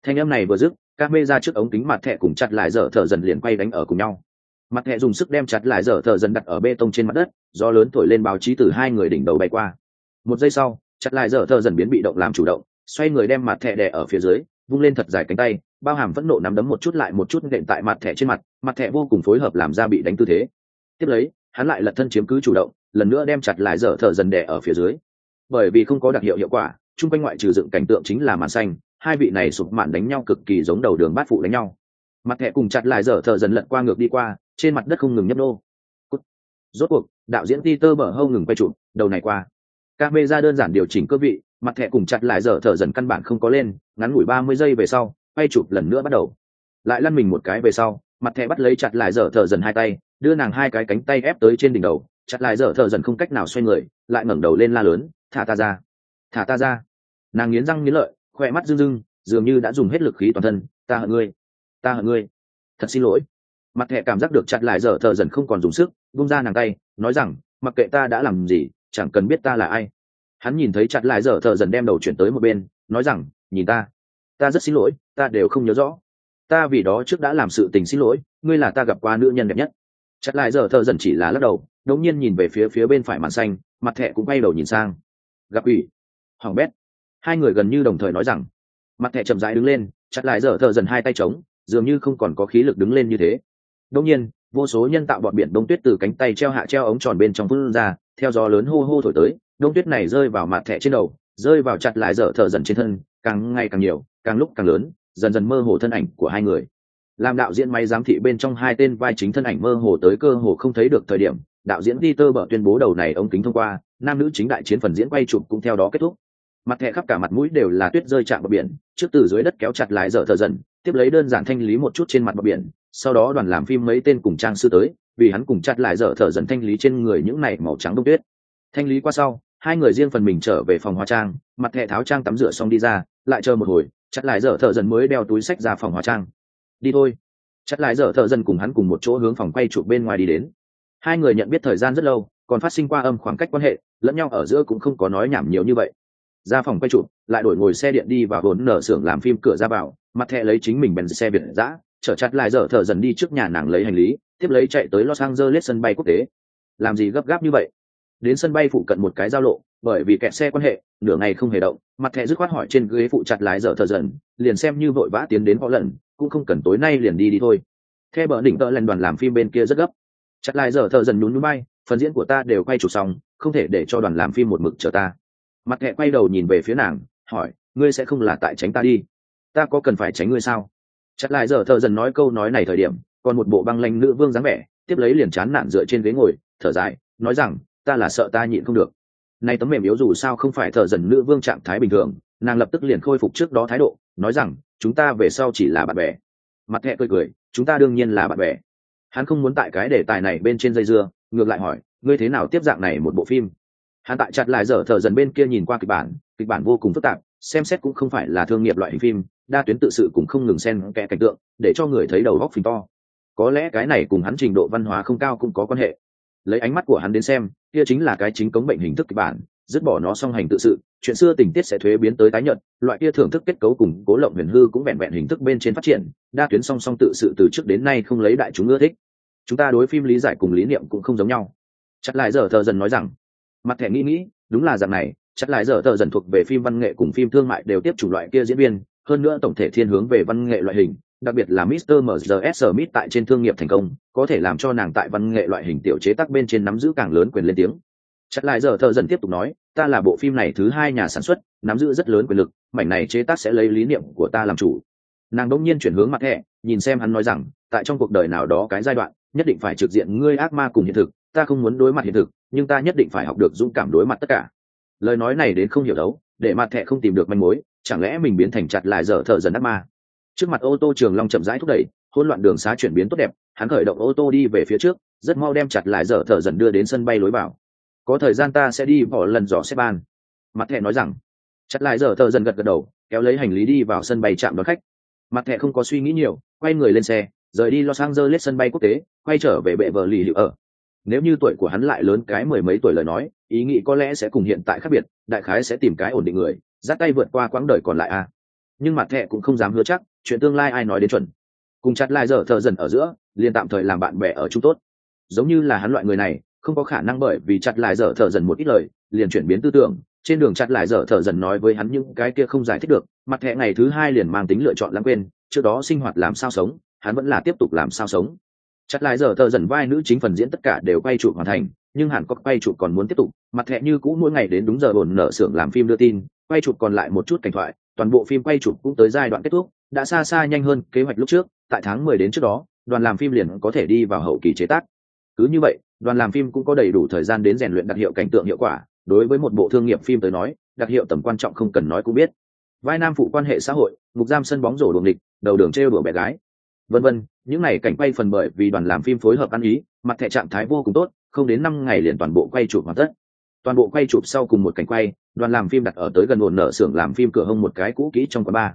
Thanh âm này vừa dứt, camera trước ống kính mặt thẻ cùng chặt lại dở thở dần liền quay đánh ở cùng nhau mặt thẻ dùng sức đem chặt lại dở thở dần đặt ở bê tông trên mặt đất, do lớn thổi lên báo chí từ hai người đỉnh đầu bay qua. Một giây sau, chặt lại dở thở dần biến bị động làm chủ động, xoay người đem mặt thẻ đè ở phía dưới, vung lên thật dài cánh tay, bao hàm phẫn nộ nắm đấm một chút lại một chút nện tại mặt thẻ trên mặt mặt thẻ vô cùng phối hợp làm ra bị đánh tư thế. Tiếp lấy, hắn lại lật thân chiếm cứ chủ động, lần nữa đem chặt lại dở thở dần đè ở phía dưới. Bởi vì không có đặc hiệu hiệu quả, chung quanh ngoại trừ dựng cảnh tượng chính là màn xanh, hai vị này sụp mạn đánh nhau cực kỳ giống đầu đường bát phụ đánh nhau. Mặt thẻ cùng chặt lại dở thở dần lật qua ngược đi qua trên mặt đất không ngừng nhấp nô. Rốt cuộc, đạo diễn peter bở hâu ngừng quay chụp, đầu này qua. Ca mê ra đơn giản điều chỉnh cơ vị, mặt thẻ cùng chặt lại dở thở dần căn bản không có lên, ngắn ngủi ba mươi giây về sau, quay chụp lần nữa bắt đầu. Lại lăn mình một cái về sau, mặt thẻ bắt lấy chặt lại dở thở dần hai tay, đưa nàng hai cái cánh tay ép tới trên đỉnh đầu, chặt lại dở thở dần không cách nào xoay người, lại ngẩng đầu lên la lớn, thả ta ra, thả ta ra. Nàng nghiến răng nghiến lợi khoe mắt rưng rưng, dường như đã dùng hết lực khí toàn thân, ta hận ngươi, ta hận ngươi, thật xin lỗi mặt thẻ cảm giác được chặt lại dở thờ dần không còn dùng sức bung ra nàng tay, nói rằng, mặc kệ ta đã làm gì, chẳng cần biết ta là ai. Hắn nhìn thấy chặt lại dở thợ dần đem đầu chuyển tới một bên, nói rằng, nhìn ta ta rất xin lỗi, ta đều không nhớ rõ. Ta vì đó trước đã làm sự tình xin lỗi, ngươi là ta gặp qua nữ nhân đẹp nhất. Chặt lại dở thợ dần chỉ là lắc đầu đống nhiên nhìn về phía phía bên phải màn xanh, mặt thẹ cũng bay đầu nhìn sang. Gặp ủy, hoàng bét. Hai người gần như đồng thời nói rằng, mặt thẹ chậm rãi đứng lên, chặt lại dở thợ dần hai tay trống dường như không còn có khí lực đứng lên như thế đông nhiên, vô số nhân tạo bọn biển đông tuyết từ cánh tay treo hạ treo ống tròn bên trong phun ra, theo gió lớn hô hô thổi tới, đông tuyết này rơi vào mặt thẻ trên đầu, rơi vào chặt lại dở thở dần trên thân, càng ngày càng nhiều, càng lúc càng lớn, dần dần mơ hồ thân ảnh của hai người. Làm đạo diễn máy giám thị bên trong hai tên vai chính thân ảnh mơ hồ tới cơ hồ không thấy được thời điểm, đạo diễn Peter bở tuyên bố đầu này ống kính thông qua, nam nữ chính đại chiến phần diễn quay chụp cũng theo đó kết thúc. Mặt thẻ khắp cả mặt mũi đều là tuyết rơi chạm bờ biển, trước từ dưới đất kéo chặt lại dở thở dần, tiếp lấy đơn giản thanh lý một chút trên mặt bờ biển sau đó đoàn làm phim mấy tên cùng trang sư tới, vì hắn cùng chặt lại dở thở dần thanh lý trên người những này màu trắng đông tuyết. Thanh lý qua sau, hai người riêng phần mình trở về phòng hóa trang, mặt hệ tháo trang tắm rửa xong đi ra, lại chờ một hồi, chặt lại dở thở dần mới đeo túi sách ra phòng hóa trang. Đi thôi. Chặt lại dở thở dần cùng hắn cùng một chỗ hướng phòng quay chụp bên ngoài đi đến. Hai người nhận biết thời gian rất lâu, còn phát sinh qua âm khoảng cách quan hệ, lẫn nhau ở giữa cũng không có nói nhảm nhiều như vậy. Ra phòng quay chụp, lại đổi ngồi xe điện đi và vốn nở xưởng làm phim cửa ra vào, mặt thẹ lấy chính mình bèn xe việt giã chở chặt lại dở thở dần đi trước nhà nàng lấy hành lý, tiếp lấy chạy tới los angeles sân bay quốc tế. Làm gì gấp gáp như vậy? Đến sân bay phụ cận một cái giao lộ, bởi vì kẹt xe quan hệ, nửa ngày không hề động, mặt thẻ dứt khoát hỏi trên ghế phụ chặt lái dở thở dần, liền xem như vội vã tiến đến họ lần, cũng không cần tối nay liền đi đi thôi. Theo bờ đỉnh tợ lần đoàn làm phim bên kia rất gấp. Chặt lại dở thở dần nhún núi bay, phần diễn của ta đều quay chụp xong, không thể để cho đoàn làm phim một mực chờ ta. Mặt thẻ quay đầu nhìn về phía nàng, hỏi, ngươi sẽ không là tại tránh ta đi? Ta có cần phải tránh ngươi sao? Chặt lại giờ thợ dần nói câu nói này thời điểm, còn một bộ băng lanh nữ vương dáng vẻ, tiếp lấy liền chán nản dựa trên ghế ngồi, thở dài, nói rằng, ta là sợ ta nhịn không được. Nay tấm mềm yếu dù sao không phải thợ dần nữ vương trạng thái bình thường, nàng lập tức liền khôi phục trước đó thái độ, nói rằng, chúng ta về sau chỉ là bạn bè. Mặt hẹ cười cười, chúng ta đương nhiên là bạn bè. Hắn không muốn tại cái đề tài này bên trên dây dưa, ngược lại hỏi, ngươi thế nào tiếp dạng này một bộ phim? Hắn tại chặt lại dở thở dần bên kia nhìn qua kịch bản kịch bản vô cùng phức tạp, xem xét cũng không phải là thương nghiệp loại hình phim đa tuyến tự sự cũng không ngừng xen kẽ cảnh tượng, để cho người thấy đầu góc phình to. Có lẽ cái này cùng hắn trình độ văn hóa không cao cũng có quan hệ. Lấy ánh mắt của hắn đến xem, kia chính là cái chính cống bệnh hình thức kịch bản, dứt bỏ nó song hành tự sự, chuyện xưa tình tiết sẽ thuế biến tới tái nhận loại kia thưởng thức kết cấu cùng cố lộng huyền hư cũng vẹn vẹn hình thức bên trên phát triển, đa tuyến song song tự sự từ trước đến nay không lấy đại chúng ưa thích. Chúng ta đối phim lý giải cùng lý niệm cũng không giống nhau. Chặt lại giờ thờ dần nói rằng, mặt thẻ nghĩ nghĩ, đúng là dạng này chắc lại giờ thợ dần thuộc về phim văn nghệ cùng phim thương mại đều tiếp chủ loại kia diễn viên hơn nữa tổng thể thiên hướng về văn nghệ loại hình đặc biệt là Mr. MZS Smith tại trên thương nghiệp thành công, có thể làm cho nàng tại văn nghệ loại hình tiểu chế tác bên trên nắm giữ càng lớn quyền lên tiếng. Chắc lại giờ thợ dần tiếp tục nói, ta là bộ phim này thứ hai nhà sản xuất, nắm giữ rất lớn quyền lực, mảnh này chế tác sẽ lấy lý niệm của ta làm chủ. Nàng đỗng nhiên chuyển hướng mặt hệ, nhìn xem hắn nói rằng, tại trong cuộc đời nào đó cái giai đoạn, nhất định phải trực diện ngươi ác ma cùng hiện thực, ta không muốn đối mặt hiện thực, nhưng ta nhất định phải học được dũng cảm đối mặt tất cả lời nói này đến không hiểu đấu để mặt thẻ không tìm được manh mối, chẳng lẽ mình biến thành chặt lại dở thợ dần ác ma? Trước mặt ô tô trường long chậm rãi thúc đẩy, hỗn loạn đường xá chuyển biến tốt đẹp, hắn khởi động ô tô đi về phía trước, rất mau đem chặt lại dở thợ dần đưa đến sân bay lối vào. Có thời gian ta sẽ đi bỏ lần dò xếp ban. Mặt thẻ nói rằng. Chặt lại dở thợ dần gật gật đầu, kéo lấy hành lý đi vào sân bay chạm đón khách. Mặt thẻ không có suy nghĩ nhiều, quay người lên xe, rời đi los angeles sân bay quốc tế, quay trở về bệ vợ lì liệu ở nếu như tuổi của hắn lại lớn cái mười mấy tuổi lời nói, ý nghĩ có lẽ sẽ cùng hiện tại khác biệt, đại khái sẽ tìm cái ổn định người, dắt tay vượt qua quãng đời còn lại a nhưng mặt thẹ cũng không dám hứa chắc, chuyện tương lai ai nói đến chuẩn. Cùng chặt lại dở thợ dần ở giữa, liền tạm thời làm bạn bè ở chung tốt. Giống như là hắn loại người này, không có khả năng bởi vì chặt lại dở thợ dần một ít lời, liền chuyển biến tư tưởng. Trên đường chặt lại dở thợ dần nói với hắn những cái kia không giải thích được, mặt thẹ ngày thứ hai liền mang tính lựa chọn lãng quên, trước đó sinh hoạt làm sao sống, hắn vẫn là tiếp tục làm sao sống chặt lại giờ thợ dần vai nữ chính phần diễn tất cả đều quay chụp hoàn thành, nhưng hàn cốc quay chụp còn muốn tiếp tục. Mặt thẹ như cũ mỗi ngày đến đúng giờ bổn nở xưởng làm phim đưa tin, quay chụp còn lại một chút cảnh thoại, toàn bộ phim quay chụp cũng tới giai đoạn kết thúc, đã xa xa nhanh hơn kế hoạch lúc trước, tại tháng mười đến trước đó, đoàn làm phim liền có thể đi vào hậu kỳ chế tác. Cứ như vậy, đoàn làm phim cũng có đầy đủ thời gian đến rèn luyện đặc hiệu cảnh tượng hiệu quả, đối với một bộ thương nghiệp phim tới nói, đặc hiệu tầm quan trọng không cần nói cũng biết. Vai nam phụ quan hệ xã hội, ngục giam sân bóng rổ đường địch, đầu đường trêu đùa bé gái vân vân, những này cảnh quay phần bởi vì đoàn làm phim phối hợp ăn ý, mặt thẻ trạng thái vô cùng tốt, không đến năm ngày liền toàn bộ quay chụp hoàn tất. Toàn bộ quay chụp sau cùng một cảnh quay, đoàn làm phim đặt ở tới gần ổn nở xưởng làm phim cửa hông một cái cũ kỹ trong quán bar.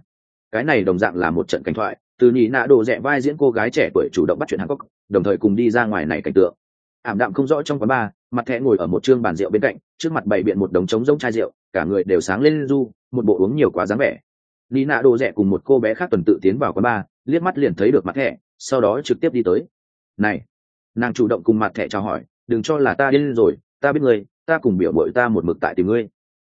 Cái này đồng dạng là một trận cảnh thoại, từ nhị nạ đồ rẽ vai diễn cô gái trẻ tuổi chủ động bắt chuyện hàn quốc, đồng thời cùng đi ra ngoài này cảnh tượng. Ảm đạm không rõ trong quán bar, mặt thẻ ngồi ở một chương bàn rượu bên cạnh, trước mặt bày biện một đống trống rỗng chai rượu, cả người đều sáng lên du, một bộ uống nhiều quá dáng vẻ. Lý nạ đồ rẻ cùng một cô bé khác tuần tự tiến vào quán bar liếc mắt liền thấy được mặt thẻ, sau đó trực tiếp đi tới. Này! Nàng chủ động cùng mặt thẻ chào hỏi, đừng cho là ta điên rồi, ta biết ngươi, ta cùng biểu bội ta một mực tại tìm ngươi.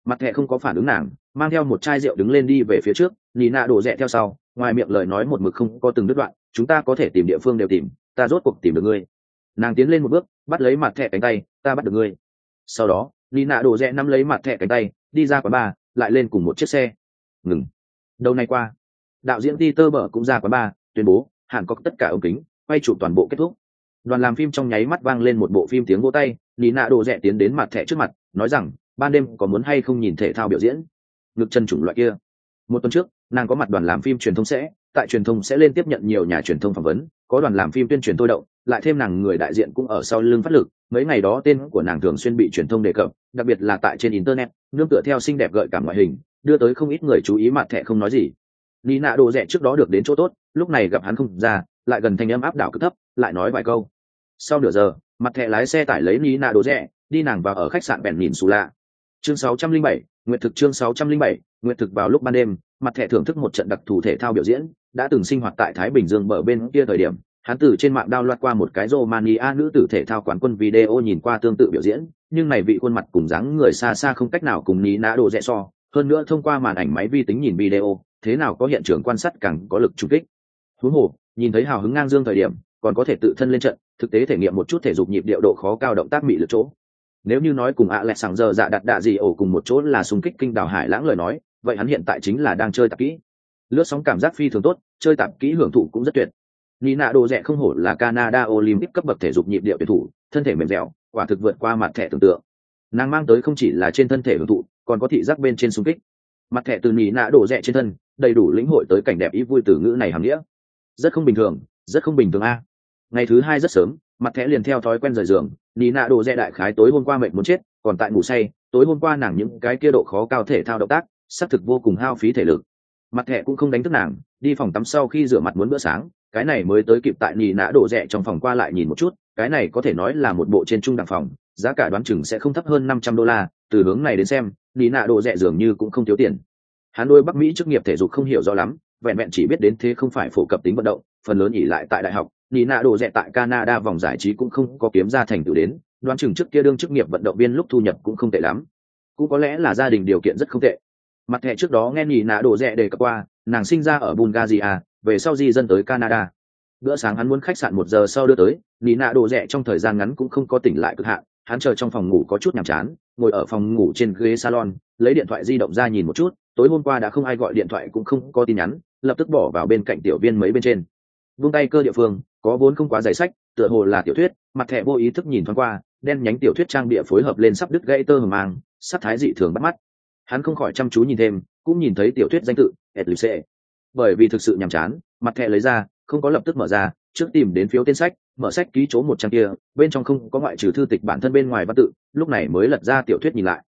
Mặt thẻ không có phản ứng nàng, mang theo một chai rượu đứng lên đi về phía trước nị nạ đổ rẽ theo sau, ngoài miệng lời nói một mực không có từng đứt đoạn, chúng ta có thể tìm địa phương đều tìm, ta rốt cuộc tìm được ngươi. Nàng tiến lên một bước, bắt lấy mặt thẻ cánh tay, ta bắt được ngươi. Sau đó nị nạ đổ rẽ nắm lấy mặt thẻ cánh tay, đi ra quán bar, lại lên cùng một chiếc xe. Ngừng. Đầu này qua? Đạo diễn peter tơ bở cũng ra quán ba tuyên bố, hàn có tất cả ống kính, quay chụp toàn bộ kết thúc. Đoàn làm phim trong nháy mắt vang lên một bộ phim tiếng vỗ tay nị nạ đồ rẻ tiến đến mặt thẻ trước mặt, nói rằng, ban đêm có muốn hay không nhìn thể thao biểu diễn? Ngực chân chủng loại kia. Một tuần trước, nàng có mặt đoàn làm phim truyền thông sẽ, tại truyền thông sẽ lên tiếp nhận nhiều nhà truyền thông phỏng vấn, có đoàn làm phim tuyên truyền tôi động, lại thêm nàng người đại diện cũng ở sau lưng phát lực, mấy ngày đó tên của nàng thường xuyên bị truyền thông đề cập, đặc biệt là tại trên internet, nương tựa theo xinh đẹp gợi cảm ngoại hình, đưa tới không ít người chú ý mặt thẻ không nói gì. Lý nạ đồ rẻ trước đó được đến chỗ tốt lúc này gặp hắn không ra lại gần thanh âm áp đảo cực thấp lại nói vài câu. Sau nửa giờ mặt thẻ lái xe tải lấy Lý nạ đồ rẻ đi nàng vào ở khách sạn bèn nhìn xù lạ. Chương 607, nguyệt thực chương 607, nguyệt thực vào lúc ban đêm mặt thẻ thưởng thức một trận đặc thù thể thao biểu diễn đã từng sinh hoạt tại thái bình dương bờ bên kia thời điểm hắn từ trên mạng đao loạt qua một cái Romania nữ tử thể thao quán quân video nhìn qua tương tự biểu diễn, nhưng này vị khuôn mặt cùng dáng người xa xa không cách nào cùng ní nã Đồ rẽ so, hơn nữa thông qua màn ảnh máy vi tính nhìn video, thế nào có hiện trường quan sát càng có lực trung kích. thú hồ, nhìn thấy hào hứng ngang dương thời điểm, còn có thể tự thân lên trận, thực tế thể nghiệm một chút thể dục nhịp điệu độ khó cao động tác mị lực chỗ. Nếu như nói cùng ạ lẹ sàng giờ dạ đặt đạ gì ổ cùng một chỗ là xung kích kinh đảo hải lãng lời nói, vậy hắn hiện tại chính là đang chơi tạp kỹ. Lướt sóng cảm giác phi thường tốt, chơi tạp kỹ hưởng thụ cũng rất tuyệt Nina đồ rẻ không hổ là Canada Olympic cấp bậc thể dục nhịp điệu tuyển thủ, thân thể mềm dẻo, quả thực vượt qua mặt thẻ tưởng tượng. Nàng mang tới không chỉ là trên thân thể hưởng thụ, còn có thị giác bên trên xung kích. Mặt thẻ từ Nina đổ rẻ trên thân, đầy đủ lĩnh hội tới cảnh đẹp ý vui từ ngữ này hàm nghĩa. Rất không bình thường, rất không bình thường a. À. Ngày thứ hai rất sớm, mặt thẻ liền theo thói quen rời giường, Nina đổ rẻ đại khái tối hôm qua mệt muốn chết, còn tại ngủ say, tối hôm qua nàng những cái kia độ khó cao thể thao động tác, xác thực vô cùng hao phí thể lực. Mặt thẻ cũng không đánh thức nàng, đi phòng tắm sau khi rửa mặt muốn bữa sáng, cái này mới tới kịp tại nỉ nã đổ rẻ trong phòng qua lại nhìn một chút cái này có thể nói là một bộ trên trung đẳng phòng giá cả đoán chừng sẽ không thấp hơn năm trăm đô la từ hướng này đến xem nhì nã đồ rẻ dường như cũng không thiếu tiền. Hắn đôi bắc mỹ chức nghiệp thể dục không hiểu rõ lắm, vẹn vẹn chỉ biết đến thế không phải phổ cập tính vận động, phần lớn ỉ lại tại đại học. Nhì nã đồ rẻ tại canada vòng giải trí cũng không có kiếm ra thành tựu đến, đoán chừng trước kia đương chức nghiệp vận động viên lúc thu nhập cũng không tệ lắm. Cũng có lẽ là gia đình điều kiện rất không tệ. Mặt thẻ trước đó nghe nhì nã đồ rẻ đề cập qua, nàng sinh ra ở bulgaria, về sau di dân tới canada. Bữa sáng hắn muốn khách sạn một giờ sau đưa tới nị nạ đồ rẻ trong thời gian ngắn cũng không có tỉnh lại cực hạn, hắn chờ trong phòng ngủ có chút nhàm chán ngồi ở phòng ngủ trên ghế salon, lấy điện thoại di động ra nhìn một chút, tối hôm qua đã không ai gọi điện thoại cũng không có tin nhắn, lập tức bỏ vào bên cạnh tiểu viên mấy bên trên. Vung tay cơ địa phương, có vốn không quá giải sách, tựa hồ là tiểu thuyết, mặt thẻ vô ý thức nhìn thoáng qua, đen nhánh tiểu thuyết trang địa phối hợp lên sắp đứt gãy tơ hờ mang sắc thái dị thường bắt mắt. Hắn không khỏi chăm chú nhìn thêm, cũng nhìn thấy tiểu thuyết danh tự edlice bởi vì thực sự nhàm chán, mặt thẻ lấy ra, không có lập tức mở ra trước tìm đến phiếu tên sách, mở sách ký chỗ một trang kia, bên trong không có ngoại trừ thư tịch bản thân bên ngoài văn tự, lúc này mới lật ra tiểu thuyết nhìn lại.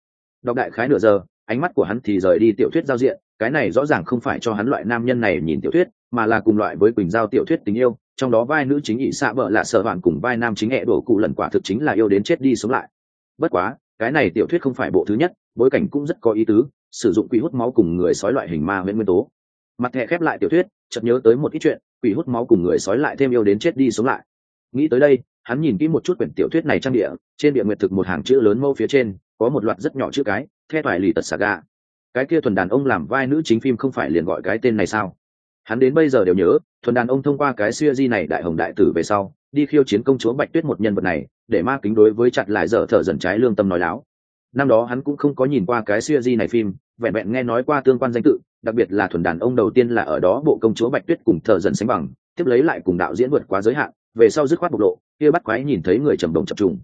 Đọc đại khái nửa giờ, ánh mắt của hắn thì rời đi tiểu thuyết giao diện, cái này rõ ràng không phải cho hắn loại nam nhân này nhìn tiểu thuyết, mà là cùng loại với quỳnh giao tiểu thuyết tình yêu, trong đó vai nữ chính ỵ xạ vợ là sợ bạn cùng vai nam chính hẹ đổ cụ lần quả thực chính là yêu đến chết đi sống lại. Bất quá, cái này tiểu thuyết không phải bộ thứ nhất, bối cảnh cũng rất có ý tứ, sử dụng quỹ hút máu cùng người sói loại hình ma huyễn nguyên tố. Mặt thẻ khép lại tiểu thuyết, chợt nhớ tới một ít chuyện quỷ hút máu cùng người sói lại thêm yêu đến chết đi sống lại. Nghĩ tới đây, hắn nhìn kỹ một chút quyển tiểu thuyết này trang địa, trên địa nguyệt thực một hàng chữ lớn mâu phía trên, có một loạt rất nhỏ chữ cái, the toại lì tật saga. Cái kia thuần đàn ông làm vai nữ chính phim không phải liền gọi cái tên này sao? Hắn đến bây giờ đều nhớ, thuần đàn ông thông qua cái siêu di này đại hồng đại tử về sau, đi khiêu chiến công chúa bạch tuyết một nhân vật này, để ma kính đối với chặt lại dở thở dần trái lương tâm nói láo. Năm đó hắn cũng không có nhìn qua cái siêu di này phim, vẹn vẹn nghe nói qua tương quan danh tự đặc biệt là thuần đàn ông đầu tiên là ở đó bộ công chúa bạch tuyết cùng thợ dần sánh bằng, tiếp lấy lại cùng đạo diễn vượt quá giới hạn, về sau dứt khoát bộc lộ, kia bắt quái nhìn thấy người trầm đồng chập trùng.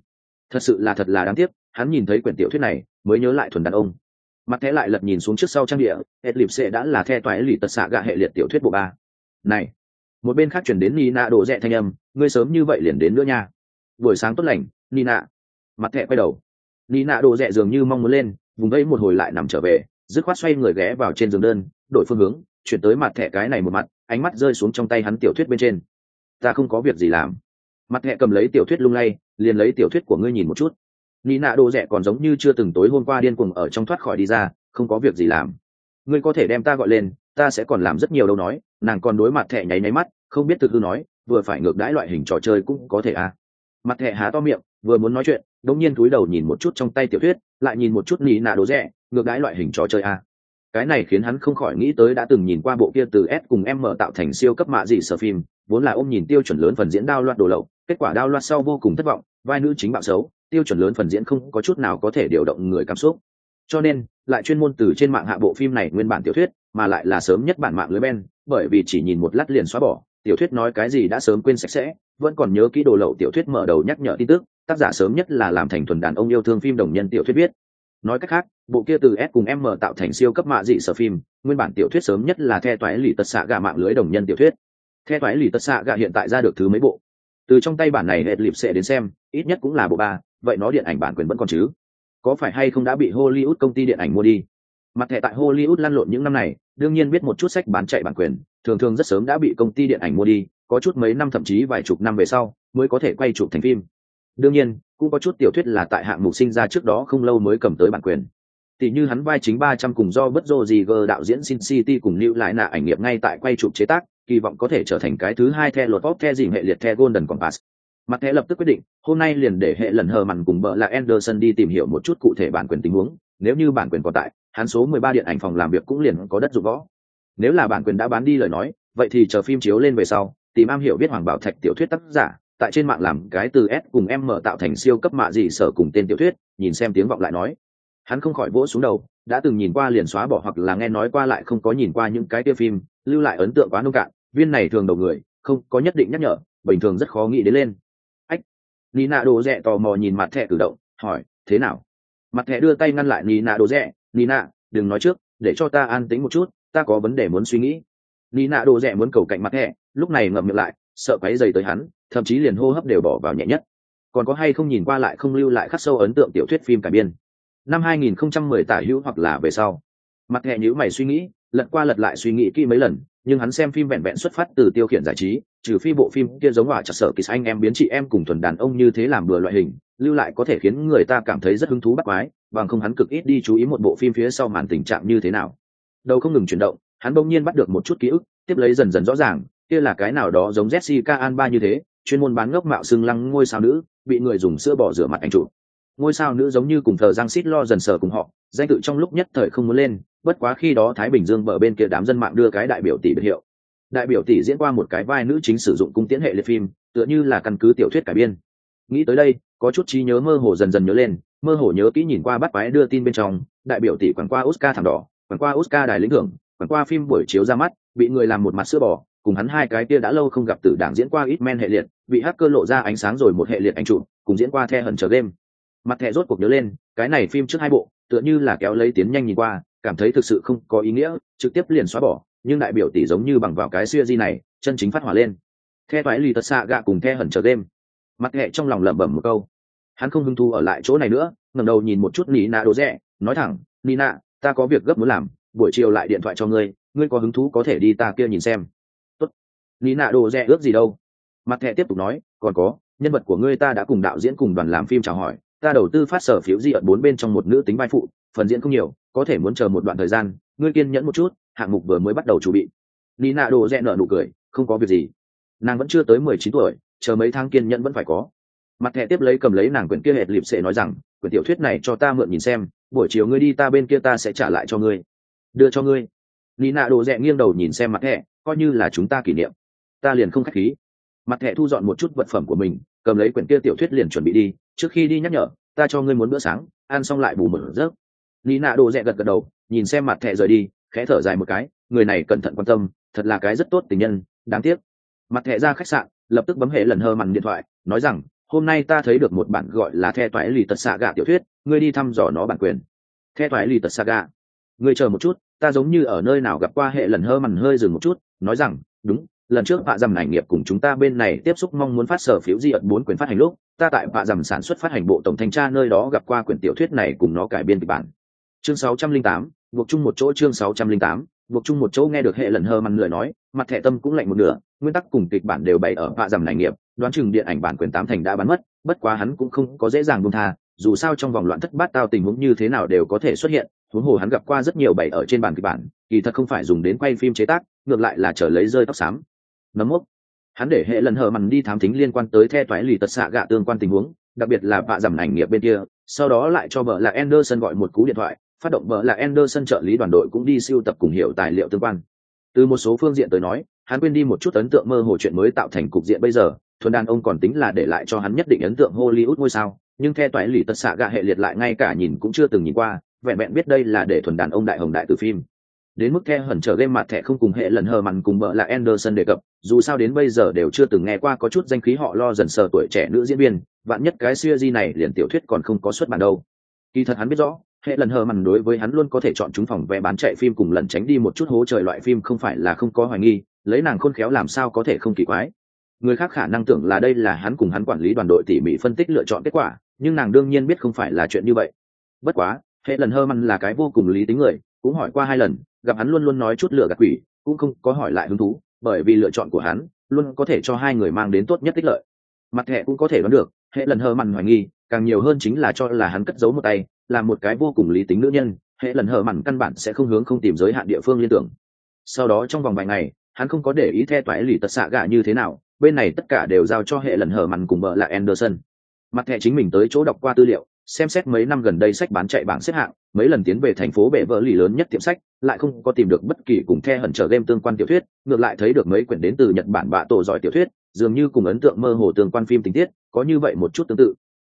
Thật sự là thật là đáng tiếc, hắn nhìn thấy quyển tiểu thuyết này, mới nhớ lại thuần đàn ông. Mặt thế lại lật nhìn xuống trước sau trang địa hết lịp sẽ đã là the toái lì tật xạ gạ hệ liệt tiểu thuyết bộ ba. Này, một bên khác chuyển đến nina đổ rẽ thanh âm, ngươi sớm như vậy liền đến nữa nha. Buổi sáng tốt lành, nina. Mặt thẹ quay đầu. Nina đổ rẽ dường như mong muốn lên, vùng vẫy một hồi lại nằm trở về dứt khoát xoay người ghé vào trên giường đơn, đổi phương hướng, chuyển tới mặt thẻ cái này một mặt, ánh mắt rơi xuống trong tay hắn tiểu thuyết bên trên. Ta không có việc gì làm. Mặt thẻ cầm lấy tiểu thuyết lung lay, liền lấy tiểu thuyết của ngươi nhìn một chút. Nị nạ đồ rẻ còn giống như chưa từng tối hôm qua điên cuồng ở trong thoát khỏi đi ra, không có việc gì làm. Ngươi có thể đem ta gọi lên, ta sẽ còn làm rất nhiều đâu nói, nàng còn đối mặt thẻ nháy nháy mắt, không biết thực hư nói, vừa phải ngược đãi loại hình trò chơi cũng có thể à. Mặt thẻ há to miệng, vừa muốn nói chuyện đống nhiên cúi đầu nhìn một chút trong tay tiểu thuyết, lại nhìn một chút nị nạ đồ rẻ ngược đãi loại hình trò chơi a. Cái này khiến hắn không khỏi nghĩ tới đã từng nhìn qua bộ kia từ s cùng m tạo thành siêu cấp mạ dị sở phim, vốn là ôm nhìn tiêu chuẩn lớn phần diễn đao loạt đồ lậu, kết quả đao loạt sau vô cùng thất vọng, vai nữ chính bạo xấu, tiêu chuẩn lớn phần diễn không có chút nào có thể điều động người cảm xúc. Cho nên, lại chuyên môn từ trên mạng hạ bộ phim này nguyên bản tiểu thuyết, mà lại là sớm nhất bản mạng lưới ben bởi vì chỉ nhìn một lát liền xóa bỏ, tiểu thuyết nói cái gì đã sớm quên sạch sẽ, vẫn còn nhớ kỹ đồ lậu tiểu thuyết mở đầu nhắc nhở tin tức, tác giả sớm nhất là làm thành thuần đàn ông yêu thương phim đồng nhân tiểu thuyết viết nói cách khác, bộ kia từ s cùng m tạo thành siêu cấp mạ dị sở phim, nguyên bản tiểu thuyết sớm nhất là the toái lì tật xạ gà mạng lưới đồng nhân tiểu thuyết. The toái lì tật xạ gà hiện tại ra được thứ mấy bộ? Từ trong tay bản này hệt lịp sẽ đến xem, ít nhất cũng là bộ ba, vậy nó điện ảnh bản quyền vẫn còn chứ? Có phải hay không đã bị hollywood công ty điện ảnh mua đi? Mặt thẻ tại hollywood lăn lộn những năm này, đương nhiên biết một chút sách bán chạy bản quyền, thường thường rất sớm đã bị công ty điện ảnh mua đi, có chút mấy năm thậm chí vài chục năm về sau, mới có thể quay chụp thành phim đương nhiên cũng có chút tiểu thuyết là tại hạng mục sinh ra trước đó không lâu mới cầm tới bản quyền tỷ như hắn vai chính ba trăm cùng do bất rô gì gờ đạo diễn Sin City cùng lưu lại nạ ảnh nghiệp ngay tại quay chụp chế tác, kỳ vọng có thể trở thành cái thứ hai the luật pop the gì hệ liệt the Golden Compass. Mặt thẻ lập tức quyết định, hôm nay liền để hệ lần hờ mằn cùng bợ là Anderson đi tìm hiểu một chút cụ thể bản quyền tình huống, nếu như bản quyền còn tại, hắn số mười ba điện ảnh phòng làm việc cũng liền có đất dụng võ. Nếu là bản quyền đã bán đi lời nói, vậy thì chờ phim chiếu lên về sau, tìm am hiểu biết Hoàng Bảo Thạch tiểu thuyết tác giả, tại trên mạng làm cái từ S cùng M tạo thành siêu cấp mạ gì sở cùng tên tiểu thuyết, nhìn xem tiếng vọng lại nói. Hắn không khỏi vỗ xuống đầu, đã từng nhìn qua liền xóa bỏ hoặc là nghe nói qua lại không có nhìn qua những cái kia phim, lưu lại ấn tượng quá nông cạn, viên này thường đầu người, không có nhất định nhắc nhở, bình thường rất khó nghĩ đến lên. Ách. Nina đồ rẻ tò mò nhìn mặt thẻ cử động, hỏi, thế nào? Mặt thẻ đưa tay ngăn lại Nina đồ rẻ, Nina, đừng nói trước, để cho ta an tĩnh một chút, ta có vấn đề muốn suy nghĩ. Nina đồ rẻ muốn cầu cạnh mặt thẻ, lúc này ngậm miệng lại, sợ quấy dày tới hắn, thậm chí liền hô hấp đều bỏ vào nhẹ nhất. Còn có hay không nhìn qua lại không lưu lại khắc sâu ấn tượng tiểu thuyết phim cải biên? Năm 2010 tả hữu hoặc là về sau. Mặt hệ nhữ mày suy nghĩ lật qua lật lại suy nghĩ kỹ mấy lần nhưng hắn xem phim vẹn vẹn xuất phát từ tiêu khiển giải trí trừ phi bộ phim kia giống hỏa chặt sở kỳ anh em biến chị em cùng thuần đàn ông như thế làm bừa loại hình lưu lại có thể khiến người ta cảm thấy rất hứng thú bắt quái bằng không hắn cực ít đi chú ý một bộ phim phía sau màn tình trạng như thế nào. Đầu không ngừng chuyển động hắn bỗng nhiên bắt được một chút ký ức tiếp lấy dần dần rõ ràng kia là cái nào đó giống Jessica Alba như thế, chuyên môn bán ngốc mạo xương lăng ngôi sao nữ, bị người dùng sữa bò rửa mặt ảnh chụp. Ngôi sao nữ giống như cùng thờ Giang Sít lo dần sờ cùng họ, danh tự trong lúc nhất thời không muốn lên, bất quá khi đó Thái Bình Dương bờ bên kia đám dân mạng đưa cái đại biểu tỷ biệt hiệu. Đại biểu tỷ diễn qua một cái vai nữ chính sử dụng cung tiễn hệ liệt phim, tựa như là căn cứ tiểu thuyết cải biên. Nghĩ tới đây, có chút trí nhớ mơ hồ dần dần nhớ lên, mơ hồ nhớ kỹ nhìn qua bắt quái đưa tin bên trong, đại biểu tỷ quảng qua Oscar thảm đỏ, quảng qua Oscar đài lĩnh thưởng, quảng qua phim buổi chiếu ra mắt, bị người làm một mặt sữa bò, cùng hắn hai cái kia đã lâu không gặp tử đảng diễn qua ít men hệ liệt bị hacker lộ ra ánh sáng rồi một hệ liệt ảnh chụp, cùng diễn qua the hận chờ game. Mặt thẻ rốt cuộc nhớ lên, cái này phim trước hai bộ, tựa như là kéo lấy tiến nhanh nhìn qua, cảm thấy thực sự không có ý nghĩa, trực tiếp liền xóa bỏ, nhưng đại biểu tỷ giống như bằng vào cái xuya di này, chân chính phát hỏa lên. The toái lì tật xạ gạ cùng the hận chờ game. Mặt thẻ trong lòng lẩm bẩm một câu. Hắn không hứng thu ở lại chỗ này nữa, ngẩng đầu nhìn một chút nỉ nạ đồ rẻ nói thẳng, nina, ta có việc gấp muốn làm, buổi chiều lại điện thoại cho ngươi ngươi có hứng thú có thể đi ta kia nhìn xem lý nạ đồ rẻ ước gì đâu? Mặt thẻ tiếp tục nói, còn có, nhân vật của ngươi ta đã cùng đạo diễn cùng đoàn làm phim chào hỏi, ta đầu tư phát sở phiếu di ẩn bốn bên trong một nữ tính vai phụ, phần diễn không nhiều, có thể muốn chờ một đoạn thời gian, ngươi kiên nhẫn một chút, hạng mục vừa mới bắt đầu chuẩn bị. Lý nạ đồ rẽ nở nụ cười, không có việc gì. Nàng vẫn chưa tới mười chín tuổi, chờ mấy tháng kiên nhẫn vẫn phải có. Mặt thẻ tiếp lấy cầm lấy nàng quyển kia hệt lịp sẽ nói rằng, quyển tiểu thuyết này cho ta mượn nhìn xem, buổi chiều ngươi đi ta bên kia ta sẽ trả lại cho ngươi. Đưa cho ngươi. Lý nạ đồ rẽ nghiêng đầu nhìn xem mặt thẻ, coi như là chúng ta kỷ niệm ta liền không khách khí. Mặt thẻ thu dọn một chút vật phẩm của mình, cầm lấy quyển kia tiểu thuyết liền chuẩn bị đi, trước khi đi nhắc nhở, ta cho ngươi muốn bữa sáng, ăn xong lại bù một rớt lý nạ đồ rẽ gật gật đầu, nhìn xem mặt thẻ rời đi, khẽ thở dài một cái, người này cẩn thận quan tâm, thật là cái rất tốt tình nhân, đáng tiếc. Mặt thẻ ra khách sạn, lập tức bấm hệ lần hơ mằn điện thoại, nói rằng, hôm nay ta thấy được một bản gọi là the toái lì tật xạ gà tiểu thuyết, ngươi đi thăm dò nó bản quyền. The toái lì tật xạ gà ngươi chờ một chút, ta giống như ở nơi nào gặp qua hệ lần hơ mằn hơi dừng một chút, nói rằng, đúng lần trước bạ dầm ảnh nghiệp cùng chúng ta bên này tiếp xúc mong muốn phát sở phiếu di ẩn bốn quyển phát hành lúc ta tại bạ dầm sản xuất phát hành bộ tổng thanh tra nơi đó gặp qua quyển tiểu thuyết này cùng nó cải biên kịch bản. Chương 608, buộc chung một chỗ chương 608, buộc chung một chỗ nghe được hệ lần hơ mặn lười nói mặt thẻ tâm cũng lạnh một nửa nguyên tắc cùng kịch bản đều bày ở bạ dầm ảnh nghiệp đoán chừng điện ảnh bản quyền tám thành đã bán mất bất quá hắn cũng không có dễ dàng buông tha dù sao trong vòng loạn thất bát tao tình huống như thế nào đều có thể xuất hiện huống hồ hắn gặp qua rất nhiều bày ở trên bàn kịch bản kỳ thật không phải dùng đến quay phim chế tác ngược lại là trở lấy rơi tóc xám nấm mốc. Hắn để hệ lần hờ mằn đi thám thính liên quan tới the toái lì tật xạ gạ tương quan tình huống, đặc biệt là vạ giảm ảnh nghiệp bên kia, sau đó lại cho vợ là anderson gọi một cú điện thoại, phát động vợ là anderson trợ lý đoàn đội cũng đi siêu tập cùng hiểu tài liệu tương quan. Từ một số phương diện tới nói, hắn quên đi một chút ấn tượng mơ hồ chuyện mới tạo thành cục diện bây giờ, thuần đàn ông còn tính là để lại cho hắn nhất định ấn tượng hollywood ngôi sao, nhưng the toái lì tật xạ gạ hệ liệt lại ngay cả nhìn cũng chưa từng nhìn qua, vẹn vẹn biết đây là để thuần đàn ông đại hồng đại từ phim đến mức theo hẩn trở game mặt thẻ không cùng hệ lần hờ mặn cùng vợ là Anderson đề cập, dù sao đến bây giờ đều chưa từng nghe qua có chút danh khí họ lo dần sờ tuổi trẻ nữ diễn viên, vạn nhất cái series này liền tiểu thuyết còn không có xuất bản đâu. Kỳ thật hắn biết rõ, hệ lần hờ mằn đối với hắn luôn có thể chọn chúng phòng vé bán chạy phim cùng lần tránh đi một chút hố trời loại phim không phải là không có hoài nghi lấy nàng khôn khéo làm sao có thể không kỳ quái người khác khả năng tưởng là đây là hắn cùng hắn quản lý đoàn đội tỉ mỉ phân tích lựa chọn kết quả nhưng nàng đương nhiên biết không phải là chuyện như vậy bất quá hệ lần hơ măn là cái vô cùng lý tính người cũng hỏi qua hai lần gặp hắn luôn luôn nói chút lựa gạt quỷ, cũng không có hỏi lại hứng thú, bởi vì lựa chọn của hắn luôn có thể cho hai người mang đến tốt nhất tích lợi. Mặt hệ cũng có thể đoán được, hệ lần hờ mặn hoài nghi, càng nhiều hơn chính là cho là hắn cất giấu một tay, là một cái vô cùng lý tính nữ nhân, hệ lần hờ mặn căn bản sẽ không hướng không tìm giới hạn địa phương liên tưởng. Sau đó trong vòng vài ngày, hắn không có để ý theo toái lì tật xạ gạ như thế nào, bên này tất cả đều giao cho hệ lần hờ mặn cùng vợ là anderson. Mặt thẻ chính mình tới chỗ đọc qua tư liệu xem xét mấy năm gần đây sách bán chạy bảng xếp hạng, mấy lần tiến về thành phố bể vỡ lì lớn nhất tiệm sách, lại không có tìm được bất kỳ cùng the hẩn trở game tương quan tiểu thuyết, ngược lại thấy được mấy quyển đến từ nhật bản bạ tổ giỏi tiểu thuyết, dường như cùng ấn tượng mơ hồ tương quan phim tình tiết, có như vậy một chút tương tự.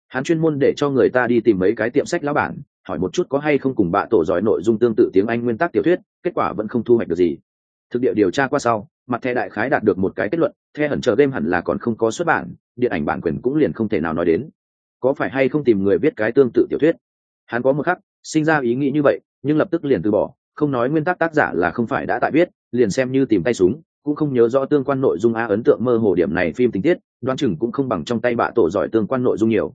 Hắn chuyên môn để cho người ta đi tìm mấy cái tiệm sách lão bản, hỏi một chút có hay không cùng bạ tổ giỏi nội dung tương tự tiếng anh nguyên tắc tiểu thuyết, kết quả vẫn không thu hoạch được gì. Thực địa điều tra qua sau, mặt the đại khái đạt được một cái kết luận, the hẩn chờ game hẳn là còn không có xuất bản, điện ảnh bản quyền cũng liền không thể nào nói đến có phải hay không tìm người viết cái tương tự tiểu thuyết? Hắn có một khắc, sinh ra ý nghĩ như vậy, nhưng lập tức liền từ bỏ, không nói nguyên tắc tác giả là không phải đã tại viết, liền xem như tìm tay súng, cũng không nhớ rõ tương quan nội dung a ấn tượng mơ hồ điểm này phim tình tiết, đoán chừng cũng không bằng trong tay bạ tổ giỏi tương quan nội dung nhiều.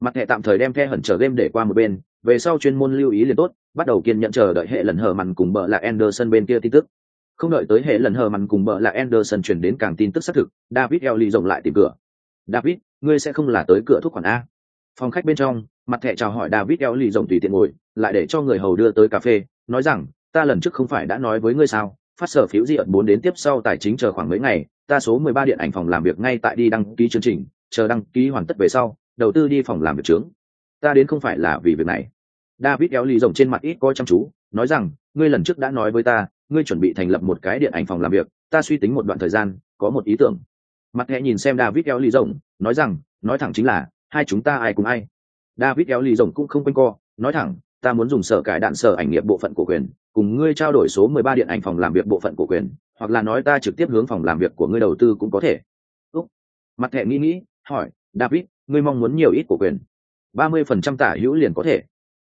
Mặt hệ tạm thời đem the hẩn chờ game để qua một bên, về sau chuyên môn lưu ý liền tốt, bắt đầu kiên nhận chờ đợi hệ lần hờ mằn cùng bợ là anderson bên kia tin tức. Không đợi tới hệ lần hờ mằn cùng bợ là anderson chuyển đến càng tin tức xác thực, david eo ly rộng lại tìm cửa. David, ngươi sẽ không là tới cửa thuốc khoản a? Phòng khách bên trong, mặt thẻ chào hỏi david eo lì rộng tùy tiện ngồi, lại để cho người hầu đưa tới cà phê, nói rằng, ta lần trước không phải đã nói với ngươi sao? Phát sở phiếu di ẩn bốn đến tiếp sau tài chính chờ khoảng mấy ngày, ta số mười ba điện ảnh phòng làm việc ngay tại đi đăng ký chương trình, chờ đăng ký hoàn tất về sau, đầu tư đi phòng làm việc trướng ta đến không phải là vì việc này. David eo lì rồng trên mặt ít coi chăm chú, nói rằng, ngươi lần trước đã nói với ta, ngươi chuẩn bị thành lập một cái điện ảnh phòng làm việc, ta suy tính một đoạn thời gian, có một ý tưởng. Mặt hẹ nhìn xem david eo lì rồng nói rằng, nói thẳng chính là hai chúng ta ai cùng ai? David éo lì rồng cũng không quanh co, nói thẳng, ta muốn dùng sở cải đạn sở ảnh nghiệp bộ phận của quyền, cùng ngươi trao đổi số mười ba điện ảnh phòng làm việc bộ phận của quyền, hoặc là nói ta trực tiếp hướng phòng làm việc của ngươi đầu tư cũng có thể. Úc. mặt thẹ nghĩ nghĩ, hỏi, david, ngươi mong muốn nhiều ít của quyền? Ba mươi phần trăm tả hữu liền có thể.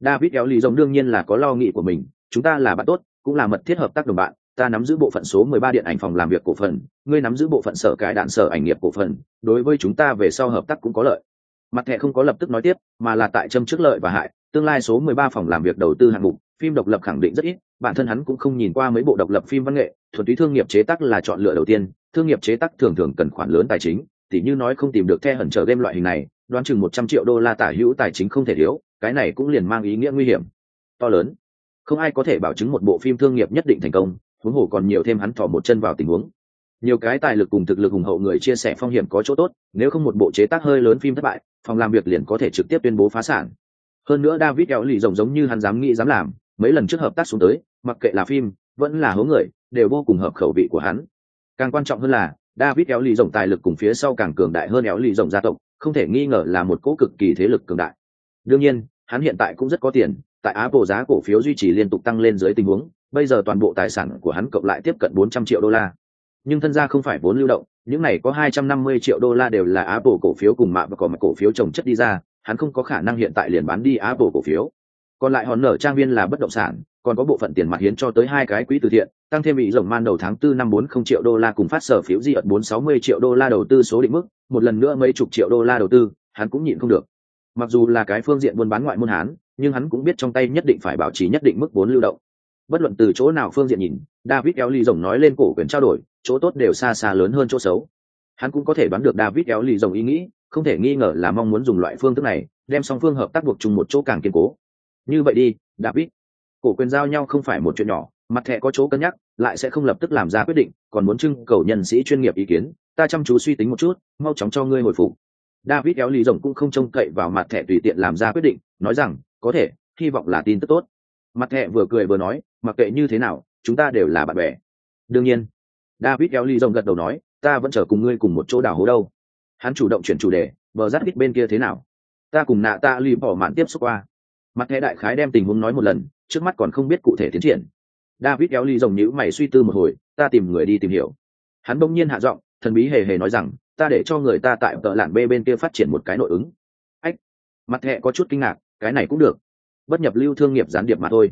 David éo lì rồng đương nhiên là có lo nghĩ của mình, chúng ta là bạn tốt, cũng là mật thiết hợp tác đồng bạn, ta nắm giữ bộ phận số mười ba điện ảnh phòng làm việc cổ phần, ngươi nắm giữ bộ phận sở cải đạn sở ảnh nghiệp cổ phần, đối với chúng ta về sau hợp tác cũng có lợi mặt thẻ không có lập tức nói tiếp, mà là tại châm trước lợi và hại. Tương lai số mười ba phòng làm việc đầu tư hạng mục, phim độc lập khẳng định rất ít, bản thân hắn cũng không nhìn qua mấy bộ độc lập phim văn nghệ. Thuần túy thương nghiệp chế tác là chọn lựa đầu tiên, thương nghiệp chế tác thường thường cần khoản lớn tài chính, tỉ như nói không tìm được the hẩn trở game loại hình này, đoán chừng một trăm triệu đô la tả hữu tài chính không thể thiếu, cái này cũng liền mang ý nghĩa nguy hiểm. To lớn. Không ai có thể bảo chứng một bộ phim thương nghiệp nhất định thành công, huống hồ còn nhiều thêm hắn thỏ một chân vào tình huống nhiều cái tài lực cùng thực lực hùng hậu người chia sẻ phong hiểm có chỗ tốt, nếu không một bộ chế tác hơi lớn phim thất bại, phòng làm việc liền có thể trực tiếp tuyên bố phá sản. Hơn nữa david kéo lì rồng giống như hắn dám nghĩ dám làm, mấy lần trước hợp tác xuống tới, mặc kệ là phim, vẫn là hố người, đều vô cùng hợp khẩu vị của hắn. Càng quan trọng hơn là, david kéo lì rồng tài lực cùng phía sau càng cường đại hơn kéo lì rồng gia tộc, không thể nghi ngờ là một cỗ cực kỳ thế lực cường đại. Đương nhiên, hắn hiện tại cũng rất có tiền, tại apple giá cổ phiếu duy trì liên tục tăng lên dưới tình huống, bây giờ toàn bộ tài sản của hắn cộng lại tiếp cận 400 triệu đô la nhưng thân gia không phải vốn lưu động, những này có 250 triệu đô la đều là apple cổ phiếu cùng mạ và có mặt cổ phiếu trồng chất đi ra, hắn không có khả năng hiện tại liền bán đi apple cổ phiếu. Còn lại hòn nở trang viên là bất động sản, còn có bộ phận tiền mặt hiến cho tới hai cái quỹ từ thiện, tăng thêm bị rồng man đầu tháng tư năm bốn không triệu đô la cùng phát sở phiếu di ợt bốn sáu mươi triệu đô la đầu tư số định mức, một lần nữa mấy chục triệu đô la đầu tư, hắn cũng nhịn không được. Mặc dù là cái phương diện buôn bán ngoại môn hán, nhưng hắn cũng biết trong tay nhất định phải bảo trì nhất định mức vốn lưu động. Bất luận từ chỗ nào phương diện nhìn, david Kelly rồng nói lên cổ quyền trao đổi chỗ tốt đều xa xa lớn hơn chỗ xấu. Hắn cũng có thể đoán được david eo Lì rồng ý nghĩ, không thể nghi ngờ là mong muốn dùng loại phương thức này, đem song phương hợp tác buộc chung một chỗ càng kiên cố. Như vậy đi, david. Cổ quyền giao nhau không phải một chuyện nhỏ, mặt thẻ có chỗ cân nhắc, lại sẽ không lập tức làm ra quyết định, còn muốn trưng cầu nhân sĩ chuyên nghiệp ý kiến. Ta chăm chú suy tính một chút, mau chóng cho ngươi hồi phục. David éo lì rồng cũng không trông cậy vào mặt thẻ tùy tiện làm ra quyết định, nói rằng, có thể, hy vọng là tin tức tốt. Mặt thẻ vừa cười vừa nói, mặc kệ như thế nào, chúng ta đều là bạn bè. Đương nhiên david Eo lì rồng gật đầu nói, ta vẫn chờ cùng ngươi cùng một chỗ đào hố đâu. Hắn chủ động chuyển chủ đề, Bờ rát ít bên kia thế nào? Ta cùng nạ ta lì bỏ mạn tiếp xúc qua. Mặt thẻ đại khái đem tình huống nói một lần, trước mắt còn không biết cụ thể tiến triển. David Eo lì rồng nhữ mày suy tư một hồi, ta tìm người đi tìm hiểu. Hắn bỗng nhiên hạ giọng, thần bí hề hề nói rằng, ta để cho người ta tại tợ lạn b bên kia phát triển một cái nội ứng. Ách, mặt thẹ có chút kinh ngạc, cái này cũng được, bất nhập lưu thương nghiệp gián điệp mà thôi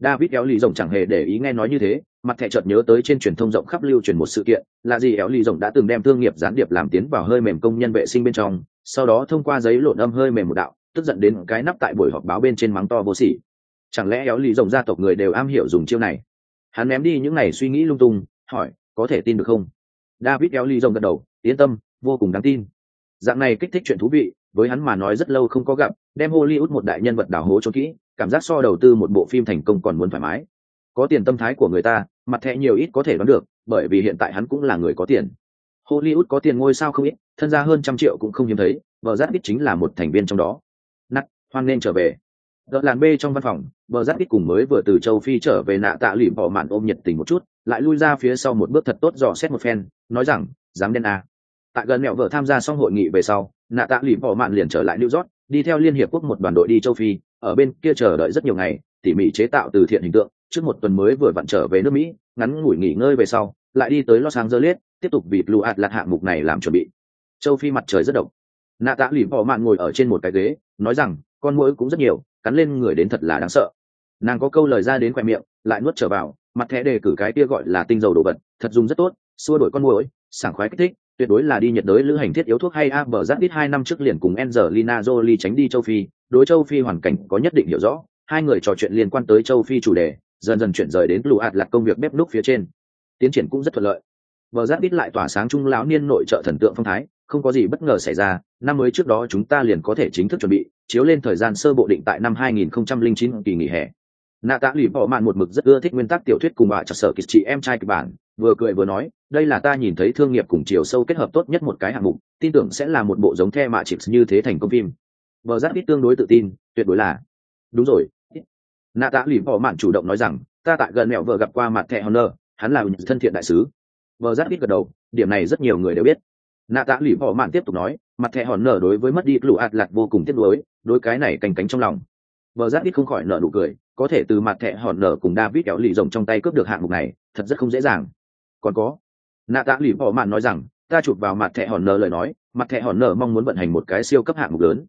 david éo lì rồng chẳng hề để ý nghe nói như thế, mặt thẻ chợt nhớ tới trên truyền thông rộng khắp lưu truyền một sự kiện, là gì éo lì rồng đã từng đem thương nghiệp gián điệp làm tiến vào hơi mềm công nhân vệ sinh bên trong, sau đó thông qua giấy lộn âm hơi mềm một đạo, tức giận đến cái nắp tại buổi họp báo bên trên mắng to vô sỉ. Chẳng lẽ éo lì rồng gia tộc người đều am hiểu dùng chiêu này? Hắn ném đi những này suy nghĩ lung tung, hỏi, có thể tin được không? David éo lì rồng gật đầu, yên tâm, vô cùng đáng tin. Dạng này kích thích chuyện thú vị, với hắn mà nói rất lâu không có gặp, đem hollywood một đại nhân vật đào hố cho kỹ cảm giác so đầu tư một bộ phim thành công còn muốn thoải mái. Có tiền tâm thái của người ta, mặt thẻ nhiều ít có thể đoán được, bởi vì hiện tại hắn cũng là người có tiền. Hollywood có tiền ngôi sao không ít, thân ra hơn trăm triệu cũng không hiếm thấy vợ giáp ít chính là một thành viên trong đó. Nắt hoan nên trở về. Đợt làn b trong văn phòng vợ giáp ít cùng mới vừa từ châu phi trở về nạ tạ lụy bỏ mạn ôm nhiệt tình một chút, lại lui ra phía sau một bước thật tốt dò xét một phen, nói rằng dám đen à. tại gần mẹo vợ tham gia xong hội nghị về sau, nạ tạ lụy bỏ mạn liền trở lại new york, đi theo liên hiệp quốc một đoàn đội đi châu phi ở bên kia chờ đợi rất nhiều ngày, tỉ mỉ chế tạo từ thiện hình tượng, trước một tuần mới vừa vặn trở về nước mỹ, ngắn ngủi nghỉ ngơi về sau, lại đi tới los angeles, tiếp tục vì blue atlas hạng mục này làm chuẩn bị. Châu phi mặt trời rất độc. Nạ tạ lụy bỏ mạn ngồi ở trên một cái ghế, nói rằng, con mũi cũng rất nhiều, cắn lên người đến thật là đáng sợ. Nàng có câu lời ra đến khoe miệng, lại nuốt trở vào, mặt thẻ đề cử cái kia gọi là tinh dầu đồ vật, thật dùng rất tốt, xua đổi con mũi sảng khoái kích thích tuyệt đối là đi nhiệt đới lữ hành thiết yếu thuốc hay a bờ giáp ít hai năm trước liền cùng Angelina Jolie tránh đi châu Phi, đối châu Phi hoàn cảnh có nhất định hiểu rõ, hai người trò chuyện liên quan tới châu Phi chủ đề, dần dần chuyển rời đến Blue lạc công việc bếp núc phía trên. Tiến triển cũng rất thuận lợi. Bờ giáp ít lại tỏa sáng trung lão niên nội trợ thần tượng phong thái, không có gì bất ngờ xảy ra, năm mới trước đó chúng ta liền có thể chính thức chuẩn bị, chiếu lên thời gian sơ bộ định tại năm 2009 kỳ nghỉ hè. Nạ tạ lì bỏ mạn một mực rất ưa thích nguyên tắc tiểu thuyết cùng bà chặt sở kịch chị em trai kịch bản, vừa cười vừa nói, đây là ta nhìn thấy thương nghiệp cùng chiều sâu kết hợp tốt nhất một cái hạng mục, tin tưởng sẽ là một bộ giống the mạ chips như thế thành công phim. Bờ giáp ít tương đối tự tin, tuyệt đối là. Đúng rồi. Nạ tạ lì bỏ mạn chủ động nói rằng, ta tại gần mẹo vợ gặp qua mặt thẹ Honor, hắn là thân thiện đại sứ. Bờ giáp ít gật đầu, điểm này rất nhiều người đều biết nạ tạ lụy bỏ mạn tiếp tục nói mặt thẹ hòn nở đối với mất đi lũ ạt lạc vô cùng tiếc nuối đối cái này cành cánh trong lòng Bờ giáp ít không khỏi nở nụ cười có thể từ mặt thẻ hòn nở cùng david kéo lì rồng trong tay cướp được hạng mục này thật rất không dễ dàng. Còn có nạ tạ Lỷ bỏ mạn nói rằng ta chụp vào mặt thẻ hòn nở lời nói mặt thẻ hòn nở mong muốn vận hành một cái siêu cấp hạng mục lớn.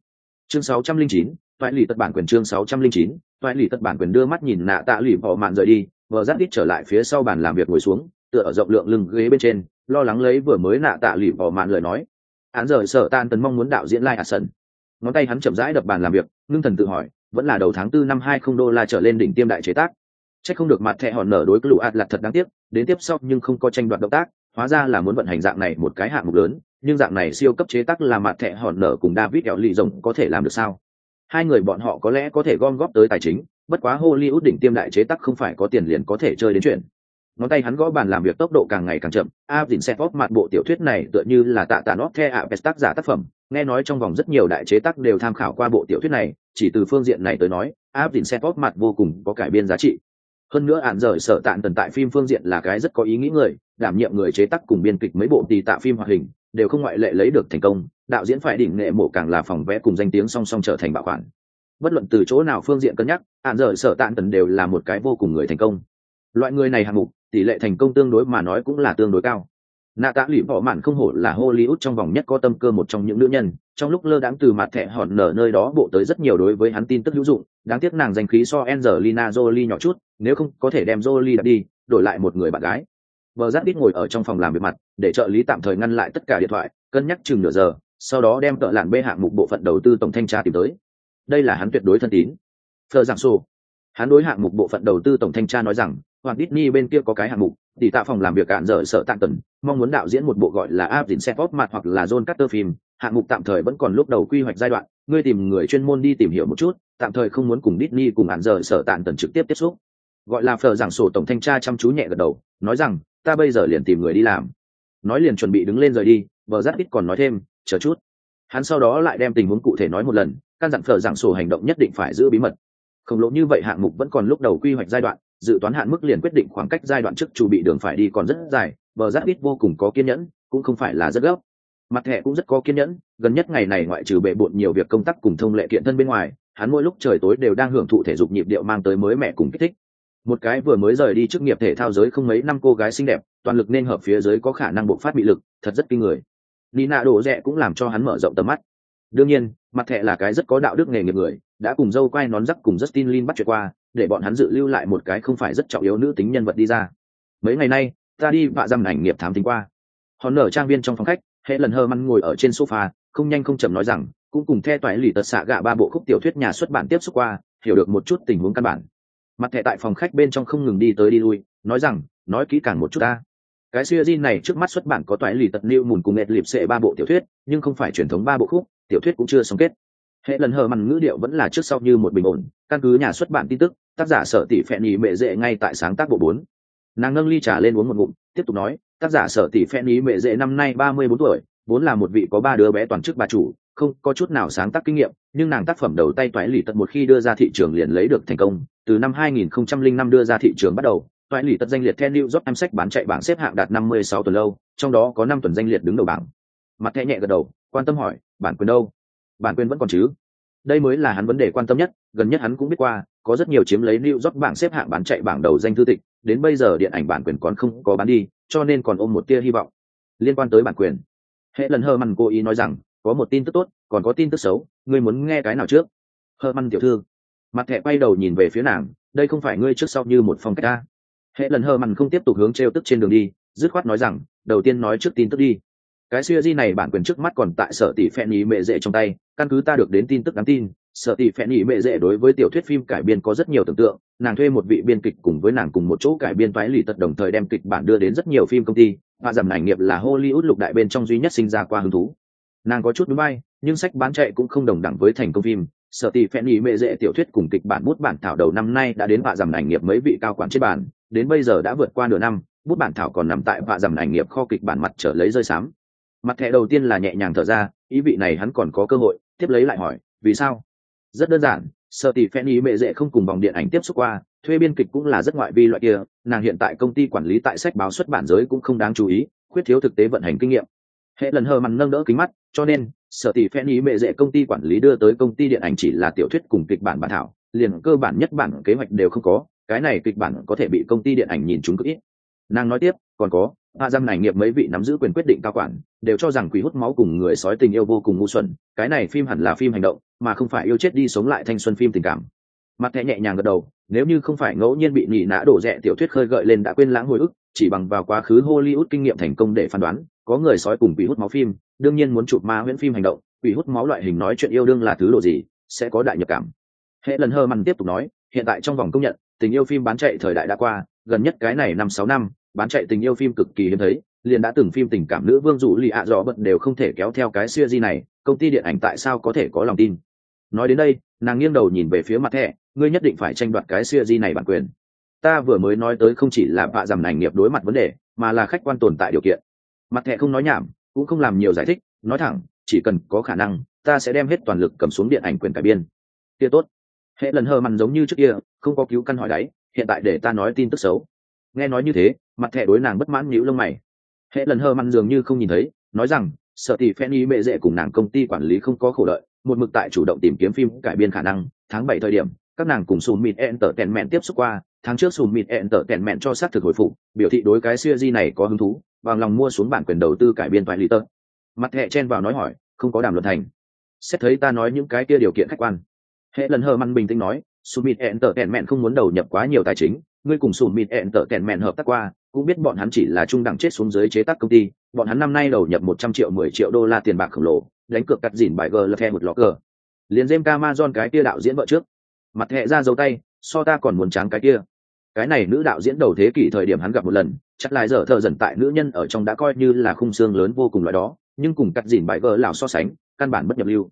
Chương 609, toại lì tật bản quyền chương 609, toại lì tật bản quyền đưa mắt nhìn nạ tạ Lỷ bỏ mạn rời đi Bờ giáp ít trở lại phía sau bàn làm việc ngồi xuống tựa ở rộng lượng lưng ghế bên trên lo lắng lấy vừa mới nạ tạ Lỷ bỏ mạn lời nói. Hắn rời sở tan tần mong muốn đạo diễn lai like sân ngón tay hắn chậm rãi đập bàn làm việc ngưng thần tự hỏi vẫn là đầu tháng tư năm hai không đô la trở lên đỉnh tiêm đại chế tác. Chắc không được mặt thẻ hòn nở đối với lũ thật đáng tiếc, đến tiếp sau nhưng không có tranh đoạt động tác, hóa ra là muốn vận hành dạng này một cái hạng mục lớn, nhưng dạng này siêu cấp chế tác là mặt thẻ hòn nở cùng david kẹo rộng rồng có thể làm được sao? Hai người bọn họ có lẽ có thể gom góp tới tài chính, bất quá hollywood đỉnh tiêm đại chế tác không phải có tiền liền có thể chơi đến chuyện. Ngón tay hắn gõ bàn làm việc tốc độ càng ngày càng chậm a dìn xe phóp mặt bộ tiểu thuyết này tựa như là tạ tạ nót the ạ, best tác giả tác phẩm nghe nói trong vòng rất nhiều đại chế tác đều tham khảo qua bộ tiểu thuyết này, chỉ từ phương diện này tới nói, áp dìn xe phóp mặt vô cùng có cải biên giá trị. Hơn nữa ạn rời sở tạn tần tại phim phương diện là cái rất có ý nghĩ người, đảm nhiệm người chế tác cùng biên kịch mấy bộ tì tạ phim hoạt hình, đều không ngoại lệ lấy được thành công, đạo diễn phải đỉnh nghệ mộ càng là phòng vẽ cùng danh tiếng song song trở thành bảo khoản bất luận từ chỗ nào phương diện cân nhắc ạn rời sở tạn tần đều là một cái vô cùng người thành công. Loại người này hạng mục, tỷ lệ thành công tương đối mà nói cũng là tương đối cao nạ tạ lụy bỏ mạn không hổ là hollywood trong vòng nhất có tâm cơ một trong những nữ nhân trong lúc lơ đãng từ mặt thẻ hòn nở nơi đó bộ tới rất nhiều đối với hắn tin tức hữu dụng đáng tiếc nàng danh khí so angelina jolie nhỏ chút nếu không có thể đem jolie đặt đi đổi lại một người bạn gái. Vợ giáp ít ngồi ở trong phòng làm việc mặt để trợ lý tạm thời ngăn lại tất cả điện thoại cân nhắc chừng nửa giờ sau đó đem tợ lạn bê hạng mục bộ phận đầu tư tổng thanh tra tìm tới. Đây là hắn tuyệt đối thân tín. Thờ giảng sô hắn đối hạng mục bộ phận đầu tư tổng thanh tra nói rằng hoặc Disney bên kia có cái hạng mục, tỷ tạ phòng làm việc cạn dở sợ tạm tuần, mong muốn đạo diễn một bộ gọi là áp dĩnh xe Sepop mặt hoặc là John Carter phim, hạng mục tạm thời vẫn còn lúc đầu quy hoạch giai đoạn, ngươi tìm người chuyên môn đi tìm hiểu một chút, tạm thời không muốn cùng Disney cùng hạn giờ sở tạn tần trực tiếp tiếp xúc. Gọi là phở giảng sổ tổng thanh tra chăm chú nhẹ gật đầu, nói rằng, ta bây giờ liền tìm người đi làm. Nói liền chuẩn bị đứng lên rời đi, vợ giáp ít còn nói thêm, chờ chút. Hắn sau đó lại đem tình huống cụ thể nói một lần, căn dặn phở giảng sổ hành động nhất định phải giữ bí mật. Không lỗ như vậy hạng mục vẫn còn lúc đầu quy hoạch giai đoạn, dự toán hạn mức liền quyết định khoảng cách giai đoạn trước chu bị đường phải đi còn rất dài bờ giáp ít vô cùng có kiên nhẫn, cũng không phải là rất gấp. Mặt thẻ cũng rất có kiên nhẫn, gần nhất ngày này ngoại trừ bệ bộn nhiều việc công tác cùng thông lệ kiện thân bên ngoài, hắn mỗi lúc trời tối đều đang hưởng thụ thể dục nhịp điệu mang tới mới mẹ cùng kích thích. Một cái vừa mới rời đi chức nghiệp thể thao giới không mấy năm cô gái xinh đẹp, toàn lực nên hợp phía dưới có khả năng bộc phát bị lực, thật rất kinh người. Nina đồ rẽ cũng làm cho hắn mở rộng tầm mắt. Đương nhiên, mặt hệ là cái rất có đạo đức nghề nghiệp người, đã cùng dâu quay nón rắc cùng justin lin bắt chuyện qua, để bọn hắn dự lưu lại một cái không phải rất trọng yếu nữ tính nhân vật đi ra. Mấy ngày nay ta đi vạ dăm ảnh nghiệp thám tính qua. Hòn nở trang viên trong phòng khách, hệ lần hơ măn ngồi ở trên sofa, không nhanh không chậm nói rằng, cũng cùng the toại lì tật xạ gạ ba bộ khúc tiểu thuyết nhà xuất bản tiếp xúc qua, hiểu được một chút tình huống căn bản. Mặt thẻ tại phòng khách bên trong không ngừng đi tới đi lui, nói rằng, nói kỹ càng một chút ta. Cái siêu di này trước mắt xuất bản có toại lì tật lưu mùn cùng nghẹt lịp sệ ba bộ tiểu thuyết, nhưng không phải truyền thống ba bộ khúc, tiểu thuyết cũng chưa xong kết. Hệ lần hờ mằn ngữ điệu vẫn là trước sau như một bình ổn, căn cứ nhà xuất bản tin tức, tác giả sở tỷ phẹn nhì mệ dễ ngay tại sáng tác bộ bốn nàng nâng ly trà lên uống một ngụm tiếp tục nói tác giả sở tỷ phen ý mệ dễ năm nay ba mươi bốn tuổi vốn là một vị có ba đứa bé toàn chức bà chủ không có chút nào sáng tác kinh nghiệm nhưng nàng tác phẩm đầu tay toái lì tật một khi đưa ra thị trường liền lấy được thành công từ năm 2005 đưa ra thị trường bắt đầu toại lì tật danh liệt theo New York em sách bán chạy bảng xếp hạng đạt 56 tuần lâu, trong đó có 5 tuần danh liệt đứng đầu bảng. Mặt thẹ nhẹ gật đầu, quan tâm hỏi, bản quyền đâu? Bản quyền vẫn còn chứ? Đây mới là hắn vấn đề quan tâm nhất, gần nhất hắn cũng biết qua, có rất nhiều chiếm lấy New York bảng xếp hạng bán chạy bảng đầu danh thư tịch, đến bây giờ điện ảnh bản quyền còn không có bán đi, cho nên còn ôm một tia hy vọng. Liên quan tới bản quyền, hệ lần hơ mằn cố ý nói rằng, có một tin tức tốt, còn có tin tức xấu, ngươi muốn nghe cái nào trước? Hơ mằn tiểu thư, mặt thẹ quay đầu nhìn về phía nàng, đây không phải ngươi trước sau như một phong cách ta hệ lần hờ mằn không tiếp tục hướng t r e o tức trên đường đi dứt khoát nói rằng đầu tiên nói trước tin tức đi cái siêu di này bản quyền trước mắt còn tại sở tỷ phen ý mệ dễ trong tay căn cứ ta được đến tin tức đáng tin sợ tỷ phẹn nhị mệ dễ đối với tiểu thuyết phim cải biên có rất nhiều tưởng tượng, nàng thuê một vị biên kịch cùng với nàng cùng một chỗ cải biên toái lì tật đồng thời đem kịch bản đưa đến rất nhiều phim công ty, và giảm ảnh nghiệp là hollywood lục đại bên trong duy nhất sinh ra qua hứng thú. Nàng có chút núi bay nhưng sách bán chạy cũng không đồng đẳng với thành công phim. Sở tỷ phẹn nhị mệ dễ tiểu thuyết cùng kịch bản bút bản thảo đầu năm nay đã đến vạ giảm ảnh nghiệp mấy vị cao quản trên bản đến bây giờ đã vượt qua nửa năm, bút bản thảo còn nằm tại vạ giảm ảnh nghiệp kho kịch bản mặt trở lấy rơi sám mặt thẻ đầu tiên là nhẹ nhàng thở ra, ý vị này hắn còn có cơ hội, tiếp lấy lại hỏi, vì sao? Rất đơn giản, sợ tỷ phen ý mệ dễ không cùng vòng điện ảnh tiếp xúc qua, thuê biên kịch cũng là rất ngoại vi loại kia, nàng hiện tại công ty quản lý tại sách báo xuất bản giới cũng không đáng chú ý, khuyết thiếu thực tế vận hành kinh nghiệm. Hệ lần hờ mằn nâng đỡ kính mắt, cho nên sở tỷ phen ý mệ dễ công ty quản lý đưa tới công ty điện ảnh chỉ là tiểu thuyết cùng kịch bản bản thảo, liền cơ bản nhất bản kế hoạch đều không có, cái này kịch bản có thể bị công ty điện ảnh nhìn chúng cực ít. Nàng nói tiếp, còn có hạ giam này nghiệp mấy vị nắm giữ quyền quyết định cao quản, đều cho rằng quỷ hút máu cùng người sói tình yêu vô cùng ngu xuẩn, cái này phim hẳn là phim hành động, mà không phải yêu chết đi sống lại thanh xuân phim tình cảm. Mặt thẻ nhẹ nhàng gật đầu, nếu như không phải ngẫu nhiên bị nhị nã đổ rẻ tiểu thuyết khơi gợi lên đã quên lãng hồi ức, chỉ bằng vào quá khứ hollywood kinh nghiệm thành công để phán đoán, có người sói cùng quỷ hút máu phim, đương nhiên muốn chụp ma huyễn phim hành động, quỷ hút máu loại hình nói chuyện yêu đương là thứ độ gì, sẽ có đại nhập cảm. Hệ lần hơ mằn tiếp tục nói, hiện tại trong vòng công nhận, tình yêu phim bán chạy thời đại đã qua, gần nhất cái này năm sáu năm bán chạy tình yêu phim cực kỳ hiếm thấy, liền đã từng phim tình cảm nữ vương dụ lì ạ dò bận đều không thể kéo theo cái siêu di này, công ty điện ảnh tại sao có thể có lòng tin? Nói đến đây, nàng nghiêng đầu nhìn về phía mặt thẻ, ngươi nhất định phải tranh đoạt cái siêu di này bản quyền. Ta vừa mới nói tới không chỉ là bạ dằm ảnh nghiệp đối mặt vấn đề, mà là khách quan tồn tại điều kiện. Mặt thẻ không nói nhảm, cũng không làm nhiều giải thích, nói thẳng, chỉ cần có khả năng, ta sẽ đem hết toàn lực cầm xuống điện ảnh quyền cải biên. Kia tốt. Hệ lần hờ mằn giống như trước kia, không có cứu căn hỏi đáy, hiện tại để ta nói tin tức xấu nghe nói như thế, mặt thẻ đối nàng bất mãn nhíu lông mày. Hệ lần hơ măn dường như không nhìn thấy, nói rằng, sợ tỷ phen y mệ dễ cùng nàng công ty quản lý không có khổ lợi, một mực tại chủ động tìm kiếm phim cải biên khả năng. Tháng bảy thời điểm, các nàng cùng sùn mịt ẹn tở tèn mẹn tiếp xúc qua, tháng trước sùn mịt ẹn tở tèn mẹn cho xác thực hồi phục, biểu thị đối cái siêu di này có hứng thú bằng lòng mua xuống bản quyền đầu tư cải biên toại lý tơ mặt hệ chen vào nói hỏi, không có đàm luận thành. Xét thấy ta nói những cái kia điều kiện khách quan. Hệ lần hờ măn bình tĩnh nói, sùn mịt ẹn tở tèn mẹn không muốn đầu nhập quá nhiều tài chính ngươi cùng sùn mịt ẹn tở tèn mẹn hợp tác qua, cũng biết bọn hắn chỉ là trung đẳng chết xuống dưới chế tác công ty. Bọn hắn năm nay đầu nhập một trăm triệu, mười triệu đô la tiền bạc khổng lồ, đánh cược cắt dỉn bài g là the một lọ cờ. Liền jem don cái kia đạo diễn vợ trước. Mặt hẹ ra dấu tay, so ta còn muốn tráng cái kia. Cái này nữ đạo diễn đầu thế kỷ thời điểm hắn gặp một lần, chắc lại giờ thợ dần tại nữ nhân ở trong đã coi như là khung xương lớn vô cùng loại đó, nhưng cùng cắt dìn bài gờ lào so sánh, căn bản bất nhập lưu.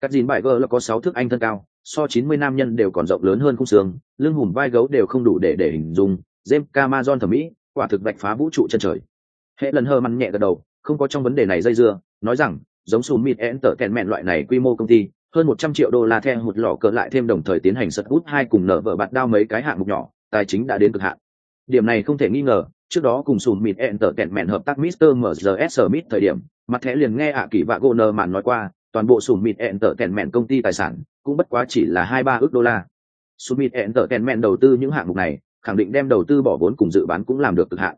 Cắt dìn bài gờ là có sáu thước anh thân cao so chín mươi nam nhân đều còn rộng lớn hơn khung xương, lưng hùm vai gấu đều không đủ để để hình dung, james camazon thẩm mỹ, quả thực vạch phá vũ trụ chân trời hệ lần hơ măn nhẹ gật đầu, không có trong vấn đề này dây dưa, nói rằng, giống sùn mịt én tở kèn mẹn loại này quy mô công ty, hơn một trăm triệu đô la theo một lọ cỡ lại thêm đồng thời tiến hành sật út hai cùng nở vợ bạt đao mấy cái hạng mục nhỏ, tài chính đã đến cực hạn điểm này không thể nghi ngờ, trước đó cùng sùn mịt ẹn tở kẹn mẹn hợp tác Mr. MGS Smith thời điểm, mặt thẻ liền nghe ạ kỳ vạ gô nơ màn nói qua toàn bộ sùm mịt ẹn tở kẹn mẹn công ty tài sản cũng bất quá chỉ là hai ba ước đô la. Sùm mịt ẹn tở kẹn mẹn đầu tư những hạng mục này khẳng định đem đầu tư bỏ vốn cùng dự bán cũng làm được cực hạn.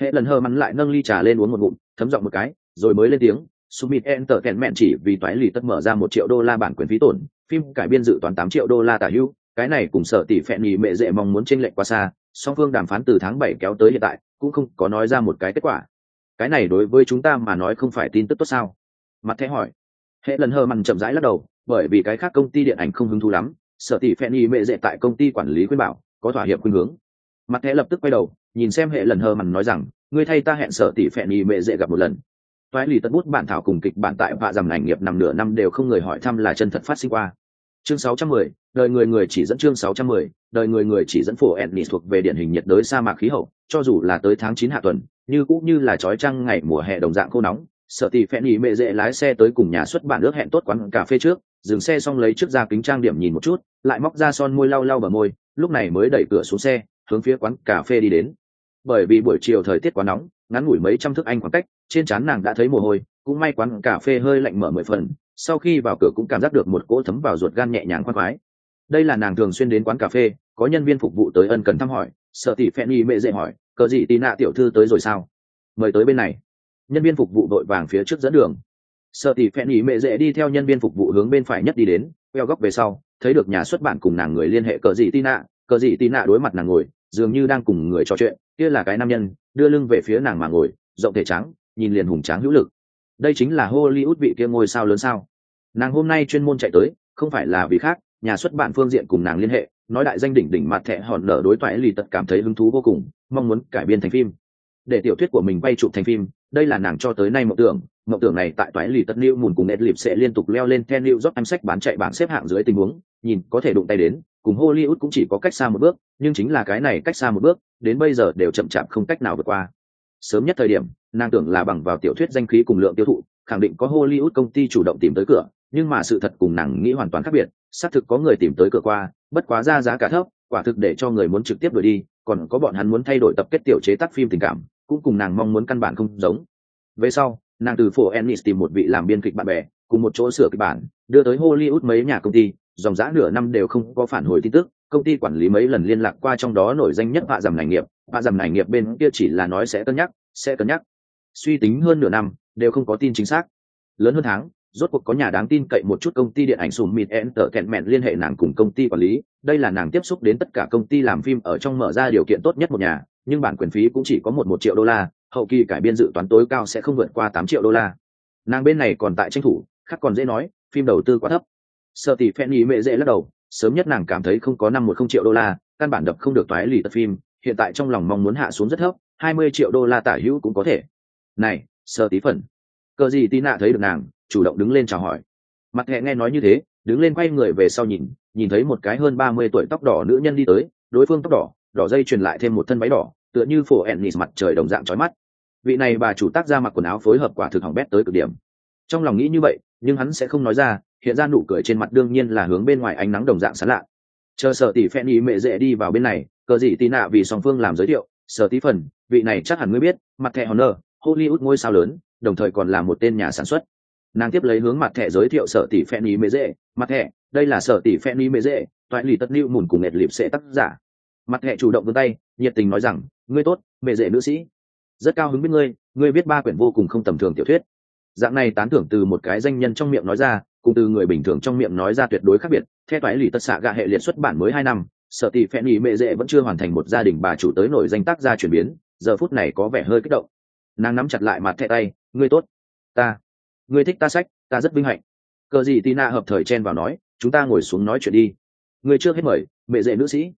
Hệ lần hơ mắn lại nâng ly trà lên uống một ngụm thấm giọng một cái rồi mới lên tiếng Summit Entertainment chỉ vì toái lì tất mở ra một triệu đô la bản quyền phí tổn, phim cải biên dự toán tám triệu đô la tả hữu cái này cùng sở tỷ phẹn nhì mệ dễ mong muốn tranh lệch qua xa song phương đàm phán từ tháng bảy kéo tới hiện tại cũng không có nói ra một cái kết quả. Cái này đối với chúng ta mà nói không phải tin tức tốt sao? Mặt thẻ hỏi hệ lần hờ mằn chậm rãi lắc đầu bởi vì cái khác công ty điện ảnh không hứng thú lắm sở tỷ phen y mệ dệ tại công ty quản lý khuyên bảo có thỏa hiệp khuyên hướng. Mặt thẻ lập tức quay đầu nhìn xem hệ lần hờ mằn nói rằng ngươi thay ta hẹn sở tỷ phen y mệ dệ gặp một lần. Toái lì tất bút bản thảo cùng kịch bản tại vạ dầm ảnh nghiệp nằm nửa năm đều không người hỏi thăm là chân thật phát sinh qua. Chương 610, đời người người chỉ dẫn chương 610, đời người người chỉ dẫn phổ Ennis thuộc về điển hình nhiệt đới sa mạc khí hậu, cho dù là tới tháng 9 hạ tuần, như cũng như là trói trăng ngày mùa hè đồng dạng khô nóng. Sở tỷ phèn ý mẹ dễ lái xe tới cùng nhà xuất bản ước hẹn tốt quán cà phê trước, dừng xe xong lấy trước ra kính trang điểm nhìn một chút, lại móc ra son môi lau lau bờ môi, lúc này mới đẩy cửa xuống xe, hướng phía quán cà phê đi đến. Bởi vì buổi chiều thời tiết quá nóng, ngắn ngủi mấy trăm thước anh khoảng cách, trên trán nàng đã thấy mồ hôi, cũng may quán cà phê hơi lạnh mở mười phần, sau khi vào cửa cũng cảm giác được một cỗ thấm vào ruột gan nhẹ nhàng khoan khoái. Đây là nàng thường xuyên đến quán cà phê có nhân viên phục vụ tới ân cần thăm hỏi sợ tỷ phen y mệ dễ hỏi cờ gì tì nạ tiểu thư tới rồi sao? Mời tới bên này nhân viên phục vụ đội vàng phía trước dẫn đường. Sợ tỷ phẹn ý mệ dễ đi theo nhân viên phục vụ hướng bên phải nhất đi đến, queo góc về sau, thấy được nhà xuất bản cùng nàng người liên hệ cờ dị tị nạ cờ dị tị nạ đối mặt nàng ngồi, dường như đang cùng người trò chuyện, kia là cái nam nhân, đưa lưng về phía nàng mà ngồi, rộng thể trắng, nhìn liền hùng tráng hữu lực. Đây chính là hollywood vị kia ngôi sao lớn sao? Nàng hôm nay chuyên môn chạy tới, không phải là vì khác, nhà xuất bản phương diện cùng nàng liên hệ, nói đại danh đỉnh đỉnh mặt thẻ hòn nở đối thoại lì tật cảm thấy hứng thú vô cùng, mong muốn cải biên thành phim để tiểu thuyết của mình bay chụp thành phim, đây là nàng cho tới nay mộng tưởng. Mộng tưởng này tại toái lì tất lưu mùn cùng nét lịp sẽ liên tục leo lên ten new job em sách bán chạy bảng xếp hạng dưới tình huống. Nhìn, có thể đụng tay đến, cùng hollywood cũng chỉ có cách xa một bước, nhưng chính là cái này cách xa một bước, đến bây giờ đều chậm chạp không cách nào vượt qua. Sớm nhất thời điểm, nàng tưởng là bằng vào tiểu thuyết danh khí cùng lượng tiêu thụ, khẳng định có hollywood công ty chủ động tìm tới cửa, nhưng mà sự thật cùng nàng nghĩ hoàn toàn khác biệt, xác thực có người tìm tới cửa qua, bất quá ra giá cả thấp, quả thực để cho người muốn trực tiếp đổi đi, còn có bọn hắn muốn thay đổi tập kết tiểu chế tác phim tình cảm cũng cùng nàng mong muốn căn bản không giống. Về sau, nàng từ phố ennis tìm một vị làm biên kịch bạn bè, cùng một chỗ sửa kịch bản, đưa tới hollywood mấy nhà công ty, dòng giã nửa năm đều không có phản hồi tin tức. Công ty quản lý mấy lần liên lạc qua trong đó nổi danh nhất vạ dầm ngành nghiệp, vạ dầm ngành nghiệp bên kia chỉ là nói sẽ cân nhắc, sẽ cân nhắc. Suy tính hơn nửa năm, đều không có tin chính xác. Lớn hơn tháng rốt cuộc có nhà đáng tin cậy một chút công ty điện ảnh sùm mịt entertainment liên hệ nàng cùng công ty quản lý. Đây là nàng tiếp xúc đến tất cả công ty làm phim ở trong mở ra điều kiện tốt nhất một nhà, nhưng bản quyền phí cũng chỉ có một một triệu đô la, hậu kỳ cải biên dự toán tối cao sẽ không vượt qua tám triệu đô la. Nàng bên này còn tại tranh thủ, khác còn dễ nói, phim đầu tư quá thấp. Sợ tỷ phen ý mệ dễ lắc đầu, sớm nhất nàng cảm thấy không có năm một không triệu đô la, căn bản đập không được toái lì tập phim, hiện tại trong lòng mong muốn hạ xuống rất thấp, hai mươi triệu đô la tả hữu cũng có thể. Này sơ tí phần. Cờ gì tí nạ thấy được nàng chủ động đứng lên chào hỏi. Mặt hẹ nghe nói như thế, đứng lên quay người về sau nhìn nhìn thấy một cái hơn ba mươi tuổi tóc đỏ nữ nhân đi tới, đối phương tóc đỏ đỏ dây truyền lại thêm một thân váy đỏ, tựa như phổ ennis mặt trời đồng dạng trói mắt. Vị này bà chủ tác ra mặc quần áo phối hợp quả thực hỏng bét tới cực điểm. Trong lòng nghĩ như vậy, nhưng hắn sẽ không nói ra, hiện ra nụ cười trên mặt đương nhiên là hướng bên ngoài ánh nắng đồng dạng sán lạ. Chờ sợ tỷ phen ý mệ dễ đi vào bên này, cờ gì tì nạ vì song phương làm giới thiệu, sở tí phần, vị này chắc hẳn ngươi biết, mặt thẻ honor, hollywood ngôi sao lớn, đồng thời còn là một tên nhà sản xuất nàng tiếp lấy hướng mặt thẻ giới thiệu sở tỷ phen ý mê dễ mặt thẻ, đây là sở tỷ phen ý mê dễ toại lì tất lưu mùn cùng nghẹt lịp sẽ tác giả. Mặt thẻ chủ động vươn tay, nhiệt tình nói rằng, ngươi tốt mê dễ nữ sĩ. Rất cao hứng biết ngươi ngươi biết ba quyển vô cùng không tầm thường tiểu thuyết. Dạng này tán thưởng từ một cái danh nhân trong miệng nói ra, cùng từ người bình thường trong miệng nói ra tuyệt đối khác biệt. Theo toại lì tất xạ gạ hệ liệt xuất bản mới hai năm, sở tỷ phen ý mê dễ vẫn chưa hoàn thành một gia đình bà chủ tới nổi danh tác gia chuyển biến, giờ phút này có vẻ hơi kích động. Nàng nắm chặt lại mặt thẻ tay, ngươi tốt, ta ngươi thích ta sách, ta rất vinh hạnh. Cờ gì tina hợp thời chen vào nói, chúng ta ngồi xuống nói chuyện đi. Ngươi trước hết mời, mẹ dễ nữ sĩ.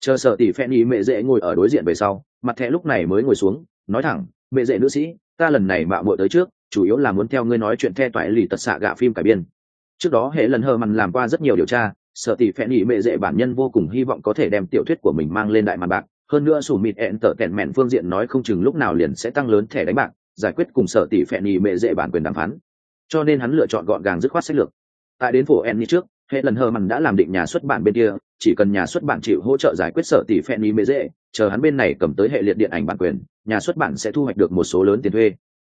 Chờ sợ tỷ phen ý mẹ dễ ngồi ở đối diện về sau, mặt thẻ lúc này mới ngồi xuống, nói thẳng, mẹ dễ nữ sĩ, ta lần này mạo muội tới trước, chủ yếu là muốn theo ngươi nói chuyện the toại lì tật xạ gạ phim cải biên. Trước đó hệ lần hờ mằn làm qua rất nhiều điều tra sợ tỷ phen ý mẹ dễ bản nhân vô cùng hy vọng có thể đem tiểu thuyết của mình mang lên đại màn bạc. Hơn nữa sủ mịt ẹn tở tẹn mẹn phương diện nói không chừng lúc nào liền sẽ tăng lớn thẻ đánh bạc. Giải quyết cùng sở tỷ phẹn nhì mệ dễ bản quyền đàm phán cho nên hắn lựa chọn gọn gàng dứt khoát sách lược. Tại đến phổ en trước, hệ lần hờ mằn đã làm định nhà xuất bản bên kia, chỉ cần nhà xuất bản chịu hỗ trợ giải quyết sở tỷ phen nhì mê dễ, chờ hắn bên này cầm tới hệ liệt điện ảnh bản quyền, nhà xuất bản sẽ thu hoạch được một số lớn tiền thuê.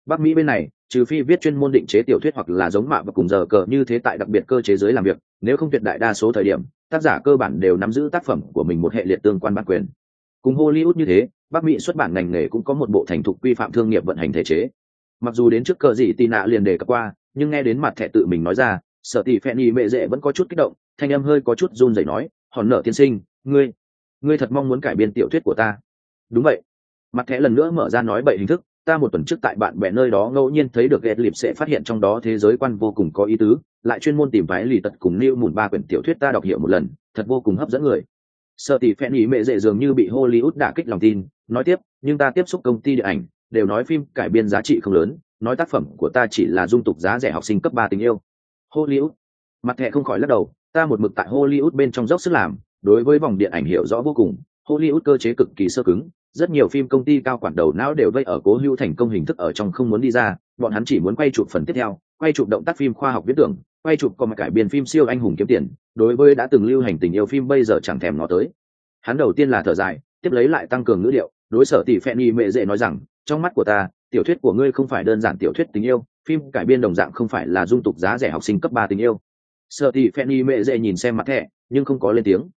Bắc mỹ bên này, trừ phi viết chuyên môn định chế tiểu thuyết hoặc là giống mạ và cùng giờ cờ như thế tại đặc biệt cơ chế giới làm việc, nếu không tuyệt đại đa số thời điểm, tác giả cơ bản đều nắm giữ tác phẩm của mình một hệ liệt tương quan bản quyền. Cùng hollywood như thế, bắc mỹ xuất bản ngành nghề cũng có một bộ thành thục quy phạm thương nghiệp vận hành thể chế mặc dù đến trước cờ gì tì nạ liền đề cập qua, nhưng nghe đến mặt thẻ tự mình nói ra, sợ tỷ phen y mệ dễ vẫn có chút kích động, thanh em hơi có chút run rẩy nói, hòn nở tiên sinh, ngươi ngươi thật mong muốn cải biên tiểu thuyết của ta. Đúng vậy. Mặt thẻ lần nữa mở ra nói bậy hình thức, ta một tuần trước tại bạn bè nơi đó ngẫu nhiên thấy được ghét lịp sẽ phát hiện trong đó thế giới quan vô cùng có ý tứ, lại chuyên môn tìm vái lì tật cùng lưu mùn ba quyển tiểu thuyết ta đọc hiểu một lần, thật vô cùng hấp dẫn người. Sợ tỷ phen ý mệ dễ dường như bị hollywood đả kích lòng tin, nói tiếp, nhưng ta tiếp xúc công ty điện ảnh đều nói phim cải biên giá trị không lớn nói tác phẩm của ta chỉ là dung tục giá rẻ học sinh cấp ba tình yêu. Hollywood. Mặt thẻ không khỏi lắc đầu ta một mực tại hollywood bên trong dốc sức làm đối với vòng điện ảnh hiểu rõ vô cùng. Hollywood cơ chế cực kỳ sơ cứng rất nhiều phim công ty cao quản đầu não đều vây ở cố hữu thành công hình thức ở trong không muốn đi ra bọn hắn chỉ muốn quay chụp phần tiếp theo quay chụp động tác phim khoa học viết tưởng quay chụp còn cải biên phim siêu anh hùng kiếm tiền đối với đã từng lưu hành tình yêu phim bây giờ chẳng thèm nó tới. Hắn đầu tiên là thở dài tiếp lấy lại tăng cường ngữ liệu, đối sở tỷ phen y mệ dễ nói rằng trong mắt của ta, tiểu thuyết của ngươi không phải đơn giản tiểu thuyết tình yêu, phim cải biên đồng dạng không phải là dung tục giá rẻ học sinh cấp ba tình yêu. Sợ tỷ phen y mệ dễ nhìn xem mặt thẻ, nhưng không có lên tiếng.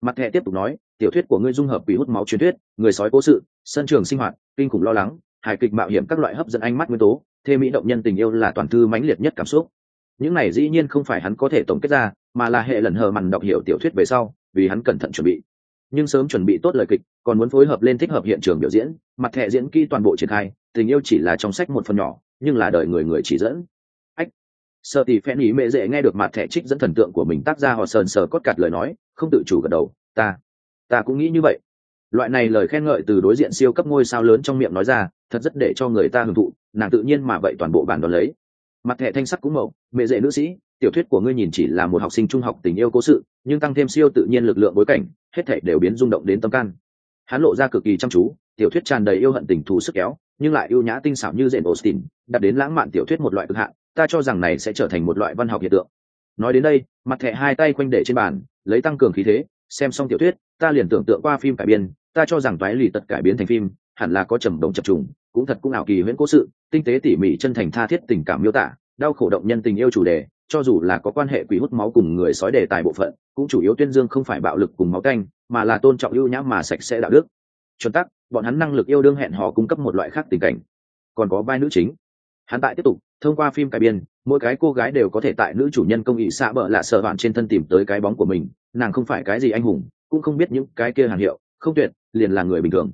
Mặt thẻ tiếp tục nói, tiểu thuyết của ngươi dung hợp bị hút máu truyền thuyết, người sói cố sự, sân trường sinh hoạt, kinh khủng lo lắng, hài kịch mạo hiểm các loại hấp dẫn ánh mắt nguyên tố, thê mỹ động nhân tình yêu là toàn thư mãnh liệt nhất cảm xúc. Những này dĩ nhiên không phải hắn có thể tổng kết ra, mà là hệ lần hờ mằn đọc hiểu tiểu thuyết về sau, vì hắn cẩn thận chuẩn bị nhưng sớm chuẩn bị tốt lời kịch, còn muốn phối hợp lên thích hợp hiện trường biểu diễn, mặt thẻ diễn kỹ toàn bộ triển khai, tình yêu chỉ là trong sách một phần nhỏ, nhưng là đời người người chỉ dẫn. Ách, sợ tỷ phen ý mệ dễ nghe được mặt thẻ trích dẫn thần tượng của mình tác ra họ sờn sờ cốt cặt lời nói, không tự chủ gật đầu, ta ta cũng nghĩ như vậy. Loại này lời khen ngợi từ đối diện siêu cấp ngôi sao lớn trong miệng nói ra, thật rất để cho người ta hưởng thụ, nàng tự nhiên mà vậy toàn bộ bản đón lấy. Mặt thẻ thanh sắc cũng mậu mẹ dễ nữ sĩ tiểu thuyết của ngươi nhìn chỉ là một học sinh trung học tình yêu cố sự, nhưng tăng thêm siêu tự nhiên lực lượng bối cảnh, hết thể đều biến rung động đến tâm can. Hắn lộ ra cực kỳ chăm chú, tiểu thuyết tràn đầy yêu hận tình thù sức kéo, nhưng lại yêu nhã tinh xảo như dện austin, đặt đến lãng mạn tiểu thuyết một loại cực hạn, ta cho rằng này sẽ trở thành một loại văn học hiện tượng. Nói đến đây, mặt thẻ hai tay quanh để trên bàn, lấy tăng cường khí thế, xem xong tiểu thuyết, ta liền tưởng tượng qua phim cải biên, ta cho rằng toái lì tật cải biến thành phim, hẳn là có trầm đồng chập trùng, cũng thật cũng ảo kỳ huyễn cố sự, tinh tế tỉ mỉ chân thành tha thiết tình cảm miêu tả, đau khổ động nhân tình yêu chủ đề cho dù là có quan hệ quỷ hút máu cùng người sói đề tài bộ phận, cũng chủ yếu tuyên dương không phải bạo lực cùng máu canh, mà là tôn trọng ưu nhã mà sạch sẽ đạo đức. Chuẩn tắc, bọn hắn năng lực yêu đương hẹn hò cung cấp một loại khác tình cảnh. Còn có vai nữ chính. Hắn tại tiếp tục, thông qua phim cải biên, mỗi cái cô gái đều có thể tại nữ chủ nhân công ý xạ bợ lạ sợ bạn trên thân tìm tới cái bóng của mình, nàng không phải cái gì anh hùng, cũng không biết những cái kia hàn hiệu, không tuyệt, liền là người bình thường.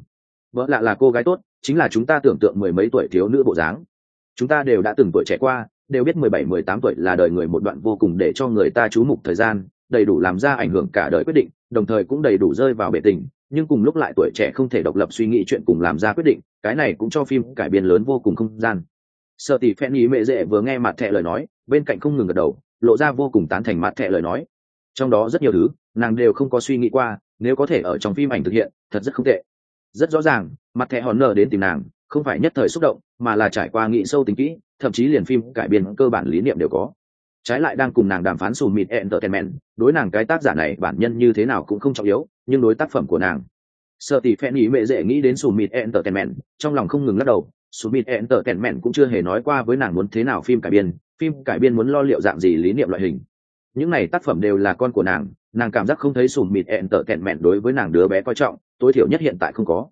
Vợ lạ là cô gái tốt, chính là chúng ta tưởng tượng mười mấy tuổi thiếu nữ bộ dáng. Chúng ta đều đã từng tuổi trẻ qua đều biết mười bảy, mười tám tuổi là đời người một đoạn vô cùng để cho người ta chú mục thời gian, đầy đủ làm ra ảnh hưởng cả đời quyết định, đồng thời cũng đầy đủ rơi vào bệ tình, nhưng cùng lúc lại tuổi trẻ không thể độc lập suy nghĩ chuyện cùng làm ra quyết định, cái này cũng cho phim cải biên lớn vô cùng không gian. Sợ tỷ phen ý mệ dễ vừa nghe mặt thẹ lời nói, bên cạnh không ngừng gật đầu, lộ ra vô cùng tán thành mặt thẹ lời nói. Trong đó rất nhiều thứ, nàng đều không có suy nghĩ qua, nếu có thể ở trong phim ảnh thực hiện, thật rất không tệ. Rất rõ ràng mặt thẹ hòn nở đến tìm nàng, không phải nhất thời xúc động, mà là trải qua nghị sâu tính kỹ thậm chí liền phim cải biên cơ bản lý niệm đều có. Trái lại đang cùng nàng đàm phán sùn mịt entertainment, đối nàng cái tác giả này bản nhân như thế nào cũng không trọng yếu, nhưng đối tác phẩm của nàng. Sợ tỷ phen nghĩ mệ dễ nghĩ đến sùn mịt entertainment, trong lòng không ngừng lắc đầu, sùn mịt entertainment cũng chưa hề nói qua với nàng muốn thế nào phim cải biên, phim cải biên muốn lo liệu dạng gì lý niệm loại hình. Những này tác phẩm đều là con của nàng nàng cảm giác không thấy sùn mịt entertainment đối với nàng đứa bé coi trọng, tối thiểu nhất hiện tại không có.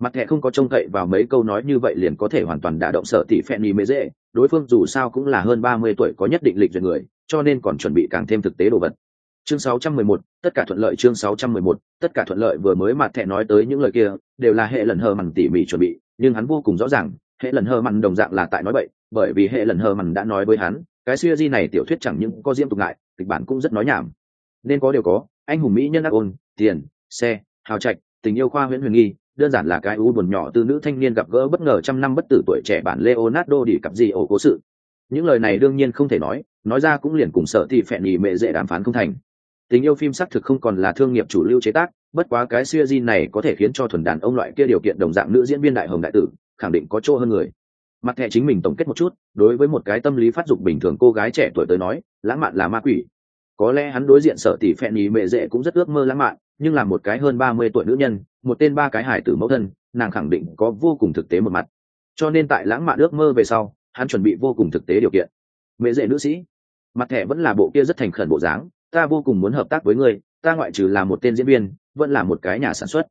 Mặt thẻ không có trông cậy vào mấy câu nói như vậy liền có thể hoàn toàn đả động sợ tỷ phen ý mệ dễ đối phương dù sao cũng là hơn ba mươi tuổi có nhất định lịch duyệt người cho nên còn chuẩn bị càng thêm thực tế đồ vật. Chương 611, tất cả thuận lợi chương 611, tất cả thuận lợi vừa mới mặt thẻ nói tới những lời kia đều là hệ lần hờ mằn tỉ mỉ chuẩn bị nhưng hắn vô cùng rõ ràng hệ lần hờ mằn đồng dạng là tại nói bậy bởi vì hệ lần hờ mằn đã nói với hắn cái siêu di này tiểu thuyết chẳng những có diễm tục ngại kịch bản cũng rất nói nhảm. Nên có đều có anh hùng mỹ nhân ác ôn tiền xe hào trạch tình yêu khoa huyễn huyền nghi đơn giản là cái u buồn nhỏ từ nữ thanh niên gặp gỡ bất ngờ trăm năm bất tử tuổi trẻ bản Leonardo đi cặp gì ổ cố sự. Những lời này đương nhiên không thể nói, nói ra cũng liền cùng sợ thì phẹn nhì mẹ dễ đàm phán không thành. Tình yêu phim xác thực không còn là thương nghiệp chủ lưu chế tác, bất quá cái series này có thể khiến cho thuần đàn ông loại kia điều kiện đồng dạng nữ diễn viên đại hồng đại tử, khẳng định có chỗ hơn người. Mặt thẻ chính mình tổng kết một chút, đối với một cái tâm lý phát dục bình thường cô gái trẻ tuổi tới nói, lãng mạn là ma quỷ. Có lẽ hắn đối diện sợ tỷ phẹn nhì mẹ dễ cũng rất ước mơ lãng mạn, nhưng là một cái hơn ba mươi tuổi nữ nhân, một tên ba cái hải tử mẫu thân nàng khẳng định có vô cùng thực tế một mặt. Cho nên tại lãng mạn ước mơ về sau hắn chuẩn bị vô cùng thực tế điều kiện. Mẹ dễ nữ sĩ mặt thẻ vẫn là bộ kia rất thành khẩn bộ dáng ta vô cùng muốn hợp tác với ngươi ta ngoại trừ là một tên diễn viên vẫn là một cái nhà sản xuất.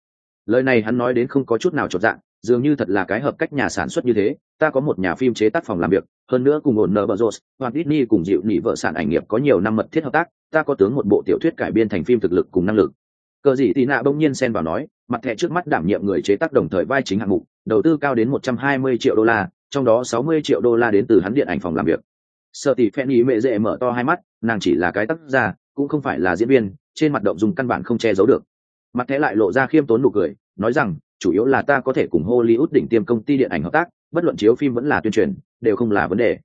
Lời này hắn nói đến không có chút nào chột dạng dường như thật là cái hợp cách nhà sản xuất như thế, ta có một nhà phim chế tác phòng làm việc, hơn nữa cùng ổn nợ bờ rột hoặc Disney cùng dịu nỉ vợ sản ảnh nghiệp có nhiều năm mật thiết hợp tác, ta có tướng một bộ tiểu thuyết cải biên thành phim thực lực cùng năng lực. Cờ gì tì nạ bỗng nhiên xen vào nói, mặt thẻ trước mắt đảm nhiệm người chế tác đồng thời vai chính hạng mục, đầu tư cao đến một trăm hai mươi triệu đô la, trong đó sáu mươi triệu đô la đến từ hắn điện ảnh phòng làm việc. Sợ tỷ phen ý mệ dễ mở to hai mắt, nàng chỉ là cái tác giả, cũng không phải là diễn viên, trên mặt động dùng căn bản không che giấu được. Mặt thẻ lại lộ ra khiêm tốn nụ cười, nói rằng chủ yếu là ta có thể cùng hollywood đỉnh tiêm công ty điện ảnh hợp tác, bất luận chiếu phim vẫn là tuyên truyền, đều không là vấn đề.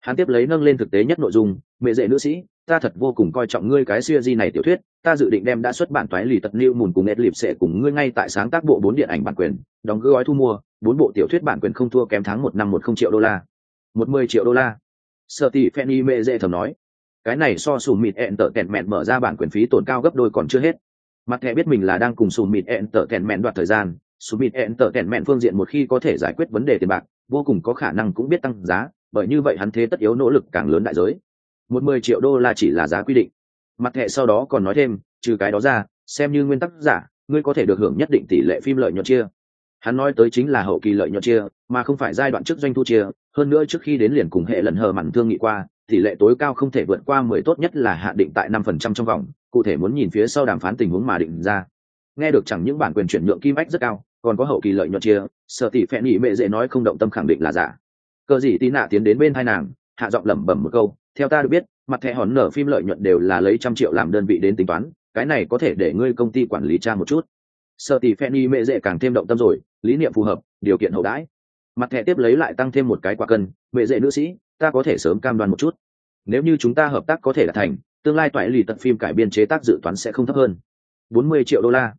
Hắn tiếp lấy nâng lên thực tế nhất nội dung, mẹ dễ nữ sĩ, ta thật vô cùng coi trọng ngươi cái siêu di này tiểu thuyết, ta dự định đem đã xuất bản toái lì tật lưu mùn cùng Netflix sẽ cùng ngươi ngay tại sáng tác bộ bốn điện ảnh bản quyền, đóng gói thu mua, bốn bộ tiểu thuyết bản quyền không thua kém tháng một năm một không triệu đô la. Một mươi triệu đô la. Sở tỷ fanny mẹ dễ thầm nói. Cái này so sùm mịt ẹn tở kẹn mẹn mở ra bản quyền phí tổn cao gấp đôi còn chưa hết. Mặt thẻ biết mình là đang cùng sùm mịt ẹn tở kẹn mẹn đoạt thời gian sụp bịt hẹn tở tẹn mẹn phương diện một khi có thể giải quyết vấn đề tiền bạc, vô cùng có khả năng cũng biết tăng giá, bởi như vậy hắn thế tất yếu nỗ lực càng lớn đại giới. Một mười triệu đô la chỉ là giá quy định. Mặt thẻ sau đó còn nói thêm, trừ cái đó ra, xem như nguyên tắc giả, ngươi có thể được hưởng nhất định tỷ lệ phim lợi nhuận chia. Hắn nói tới chính là hậu kỳ lợi nhuận chia, mà không phải giai đoạn trước doanh thu chia, hơn nữa trước khi đến liền cùng hệ lần hờ mặn thương nghị qua, tỷ lệ tối cao không thể vượt qua mười, tốt nhất là hạ định tại năm phần trăm trong vòng, cụ thể muốn nhìn phía sau đàm phán tình huống mà định ra nghe được chẳng những bản quyền chuyển nhượng kim ách rất cao, còn có hậu kỳ lợi nhuận chia, sợ tỷ phẹn nhị mệ dễ nói không động tâm khẳng định là giả. Cờ gì tí nạ tiến đến bên hai nàng, hạ giọng lẩm bẩm một câu, theo ta được biết, mặt thẻ hòn nở phim lợi nhuận đều là lấy trăm triệu làm đơn vị đến tính toán, cái này có thể để ngươi công ty quản lý tra một chút. Sợ tỷ phen nhị mệ dễ càng thêm động tâm rồi, lý niệm phù hợp, điều kiện hậu đãi. Mặt thẻ tiếp lấy lại tăng thêm một cái quả cân, mệ dễ nữ sĩ, ta có thể sớm cam đoan một chút. Nếu như chúng ta hợp tác có thể đạt thành, tương lai toại lì tận phim cải biên chế tác dự toán sẽ không thấp hơn. 40 triệu đô la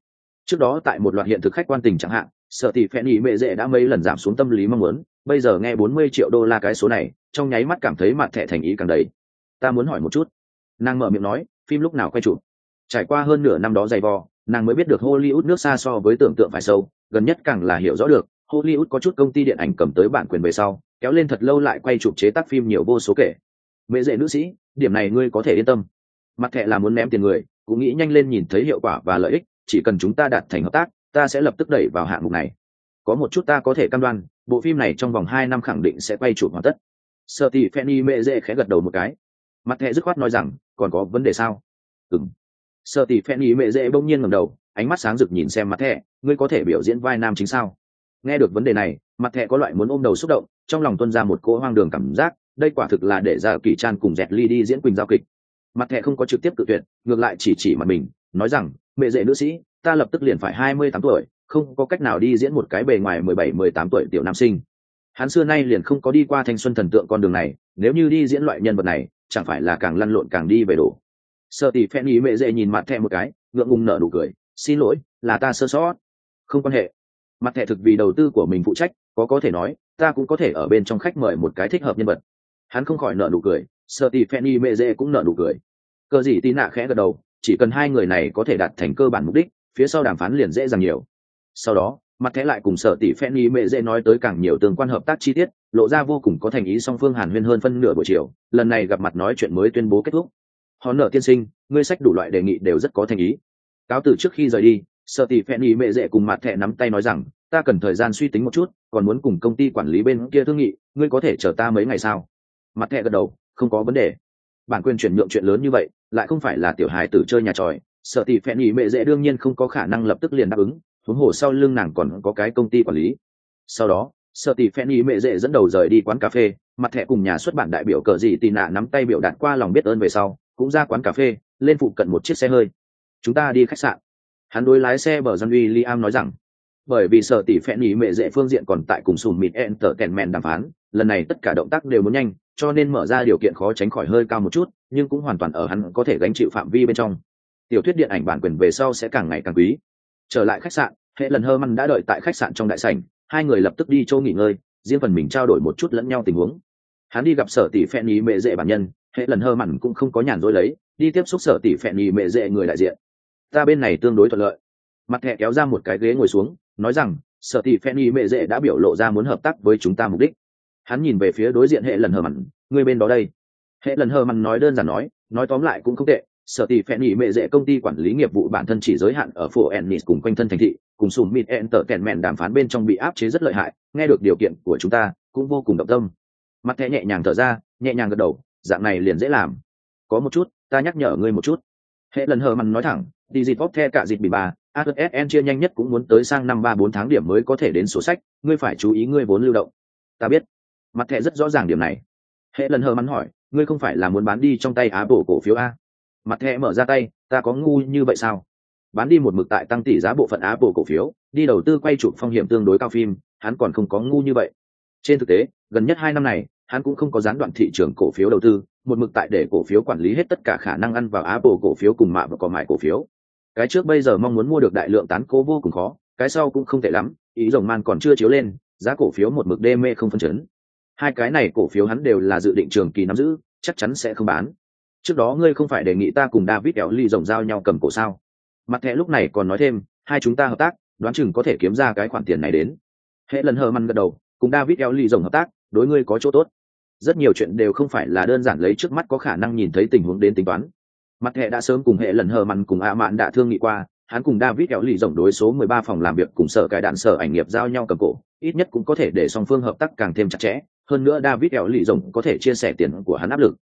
trước đó tại một loạt hiện thực khách quan tình chẳng hạn sợ tỷ phen ý mệ dễ đã mấy lần giảm xuống tâm lý mong muốn, bây giờ nghe 40 triệu đô la cái số này, trong nháy mắt cảm thấy mặt thẻ thành ý càng đầy. Ta muốn hỏi một chút. Nàng mở miệng nói, phim lúc nào quay chụp? Trải qua hơn nửa năm đó dày vò, nàng mới biết được hollywood nước xa so với tưởng tượng phải sâu, gần nhất càng là hiểu rõ được, hollywood có chút công ty điện ảnh cầm tới bản quyền về sau, kéo lên thật lâu lại quay chụp chế tác phim nhiều vô số kể. Mẹ dễ nữ sĩ, điểm này ngươi có thể yên tâm. Mặt thẻ là muốn ném tiền người, cũng nghĩ nhanh lên nhìn thấy hiệu quả và lợi ích chỉ cần chúng ta đạt thành hợp tác, ta sẽ lập tức đẩy vào hạng mục này. Có một chút ta có thể cam đoan, bộ phim này trong vòng hai năm khẳng định sẽ quay chụp hoàn tất. Sợ tỷ phenny mẹ dễ khẽ gật đầu một cái. Mặt thẻ dứt khoát nói rằng, còn có vấn đề sao? Ừng sợ tỷ phenny mẹ dễ bỗng nhiên ngầm đầu, ánh mắt sáng rực nhìn xem mặt thẻ, ngươi có thể biểu diễn vai nam chính sao? Nghe được vấn đề này, mặt thẻ có loại muốn ôm đầu xúc động, trong lòng tuân ra một cỗ hoang đường cảm giác, đây quả thực là để dạ ra kỳ chan cùng dẹt ly đi diễn quỳnh giao kịch. Mặt thẻ không có trực tiếp tự tuyệt ngược lại chỉ chỉ mặt mình, nói rằng mẹ dễ nữ sĩ, ta lập tức liền phải hai mươi tám tuổi, không có cách nào đi diễn một cái bề ngoài mười bảy, mười tám tuổi tiểu nam sinh. Hắn xưa nay liền không có đi qua thanh xuân thần tượng con đường này, nếu như đi diễn loại nhân vật này, chẳng phải là càng lăn lộn càng đi về đổ sợ tỷ phen ý mẹ dễ nhìn mặt thẻ một cái, ngượng ngùng nở đủ cười, xin lỗi, là ta sơ sót. Không quan hệ. Mặt thẻ thực vì đầu tư của mình phụ trách, có có thể nói, ta cũng có thể ở bên trong khách mời một cái thích hợp nhân vật. Hắn không khỏi nợ nụ cười, sợ tỷ phenny mê dê cũng nợ nụ cười. Cờ gì tí nạ khẽ gật đầu chỉ cần hai người này có thể đạt thành cơ bản mục đích, phía sau đàm phán liền dễ dàng nhiều. Sau đó, mặt thẻ lại cùng sở tỷ phenny mệ dễ nói tới càng nhiều tương quan hợp tác chi tiết, lộ ra vô cùng có thành ý song phương hàn huyên hơn phân nửa buổi chiều, lần này gặp mặt nói chuyện mới tuyên bố kết thúc. Hòn nợ tiên sinh, ngươi sách đủ loại đề nghị đều rất có thành ý. Cáo từ trước khi rời đi, sở tỷ phen ý mẹ dễ cùng mặt thẻ nắm tay nói rằng, ta cần thời gian suy tính một chút, còn muốn cùng công ty quản lý bên kia thương nghị, ngươi có thể chờ ta mấy ngày sao? Mặt thẻ gật đầu, không có vấn đề bản quyền chuyển nhượng chuyện lớn như vậy, lại không phải là tiểu hài tử chơi nhà tròi, sợ tỷ phẹn ý mẹ dễ đương nhiên không có khả năng lập tức liền đáp ứng, huống hồ sau lưng nàng còn có cái công ty quản lý. Sau đó, sợ tỷ phẹn ý mẹ dễ dẫn đầu rời đi quán cà phê, mặt thẻ cùng nhà xuất bản đại biểu cờ gì tì nạ nắm tay biểu đạt qua lòng biết ơn về sau, cũng ra quán cà phê, lên phụ cận một chiếc xe hơi. Chúng ta đi khách sạn. Hắn đối lái xe bờ dân uy liam nói rằng. Bởi vì sở tỷ phẹn nhì mệ dễ phương diện còn tại cùng sùn mịt en tờ kèn mèn đàm phán lần này tất cả động tác đều muốn nhanh, cho nên mở ra điều kiện khó tránh khỏi hơi cao một chút, nhưng cũng hoàn toàn ở hắn có thể gánh chịu phạm vi bên trong. Tiểu thuyết điện ảnh bản quyền về sau sẽ càng ngày càng quý. Trở lại khách sạn, hệ lần hơ măn đã đợi tại khách sạn trong đại sảnh, hai người lập tức đi chỗ nghỉ ngơi, riêng phần mình trao đổi một chút lẫn nhau tình huống. Hắn đi gặp sở tỷ phẹn nhì mệ dễ bản nhân, hệ lần hơ mặn cũng không có nhàn rỗi lấy, đi tiếp xúc sở tỷ phẹn nhì mệ dễ người đại diện. Ta bên này tương đối thuận lợi. Mặt thẹ kéo ra một cái ghế ngồi xuống, nói rằng, sở tỷ phenny mệ dễ đã biểu lộ ra muốn hợp tác với chúng ta mục đích hắn nhìn về phía đối diện hệ lần hờ mặn người bên đó đây hệ lần hờ mặn nói đơn giản nói nói tóm lại cũng không tệ sở tỷ phẹn nhị mệ dễ công ty quản lý nghiệp vụ bản thân chỉ giới hạn ở phố ennis cùng quanh thân thành thị cùng sùm mịt en tờ kèn mẹn đàm phán bên trong bị áp chế rất lợi hại nghe được điều kiện của chúng ta cũng vô cùng động tâm mặt thẻ nhẹ nhàng thở ra nhẹ nhàng gật đầu dạng này liền dễ làm có một chút ta nhắc nhở ngươi một chút hệ lần hờ mặn nói thẳng đi dịp bóp the cả dịp bị bà ASN chia nhanh nhất cũng muốn tới sang năm ba bốn tháng điểm mới có thể đến sổ sách, ngươi phải chú ý ngươi vốn lưu động. Ta biết. Mặt thẻ rất rõ ràng điểm này. Hệ lần hờ mắn hỏi, ngươi không phải là muốn bán đi trong tay á bộ cổ phiếu a? Mặt thẻ mở ra tay, ta có ngu như vậy sao? Bán đi một mực tại tăng tỷ giá bộ phận á bộ cổ phiếu, đi đầu tư quay chụp phong hiểm tương đối cao phim, hắn còn không có ngu như vậy. Trên thực tế, gần nhất hai năm này, hắn cũng không có gián đoạn thị trường cổ phiếu đầu tư, một mực tại để cổ phiếu quản lý hết tất cả khả năng ăn vào Apple cổ phiếu cùng mạ và còn mại cổ phiếu, cái trước bây giờ mong muốn mua được đại lượng tán cố vô cùng khó cái sau cũng không tệ lắm ý rồng man còn chưa chiếu lên giá cổ phiếu một mực đê mê không phân chấn hai cái này cổ phiếu hắn đều là dự định trường kỳ nắm giữ, chắc chắn sẽ không bán. Trước đó ngươi không phải đề nghị ta cùng david kéo ly rồng giao nhau cầm cổ sao? Mặt thẻ lúc này còn nói thêm, hai chúng ta hợp tác, đoán chừng có thể kiếm ra cái khoản tiền này đến. Hệ lần hờ măn gật đầu, cùng david kéo ly rồng hợp tác, đối ngươi có chỗ tốt. Rất nhiều chuyện đều không phải là đơn giản lấy trước mắt có khả năng nhìn thấy tình huống đến tính toán. Mặt hệ đã sớm cùng hệ lần hờ mặn cùng a mạn đã thương nghị qua, hắn cùng david kéo lì rộng đối số 13 phòng làm việc cùng sở cải đạn sở ảnh nghiệp giao nhau cầm cổ, ít nhất cũng có thể để song phương hợp tác càng thêm chặt chẽ hơn nữa david kéo lì rộng có thể chia sẻ tiền của hắn áp lực.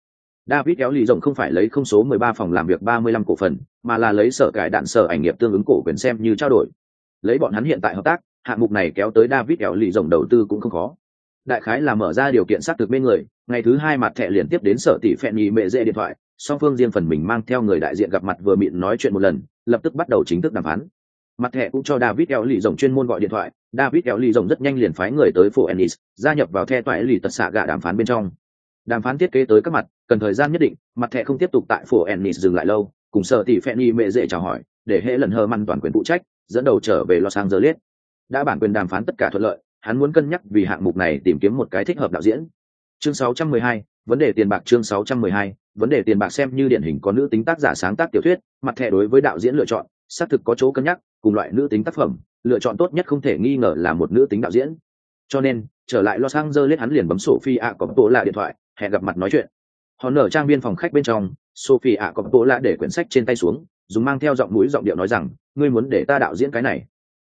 David kéo lì rộng không phải lấy không số 13 phòng làm việc 35 cổ phần, mà là lấy sở cải đạn sở ảnh nghiệp tương ứng cổ quyền xem như trao đổi. Lấy bọn hắn hiện tại hợp tác, hạng mục này kéo tới david kéo lì rộng đầu tư cũng không khó. Đại khái là mở ra điều kiện xác thực bên người, ngày thứ hai mặt thẻ liền tiếp đến sở tỷ phẹn nhì mệ dễ điện thoại, song phương riêng phần mình mang theo người đại diện gặp mặt vừa mịn nói chuyện một lần, lập tức bắt đầu chính thức đàm phán mặt thẻ cũng cho david eo lì rồng chuyên môn gọi điện thoại. David eo lì rồng rất nhanh liền phái người tới phố ennis gia nhập vào the toại lì tật xạ gạ đàm phán bên trong. Đàm phán thiết kế tới các mặt cần thời gian nhất định mặt thẻ không tiếp tục tại phố ennis dừng lại lâu cùng sợ tỷ phen y mệ dễ chào hỏi để hệ lần hờ măn toàn quyền phụ trách dẫn đầu trở về los angeles. Đã bản quyền đàm phán tất cả thuận lợi hắn muốn cân nhắc vì hạng mục này tìm kiếm một cái thích hợp đạo diễn. Chương 612, vấn đề tiền bạc chương 612, vấn đề tiền bạc xem như điển hình có nữ tính tác giả sáng tác tiểu thuyết mặt thẻ đối với đạo diễn lựa chọn xác thực có chỗ cân nhắc, cùng loại nữ tính tác phẩm, lựa chọn tốt nhất không thể nghi ngờ là một nữ tính đạo diễn. Cho nên, trở lại los angeles hắn liền bấm sophie ạ có bộ là điện thoại, hẹn gặp mặt nói chuyện. Họ nở trang viên phòng khách bên trong, sophie ạ có bộ là để quyển sách trên tay xuống, dùng mang theo giọng mũi giọng điệu nói rằng, ngươi muốn để ta đạo diễn cái này?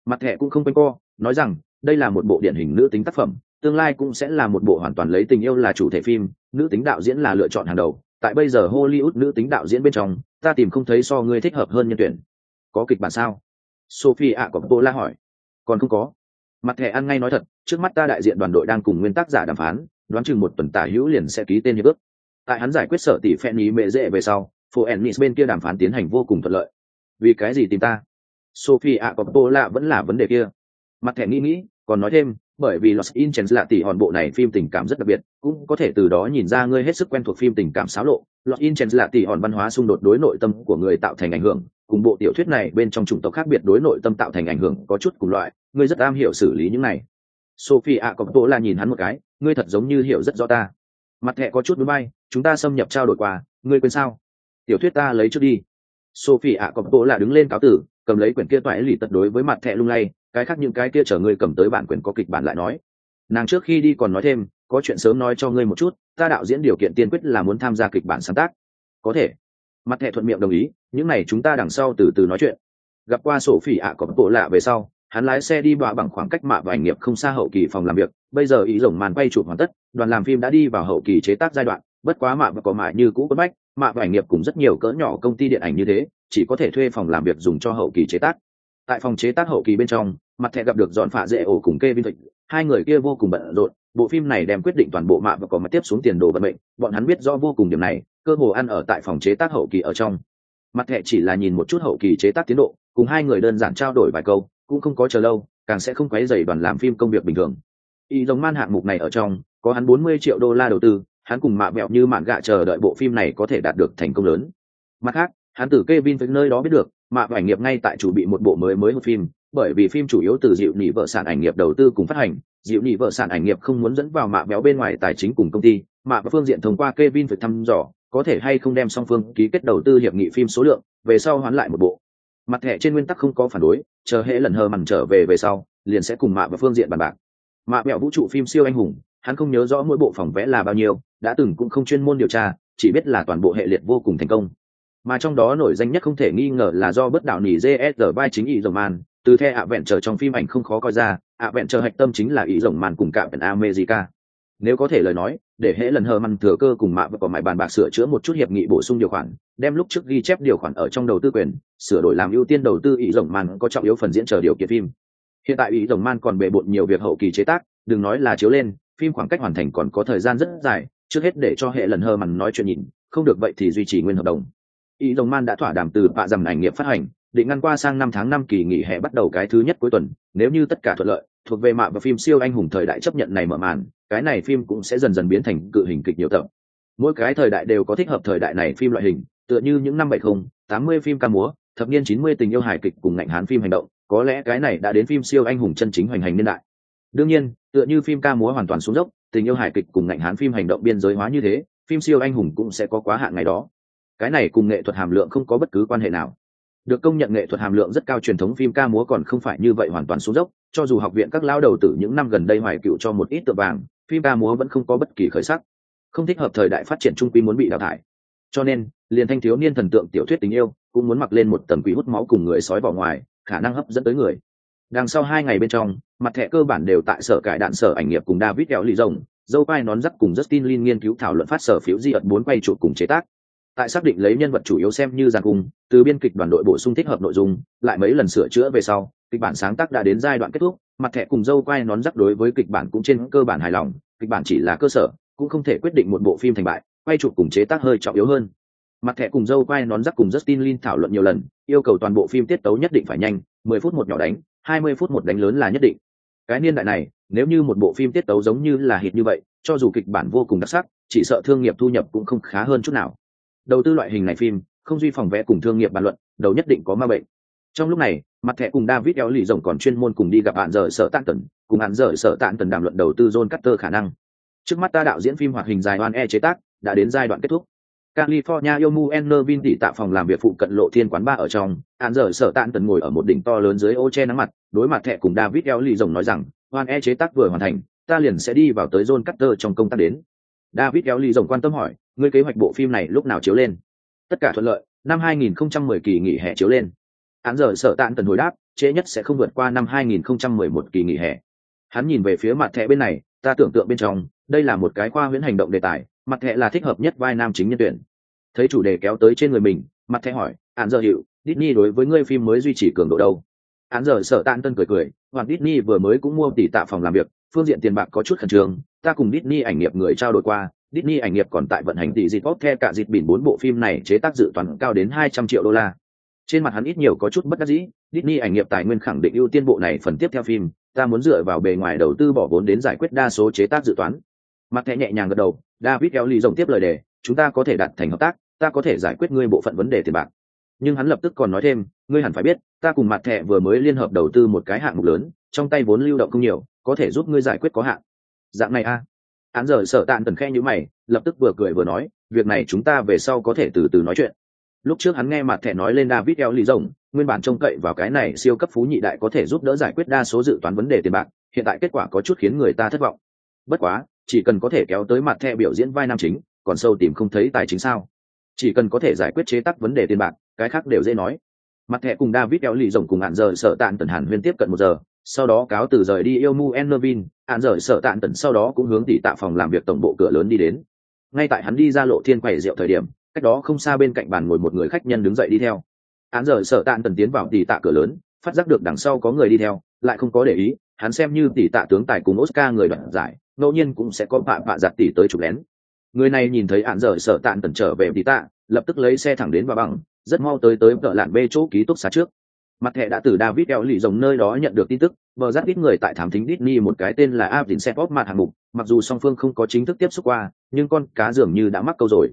Mặt thẻ cũng không quanh co, nói rằng, đây là một bộ điển hình nữ tính tác phẩm, tương lai cũng sẽ là một bộ hoàn toàn lấy tình yêu là chủ thể phim, nữ tính đạo diễn là lựa chọn hàng đầu. Tại bây giờ hollywood nữ tính đạo diễn bên trong, ta tìm không thấy so ngươi thích hợp hơn nhân tuyển có kịch bản sao? Sophie ạ của bô la hỏi. Còn không có. Mặt thẻ ăn ngay nói thật trước mắt ta đại diện đoàn đội đang cùng nguyên tác giả đàm phán đoán chừng một tuần tả hữu liền sẽ ký tên hiệp ước. Tại hắn giải quyết sở tỷ phen ý mệ dễ về sau phố ennis bên kia đàm phán tiến hành vô cùng thuận lợi. Vì cái gì tìm ta? Sophie ạ có bô la vẫn là vấn đề kia. Mặt thẻ nghĩ nghĩ còn nói thêm bởi vì Los Angeles là tỷ hòn bộ này phim tình cảm rất đặc biệt, cũng có thể từ đó nhìn ra ngươi hết sức quen thuộc phim tình cảm xáo lộ. Los Angeles là tỷ hòn văn hóa xung đột đối nội tâm của người tạo thành ảnh hưởng, cùng bộ tiểu thuyết này bên trong chủng tộc khác biệt đối nội tâm tạo thành ảnh hưởng có chút cùng loại, ngươi rất am hiểu xử lý những này. Sophie ạ có tố là nhìn hắn một cái, ngươi thật giống như hiểu rất rõ ta. Mặt thẻ có chút đối bay, chúng ta xâm nhập trao đổi quà ngươi quên sao? Tiểu thuyết ta lấy trước đi. Sophie ạ có tố là đứng lên cáo tử, cầm lấy quyển kia toại lì tật đối với mặt thẹ lung lay, cái khác những cái kia chở ngươi cầm tới bản quyền có kịch bản lại nói nàng trước khi đi còn nói thêm có chuyện sớm nói cho ngươi một chút ta đạo diễn điều kiện tiên quyết là muốn tham gia kịch bản sáng tác có thể mặt thẻ thuận miệng đồng ý, những này chúng ta đằng sau từ từ nói chuyện. Gặp qua sổ phỉ ạ có bộ lạ về sau, hắn lái xe đi bọa bằng khoảng cách mạ và ảnh nghiệp không xa hậu kỳ phòng làm việc, bây giờ ý rồng màn quay chụp hoàn tất, đoàn làm phim đã đi vào hậu kỳ chế tác giai đoạn, bất quá mạ và có mạ như cũ quất bách, mạ và ảnh nghiệp cùng rất nhiều cỡ nhỏ công ty điện ảnh như thế, chỉ có thể thuê phòng làm việc dùng cho hậu kỳ chế tác. Tại phòng chế tác hậu kỳ bên trong, mặt thẻ gặp được dọn phạ dễ ổ cùng kê vinh thịnh, hai người kia vô cùng bận rộn bộ phim này đem quyết định toàn bộ mạ và có mặt tiếp xuống tiền đồ vận mệnh bọn hắn biết do vô cùng điểm này cơ hồ ăn ở tại phòng chế tác hậu kỳ ở trong. Mặt thẻ chỉ là nhìn một chút hậu kỳ chế tác tiến độ cùng hai người đơn giản trao đổi vài câu cũng không có chờ lâu càng sẽ không quấy dày đoàn làm phim công việc bình thường. Y giống man hạng mục này ở trong có hắn bốn mươi triệu đô la đầu tư hắn cùng mạ mẹo như mạn gạ chờ đợi bộ phim này có thể đạt được thành công lớn. Mặt khác hắn từ Kevin với nơi đó biết được, mạ ảnh nghiệp ngay tại chủ bị một bộ mới mới một phim, bởi vì phim chủ yếu từ dịu nỉ vợ sản ảnh nghiệp đầu tư cùng phát hành, dịu nhị vợ sản ảnh nghiệp không muốn dẫn vào mạ béo bên ngoài tài chính cùng công ty, mạ và phương diện thông qua Kevin phải thăm dò, có thể hay không đem song phương ký kết đầu tư hiệp nghị phim số lượng, về sau hoán lại một bộ. Mặt thẻ trên nguyên tắc không có phản đối, chờ hệ lần hờ mằn trở về về sau, liền sẽ cùng mạ và phương diện bàn bạc. Mạ mẹo vũ trụ phim siêu anh hùng, hắn không nhớ rõ mỗi bộ phòng vẽ là bao nhiêu, đã từng cũng không chuyên môn điều tra, chỉ biết là toàn bộ hệ liệt vô cùng thành công mà trong đó nổi danh nhất không thể nghi ngờ là do bất đạo nỉ gsr vai chính ý dầu man từ the ạ vẹn trở trong phim ảnh không khó coi ra ạ vẹn chờ hạch tâm chính là ý rồng màn cùng cả vẹn america. Nếu có thể lời nói, để hễ lần hờ măn thừa cơ cùng mạ và có mại bàn bạc sửa chữa một chút hiệp nghị bổ sung điều khoản, đem lúc trước ghi chép điều khoản ở trong đầu tư quyền, sửa đổi làm ưu tiên đầu tư ý rồng màn có trọng yếu phần diễn chờ điều kiện phim. Hiện tại ý rồng man còn bề bộn nhiều việc hậu kỳ chế tác, đừng nói là chiếu lên, phim khoảng cách hoàn thành còn có thời gian rất dài, trước hết để cho hệ lần hờ mằn nói chuyện nhìn, không được vậy thì duy trì nguyên hợp đồng. Ý rồng man đã thỏa đàm từ bạ dầm ảnh nghiệp phát hành định ngăn qua sang năm tháng năm kỳ nghỉ hè bắt đầu cái thứ nhất cuối tuần, nếu như tất cả thuận lợi, thuộc về mạ và phim siêu anh hùng thời đại chấp nhận này mở màn, cái này phim cũng sẽ dần dần biến thành cự hình kịch nhiều tập. Mỗi cái thời đại đều có thích hợp thời đại này phim loại hình, tựa như những năm bảy không, tám mươi phim ca múa, thập niên chín mươi tình yêu hài kịch cùng ngạnh hán phim hành động, có lẽ cái này đã đến phim siêu anh hùng chân chính hoành hành niên đại. Đương nhiên, tựa như phim ca múa hoàn toàn xuống dốc, tình yêu hài kịch cùng ngạnh hán phim hành động biên giới hóa như thế, phim siêu anh hùng cũng sẽ có quá hạn ngày đó. Cái này cùng nghệ thuật hàm lượng không có bất cứ quan hệ nào được công nhận nghệ thuật hàm lượng rất cao, truyền thống phim ca múa còn không phải như vậy hoàn toàn xuống dốc. Cho dù học viện các lao đầu từ những năm gần đây hoài cựu cho một ít tượng vàng, phim ca múa vẫn không có bất kỳ khởi sắc. Không thích hợp thời đại phát triển trung quy muốn bị đào thải. Cho nên, liền thanh thiếu niên thần tượng tiểu thuyết tình yêu cũng muốn mặc lên một tầm quỷ hút máu cùng người sói vào ngoài, khả năng hấp dẫn tới người. Đằng sau hai ngày bên trong, mặt thẻ cơ bản đều tại sở cải đạn sở ảnh nghiệp cùng david kéo lì rồng dâu vai nón rắc cùng justin lin nghiên cứu thảo luận phát sở phiếu di ật bốn quay chuột cùng chế tác tại xác định lấy nhân vật chủ yếu xem như giàn cung, từ biên kịch đoàn đội bổ sung thích hợp nội dung, lại mấy lần sửa chữa về sau, kịch bản sáng tác đã đến giai đoạn kết thúc, mặt thẻ cùng dâu quay nón rắc đối với kịch bản cũng trên cơ bản hài lòng, kịch bản chỉ là cơ sở, cũng không thể quyết định một bộ phim thành bại, quay chụp cùng chế tác hơi trọng yếu hơn. Mặt thẻ cùng dâu quay nón rắc cùng justin lin thảo luận nhiều lần, yêu cầu toàn bộ phim tiết tấu nhất định phải nhanh, mười phút một nhỏ đánh, hai mươi phút một đánh lớn là nhất định. Cái niên đại này, nếu như một bộ phim tiết tấu giống như là hít như vậy, cho dù kịch bản vô cùng đặc sắc, chỉ sợ thương nghiệp thu nhập cũng không khá hơn chút nào đầu tư loại hình này phim không duy phòng vẽ cùng thương nghiệp bàn luận đầu nhất định có ma bệnh. Trong lúc này mặt thẻ cùng david eo lì rồng còn chuyên môn cùng đi gặp bạn giờ sở tạn tần cùng hạn giờ sở tạn tần đàm luận đầu tư john cutter khả năng. Trước mắt ta đạo diễn phim hoạt hình dài oan e chế tác đã đến giai đoạn kết thúc. California Yomu Enervin tỉ tạ phòng làm việc phụ cận lộ thiên quán ba ở trong, hạn giờ sở tạn tần ngồi ở một đỉnh to lớn dưới ô che nắng mặt, đối mặt thẻ cùng David eo lì rồng nói rằng, oan e chế tác vừa hoàn thành, ta liền sẽ đi vào tới John Cutter trong công tác đến. David eo lì rồng quan tâm hỏi, ngươi kế hoạch bộ phim này lúc nào chiếu lên? Tất cả thuận lợi, năm 2010 kỳ nghỉ hè chiếu lên. Án giờ sở tạn tần hồi đáp, trễ nhất sẽ không vượt qua năm 2011 kỳ nghỉ hè. Hắn nhìn về phía mặt thẻ bên này, ta tưởng tượng bên trong, đây là một cái khoa huyễn hành động đề tài, mặt thẻ là thích hợp nhất vai nam chính nhân tuyển. Thấy chủ đề kéo tới trên người mình, mặt thẻ hỏi, án giờ hiểu, Disney đối với ngươi phim mới duy trì cường độ đâu? Án giờ sở tạn tân cười cười, hoặc Disney vừa mới cũng mua tỷ tạ phòng làm việc, phương diện tiền bạc có chút khẩn trương, ta cùng Disney ảnh nghiệp người trao đổi qua, Disney ảnh nghiệp còn tại vận hành tỷ dịp bóp the cả dịp bỉn bốn bộ phim này chế tác dự toán cao đến 200 triệu đô la. Trên mặt hắn ít nhiều có chút bất đắc dĩ, Disney ảnh nghiệp tài nguyên khẳng định ưu tiên bộ này phần tiếp theo phim, ta muốn dựa vào bề ngoài đầu tư bỏ vốn đến giải quyết đa số chế tác dự toán. Mặt thẻ nhẹ nhàng gật đầu, David Kelly rộng tiếp lời đề, chúng ta có thể đạt thành hợp tác, ta có thể giải quyết ngươi bộ phận vấn đề tiền bạc. Nhưng hắn lập tức còn nói thêm, ngươi hẳn phải biết, ta cùng mặt thẻ vừa mới liên hợp đầu tư một cái hạng mục lớn, trong tay vốn lưu động không nhiều, có thể giúp ngươi giải quyết có hạn. Dạng này a. À? Án giờ sợ tạn tần khe như mày, lập tức vừa cười vừa nói, việc này chúng ta về sau có thể từ từ nói chuyện. Lúc trước hắn nghe mặt thẻ nói lên David eo lì rồng, nguyên bản trông cậy vào cái này siêu cấp phú nhị đại có thể giúp đỡ giải quyết đa số dự toán vấn đề tiền bạc, hiện tại kết quả có chút khiến người ta thất vọng. Bất quá, chỉ cần có thể kéo tới mặt thẻ biểu diễn vai nam chính, còn sâu tìm không thấy tài chính sao? Chỉ cần có thể giải quyết chế tắc vấn đề tiền bạc, cái khác đều dễ nói. Mặt thẻ cùng David eo lì rồng cùng hạn giờ sở tạn tần hàn huyên tiếp cận một giờ, sau đó cáo từ rời đi yêu mu Enervin, hạn rời sợ tạn tần sau đó cũng hướng tỷ tạ phòng làm việc tổng bộ cửa lớn đi đến. Ngay tại hắn đi ra lộ thiên quầy rượu thời điểm, cách đó không xa bên cạnh bàn ngồi một người khách nhân đứng dậy đi theo. Hạn rời sợ tạn tần tiến vào tỷ tạ cửa lớn, phát giác được đằng sau có người đi theo, lại không có để ý, hắn xem như tỷ tạ tướng tài cùng Oscar người đoạn giải, ngẫu nhiên cũng sẽ có bạ bạ giặt tỷ tới chụp lén. Người này nhìn thấy hạn rời sợ tạn tần trở về tỷ tạ, lập tức lấy xe thẳng đến và bằng, rất mau tới tới vợ lạn bê chỗ ký túc xá trước mặt thẻ đã từ david eo lì rồng nơi đó nhận được tin tức vợ rất ít người tại thám thính Disney một cái tên là Avin Sepop mặt hạng mục, mặc dù song phương không có chính thức tiếp xúc qua, nhưng con cá dường như đã mắc câu rồi.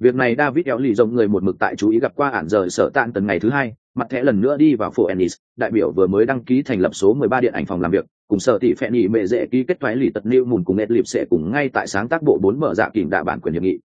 Việc này David eo lì rồng người một mực tại chú ý gặp qua ản rời sở tạn tần ngày thứ hai, mặt thẻ lần nữa đi vào phủ Ennis, đại biểu vừa mới đăng ký thành lập số 13 điện ảnh phòng làm việc, cùng sở tỷ phệ nhị mệ dễ ký kết thoái lì tật nêu mùn cùng Ed liệp sẽ cùng ngay tại sáng tác bộ bốn mở dạ kìm đạ bản quyền hiệp nghị.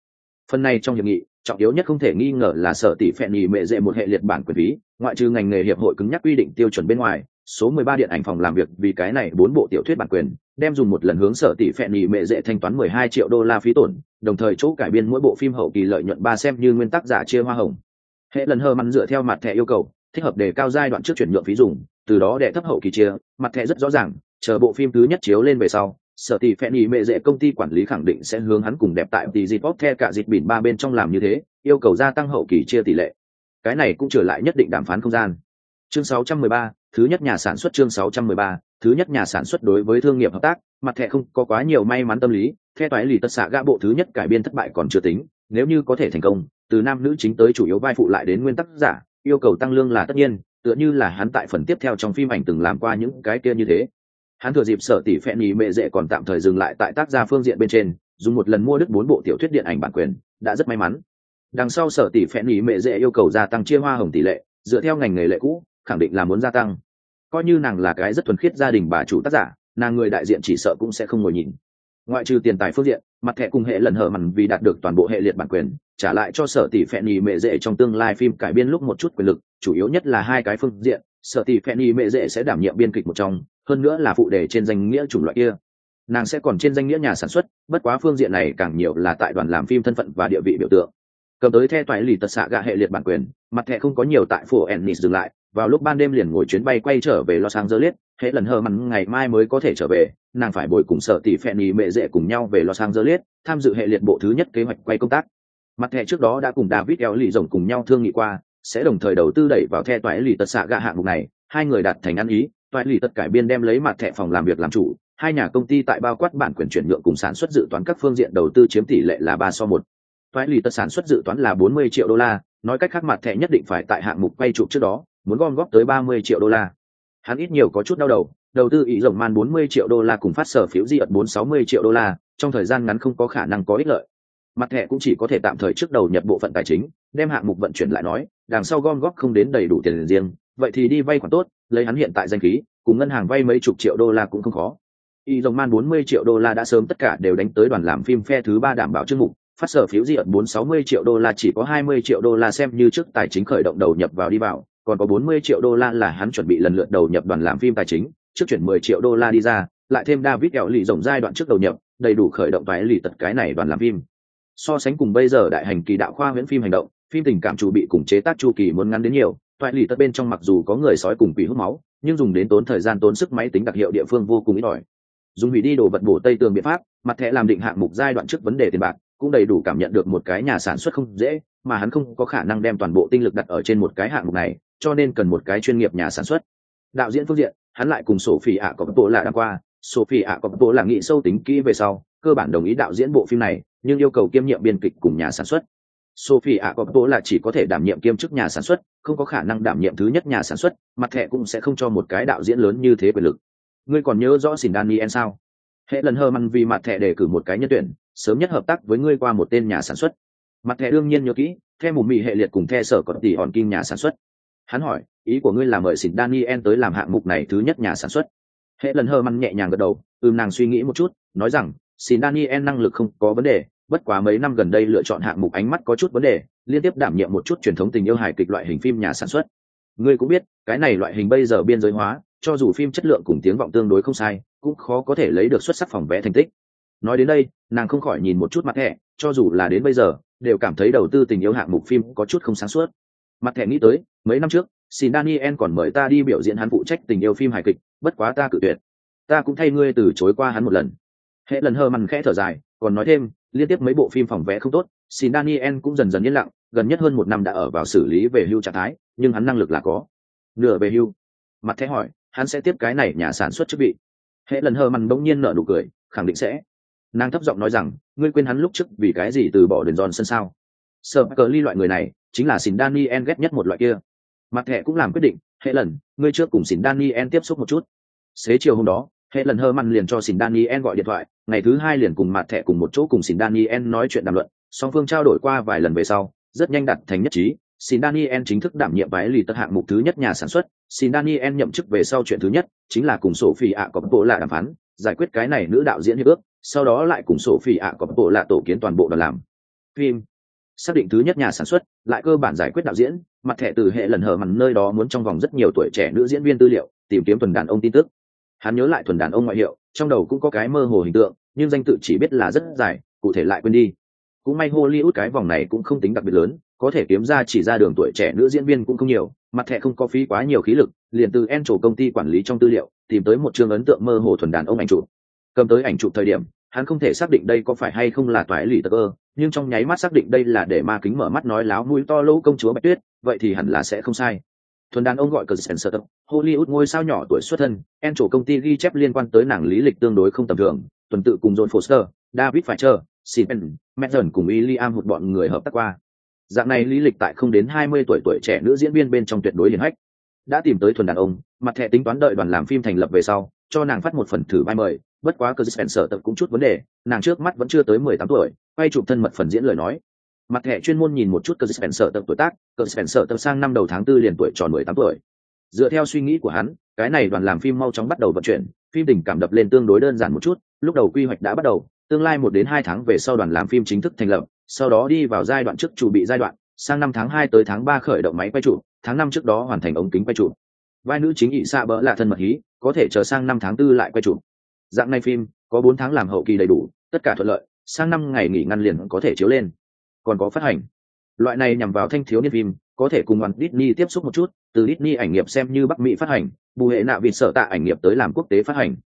Phần này trong hiệp nghị, trọng yếu nhất không thể nghi ngờ là sở tỷ phệ nhì mệ dễ một hệ liệt bản quyền phí, ngoại trừ ngành nghề hiệp hội cứng nhắc quy định tiêu chuẩn bên ngoài số 13 điện ảnh phòng làm việc vì cái này bốn bộ tiểu thuyết bản quyền đem dùng một lần hướng sở tỷ phẹn nhì mệ dễ thanh toán 12 triệu đô la phí tổn đồng thời chỗ cải biên mỗi bộ phim hậu kỳ lợi nhuận ba xem như nguyên tắc giả chia hoa hồng. Hệ lần hơ mắn dựa theo mặt thẻ yêu cầu thích hợp đề cao giai đoạn trước chuyển nhượng phí dùng từ đó để thấp hậu kỳ chia mặt thẻ rất rõ ràng chờ bộ phim thứ nhất chiếu lên về sau sở tỷ phen ý mệ dễ công ty quản lý khẳng định sẽ hướng hắn cùng đẹp tại tỷ dịp bóp the cả dịp bỉn ba bên trong làm như thế yêu cầu gia tăng hậu kỳ chia tỷ lệ. Cái này cũng trở lại nhất định đàm phán không gian. Chương 613, thứ nhất nhà sản xuất chương 613, thứ nhất nhà sản xuất đối với thương nghiệp hợp tác mặt thẻ không có quá nhiều may mắn tâm lý theo toái lì tất xạ gã bộ thứ nhất cải biên thất bại còn chưa tính nếu như có thể thành công từ nam nữ chính tới chủ yếu vai phụ lại đến nguyên tắc giả yêu cầu tăng lương là tất nhiên tựa như là hắn tại phần tiếp theo trong phim ảnh từng làm qua những cái kia như thế hắn thừa dịp sở tỷ phẹn nhì mệ dễ còn tạm thời dừng lại tại tác gia phương diện bên trên, dùng một lần mua đứt bốn bộ tiểu thuyết điện ảnh bản quyền, đã rất may mắn. Đằng sau sở tỷ phẹn nhì mệ dễ yêu cầu gia tăng chia hoa hồng tỷ lệ, dựa theo ngành nghề lệ cũ, khẳng định là muốn gia tăng. Coi như nàng là cái rất thuần khiết gia đình bà chủ tác giả, nàng người đại diện chỉ sợ cũng sẽ không ngồi nhìn. Ngoại trừ tiền tài phương diện, mặt thẻ cùng hệ lần hở mằn vì đạt được toàn bộ hệ liệt bản quyền, trả lại cho sở tỷ phẹn nhì mệ dễ trong tương lai phim cải biên lúc một chút quyền lực, chủ yếu nhất là hai cái phương diện, sở tỷ phẹn nhì mệ dễ sẽ đảm nhiệm biên kịch một trong hơn nữa là phụ đề trên danh nghĩa chủng loại kia. Nàng sẽ còn trên danh nghĩa nhà sản xuất, bất quá phương diện này càng nhiều là tại đoàn làm phim thân phận và địa vị biểu tượng. Cầm tới the toại lì tật xạ gạ hệ liệt bản quyền, mặt thẻ không có nhiều tại phủ ennis dừng lại, vào lúc ban đêm liền ngồi chuyến bay quay trở về los angeles hệ lần hờ mặn ngày mai mới có thể trở về, nàng phải bồi cùng sở tỷ phẹn nhì mệ dễ cùng nhau về los angeles, tham dự hệ liệt bộ thứ nhất kế hoạch quay công tác. Mặt thẻ trước đó đã cùng david eo lì rồng cùng nhau thương nghị qua, sẽ đồng thời đầu tư đẩy vào the toại lì tật xạ gạ hạng mục này, hai người đạt thành ăn ý toại lì tật cải biên đem lấy mặt thẻ phòng làm việc làm chủ, hai nhà công ty tại bao quát bản quyền chuyển nhượng cùng sản xuất dự toán các phương diện đầu tư chiếm tỷ lệ là ba so một. Toại lì tật sản xuất dự toán là bốn mươi triệu đô la, nói cách khác mặt thẻ nhất định phải tại hạng mục quay chụp trước đó, muốn gom góp tới ba mươi triệu đô la. Hắn ít nhiều có chút đau đầu đầu tư ý rộng man bốn mươi triệu đô la cùng phát sở phiếu di ẩn bốn sáu mươi triệu đô la, trong thời gian ngắn không có khả năng có ích lợi. Mặt thẻ cũng chỉ có thể tạm thời trước đầu nhập bộ phận tài chính, đem hạng mục vận chuyển lại nói, đằng sau gom góp không đến đầy đủ tiền riêng vậy thì đi vay khoản tốt, lấy hắn hiện tại danh khí, cùng ngân hàng vay mấy chục triệu đô la cũng không khó. Y dòng man bốn mươi triệu đô la đã sớm tất cả đều đánh tới đoàn làm phim phe thứ ba đảm bảo chương mục, phát sở phiếu di ẩn bốn sáu mươi triệu đô la chỉ có hai mươi triệu đô la xem như trước tài chính khởi động đầu nhập vào đi vào, còn có bốn mươi triệu đô la là hắn chuẩn bị lần lượt đầu nhập đoàn làm phim tài chính, trước chuyển mười triệu đô la đi ra, lại thêm david kẹo lì rộng giai đoạn trước đầu nhập, đầy đủ khởi động toái lì tật cái này đoàn làm phim. So sánh cùng bây giờ đại hành kỳ đạo khoa huyễn phim hành động, phim tình cảm chủ bị cùng chế tác chu kỳ muốn ngắn đến nhiều toại lì tất bên trong mặc dù có người sói cùng quỷ hút máu, nhưng dùng đến tốn thời gian tốn sức máy tính đặc hiệu địa phương vô cùng ít ỏi. Dùng hủy đi đồ vật bổ tây tường biện pháp, mặt thẻ làm định hạng mục giai đoạn trước vấn đề tiền bạc, cũng đầy đủ cảm nhận được một cái nhà sản xuất không dễ, mà hắn không có khả năng đem toàn bộ tinh lực đặt ở trên một cái hạng mục này, cho nên cần một cái chuyên nghiệp nhà sản xuất. Đạo diễn phương diện, hắn lại cùng sophie phỉ ạ có bộ là đã qua. Sophie phỉ ạ có bộ là nghĩ sâu tính kỹ về sau, cơ bản đồng ý đạo diễn bộ phim này, nhưng yêu cầu kiêm nhiệm biên kịch cùng nhà sản xuất sophie ạ là chỉ có thể đảm nhiệm kiêm chức nhà sản xuất, không có khả năng đảm nhiệm thứ nhất nhà sản xuất, mặt thẻ cũng sẽ không cho một cái đạo diễn lớn như thế quyền lực. Ngươi còn nhớ rõ Sìn daniel sao? Hệ lần hờ măng vì mặt thẻ đề cử một cái nhân tuyển, sớm nhất hợp tác với ngươi qua một tên nhà sản xuất. Mặt thẻ đương nhiên nhớ kỹ theo mù mị hệ liệt cùng theo sở còn tỷ hòn kim nhà sản xuất. Hắn hỏi, ý của ngươi là mời Sìn daniel tới làm hạng mục này thứ nhất nhà sản xuất. Hệ lần hờ măng nhẹ nhàng gật đầu, ừm nàng suy nghĩ một chút, nói rằng Sìn daniel năng lực không có vấn đề bất quá mấy năm gần đây lựa chọn hạng mục ánh mắt có chút vấn đề, liên tiếp đảm nhiệm một chút truyền thống tình yêu hài kịch loại hình phim nhà sản xuất. Ngươi cũng biết, cái này loại hình bây giờ biên giới hóa, cho dù phim chất lượng cùng tiếng vọng tương đối không sai, cũng khó có thể lấy được xuất sắc phòng vẽ thành tích. Nói đến đây, nàng không khỏi nhìn một chút mặt thẻ, cho dù là đến bây giờ, đều cảm thấy đầu tư tình yêu hạng mục phim có chút không sáng suốt. Mặt thẻ nghĩ tới, mấy năm trước, xin daniel còn mời ta đi biểu diễn hắn phụ trách tình yêu phim hài kịch, bất quá ta cự tuyệt. Ta cũng thay ngươi từ chối qua hắn một lần. Hệ lần hơ mằn khẽ thở dài, còn nói thêm liên tiếp mấy bộ phim phòng vé không tốt, xin daniel cũng dần dần yên lặng, gần nhất hơn một năm đã ở vào xử lý về hưu trạng thái, nhưng hắn năng lực là có. Nửa về hưu. Mặt thẻ hỏi, hắn sẽ tiếp cái này nhà sản xuất chức vị. Hệ lần hờ mằn bỗng nhiên nở nụ cười, khẳng định sẽ. Nàng thấp giọng nói rằng, ngươi quên hắn lúc trước vì cái gì từ bỏ đền giòn sân sao? Sợ cờ ly loại người này, chính là xin daniel ghét nhất một loại kia. Mặt thẻ cũng làm quyết định, hệ lần, ngươi trước cùng xin daniel tiếp xúc một chút. Xế chiều hôm đó hệ lần hơ măn liền cho xin daniel gọi điện thoại, ngày thứ hai liền cùng mặt thẻ cùng một chỗ cùng xin daniel nói chuyện đàm luận, song phương trao đổi qua vài lần về sau, rất nhanh đặt thành nhất trí. Xin daniel chính thức đảm nhiệm vái lì tất hạng mục thứ nhất nhà sản xuất xin daniel nhậm chức về sau chuyện thứ nhất chính là cùng sổ phi ạ có bộ là đàm phán, giải quyết cái này nữ đạo diễn hiệp ước, sau đó lại cùng sổ phi ạ có bộ là tổ kiến toàn bộ đoàn làm. Phim. Xác định thứ nhất nhà sản xuất, lại cơ bản giải quyết đạo diễn mặt thẻ từ hệ lần hở mặn nơi đó muốn trong vòng rất nhiều tuổi trẻ nữ diễn viên tư liệu, tìm kiếm thuần đàn ông tin tức hắn nhớ lại thuần đàn ông ngoại hiệu, trong đầu cũng có cái mơ hồ hình tượng, nhưng danh tự chỉ biết là rất dài, cụ thể lại quên đi. Cũng may hollywood cái vòng này cũng không tính đặc biệt lớn, có thể kiếm ra chỉ ra đường tuổi trẻ nữ diễn viên cũng không nhiều, mặt thẻ không có phí quá nhiều khí lực, liền từ en trổ công ty quản lý trong tư liệu, tìm tới một chương ấn tượng mơ hồ thuần đàn ông ảnh chụp. Cầm tới ảnh chụp thời điểm, hắn không thể xác định đây có phải hay không là toái lì tơ cơ, nhưng trong nháy mắt xác định đây là để ma kính mở mắt nói láo mũi to lỗ công chúa bạch tuyết, vậy thì hẳn là sẽ không sai thuần đàn ông gọi cờ spencer tập hollywood ngôi sao nhỏ tuổi xuất thân en chủ công ty ghi chép liên quan tới nàng lý lịch tương đối không tầm thường. Tuần tự cùng john foster david Fisher, stephen madden cùng william một bọn người hợp tác qua. Dạng này lý lịch tại không đến hai mươi tuổi tuổi trẻ nữ diễn viên bên trong tuyệt đối liền hách. Đã tìm tới thuần đàn ông mặt thẻ tính toán đợi đoàn làm phim thành lập về sau cho nàng phát một phần thử vai mời. Bất quá cơ spencer tập cũng chút vấn đề nàng trước mắt vẫn chưa tới mười tám tuổi quay chụp thân mật phần diễn lời nói mặt thẻ chuyên môn nhìn một chút cơ spencer tập tuổi tác cơ spencer tập sang năm đầu tháng tư liền tuổi tròn mười tám tuổi. Dựa theo suy nghĩ của hắn, cái này đoàn làm phim mau chóng bắt đầu vận chuyển, phim tình cảm đập lên tương đối đơn giản một chút, lúc đầu quy hoạch đã bắt đầu, tương lai một đến hai tháng về sau đoàn làm phim chính thức thành lập, sau đó đi vào giai đoạn trước chuẩn bị giai đoạn, sang năm tháng hai tới tháng ba khởi động máy quay trụ tháng năm trước đó hoàn thành ống kính quay trụ vai nữ chính ỵ xạ bỡ là thân mật hí, có thể chờ sang năm tháng tư lại quay trụ dạng này phim, có bốn tháng làm hậu kỳ đầy đủ, tất cả thuận lợi, sang năm ngày nghỉ ngăn liền có thể chiếu lên còn có phát hành loại này nhằm vào thanh thiếu niên phim có thể cùng đoàn Disney tiếp xúc một chút từ Disney ảnh nghiệp xem như Bắc Mỹ phát hành bù hệ nạ vì sở tạ ảnh nghiệp tới làm quốc tế phát hành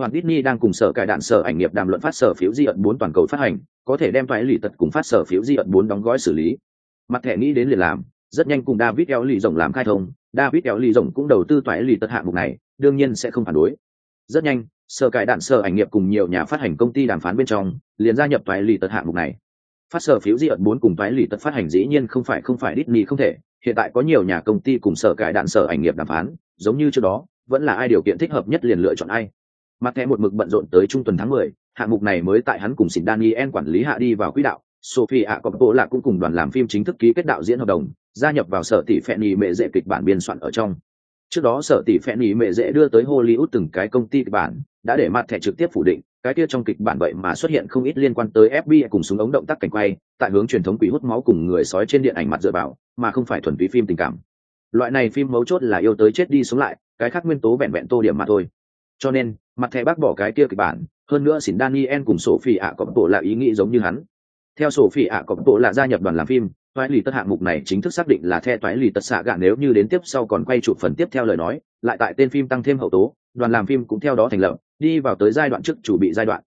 Hoàn Disney đang cùng sở cải đạn sở ảnh nghiệp đàm luận phát sở phiếu di ẩn bốn toàn cầu phát hành, có thể đem toái lì tật cùng phát sở phiếu di ẩn bốn đóng gói xử lý. Mặt thẻ nghĩ đến liền làm, rất nhanh cùng David Eo lì rộng làm khai thông, David Eo lì rộng cũng đầu tư toại lì tật hạng mục này, đương nhiên sẽ không phản đối. Rất nhanh, sở cải đạn sở ảnh nghiệp cùng nhiều nhà phát hành công ty đàm phán bên trong, liền gia nhập toại lì tật hạng mục này. Phát sở phiếu di ẩn bốn cùng toái lì tật phát hành dĩ nhiên không phải không phải Disney không thể, hiện tại có nhiều nhà công ty cùng sở cải đạn sở ảnh nghiệp đàm phán, giống như trước đó, vẫn là ai điều kiện thích hợp nhất liền lựa chọn ai. Mặt thẻ một mực bận rộn tới trung tuần tháng mười, hạng mục này mới tại hắn cùng xỉn daniel quản lý hạ đi vào quỹ đạo. Sophie ạ có bộ là cũng cùng đoàn làm phim chính thức ký kết đạo diễn hợp đồng gia nhập vào sở tỷ phẹn mẹ dễ kịch bản biên soạn ở trong. Trước đó sở tỷ phẹn mẹ dễ đưa tới hollywood từng cái công ty kịch bản đã để mặt thẻ trực tiếp phủ định cái kia trong kịch bản vậy mà xuất hiện không ít liên quan tới FBI cùng súng ống động tác cảnh quay, tại hướng truyền thống quỷ hút máu cùng người sói trên điện ảnh mặt dựa vào, mà không phải thuần túy phim tình cảm. Loại này phim mấu chốt là yêu tới chết đi sống lại, cái khác nguyên tố vẹn vẹn tô điểm mà thôi. Cho nên mặt thẻ bác bỏ cái kia kịch bản hơn nữa xỉn daniel cùng sổ ạ có bộ là ý nghĩ giống như hắn. Theo sổ ạ có bộ là gia nhập đoàn làm phim toái lì tất hạng mục này chính thức xác định là the toái lì tất xạ gạ nếu như đến tiếp sau còn quay chụp phần tiếp theo lời nói lại tại tên phim tăng thêm hậu tố đoàn làm phim cũng theo đó thành lập, đi vào tới giai đoạn trước chủ bị giai đoạn.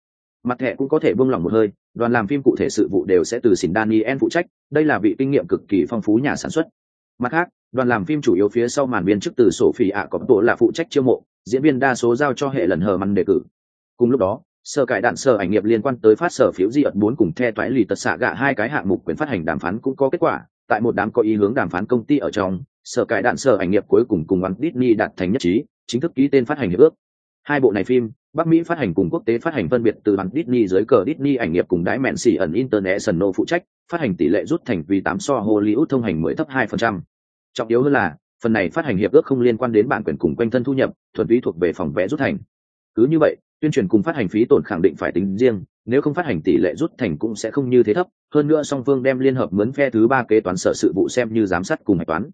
Mặt thẻ cũng có thể buông lỏng một hơi, đoàn làm phim cụ thể sự vụ đều sẽ từ xin daniel phụ trách, đây là vị kinh nghiệm cực kỳ phong phú nhà sản xuất. Mặt khác, đoàn làm phim chủ yếu phía sau màn viên chức từ sổ phi ạ có bộ là phụ trách chiêu mộ, diễn viên đa số giao cho hệ lần hờ măn đề cử. Cùng lúc đó sở cải đạn sở ảnh nghiệp liên quan tới phát sở phiếu di ẩn bốn cùng the toái lì tật xạ gạ hai cái hạng mục quyền phát hành đàm phán cũng có kết quả, tại một đám có ý hướng đàm phán công ty ở trong sở cải đạn sở ảnh nghiệp cuối cùng cùng bắn Disney đạt thành nhất trí chính thức ký tên phát hành hiệp ước. Hai bộ này phim Bắc Mỹ phát hành cùng quốc tế phát hành phân biệt từ bắn Disney dưới cờ Disney ảnh nghiệp cùng đái mẹn xỉ ẩn International phụ trách, phát hành tỷ lệ rút thành vì tám so Hollywood thông hành mới thấp hai phần trăm. Trọng yếu hơn là phần này phát hành hiệp ước không liên quan đến bản quyền cùng quanh thân thu nhập thuần túy thuộc về phòng vẽ rút thành. Cứ như vậy tuyên truyền cùng phát hành phí tổn khẳng định phải tính riêng nếu không phát hành tỷ lệ rút thành cũng sẽ không như thế thấp hơn nữa song phương đem liên hợp mướn phe thứ ba kế toán sở sự vụ xem như giám sát cùng hạch toán.